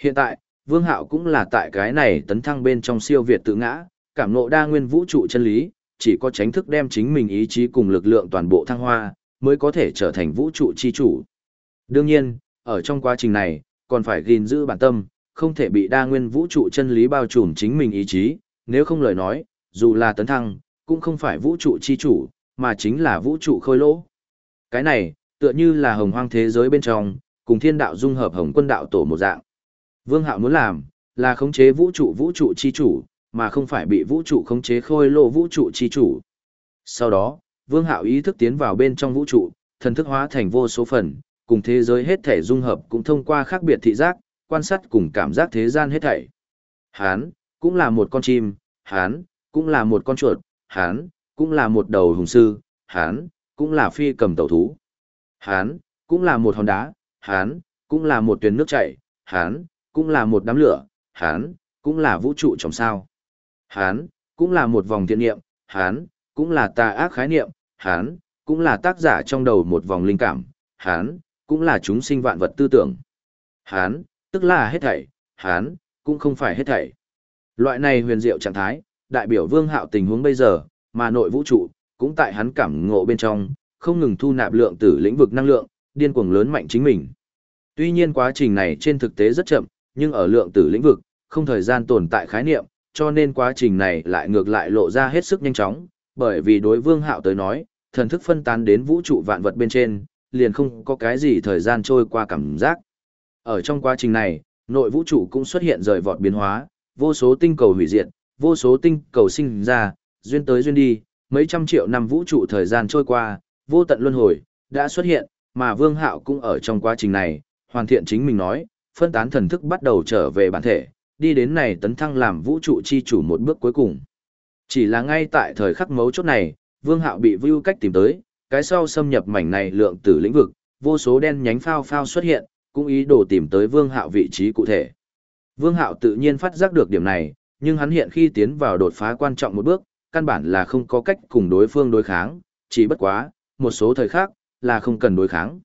Hiện tại, Vương Hạo cũng là tại cái này tấn thăng bên trong siêu việt tự ngã, cảm ngộ đa nguyên vũ trụ chân lý, chỉ có tránh thức đem chính mình ý chí cùng lực lượng toàn bộ thăng hoa, mới có thể trở thành vũ trụ chi chủ. Đương nhiên, ở trong quá trình này, còn phải gìn giữ bản tâm, không thể bị đa nguyên vũ trụ chân lý bao trùm chính mình ý chí, nếu không lời nói, dù là tấn thăng, cũng không phải vũ trụ chi chủ, mà chính là vũ trụ khôi lỗ. Cái này, tựa như là hồng hoang thế giới bên trong, cùng thiên đạo dung hợp hồng quân đạo tổ một dạng. Vương Hạo muốn làm, là khống chế vũ trụ vũ trụ chi chủ, mà không phải bị vũ trụ khống chế khôi lỗ vũ trụ chi chủ. Sau đó, Vương Hạo ý thức tiến vào bên trong vũ trụ, thần thức hóa thành vô số phần, cùng thế giới hết thể dung hợp cũng thông qua khác biệt thị giác, quan sát cùng cảm giác thế gian hết thảy. Hán, cũng là một con chim, hán, cũng là một con chuột, hán, cũng là một đầu hùng sư, hán, cũng là phi cầm tẩu thú. Hán, cũng là một hòn đá, hán, cũng là một tuyến nước chảy, hán, cũng là một đám lửa, hán, cũng là vũ trụ trong sao. Hán, cũng là một vòng thiện niệm, hán, cũng là tà ác khái niệm, hán, cũng là tác giả trong đầu một vòng linh cảm, hán, cũng là chúng sinh vạn vật tư tưởng. Hán, tức là hết thảy, hán, cũng không phải hết thảy. Loại này huyền diệu trạng thái, đại biểu vương hạo tình huống bây giờ, mà nội vũ trụ, cũng tại hắn cảm ngộ bên trong, không ngừng thu nạp lượng tử lĩnh vực năng lượng, điên cuồng lớn mạnh chính mình. Tuy nhiên quá trình này trên thực tế rất chậm, nhưng ở lượng tử lĩnh vực, không thời gian tồn tại khái niệm, cho nên quá trình này lại ngược lại lộ ra hết sức nhanh chóng, bởi vì đối Vương Hạo tới nói, thần thức phân tán đến vũ trụ vạn vật bên trên, liền không có cái gì thời gian trôi qua cảm giác. Ở trong quá trình này, nội vũ trụ cũng xuất hiện rời vọt biến hóa, vô số tinh cầu hủy diệt, vô số tinh cầu sinh ra, duyên tới duyên đi, mấy trăm triệu năm vũ trụ thời gian trôi qua, vô tận luân hồi, đã xuất hiện, mà Vương Hạo cũng ở trong quá trình này, hoàn thiện chính mình nói, phân tán thần thức bắt đầu trở về bản thể, đi đến này tấn thăng làm vũ trụ chi chủ một bước cuối cùng. Chỉ là ngay tại thời khắc mấu chốt này, Vương Hạo bị view cách tìm tới, cái sau xâm nhập mảnh này lượng tử lĩnh vực, vô số đen nhánh phao phao xuất hiện, cũng ý đồ tìm tới Vương Hạo vị trí cụ thể. Vương Hạo tự nhiên phát giác được điểm này, nhưng hắn hiện khi tiến vào đột phá quan trọng một bước, căn bản là không có cách cùng đối phương đối kháng, chỉ bất quá, một số thời khác, là không cần đối kháng.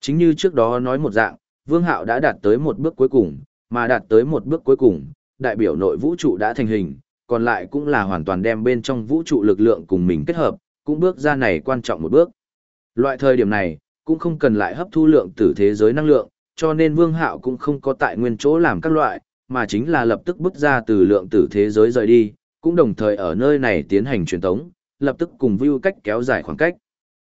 Chính như trước đó nói một dạng, Vương Hạo đã đạt tới một bước cuối cùng, mà đạt tới một bước cuối cùng, đại biểu nội vũ trụ đã thành hình, còn lại cũng là hoàn toàn đem bên trong vũ trụ lực lượng cùng mình kết hợp, cũng bước ra này quan trọng một bước. Loại thời điểm này, cũng không cần lại hấp thu lượng từ thế giới năng lượng, cho nên Vương Hạo cũng không có tại nguyên chỗ làm các loại, mà chính là lập tức bước ra từ lượng tử thế giới rời đi, cũng đồng thời ở nơi này tiến hành truyền tống, lập tức cùng view cách kéo dài khoảng cách.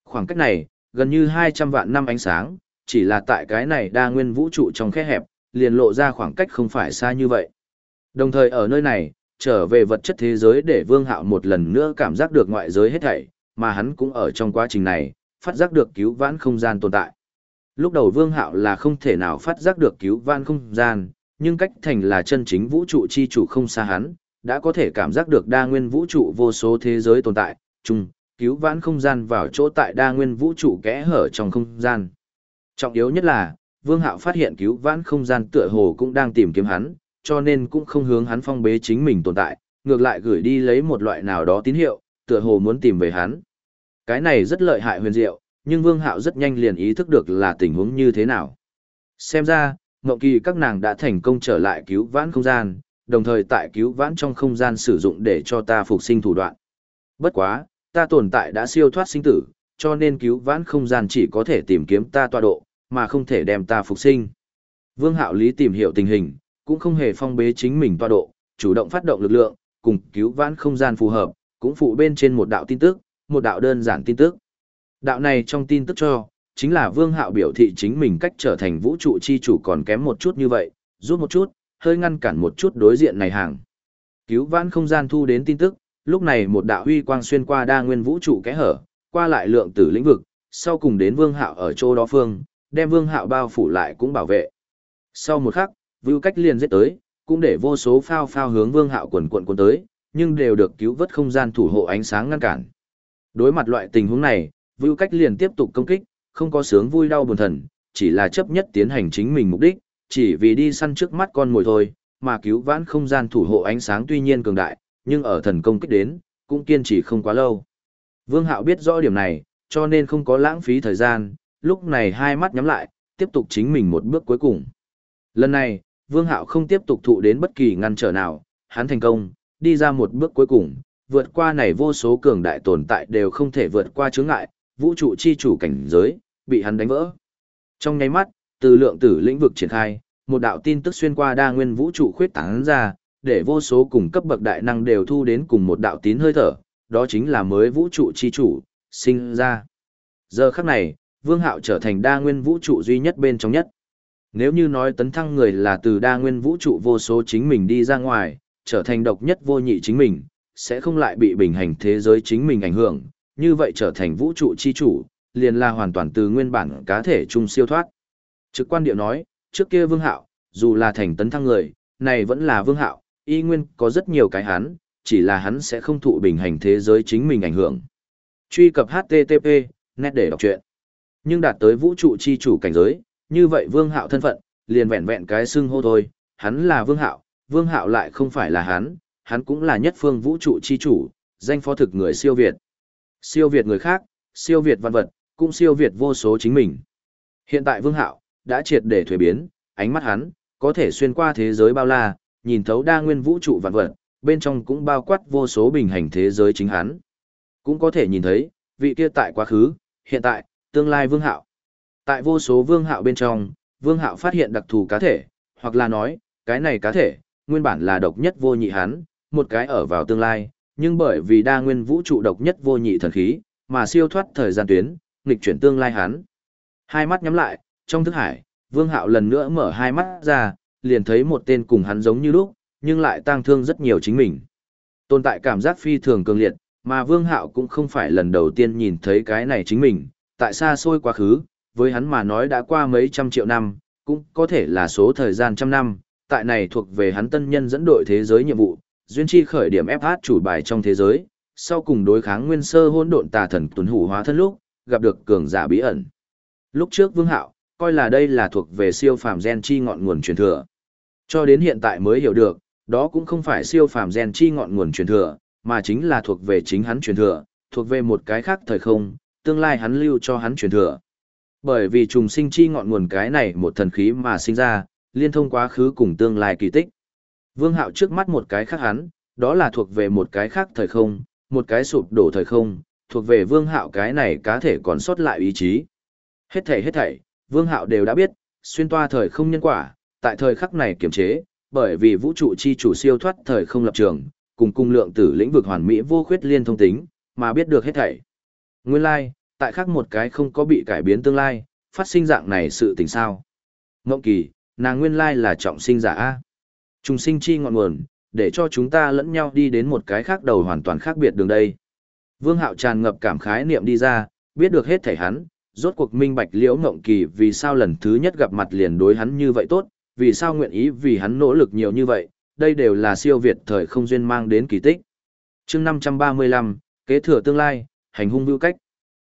Khoảng cách này, gần như 200 vạn năm ánh sáng, chỉ là tại cái này đa nguyên vũ trụ trong khe hẹp, liền lộ ra khoảng cách không phải xa như vậy. Đồng thời ở nơi này, trở về vật chất thế giới để Vương Hạo một lần nữa cảm giác được ngoại giới hết thảy, mà hắn cũng ở trong quá trình này, phát giác được cứu vãn không gian tồn tại. Lúc đầu Vương Hạo là không thể nào phát giác được cứu vãn không gian, nhưng cách thành là chân chính vũ trụ chi chủ không xa hắn, đã có thể cảm giác được đa nguyên vũ trụ vô số thế giới tồn tại, chung, cứu vãn không gian vào chỗ tại đa nguyên vũ trụ kẽ hở trong không gian. Trọng yếu nhất là, Vương Hạo phát hiện cứu vãn không gian tựa hồ cũng đang tìm kiếm hắn, cho nên cũng không hướng hắn phong bế chính mình tồn tại, ngược lại gửi đi lấy một loại nào đó tín hiệu, tựa hồ muốn tìm về hắn. Cái này rất lợi hại huyền diệu, nhưng Vương Hạo rất nhanh liền ý thức được là tình huống như thế nào. Xem ra, Ngộng Kỳ các nàng đã thành công trở lại cứu vãn không gian, đồng thời tại cứu vãn trong không gian sử dụng để cho ta phục sinh thủ đoạn. Bất quá, ta tồn tại đã siêu thoát sinh tử, cho nên cứu vãn không gian chỉ có thể tìm kiếm ta tọa độ, mà không thể đem ta phục sinh. Vương Hạo Lý tìm hiểu tình hình, cũng không hề phong bế chính mình tọa độ, chủ động phát động lực lượng, cùng cứu vãn không gian phù hợp, cũng phụ bên trên một đạo tin tức, một đạo đơn giản tin tức. Đạo này trong tin tức cho, chính là Vương Hạo biểu thị chính mình cách trở thành vũ trụ chi chủ còn kém một chút như vậy, rút một chút, hơi ngăn cản một chút đối diện này hàng. Cứu vãn không gian thu đến tin tức, lúc này một đạo huy quang xuyên qua đa nguyên vũ trụ kẽ hở, qua lại lượng tử lĩnh vực, sau cùng đến Vương Hạo ở chỗ đó phương, đem Vương Hạo bao phủ lại cũng bảo vệ. Sau một khắc, vưu cách liền giết tới, cũng để vô số phao phao hướng Vương Hạo quần quần cuốn tới, nhưng đều được cứu vớt không gian thủ hộ ánh sáng ngăn cản. Đối mặt loại tình huống này, vưu cách liền tiếp tục công kích, không có sướng vui đau buồn thần, chỉ là chấp nhất tiến hành chính mình mục đích, chỉ vì đi săn trước mắt con mồi thôi, mà cứu vãn không gian thủ hộ ánh sáng tuy nhiên cường đại, nhưng ở thần công kích đến, cũng kiên trì không quá lâu. Vương Hạo biết rõ điểm này, cho nên không có lãng phí thời gian, lúc này hai mắt nhắm lại, tiếp tục chính mình một bước cuối cùng. Lần này, Vương Hạo không tiếp tục thụ đến bất kỳ ngăn trở nào, hắn thành công, đi ra một bước cuối cùng, vượt qua này vô số cường đại tồn tại đều không thể vượt qua chướng ngại, vũ trụ chi chủ cảnh giới, bị hắn đánh vỡ. Trong nháy mắt, từ lượng tử lĩnh vực triển khai, một đạo tin tức xuyên qua đa nguyên vũ trụ khuyết tán ra, để vô số cùng cấp bậc đại năng đều thu đến cùng một đạo tín hơi thở, đó chính là mới vũ trụ chi chủ, sinh ra. Giờ khắc này, Vương Hạo trở thành đa nguyên vũ trụ duy nhất bên trong nhất. Nếu như nói tấn thăng người là từ đa nguyên vũ trụ vô số chính mình đi ra ngoài, trở thành độc nhất vô nhị chính mình, sẽ không lại bị bình hành thế giới chính mình ảnh hưởng, như vậy trở thành vũ trụ chi chủ, liền là hoàn toàn từ nguyên bản cá thể trung siêu thoát. Trực quan điệu nói, trước kia Vương Hạo, dù là thành tấn thăng người, này vẫn là Vương Hạo, y nguyên có rất nhiều cái hắn, chỉ là hắn sẽ không thụ bình hành thế giới chính mình ảnh hưởng. Truy cập HTTP, nét để đọc truyện. Nhưng đạt tới vũ trụ chi chủ cảnh giới, như vậy Vương Hạo thân phận, liền vẹn vẹn cái xưng hô thôi, hắn là Vương Hạo, Vương Hạo lại không phải là hắn, hắn cũng là nhất phương vũ trụ chi chủ, danh phó thực người siêu việt. Siêu việt người khác, siêu việt văn vật, cũng siêu việt vô số chính mình. Hiện tại Vương Hạo đã triệt để thuế biến, ánh mắt hắn có thể xuyên qua thế giới bao la, nhìn thấu đa nguyên vũ trụ vạn vật, bên trong cũng bao quát vô số bình hành thế giới chính hắn. Cũng có thể nhìn thấy, vị kia tại quá khứ, hiện tại, tương lai vương hạo. Tại vô số vương hạo bên trong, vương hạo phát hiện đặc thù cá thể, hoặc là nói, cái này cá thể, nguyên bản là độc nhất vô nhị hắn, một cái ở vào tương lai, nhưng bởi vì đa nguyên vũ trụ độc nhất vô nhị thần khí, mà siêu thoát thời gian tuyến, nghịch chuyển tương lai hắn. Hai mắt nhắm lại, trong thức hải, Vương Hạo lần nữa mở hai mắt ra, liền thấy một tên cùng hắn giống như lúc, nhưng lại tang thương rất nhiều chính mình. Tồn tại cảm giác phi thường cường liệt, mà Vương Hạo cũng không phải lần đầu tiên nhìn thấy cái này chính mình, tại xa xôi quá khứ, với hắn mà nói đã qua mấy trăm triệu năm, cũng có thể là số thời gian trăm năm, tại này thuộc về hắn tân nhân dẫn đội thế giới nhiệm vụ, duyên chi khởi điểm FH chủ bài trong thế giới, sau cùng đối kháng nguyên sơ hỗn độn tà thần tuấn hủ hóa thân lúc, gặp được cường giả bí ẩn. Lúc trước Vương Hạo, coi là đây là thuộc về siêu phàm gen chi ngọn nguồn truyền thừa. Cho đến hiện tại mới hiểu được, đó cũng không phải siêu phàm gen chi ngọn nguồn truyền thừa, mà chính là thuộc về chính hắn truyền thừa, thuộc về một cái khác thời không, tương lai hắn lưu cho hắn truyền thừa. Bởi vì trùng sinh chi ngọn nguồn cái này một thần khí mà sinh ra, liên thông quá khứ cùng tương lai kỳ tích. Vương Hạo trước mắt một cái khác hắn, đó là thuộc về một cái khác thời không, một cái sụp đổ thời không, thuộc về Vương Hạo cái này cá thể còn sót lại ý chí. Hết thảy hết thảy, Vương Hạo đều đã biết, xuyên toa thời không nhân quả, tại thời khắc này kiểm chế, bởi vì vũ trụ chi chủ siêu thoát thời không lập trường, cùng cung lượng tử lĩnh vực hoàn mỹ vô khuyết liên thông tính, mà biết được hết thảy. Nguyên lai, tại khắc một cái không có bị cải biến tương lai, phát sinh dạng này sự tình sao. Ngộng kỳ, nàng nguyên lai là trọng sinh giả A. Trùng sinh chi ngọn nguồn, để cho chúng ta lẫn nhau đi đến một cái khác đầu hoàn toàn khác biệt đường đây. Vương Hạo tràn ngập cảm khái niệm đi ra, biết được hết thảy hắn, rốt cuộc minh bạch liễu ngộng kỳ vì sao lần thứ nhất gặp mặt liền đối hắn như vậy tốt, vì sao nguyện ý vì hắn nỗ lực nhiều như vậy, đây đều là siêu việt thời không duyên mang đến kỳ tích. chương 535, kế thừa tương lai, hành hung vưu cách.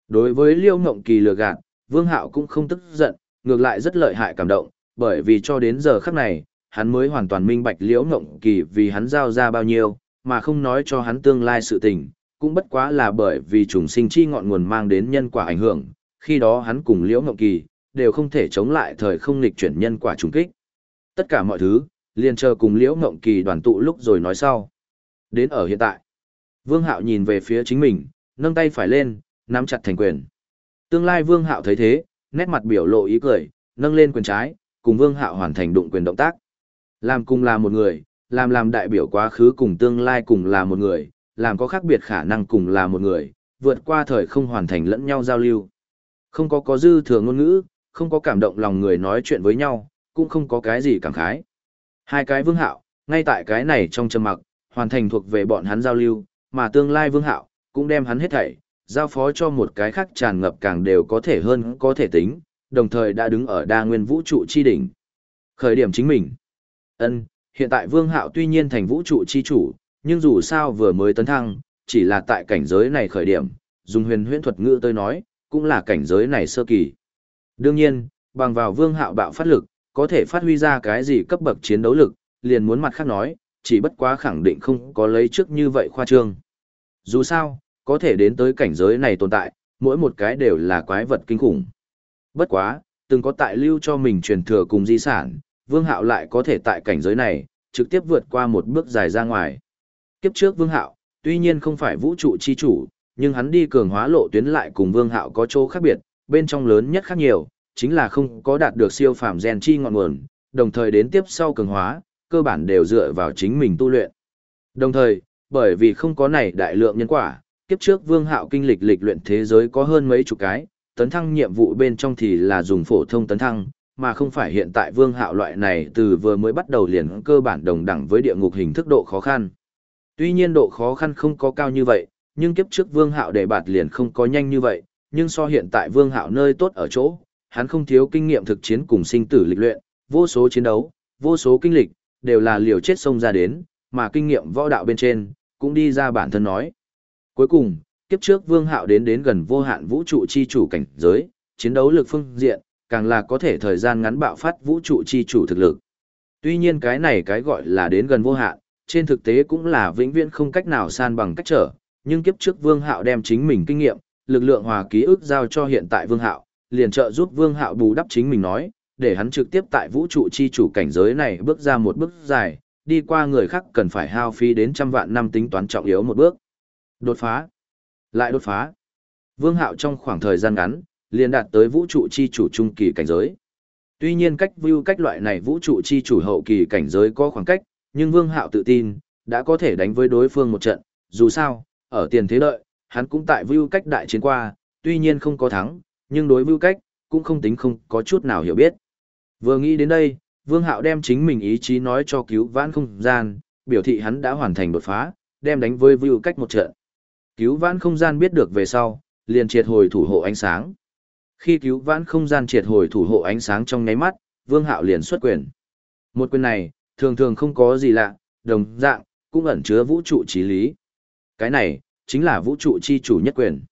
Đối với liễu ngộng kỳ lừa gạt, Vương Hạo cũng không tức giận, ngược lại rất lợi hại cảm động, bởi vì cho đến giờ khắc này, hắn mới hoàn toàn minh bạch liễu ngộng kỳ vì hắn giao ra bao nhiêu, mà không nói cho hắn tương lai sự tình, cũng bất quá là bởi vì trùng sinh chi ngọn nguồn mang đến nhân quả ảnh hưởng, khi đó hắn cùng liễu ngộng kỳ, đều không thể chống lại thời không nghịch chuyển nhân quả trùng kích. Tất cả mọi thứ, liền chờ cùng liễu ngộng kỳ đoàn tụ lúc rồi nói sau. Đến ở hiện tại, Vương Hạo nhìn về phía chính mình, nâng tay phải lên, nắm chặt thành quyền. Tương lai Vương Hạo thấy thế, nét mặt biểu lộ ý cười, nâng lên quyền trái, cùng Vương Hạo hoàn thành đụng quyền động tác. Làm cùng là một người, làm làm đại biểu quá khứ cùng tương lai cùng là một người, làm có khác biệt khả năng cùng là một người, vượt qua thời không hoàn thành lẫn nhau giao lưu. Không có có dư thừa ngôn ngữ, không có cảm động lòng người nói chuyện với nhau, cũng không có cái gì cảm khái. Hai cái vương hạo, ngay tại cái này trong trầm mặc, hoàn thành thuộc về bọn hắn giao lưu, mà tương lai vương hạo, cũng đem hắn hết thảy, giao phó cho một cái khác tràn ngập càng đều có thể hơn có thể tính, đồng thời đã đứng ở đa nguyên vũ trụ chi đỉnh. Khởi điểm chính mình. ân hiện tại vương hạo tuy nhiên thành vũ trụ chi chủ, nhưng dù sao vừa mới tấn thăng, chỉ là tại cảnh giới này khởi điểm, dùng huyền huyễn thuật ngữ tôi nói, cũng là cảnh giới này sơ kỳ. Đương nhiên, bằng vào vương hạo bạo phát lực, có thể phát huy ra cái gì cấp bậc chiến đấu lực, liền muốn mặt khác nói, chỉ bất quá khẳng định không có lấy trước như vậy khoa trương. Dù sao, có thể đến tới cảnh giới này tồn tại, mỗi một cái đều là quái vật kinh khủng. Bất quá, từng có tại lưu cho mình truyền thừa cùng di sản, vương hạo lại có thể tại cảnh giới này, trực tiếp vượt qua một bước dài ra ngoài. Kiếp trước vương hạo, tuy nhiên không phải vũ trụ chi chủ, nhưng hắn đi cường hóa lộ tuyến lại cùng Vương Hạo có chỗ khác biệt, bên trong lớn nhất khác nhiều, chính là không có đạt được siêu phàm gen chi ngọn nguồn, đồng thời đến tiếp sau cường hóa, cơ bản đều dựa vào chính mình tu luyện. Đồng thời, bởi vì không có này đại lượng nhân quả, kiếp trước Vương Hạo kinh lịch lịch luyện thế giới có hơn mấy chục cái, tấn thăng nhiệm vụ bên trong thì là dùng phổ thông tấn thăng, mà không phải hiện tại Vương Hạo loại này từ vừa mới bắt đầu liền cơ bản đồng đẳng với địa ngục hình thức độ khó khăn. Tuy nhiên độ khó khăn không có cao như vậy, nhưng kiếp trước Vương Hạo để bạt liền không có nhanh như vậy, nhưng so hiện tại Vương Hạo nơi tốt ở chỗ, hắn không thiếu kinh nghiệm thực chiến cùng sinh tử lịch luyện, vô số chiến đấu, vô số kinh lịch, đều là liều chết xông ra đến, mà kinh nghiệm võ đạo bên trên, cũng đi ra bản thân nói. Cuối cùng, kiếp trước Vương Hạo đến đến gần vô hạn vũ trụ chi chủ cảnh giới, chiến đấu lực phương diện, càng là có thể thời gian ngắn bạo phát vũ trụ chi chủ thực lực. Tuy nhiên cái này cái gọi là đến gần vô hạn, trên thực tế cũng là vĩnh viễn không cách nào san bằng cách trở, nhưng kiếp trước Vương Hạo đem chính mình kinh nghiệm, lực lượng hòa ký ức giao cho hiện tại Vương Hạo, liền trợ giúp Vương Hạo bù đắp chính mình nói, để hắn trực tiếp tại vũ trụ chi chủ cảnh giới này bước ra một bước dài, đi qua người khác cần phải hao phí đến trăm vạn năm tính toán trọng yếu một bước. Đột phá. Lại đột phá. Vương Hạo trong khoảng thời gian ngắn, liền đạt tới vũ trụ chi chủ trung kỳ cảnh giới. Tuy nhiên cách view cách loại này vũ trụ chi chủ hậu kỳ cảnh giới có khoảng cách, nhưng Vương Hạo tự tin, đã có thể đánh với đối phương một trận, dù sao, ở tiền thế lợi, hắn cũng tại view cách đại chiến qua, tuy nhiên không có thắng, nhưng đối view cách, cũng không tính không có chút nào hiểu biết. Vừa nghĩ đến đây, Vương Hạo đem chính mình ý chí nói cho cứu vãn không gian, biểu thị hắn đã hoàn thành đột phá, đem đánh với view cách một trận. Cứu vãn không gian biết được về sau, liền triệt hồi thủ hộ ánh sáng. Khi cứu vãn không gian triệt hồi thủ hộ ánh sáng trong nháy mắt, Vương Hạo liền xuất quyền. Một quyền này, thường thường không có gì lạ, đồng dạng, cũng ẩn chứa vũ trụ trí lý. Cái này, chính là vũ trụ chi chủ nhất quyền.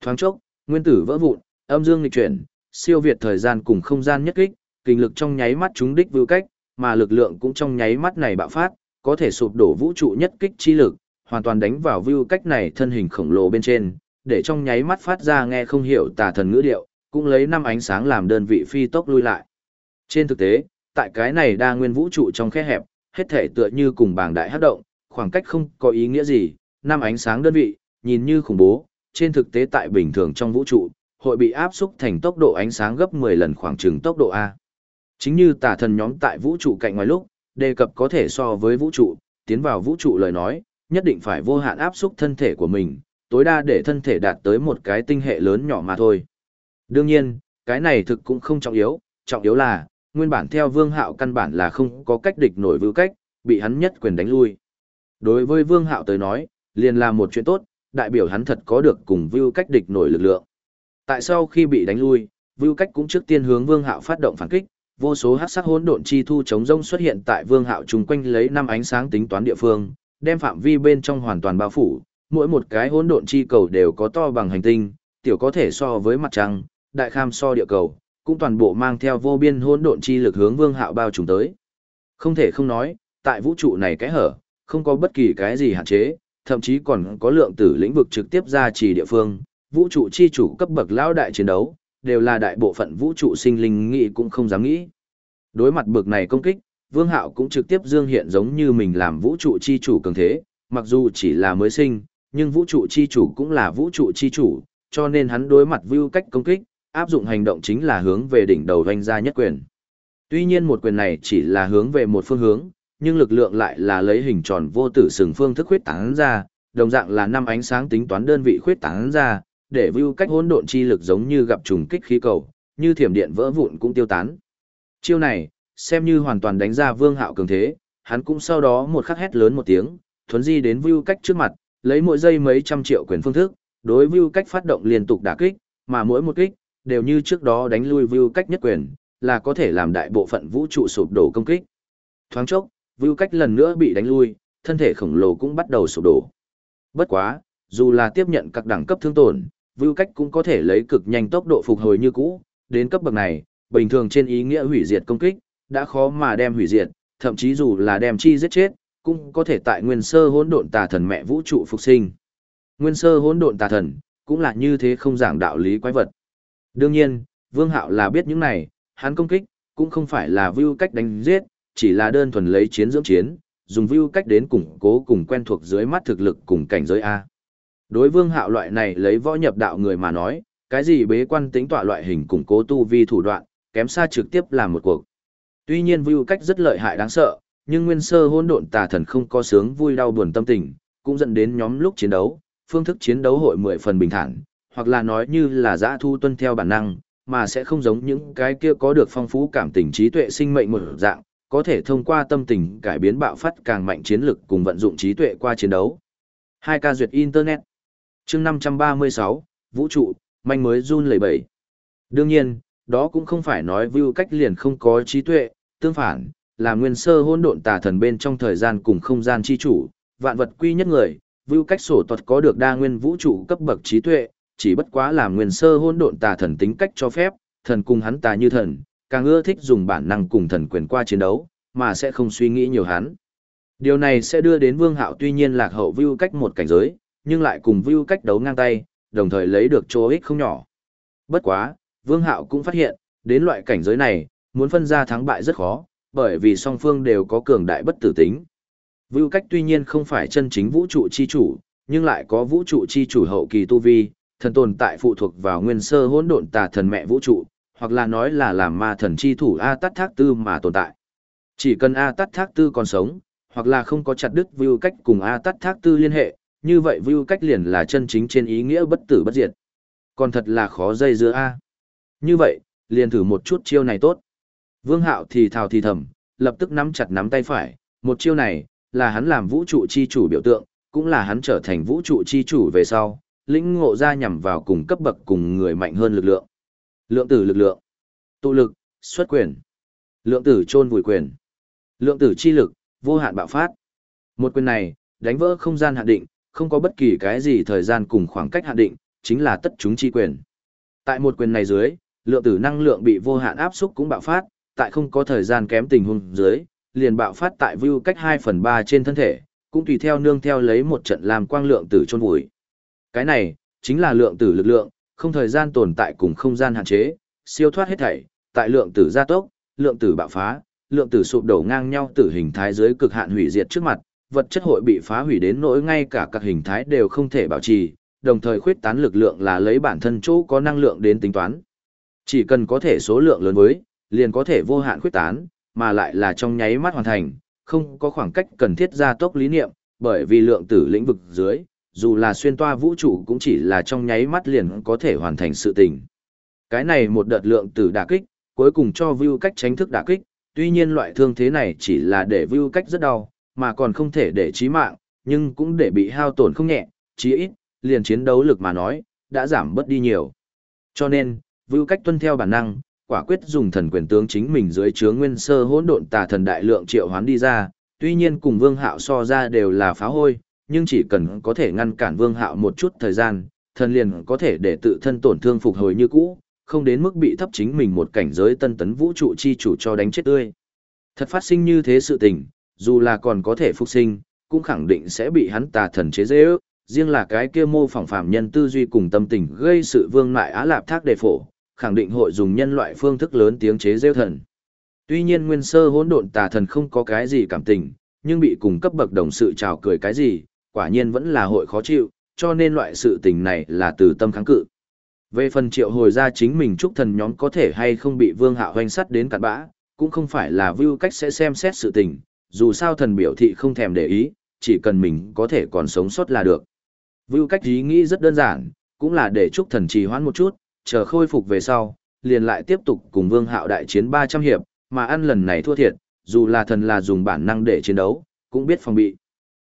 Thoáng chốc, nguyên tử vỡ vụn, âm dương nghịch chuyển, siêu việt thời gian cùng không gian nhất kích, kinh lực trong nháy mắt chúng đích vưu cách, mà lực lượng cũng trong nháy mắt này bạo phát, có thể sụp đổ vũ trụ nhất kích chi lực, hoàn toàn đánh vào vưu cách này thân hình khổng lồ bên trên, để trong nháy mắt phát ra nghe không hiểu tà thần ngữ điệu, cũng lấy năm ánh sáng làm đơn vị phi tốc lui lại. Trên thực tế, tại cái này đa nguyên vũ trụ trong khe hẹp, hết thể tựa như cùng bảng đại hát động, khoảng cách không có ý nghĩa gì, năm ánh sáng đơn vị, nhìn như khủng bố, trên thực tế tại bình thường trong vũ trụ, hội bị áp xúc thành tốc độ ánh sáng gấp 10 lần khoảng chừng tốc độ A. Chính như tà thần nhóm tại vũ trụ cạnh ngoài lúc, đề cập có thể so với vũ trụ, tiến vào vũ trụ lời nói, nhất định phải vô hạn áp xúc thân thể của mình, tối đa để thân thể đạt tới một cái tinh hệ lớn nhỏ mà thôi. Đương nhiên, cái này thực cũng không trọng yếu, trọng yếu là, nguyên bản theo vương hạo căn bản là không có cách địch nổi vưu cách, bị hắn nhất quyền đánh lui. Đối với vương hạo tới nói, liền là một chuyện tốt, đại biểu hắn thật có được cùng vưu cách địch nổi lực lượng. Tại sau khi bị đánh lui, vưu cách cũng trước tiên hướng vương hạo phát động phản kích, vô số hắc sắc hỗn độn chi thu chống rông xuất hiện tại vương hạo chung quanh lấy năm ánh sáng tính toán địa phương, đem phạm vi bên trong hoàn toàn bao phủ, mỗi một cái hỗn độn chi cầu đều có to bằng hành tinh, tiểu có thể so với mặt trăng, đại kham so địa cầu, cũng toàn bộ mang theo vô biên hỗn độn chi lực hướng Vương Hạo bao trùm tới. Không thể không nói, tại vũ trụ này cái hở, không có bất kỳ cái gì hạn chế, thậm chí còn có lượng tử lĩnh vực trực tiếp ra chỉ địa phương, vũ trụ chi chủ cấp bậc lão đại chiến đấu, đều là đại bộ phận vũ trụ sinh linh nghĩ cũng không dám nghĩ. Đối mặt bực này công kích, Vương Hạo cũng trực tiếp dương hiện giống như mình làm vũ trụ chi chủ cường thế, mặc dù chỉ là mới sinh, nhưng vũ trụ chi chủ cũng là vũ trụ chi chủ, cho nên hắn đối mặt view cách công kích, áp dụng hành động chính là hướng về đỉnh đầu doanh gia nhất quyền. Tuy nhiên một quyền này chỉ là hướng về một phương hướng, nhưng lực lượng lại là lấy hình tròn vô tử sừng phương thức khuyết tán ra, đồng dạng là năm ánh sáng tính toán đơn vị khuyết tán ra, để view cách hỗn độn chi lực giống như gặp trùng kích khí cầu, như thiểm điện vỡ vụn cũng tiêu tán. Chiêu này, xem như hoàn toàn đánh ra Vương Hạo cường thế, hắn cũng sau đó một khắc hét lớn một tiếng, thuấn di đến view cách trước mặt, lấy mỗi giây mấy trăm triệu quyền phương thức, đối view cách phát động liên tục đả kích, mà mỗi một kích đều như trước đó đánh lui view cách nhất quyền, là có thể làm đại bộ phận vũ trụ sụp đổ công kích. Thoáng chốc, view cách lần nữa bị đánh lui, thân thể khổng lồ cũng bắt đầu sụp đổ. Bất quá, dù là tiếp nhận các đẳng cấp thương tổn, view cách cũng có thể lấy cực nhanh tốc độ phục hồi như cũ, đến cấp bậc này, bình thường trên ý nghĩa hủy diệt công kích, đã khó mà đem hủy diệt, thậm chí dù là đem chi giết chết, cũng có thể tại nguyên sơ hỗn độn tà thần mẹ vũ trụ phục sinh. Nguyên sơ hỗn độn tà thần, cũng là như thế không giảng đạo lý quái vật. Đương nhiên, Vương Hạo là biết những này, hắn công kích, cũng không phải là view cách đánh giết, chỉ là đơn thuần lấy chiến dưỡng chiến, dùng view cách đến củng cố cùng quen thuộc dưới mắt thực lực cùng cảnh giới A. Đối Vương Hạo loại này lấy võ nhập đạo người mà nói, cái gì bế quan tính tọa loại hình củng cố tu vi thủ đoạn, kém xa trực tiếp làm một cuộc. Tuy nhiên view cách rất lợi hại đáng sợ, nhưng nguyên sơ hỗn độn tà thần không có sướng vui đau buồn tâm tình, cũng dẫn đến nhóm lúc chiến đấu, phương thức chiến đấu hội mười phần bình thản, hoặc là nói như là dã thu tuân theo bản năng, mà sẽ không giống những cái kia có được phong phú cảm tình trí tuệ sinh mệnh một dạng, có thể thông qua tâm tình cải biến bạo phát càng mạnh chiến lực cùng vận dụng trí tuệ qua chiến đấu. Hai ca duyệt Internet chương 536, Vũ trụ, manh mới run lẩy bẩy. Đương nhiên, đó cũng không phải nói view cách liền không có trí tuệ, tương phản, là nguyên sơ hỗn độn tà thần bên trong thời gian cùng không gian chi chủ, vạn vật quy nhất người, view cách sổ tuật có được đa nguyên vũ trụ cấp bậc trí tuệ, chỉ bất quá là nguyên sơ hôn độn tà thần tính cách cho phép, thần cùng hắn tà như thần, càng ưa thích dùng bản năng cùng thần quyền qua chiến đấu, mà sẽ không suy nghĩ nhiều hắn. Điều này sẽ đưa đến Vương Hạo tuy nhiên lạc hậu view cách một cảnh giới, nhưng lại cùng view cách đấu ngang tay, đồng thời lấy được chỗ ích không nhỏ. Bất quá, Vương Hạo cũng phát hiện, đến loại cảnh giới này, muốn phân ra thắng bại rất khó, bởi vì song phương đều có cường đại bất tử tính. Vưu cách tuy nhiên không phải chân chính vũ trụ chi chủ, nhưng lại có vũ trụ chi chủ hậu kỳ tu vi, thần tồn tại phụ thuộc vào nguyên sơ hỗn độn tà thần mẹ vũ trụ, hoặc là nói là làm ma thần chi thủ A Tát Thác Tư mà tồn tại. Chỉ cần A Tát Thác Tư còn sống, hoặc là không có chặt đứt view cách cùng A Tát Thác Tư liên hệ, như vậy view cách liền là chân chính trên ý nghĩa bất tử bất diệt. Còn thật là khó dây dưa A. Như vậy, liền thử một chút chiêu này tốt. Vương Hạo thì thào thì thầm, lập tức nắm chặt nắm tay phải, một chiêu này, là hắn làm vũ trụ chi chủ biểu tượng, cũng là hắn trở thành vũ trụ chi chủ về sau, lĩnh ngộ ra nhằm vào cùng cấp bậc cùng người mạnh hơn lực lượng. Lượng tử lực lượng, tụ lực, xuất quyền, lượng tử chôn vùi quyền, lượng tử chi lực, vô hạn bạo phát. Một quyền này, đánh vỡ không gian hạn định, không có bất kỳ cái gì thời gian cùng khoảng cách hạn định, chính là tất chúng chi quyền. Tại một quyền này dưới, lượng tử năng lượng bị vô hạn áp xúc cũng bạo phát, tại không có thời gian kém tình huống dưới, liền bạo phát tại view cách 2 phần 3 trên thân thể, cũng tùy theo nương theo lấy một trận làm quang lượng tử chôn vùi. Cái này, chính là lượng tử lực lượng, không thời gian tồn tại cùng không gian hạn chế, siêu thoát hết thảy, tại lượng tử gia tốc, lượng tử bạo phá, lượng tử sụp đổ ngang nhau tử hình thái dưới cực hạn hủy diệt trước mặt, vật chất hội bị phá hủy đến nỗi ngay cả các hình thái đều không thể bảo trì, đồng thời khuyết tán lực lượng là lấy bản thân chỗ có năng lượng đến tính toán. Chỉ cần có thể số lượng lớn với, liền có thể vô hạn khuyết tán, mà lại là trong nháy mắt hoàn thành, không có khoảng cách cần thiết gia tốc lý niệm, bởi vì lượng tử lĩnh vực dưới, dù là xuyên toa vũ trụ cũng chỉ là trong nháy mắt liền có thể hoàn thành sự tình. Cái này một đợt lượng tử đả kích, cuối cùng cho view cách tránh thức đả kích, tuy nhiên loại thương thế này chỉ là để view cách rất đau, mà còn không thể để chí mạng, nhưng cũng để bị hao tổn không nhẹ, chí ít, liền chiến đấu lực mà nói, đã giảm bớt đi nhiều. Cho nên, view cách tuân theo bản năng, quả quyết dùng thần quyền tướng chính mình dưới chướng nguyên sơ hỗn độn tà thần đại lượng triệu hoán đi ra, tuy nhiên cùng Vương Hạo so ra đều là phá hôi, nhưng chỉ cần có thể ngăn cản Vương Hạo một chút thời gian, thần liền có thể để tự thân tổn thương phục hồi như cũ, không đến mức bị thấp chính mình một cảnh giới tân tấn vũ trụ chi chủ cho đánh chết tươi. Thật phát sinh như thế sự tình, dù là còn có thể phục sinh, cũng khẳng định sẽ bị hắn tà thần chế dễ ước, riêng là cái kia mô phỏng phạm nhân tư duy cùng tâm tình gây sự vương mại á lạp thác đề phổ, khẳng định hội dùng nhân loại phương thức lớn tiếng chế rêu thần. Tuy nhiên nguyên sơ hỗn độn tà thần không có cái gì cảm tình, nhưng bị cùng cấp bậc đồng sự chào cười cái gì, quả nhiên vẫn là hội khó chịu, cho nên loại sự tình này là từ tâm kháng cự. Về phần triệu hồi ra chính mình chúc thần nhóm có thể hay không bị vương hạ hoanh sắt đến cạn bã, cũng không phải là view cách sẽ xem xét sự tình, dù sao thần biểu thị không thèm để ý, chỉ cần mình có thể còn sống sót là được. View cách ý nghĩ rất đơn giản, cũng là để chúc thần trì hoãn một chút, chờ khôi phục về sau, liền lại tiếp tục cùng vương hạo đại chiến 300 hiệp, mà ăn lần này thua thiệt, dù là thần là dùng bản năng để chiến đấu, cũng biết phòng bị.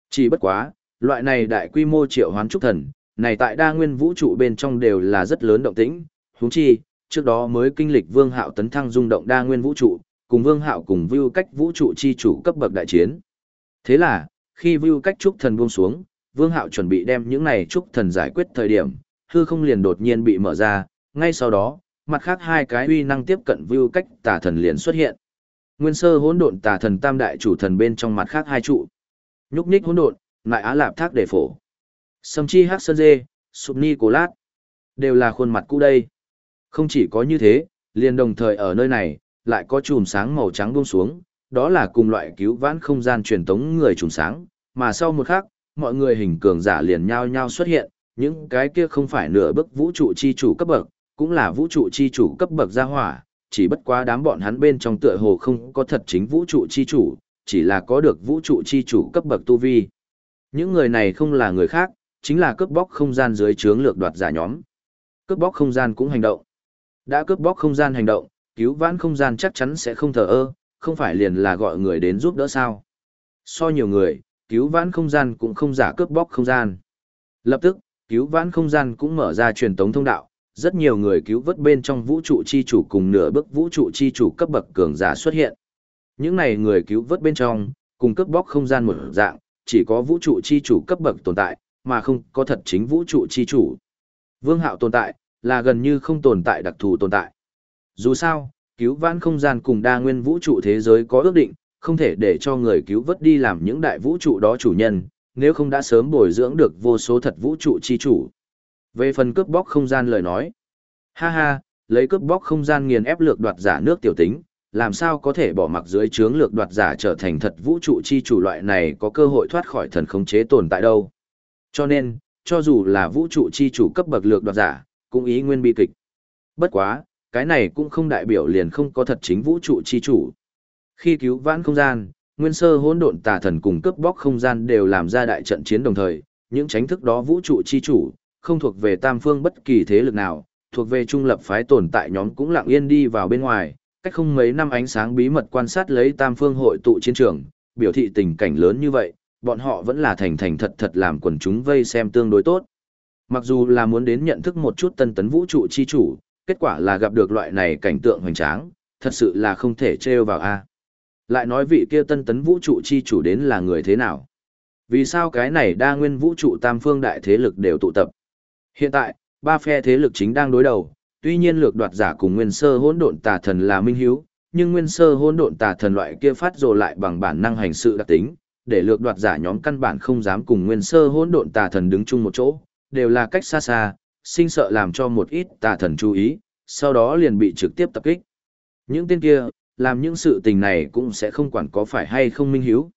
Chỉ bất quá, loại này đại quy mô triệu hoán trúc thần, này tại đa nguyên vũ trụ bên trong đều là rất lớn động tĩnh, huống chi, trước đó mới kinh lịch vương hạo tấn thăng rung động đa nguyên vũ trụ, cùng vương hạo cùng view cách vũ trụ chi chủ cấp bậc đại chiến. Thế là, khi view cách trúc thần buông xuống, vương hạo chuẩn bị đem những này trúc thần giải quyết thời điểm, hư không liền đột nhiên bị mở ra, ngay sau đó, mặt khác hai cái uy năng tiếp cận view cách tà thần liền xuất hiện. Nguyên sơ hỗn độn tà thần tam đại chủ thần bên trong mặt khác hai trụ. Nhúc nhích hỗn độn, lại á lạp thác đề phổ. Sâm chi hắc sơn dê, sụp ni cổ lát. Đều là khuôn mặt cũ đây. Không chỉ có như thế, liền đồng thời ở nơi này, lại có chùm sáng màu trắng buông xuống, đó là cùng loại cứu vãn không gian truyền tống người chùm sáng, mà sau một khắc, mọi người hình cường giả liền nhau nhau xuất hiện, những cái kia không phải nửa bức vũ trụ chi chủ cấp bậc, cũng là vũ trụ chi chủ cấp bậc gia hỏa, chỉ bất quá đám bọn hắn bên trong tựa hồ không có thật chính vũ trụ chi chủ, chỉ là có được vũ trụ chi chủ cấp bậc tu vi. Những người này không là người khác, chính là cướp bóc không gian dưới trướng lược đoạt giả nhóm. Cướp bóc không gian cũng hành động. Đã cướp bóc không gian hành động, cứu vãn không gian chắc chắn sẽ không thờ ơ, không phải liền là gọi người đến giúp đỡ sao. So nhiều người, cứu vãn không gian cũng không giả cướp bóc không gian. Lập tức, cứu vãn không gian cũng mở ra truyền tống thông đạo, rất nhiều người cứu vớt bên trong vũ trụ chi chủ cùng nửa bước vũ trụ chi chủ cấp bậc cường giả xuất hiện. Những này người cứu vớt bên trong, cùng cướp bóc không gian một dạng, chỉ có vũ trụ chi chủ cấp bậc tồn tại, mà không có thật chính vũ trụ chi chủ. Vương hạo tồn tại, là gần như không tồn tại đặc thù tồn tại. Dù sao, cứu vãn không gian cùng đa nguyên vũ trụ thế giới có ước định, không thể để cho người cứu vớt đi làm những đại vũ trụ đó chủ nhân, nếu không đã sớm bồi dưỡng được vô số thật vũ trụ chi chủ. Về phần cướp bóc không gian lời nói. Ha ha, lấy cướp bóc không gian nghiền ép lược đoạt giả nước tiểu tính, làm sao có thể bỏ mặc dưới trướng lược đoạt giả trở thành thật vũ trụ chi chủ loại này có cơ hội thoát khỏi thần khống chế tồn tại đâu. Cho nên, cho dù là vũ trụ chi chủ cấp bậc lược đoạt giả, cũng ý nguyên bi kịch. Bất quá, cái này cũng không đại biểu liền không có thật chính vũ trụ chi chủ. Khi cứu vãn không gian, nguyên sơ hỗn độn tà thần cùng cướp bóc không gian đều làm ra đại trận chiến đồng thời, những tránh thức đó vũ trụ chi chủ, không thuộc về tam phương bất kỳ thế lực nào, thuộc về trung lập phái tồn tại nhóm cũng lặng yên đi vào bên ngoài, cách không mấy năm ánh sáng bí mật quan sát lấy tam phương hội tụ chiến trường, biểu thị tình cảnh lớn như vậy, bọn họ vẫn là thành thành thật thật làm quần chúng vây xem tương đối tốt. Mặc dù là muốn đến nhận thức một chút tân tấn vũ trụ chi chủ, kết quả là gặp được loại này cảnh tượng hoành tráng, thật sự là không thể trêu vào a. Lại nói vị kia tân tấn vũ trụ chi chủ đến là người thế nào? Vì sao cái này đa nguyên vũ trụ tam phương đại thế lực đều tụ tập? Hiện tại, ba phe thế lực chính đang đối đầu, tuy nhiên lược đoạt giả cùng nguyên sơ hỗn độn tà thần là minh hiếu, nhưng nguyên sơ hỗn độn tà thần loại kia phát rồ lại bằng bản năng hành sự đặc tính, để lược đoạt giả nhóm căn bản không dám cùng nguyên sơ hỗn độn tà thần đứng chung một chỗ, đều là cách xa xa, sinh sợ làm cho một ít tà thần chú ý, sau đó liền bị trực tiếp tập kích. Những tên kia, làm những sự tình này cũng sẽ không quản có phải hay không minh hiếu.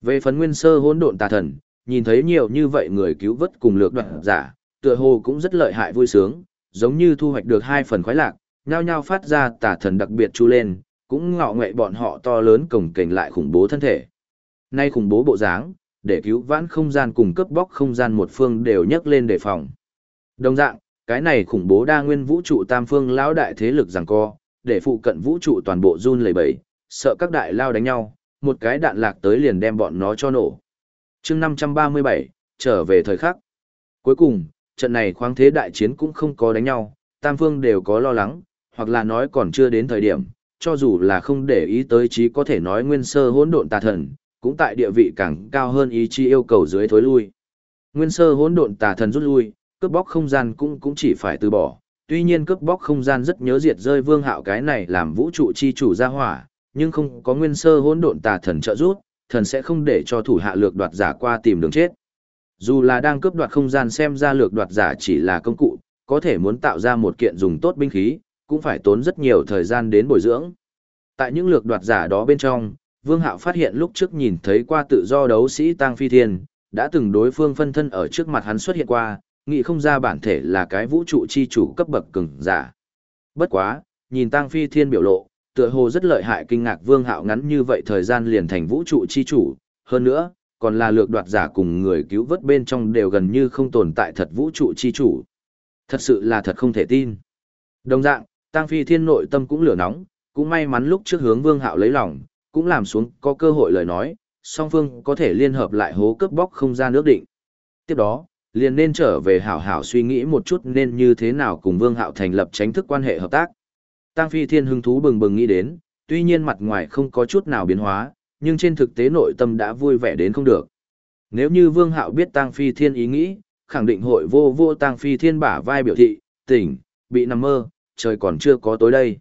Về phần nguyên sơ hỗn độn tà thần, nhìn thấy nhiều như vậy người cứu vớt cùng lược đoạt giả, tựa hồ cũng rất lợi hại vui sướng, giống như thu hoạch được hai phần khoái lạc, nhao nhao phát ra tà thần đặc biệt chu lên, cũng ngọ nghệ bọn họ to lớn cổng kềnh lại khủng bố thân thể. Nay khủng bố bộ dáng, để cứu vãn không gian cùng cướp bóc không gian một phương đều nhấc lên đề phòng. Đồng dạng, cái này khủng bố đa nguyên vũ trụ tam phương lão đại thế lực giằng co, để phụ cận vũ trụ toàn bộ run lẩy bẩy, sợ các đại lao đánh nhau, một cái đạn lạc tới liền đem bọn nó cho nổ. chương 537, trở về thời khắc. Cuối cùng, trận này khoáng thế đại chiến cũng không có đánh nhau, tam phương đều có lo lắng, hoặc là nói còn chưa đến thời điểm, cho dù là không để ý tới chí có thể nói nguyên sơ hỗn độn tà thần, cũng tại địa vị càng cao hơn ý chí yêu cầu dưới thối lui. Nguyên sơ hỗn độn tà thần rút lui, cướp bóc không gian cũng cũng chỉ phải từ bỏ. Tuy nhiên cướp bóc không gian rất nhớ diệt rơi vương hạo cái này làm vũ trụ chi chủ ra hỏa, nhưng không có nguyên sơ hỗn độn tà thần trợ giúp, thần sẽ không để cho thủ hạ lược đoạt giả qua tìm đường chết. Dù là đang cướp đoạt không gian xem ra lược đoạt giả chỉ là công cụ, có thể muốn tạo ra một kiện dùng tốt binh khí, cũng phải tốn rất nhiều thời gian đến bồi dưỡng. Tại những lược đoạt giả đó bên trong, Vương Hạo phát hiện lúc trước nhìn thấy qua tự do đấu sĩ Tăng Phi Thiên, đã từng đối phương phân thân ở trước mặt hắn xuất hiện qua, nghĩ không ra bản thể là cái vũ trụ chi chủ cấp bậc cường giả. Bất quá, nhìn Tăng Phi Thiên biểu lộ, tựa hồ rất lợi hại kinh ngạc Vương Hạo ngắn như vậy thời gian liền thành vũ trụ chi chủ, hơn nữa, còn là lược đoạt giả cùng người cứu vớt bên trong đều gần như không tồn tại thật vũ trụ chi chủ. Thật sự là thật không thể tin. Đồng dạng, Tăng Phi Thiên nội tâm cũng lửa nóng, cũng may mắn lúc trước hướng Vương Hạo lấy lòng, cũng làm xuống có cơ hội lời nói, song phương có thể liên hợp lại hố cướp bóc không ra nước định. Tiếp đó, liền nên trở về hảo hảo suy nghĩ một chút nên như thế nào cùng Vương Hạo thành lập tránh thức quan hệ hợp tác. Tăng Phi Thiên hứng thú bừng bừng nghĩ đến, tuy nhiên mặt ngoài không có chút nào biến hóa, nhưng trên thực tế nội tâm đã vui vẻ đến không được. Nếu như Vương Hạo biết Tăng Phi Thiên ý nghĩ, khẳng định hội vô vô Tăng Phi Thiên bả vai biểu thị, tỉnh, bị nằm mơ, trời còn chưa có tối đây.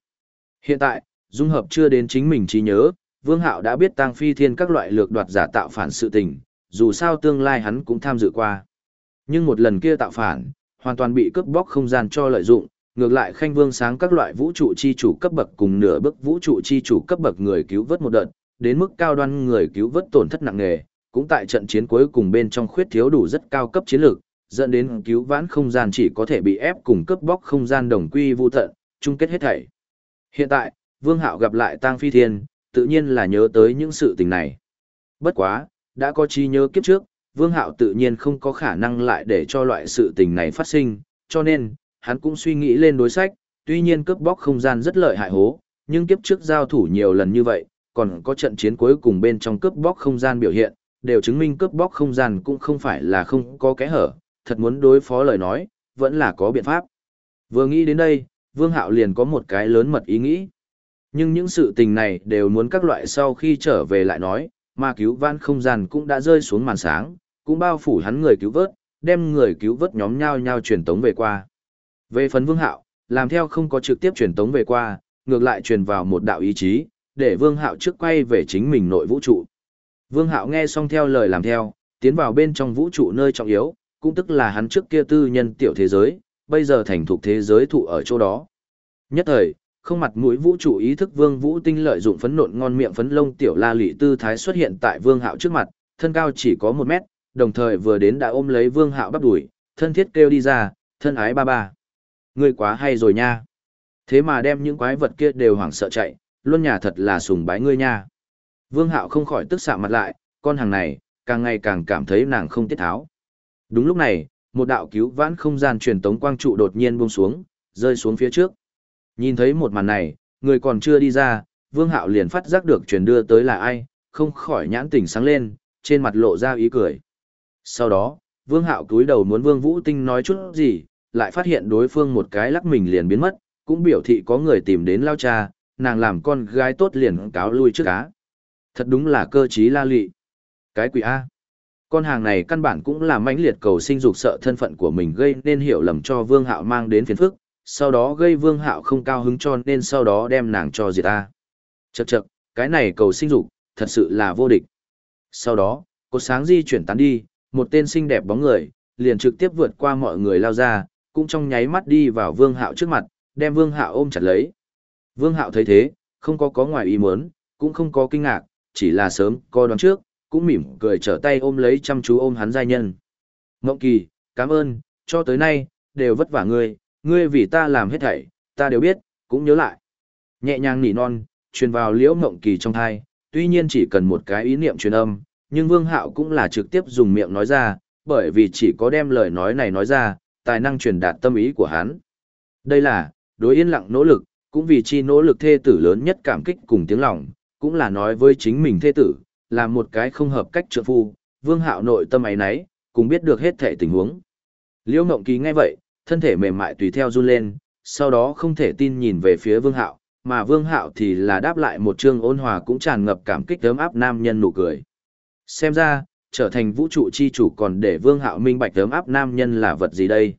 Hiện tại, dung hợp chưa đến chính mình trí nhớ, Vương Hạo đã biết Tăng Phi Thiên các loại lược đoạt giả tạo phản sự tình, dù sao tương lai hắn cũng tham dự qua. Nhưng một lần kia tạo phản, hoàn toàn bị cướp bóc không gian cho lợi dụng, ngược lại Khanh Vương sáng các loại vũ trụ chi chủ cấp bậc cùng nửa bước vũ trụ chi chủ cấp bậc người cứu vớt một đợt, đến mức cao đoan người cứu vớt tổn thất nặng nề, cũng tại trận chiến cuối cùng bên trong khuyết thiếu đủ rất cao cấp chiến lược, dẫn đến cứu vãn không gian chỉ có thể bị ép cùng cướp bóc không gian đồng quy vu tận, chung kết hết thảy. Hiện tại, Vương Hạo gặp lại Tang Phi Thiên, tự nhiên là nhớ tới những sự tình này. Bất quá, đã có chi nhớ kiếp trước, Vương Hạo tự nhiên không có khả năng lại để cho loại sự tình này phát sinh, cho nên, hắn cũng suy nghĩ lên đối sách, tuy nhiên cướp bóc không gian rất lợi hại hố, nhưng kiếp trước giao thủ nhiều lần như vậy, còn có trận chiến cuối cùng bên trong cướp bóc không gian biểu hiện, đều chứng minh cướp bóc không gian cũng không phải là không có kẽ hở, thật muốn đối phó lời nói, vẫn là có biện pháp. Vừa nghĩ đến đây, Vương Hạo liền có một cái lớn mật ý nghĩ. Nhưng những sự tình này đều muốn các loại sau khi trở về lại nói, mà cứu vãn không gian cũng đã rơi xuống màn sáng, cũng bao phủ hắn người cứu vớt, đem người cứu vớt nhóm nhau nhau truyền tống về qua. Về phần Vương Hạo, làm theo không có trực tiếp truyền tống về qua, ngược lại truyền vào một đạo ý chí, để Vương Hạo trước quay về chính mình nội vũ trụ. Vương Hạo nghe xong theo lời làm theo, tiến vào bên trong vũ trụ nơi trọng yếu, cũng tức là hắn trước kia tư nhân tiểu thế giới, bây giờ thành thuộc thế giới thụ ở chỗ đó. Nhất thời, không mặt mũi vũ trụ ý thức Vương Vũ Tinh lợi dụng phấn nộn ngon miệng phấn lông tiểu la lị tư thái xuất hiện tại Vương Hạo trước mặt, thân cao chỉ có một mét, đồng thời vừa đến đã ôm lấy Vương Hạo bắp đùi, thân thiết kêu đi ra, thân ái ba ba. Ngươi quá hay rồi nha. Thế mà đem những quái vật kia đều hoảng sợ chạy, luôn nhà thật là sùng bái ngươi nha. Vương Hạo không khỏi tức xạ mặt lại, con hàng này, càng ngày càng cảm thấy nàng không tiết tháo. Đúng lúc này, một đạo cứu vãn không gian truyền tống quang trụ đột nhiên buông xuống, rơi xuống phía trước. Nhìn thấy một màn này, người còn chưa đi ra, Vương Hạo liền phát giác được truyền đưa tới là ai, không khỏi nhãn tỉnh sáng lên, trên mặt lộ ra ý cười. Sau đó, Vương Hạo cúi đầu muốn Vương Vũ Tinh nói chút gì, lại phát hiện đối phương một cái lắc mình liền biến mất, cũng biểu thị có người tìm đến lao cha, nàng làm con gái tốt liền cáo lui trước cá. Thật đúng là cơ trí la lị. Cái quỷ A. Con hàng này căn bản cũng là mãnh liệt cầu sinh dục sợ thân phận của mình gây nên hiểu lầm cho Vương Hạo mang đến phiền phức, sau đó gây Vương Hạo không cao hứng cho nên sau đó đem nàng cho diệt ta. Chậc chậc, cái này cầu sinh dục, thật sự là vô địch. Sau đó, cột sáng di chuyển tán đi, một tên xinh đẹp bóng người, liền trực tiếp vượt qua mọi người lao ra, cũng trong nháy mắt đi vào Vương Hạo trước mặt, đem Vương Hạo ôm chặt lấy. Vương Hạo thấy thế, không có có ngoài ý muốn, cũng không có kinh ngạc, chỉ là sớm coi đoán trước, cũng mỉm cười trở tay ôm lấy chăm chú ôm hắn giai nhân. Ngộng Kỳ, cảm ơn, cho tới nay, đều vất vả ngươi, ngươi vì ta làm hết thảy, ta đều biết, cũng nhớ lại. Nhẹ nhàng nỉ non, truyền vào liễu Ngộng Kỳ trong thai, tuy nhiên chỉ cần một cái ý niệm truyền âm, nhưng Vương Hạo cũng là trực tiếp dùng miệng nói ra, bởi vì chỉ có đem lời nói này nói ra, tài năng truyền đạt tâm ý của hắn. Đây là, đối yên lặng nỗ lực, cũng vì chi nỗ lực thê tử lớn nhất cảm kích cùng tiếng lòng, cũng là nói với chính mình thê tử, là một cái không hợp cách trượng phu, Vương Hạo nội tâm ấy nấy, cũng biết được hết thể tình huống. Liễu Ngộng Kỳ nghe vậy, thân thể mềm mại tùy theo run lên, sau đó không thể tin nhìn về phía Vương Hạo, mà Vương Hạo thì là đáp lại một trương ôn hòa cũng tràn ngập cảm kích ấm áp nam nhân nụ cười. Xem ra, trở thành vũ trụ chi chủ còn để Vương Hạo minh bạch ấm áp nam nhân là vật gì đây?